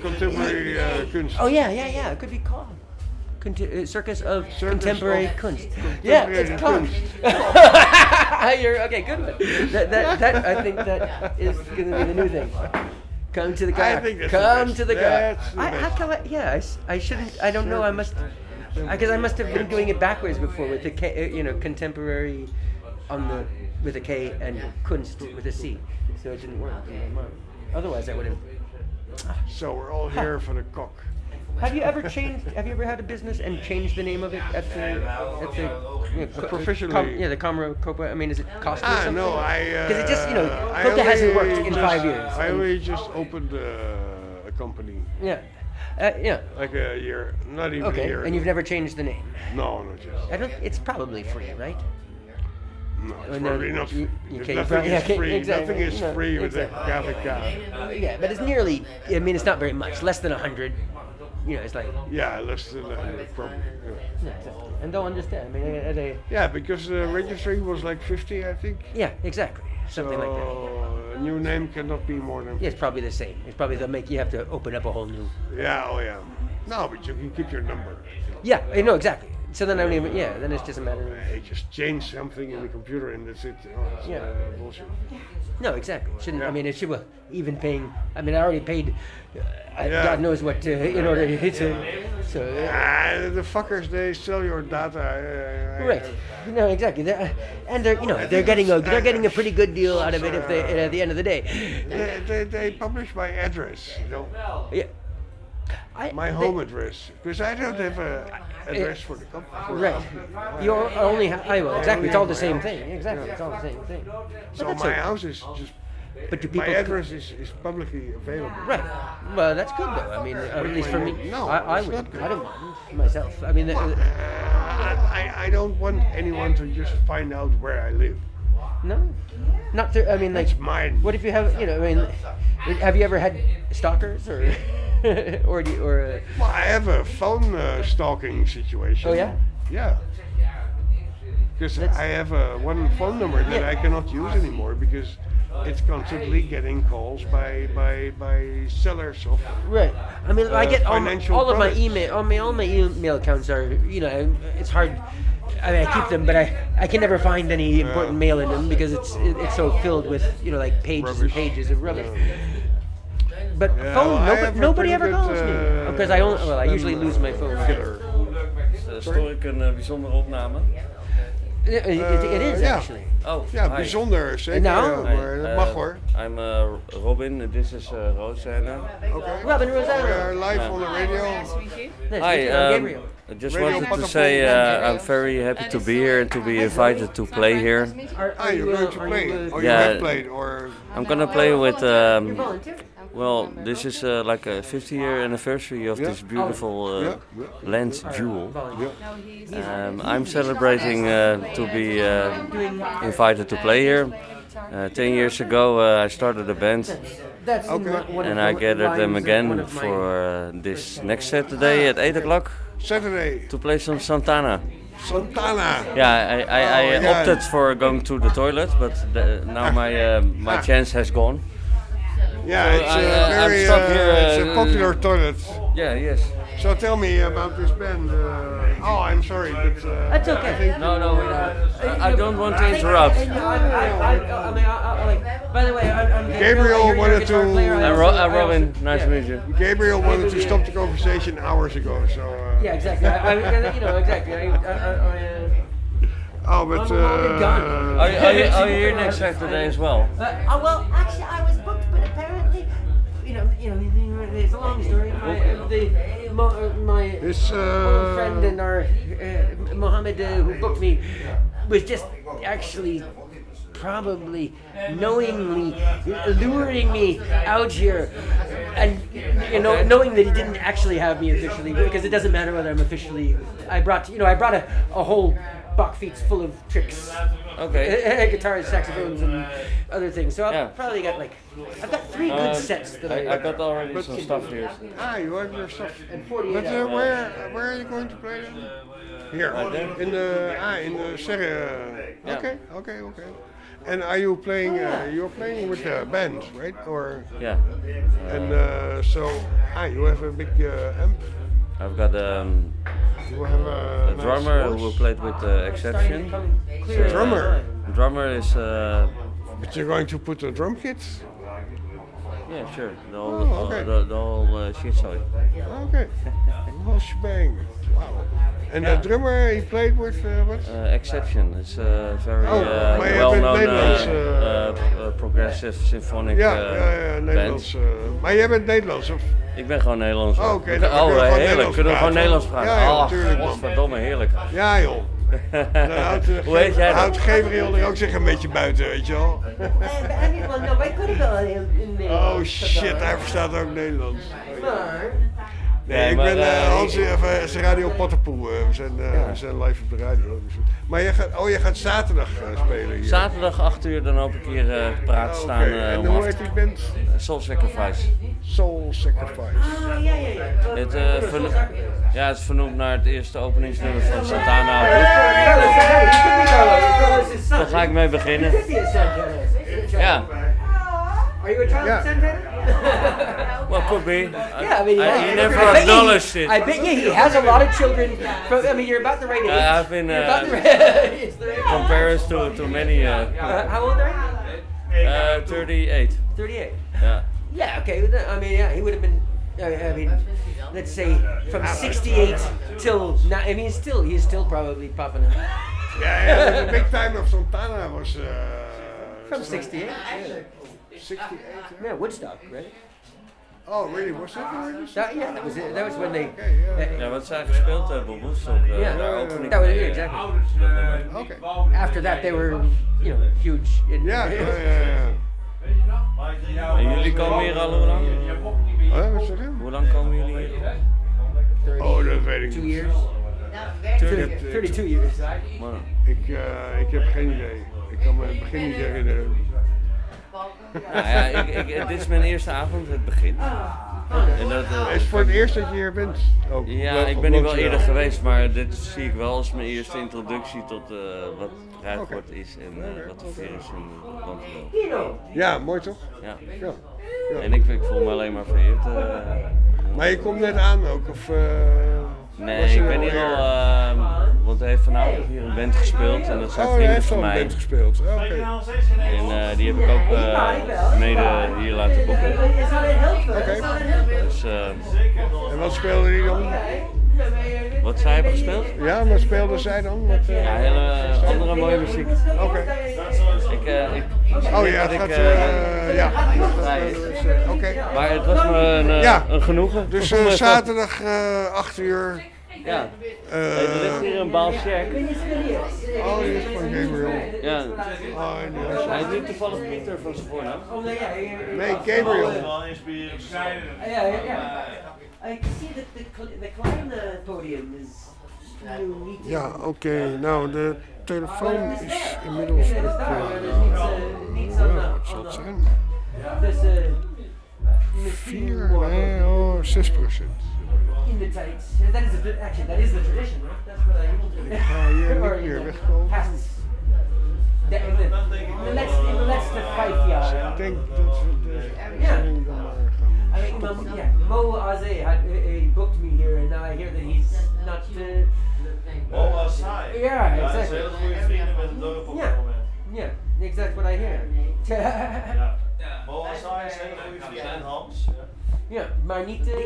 [SPEAKER 2] Contemporary uh, kunst.
[SPEAKER 62] Oh yeah, yeah, yeah. It could be called Conte- uh, Circus of
[SPEAKER 2] Circus
[SPEAKER 62] Contemporary
[SPEAKER 2] of
[SPEAKER 62] Kunst.
[SPEAKER 2] Contemporary
[SPEAKER 62] Yeah, it's called.
[SPEAKER 2] Kunst. *laughs*
[SPEAKER 62] You're okay. Good one. That, that, that I think that is going to be the new thing. Come to the car.
[SPEAKER 2] I think that's the
[SPEAKER 62] Come to the
[SPEAKER 2] the
[SPEAKER 62] I, how come I, yeah, I, I shouldn't. I don't know. I must. Because I must have been doing it backwards before with the K, uh, you know, contemporary on the with a K and Kunst with a C. So it didn't work in my mind. Otherwise, I would have.
[SPEAKER 2] So we're all here for the cock.
[SPEAKER 62] Have you ever changed? Have you ever had a business and changed the name of it at the at the you know, co-
[SPEAKER 2] Professionally.
[SPEAKER 62] Com, yeah, the Comro Copa. I mean, is it costly
[SPEAKER 2] Ah,
[SPEAKER 62] something?
[SPEAKER 2] no, I.
[SPEAKER 62] Because it just you know,
[SPEAKER 2] uh, I
[SPEAKER 62] Coca hasn't worked
[SPEAKER 2] only
[SPEAKER 62] in five years.
[SPEAKER 2] I only just opened uh, a company.
[SPEAKER 62] yeah, uh, yeah.
[SPEAKER 2] Like a year, not even a
[SPEAKER 62] Okay,
[SPEAKER 2] year.
[SPEAKER 62] and you've never changed the name.
[SPEAKER 2] No, not yet.
[SPEAKER 62] I don't. It's probably free, right?
[SPEAKER 2] No,
[SPEAKER 62] Oh,
[SPEAKER 2] it's
[SPEAKER 62] no,
[SPEAKER 2] probably not
[SPEAKER 62] you-
[SPEAKER 2] free.
[SPEAKER 62] you
[SPEAKER 2] nothing is free.
[SPEAKER 62] exactly,
[SPEAKER 2] Nothing is
[SPEAKER 62] no,
[SPEAKER 2] free with
[SPEAKER 62] exactly.
[SPEAKER 2] the KVK.
[SPEAKER 62] Yeah, but it's nearly. I mean, it's not very much. Less than a hundred. You know, it's like.
[SPEAKER 2] Yeah, less than a hundred, probably. Yeah.
[SPEAKER 62] Yeah, exactly. And don't understand. I mean, at a.
[SPEAKER 2] Yeah, because the registry was like 50, I think.
[SPEAKER 62] Yeah, exactly. Something like that.
[SPEAKER 2] So, a new name cannot be more than.
[SPEAKER 62] Yeah, it's probably the same. It's probably they'll make you have to open up a whole new.
[SPEAKER 2] Yeah, oh yeah. No, but you can keep your number.
[SPEAKER 62] Yeah, I know exactly. So then I don't even. Yeah, then it's just a matter of.
[SPEAKER 2] Hey, just change something in the computer and that's it. Oh, it's,
[SPEAKER 62] Yeah.
[SPEAKER 2] uh, bullshit.
[SPEAKER 62] No, exactly. Shouldn't. I mean, it should. Well, even paying. I mean, I already paid. Uh,
[SPEAKER 2] Yeah.
[SPEAKER 62] God knows what uh, in order to hit it. So. Uh,
[SPEAKER 2] Ah, the fuckers, they sell your data.
[SPEAKER 62] Right. No, exactly. They're, and they're, you know, they're getting a they're getting a pretty good deal out of it if they at the end of the day.
[SPEAKER 2] They, they, they publish my address, you know.
[SPEAKER 62] Yeah.
[SPEAKER 2] My home address because I don't have a address for the company.
[SPEAKER 62] Right. You only have. I will exactly. It's all the same thing. Exactly. It's all the same thing.
[SPEAKER 2] So my
[SPEAKER 62] okay.
[SPEAKER 2] house is just.
[SPEAKER 62] But do people my
[SPEAKER 2] address is, is publicly available.
[SPEAKER 62] Right. Well, that's good though. I mean, at least for me,
[SPEAKER 2] No,
[SPEAKER 62] I, I would. I don't mind myself. I mean,
[SPEAKER 2] Well, uh, I, I don't want anyone to just find out where I live.
[SPEAKER 62] no, not. Through, I mean, like,
[SPEAKER 2] It's mine.
[SPEAKER 62] what if you have? You know, I mean, have you ever had stalkers or, *laughs* or do you, or? Uh,
[SPEAKER 2] Well, I have a phone uh, stalking situation.
[SPEAKER 62] Oh, yeah?
[SPEAKER 2] Yeah. Because I have uh, one phone number that I cannot use anymore because it's constantly getting calls by by by sellers of.
[SPEAKER 62] Right. I mean, I
[SPEAKER 2] uh,
[SPEAKER 62] get all, my, all of my email. All my all my email accounts are. You know, it's hard. I mean, I keep them, but I, I can never find any important mail in them because it's it, it's so filled with you know like pages and pages of rubbish. But
[SPEAKER 2] Yeah,
[SPEAKER 62] phone,
[SPEAKER 2] well,
[SPEAKER 62] nobody, nobody ever
[SPEAKER 2] good,
[SPEAKER 62] calls me
[SPEAKER 2] uh,
[SPEAKER 62] because I only well I usually lose my phone.
[SPEAKER 64] Uh, stoor ik een eh, bijzondere opname?
[SPEAKER 62] It, it, it is
[SPEAKER 2] Uh, ja.
[SPEAKER 62] actually.
[SPEAKER 64] Oh,
[SPEAKER 2] Ja,
[SPEAKER 64] hi.
[SPEAKER 2] bijzonder, zeker.
[SPEAKER 62] Nou?
[SPEAKER 2] ja, maar dat
[SPEAKER 64] Uh,
[SPEAKER 2] mag hoor.
[SPEAKER 64] I'm uh, Robin, and this is uh, Rosanna.
[SPEAKER 2] Okay.
[SPEAKER 62] Robin Rosanna.
[SPEAKER 2] We are live
[SPEAKER 64] Yeah.
[SPEAKER 2] on the radio.
[SPEAKER 62] To
[SPEAKER 64] Hi,
[SPEAKER 62] you. I'm
[SPEAKER 64] um,
[SPEAKER 62] Gabriel.
[SPEAKER 64] I just
[SPEAKER 2] Radio
[SPEAKER 64] wanted to say uh, I'm very happy to be here and to be invited to play here.
[SPEAKER 62] Are,
[SPEAKER 2] Ah, you're going to play. Or you
[SPEAKER 64] Yeah.
[SPEAKER 2] have played, or
[SPEAKER 64] I'm gonna play with. Um? Well, this is uh, like a 50 year anniversary of
[SPEAKER 2] Yeah.
[SPEAKER 64] this beautiful uh,
[SPEAKER 2] Yeah, yeah.
[SPEAKER 64] lens jewel.
[SPEAKER 2] Yeah.
[SPEAKER 64] Um, I'm celebrating uh, to be uh, invited to play here. Uh, ten years ago, uh, I started a band,
[SPEAKER 2] Okay.
[SPEAKER 62] my- one of
[SPEAKER 64] and I gathered them
[SPEAKER 62] lines of one
[SPEAKER 64] again for uh, this next Saturday at 8 o'clock
[SPEAKER 2] Saturday.
[SPEAKER 64] to play some Santana.
[SPEAKER 2] Santana.
[SPEAKER 64] Yeah, I, I, I
[SPEAKER 2] Oh, yeah.
[SPEAKER 64] opted for going to the toilet, but the, now my uh, my chance has gone.
[SPEAKER 2] Yeah,
[SPEAKER 64] So
[SPEAKER 2] it's
[SPEAKER 64] I,
[SPEAKER 2] a
[SPEAKER 64] uh, I'm
[SPEAKER 2] very
[SPEAKER 64] stuck
[SPEAKER 2] uh,
[SPEAKER 64] here,
[SPEAKER 2] it's a
[SPEAKER 64] uh,
[SPEAKER 2] popular toilet.
[SPEAKER 64] Yeah, yes.
[SPEAKER 2] So tell me about this band. Uh, oh, I'm sorry, but uh,
[SPEAKER 62] That's
[SPEAKER 2] I
[SPEAKER 62] okay.
[SPEAKER 2] think
[SPEAKER 64] No, no, uh, I, I don't want to interrupt.
[SPEAKER 62] I, I, I, I mean, I, I, like, by the way, I'm, I'm
[SPEAKER 2] Gabriel
[SPEAKER 62] you're- you're a
[SPEAKER 2] wanted to-
[SPEAKER 62] player. I
[SPEAKER 64] I'm, Ro-
[SPEAKER 62] I
[SPEAKER 64] I'm Robin, nice
[SPEAKER 62] yeah.
[SPEAKER 64] to meet you.
[SPEAKER 2] Gabriel wanted to stop the conversation hours ago. So. Uh,
[SPEAKER 62] Yeah, exactly. I, I, you know, exactly. I, I, I, I, uh,
[SPEAKER 2] Oh, but.
[SPEAKER 62] I'm a loaded gun.
[SPEAKER 2] Uh,
[SPEAKER 64] Are, you- are, you, are you here next Saturday as well?
[SPEAKER 62] Uh, uh, well, actually, I was booked, but apparently, you know, you know, it's a long story. My, uh, the, mo, uh, my
[SPEAKER 2] It's, uh,
[SPEAKER 62] old friend and our uh, Mohammed, uh, who booked me, was just actually probably knowingly luring me out here and you know knowing that he didn't actually have me officially because it doesn't matter whether I'm officially I brought you know I brought a, a whole box full of tricks
[SPEAKER 64] Okay.
[SPEAKER 62] guitars saxophones and other things so I've
[SPEAKER 64] Yeah.
[SPEAKER 62] probably got like I've got three good
[SPEAKER 64] Um,
[SPEAKER 62] sets that
[SPEAKER 64] I, I got already some stuff here.
[SPEAKER 2] Ah, you have your stuff.
[SPEAKER 62] And 48
[SPEAKER 2] But uh, where where are you going to play then? Here,
[SPEAKER 64] Right
[SPEAKER 2] in the ah in the Serre.
[SPEAKER 64] Yeah.
[SPEAKER 2] Okay, okay, okay. And are you playing? Uh, you're playing with a band, right? Or
[SPEAKER 64] Yeah.
[SPEAKER 2] and uh, so ah, you have a big uh, amp.
[SPEAKER 64] I've got um,
[SPEAKER 2] You have a,
[SPEAKER 64] a drummer
[SPEAKER 2] voice.
[SPEAKER 64] who played with uh, Exception.
[SPEAKER 62] Clear.
[SPEAKER 64] Uh,
[SPEAKER 2] Drummer?
[SPEAKER 64] Drummer is. Uh,
[SPEAKER 2] But you're going to put a drum kit.
[SPEAKER 64] yeah, sure. The whole,
[SPEAKER 2] Oh, okay.
[SPEAKER 64] the, the whole uh, shit sorry.
[SPEAKER 2] Okay. Whole shebang. Wow. And
[SPEAKER 64] Yeah.
[SPEAKER 2] the drummer he played with uh, what?
[SPEAKER 64] Uh, Exception. It's a very
[SPEAKER 2] Oh,
[SPEAKER 64] uh, well-known uh,
[SPEAKER 2] Nederlands,
[SPEAKER 64] uh,
[SPEAKER 2] uh,
[SPEAKER 64] uh, progressive symphonic
[SPEAKER 2] ja,
[SPEAKER 64] uh,
[SPEAKER 2] ja, ja,
[SPEAKER 64] band.
[SPEAKER 2] Nederlands. eh, maar jij bent Nederlands of?
[SPEAKER 64] Ik ben gewoon Nederlands.
[SPEAKER 2] Oh, oké,
[SPEAKER 64] We
[SPEAKER 2] dan
[SPEAKER 64] kunnen-
[SPEAKER 2] kunnen we
[SPEAKER 64] oh,
[SPEAKER 2] gewoon
[SPEAKER 64] heerlijk.
[SPEAKER 2] Nederlands
[SPEAKER 64] Kunnen we gewoon
[SPEAKER 2] praten.
[SPEAKER 64] Nederlands praten?
[SPEAKER 2] Ja, joh,
[SPEAKER 64] oh,
[SPEAKER 2] tuurlijk, man.
[SPEAKER 64] godverdomme, heerlijk.
[SPEAKER 2] Ja joh. Dan *laughs* houdt, eh,
[SPEAKER 64] Hoe heet jij
[SPEAKER 2] houdt Gabriel er ook zich een beetje buiten, weet je wel.
[SPEAKER 62] nou, wij kunnen wel in Nederlands.
[SPEAKER 2] Oh shit, hij verstaat ook Nederlands.
[SPEAKER 62] Maar,
[SPEAKER 2] Nee,
[SPEAKER 64] Nee,
[SPEAKER 2] ik
[SPEAKER 64] maar,
[SPEAKER 2] ben
[SPEAKER 64] eh,
[SPEAKER 2] eh Hans,
[SPEAKER 64] ik-
[SPEAKER 2] eh, het is Radio Potterpoel. we, zijn, eh, we zijn live op de radio. dus- Maar je gaat, oh, je gaat zaterdag spelen hier.
[SPEAKER 64] Zaterdag 8 uur dan hoop ik hier eh te praten
[SPEAKER 2] Ah,
[SPEAKER 64] staan. eh,
[SPEAKER 2] En
[SPEAKER 64] om
[SPEAKER 2] hoe
[SPEAKER 64] af
[SPEAKER 2] heet die band?
[SPEAKER 64] Soul Sacrifice.
[SPEAKER 2] Soul Sacrifice.
[SPEAKER 62] Ah, ja, ja, ja.
[SPEAKER 64] Het, eh, verno- ja, het is vernoemd naar het eerste openingsnummer van Santana. Daar ga ik mee beginnen. Ja.
[SPEAKER 62] Are you a child of Santana?
[SPEAKER 64] Well, could be.
[SPEAKER 62] Yeah, I mean,
[SPEAKER 64] I,
[SPEAKER 62] yeah,
[SPEAKER 64] he
[SPEAKER 62] I
[SPEAKER 64] never
[SPEAKER 62] bet you-
[SPEAKER 64] acknowledged it.
[SPEAKER 62] I bet you he has a lot of children. From, I mean, you're about the right age.
[SPEAKER 64] Yeah, I've been
[SPEAKER 62] You're about
[SPEAKER 64] uh,
[SPEAKER 62] the right age.
[SPEAKER 64] compared to, to many. Uh,
[SPEAKER 62] Uh, how old are you?
[SPEAKER 64] uh, 38.
[SPEAKER 62] 38.
[SPEAKER 64] Yeah.
[SPEAKER 62] Yeah, okay. I mean, yeah, he would have been. I I mean, let's say from 68 till now. I mean, still, he's still probably popping up.
[SPEAKER 2] yeah, ja, de big time of Santana was... eh,
[SPEAKER 62] From 68. Yeah.
[SPEAKER 2] 68,
[SPEAKER 62] Yeah, Woodstock, right?
[SPEAKER 2] Oh, really? Was that the Raiders?
[SPEAKER 62] That, yeah, that was it. That was when they.
[SPEAKER 64] Ja, wat zij gespeeld hebben op Woodstock, uh,
[SPEAKER 62] Yeah,
[SPEAKER 64] daar open ik
[SPEAKER 62] that was it,
[SPEAKER 64] eh,
[SPEAKER 62] exactly.
[SPEAKER 2] Okay.
[SPEAKER 62] After that, they were, you know, huge. In,
[SPEAKER 2] Ja, ja, ja, ja.
[SPEAKER 64] En jullie komen hier al hoe lang?
[SPEAKER 2] Huh, wat zeg je?
[SPEAKER 64] Hoe lang komen jullie hier?
[SPEAKER 2] Oh, dat weet ik
[SPEAKER 62] Two
[SPEAKER 2] niet.
[SPEAKER 62] years.
[SPEAKER 2] Ik
[SPEAKER 62] 30,
[SPEAKER 2] heb-
[SPEAKER 62] 32 years.
[SPEAKER 2] Ik, eh, ik heb geen idee. Ik kan me het begin niet herinneren.
[SPEAKER 64] Nou ja, ik, ik, dit is mijn eerste avond, het begin. En dat, eh,
[SPEAKER 2] is het voor het eerst dat je hier bent? Ook
[SPEAKER 64] Ja, ik ben hier wel eerder geweest, maar dit zie ik wel als mijn eerste introductie tot eh, wat ruigwoord is en eh, wat de veer is in Landelo.
[SPEAKER 2] Ja, mooi toch?
[SPEAKER 64] Ja.
[SPEAKER 2] Ja. Ja.
[SPEAKER 64] En ik, ik voel me alleen maar vereerd. eh,
[SPEAKER 2] Maar je komt net aan ook? Of, eh,
[SPEAKER 64] nee, ik ben hier al, eh, want hij heeft vanavond hier een band gespeeld en dat zijn
[SPEAKER 2] Oh,
[SPEAKER 64] vrienden van mij.
[SPEAKER 2] band gespeeld.
[SPEAKER 64] En eh, die heb ik ook eh, mede hier laten boeken.
[SPEAKER 2] Oké.
[SPEAKER 64] Dus, eh,
[SPEAKER 2] En wat speelden die dan?
[SPEAKER 64] wat zij hebben gespeeld?
[SPEAKER 2] Ja, wat speelden zij dan? Wat, eh,
[SPEAKER 64] Ja, hele andere mooie muziek.
[SPEAKER 2] Oké.
[SPEAKER 64] Ik, eh, ik,
[SPEAKER 2] Oh
[SPEAKER 64] ik
[SPEAKER 2] ja,
[SPEAKER 64] dat
[SPEAKER 2] gaat,
[SPEAKER 64] ik,
[SPEAKER 2] eh,
[SPEAKER 64] eh,
[SPEAKER 2] ja.
[SPEAKER 64] vrij is.
[SPEAKER 2] Oké.
[SPEAKER 64] Maar het was me een, eh,
[SPEAKER 2] Ja.
[SPEAKER 64] een genoegen.
[SPEAKER 2] Dus zaterdag eh 8 uur.
[SPEAKER 64] Ja.
[SPEAKER 2] Eh,
[SPEAKER 64] Hey, er ligt hier een bal check.
[SPEAKER 2] Oh, die is van Gabriel.
[SPEAKER 64] Ja.
[SPEAKER 2] Oh, is-
[SPEAKER 64] Hij is niet toevallig Pieter van zijn voornaam.
[SPEAKER 2] Nee, Gabriel.
[SPEAKER 62] Yeah, yeah, yeah. I can see that the, cl- the climb the podium is.
[SPEAKER 2] Ja, oké. Nou, de telefoon is inmiddels op. ja, wat zal het zijn?
[SPEAKER 62] There's a
[SPEAKER 2] Vier, nee, oh, 6 procent.
[SPEAKER 62] in the tights. That is the, actually that is the tradition, right? That's what I.
[SPEAKER 2] Ik ga hier
[SPEAKER 62] Or,
[SPEAKER 2] niet
[SPEAKER 62] you
[SPEAKER 2] meer
[SPEAKER 62] know,
[SPEAKER 2] wegkomen.
[SPEAKER 62] the, the, the next in the next five years.
[SPEAKER 2] Ik denk dat we de
[SPEAKER 62] Yeah.
[SPEAKER 2] uitzending dan maar gaan.
[SPEAKER 62] I mean, Mo, yeah, Mo Aze had uh, uh, booked me here, and now I hear that he's not. Uh,
[SPEAKER 65] Azai.
[SPEAKER 62] Yeah,
[SPEAKER 65] Ja,
[SPEAKER 62] exactly.
[SPEAKER 65] hele goede vrienden met het dorp op
[SPEAKER 62] Yeah.
[SPEAKER 65] moment.
[SPEAKER 62] Yeah, exactly what I hear.
[SPEAKER 65] Ja. *laughs* Mo Azai is een hele goede vriend en Hans.
[SPEAKER 62] Ja, maar niet. eh,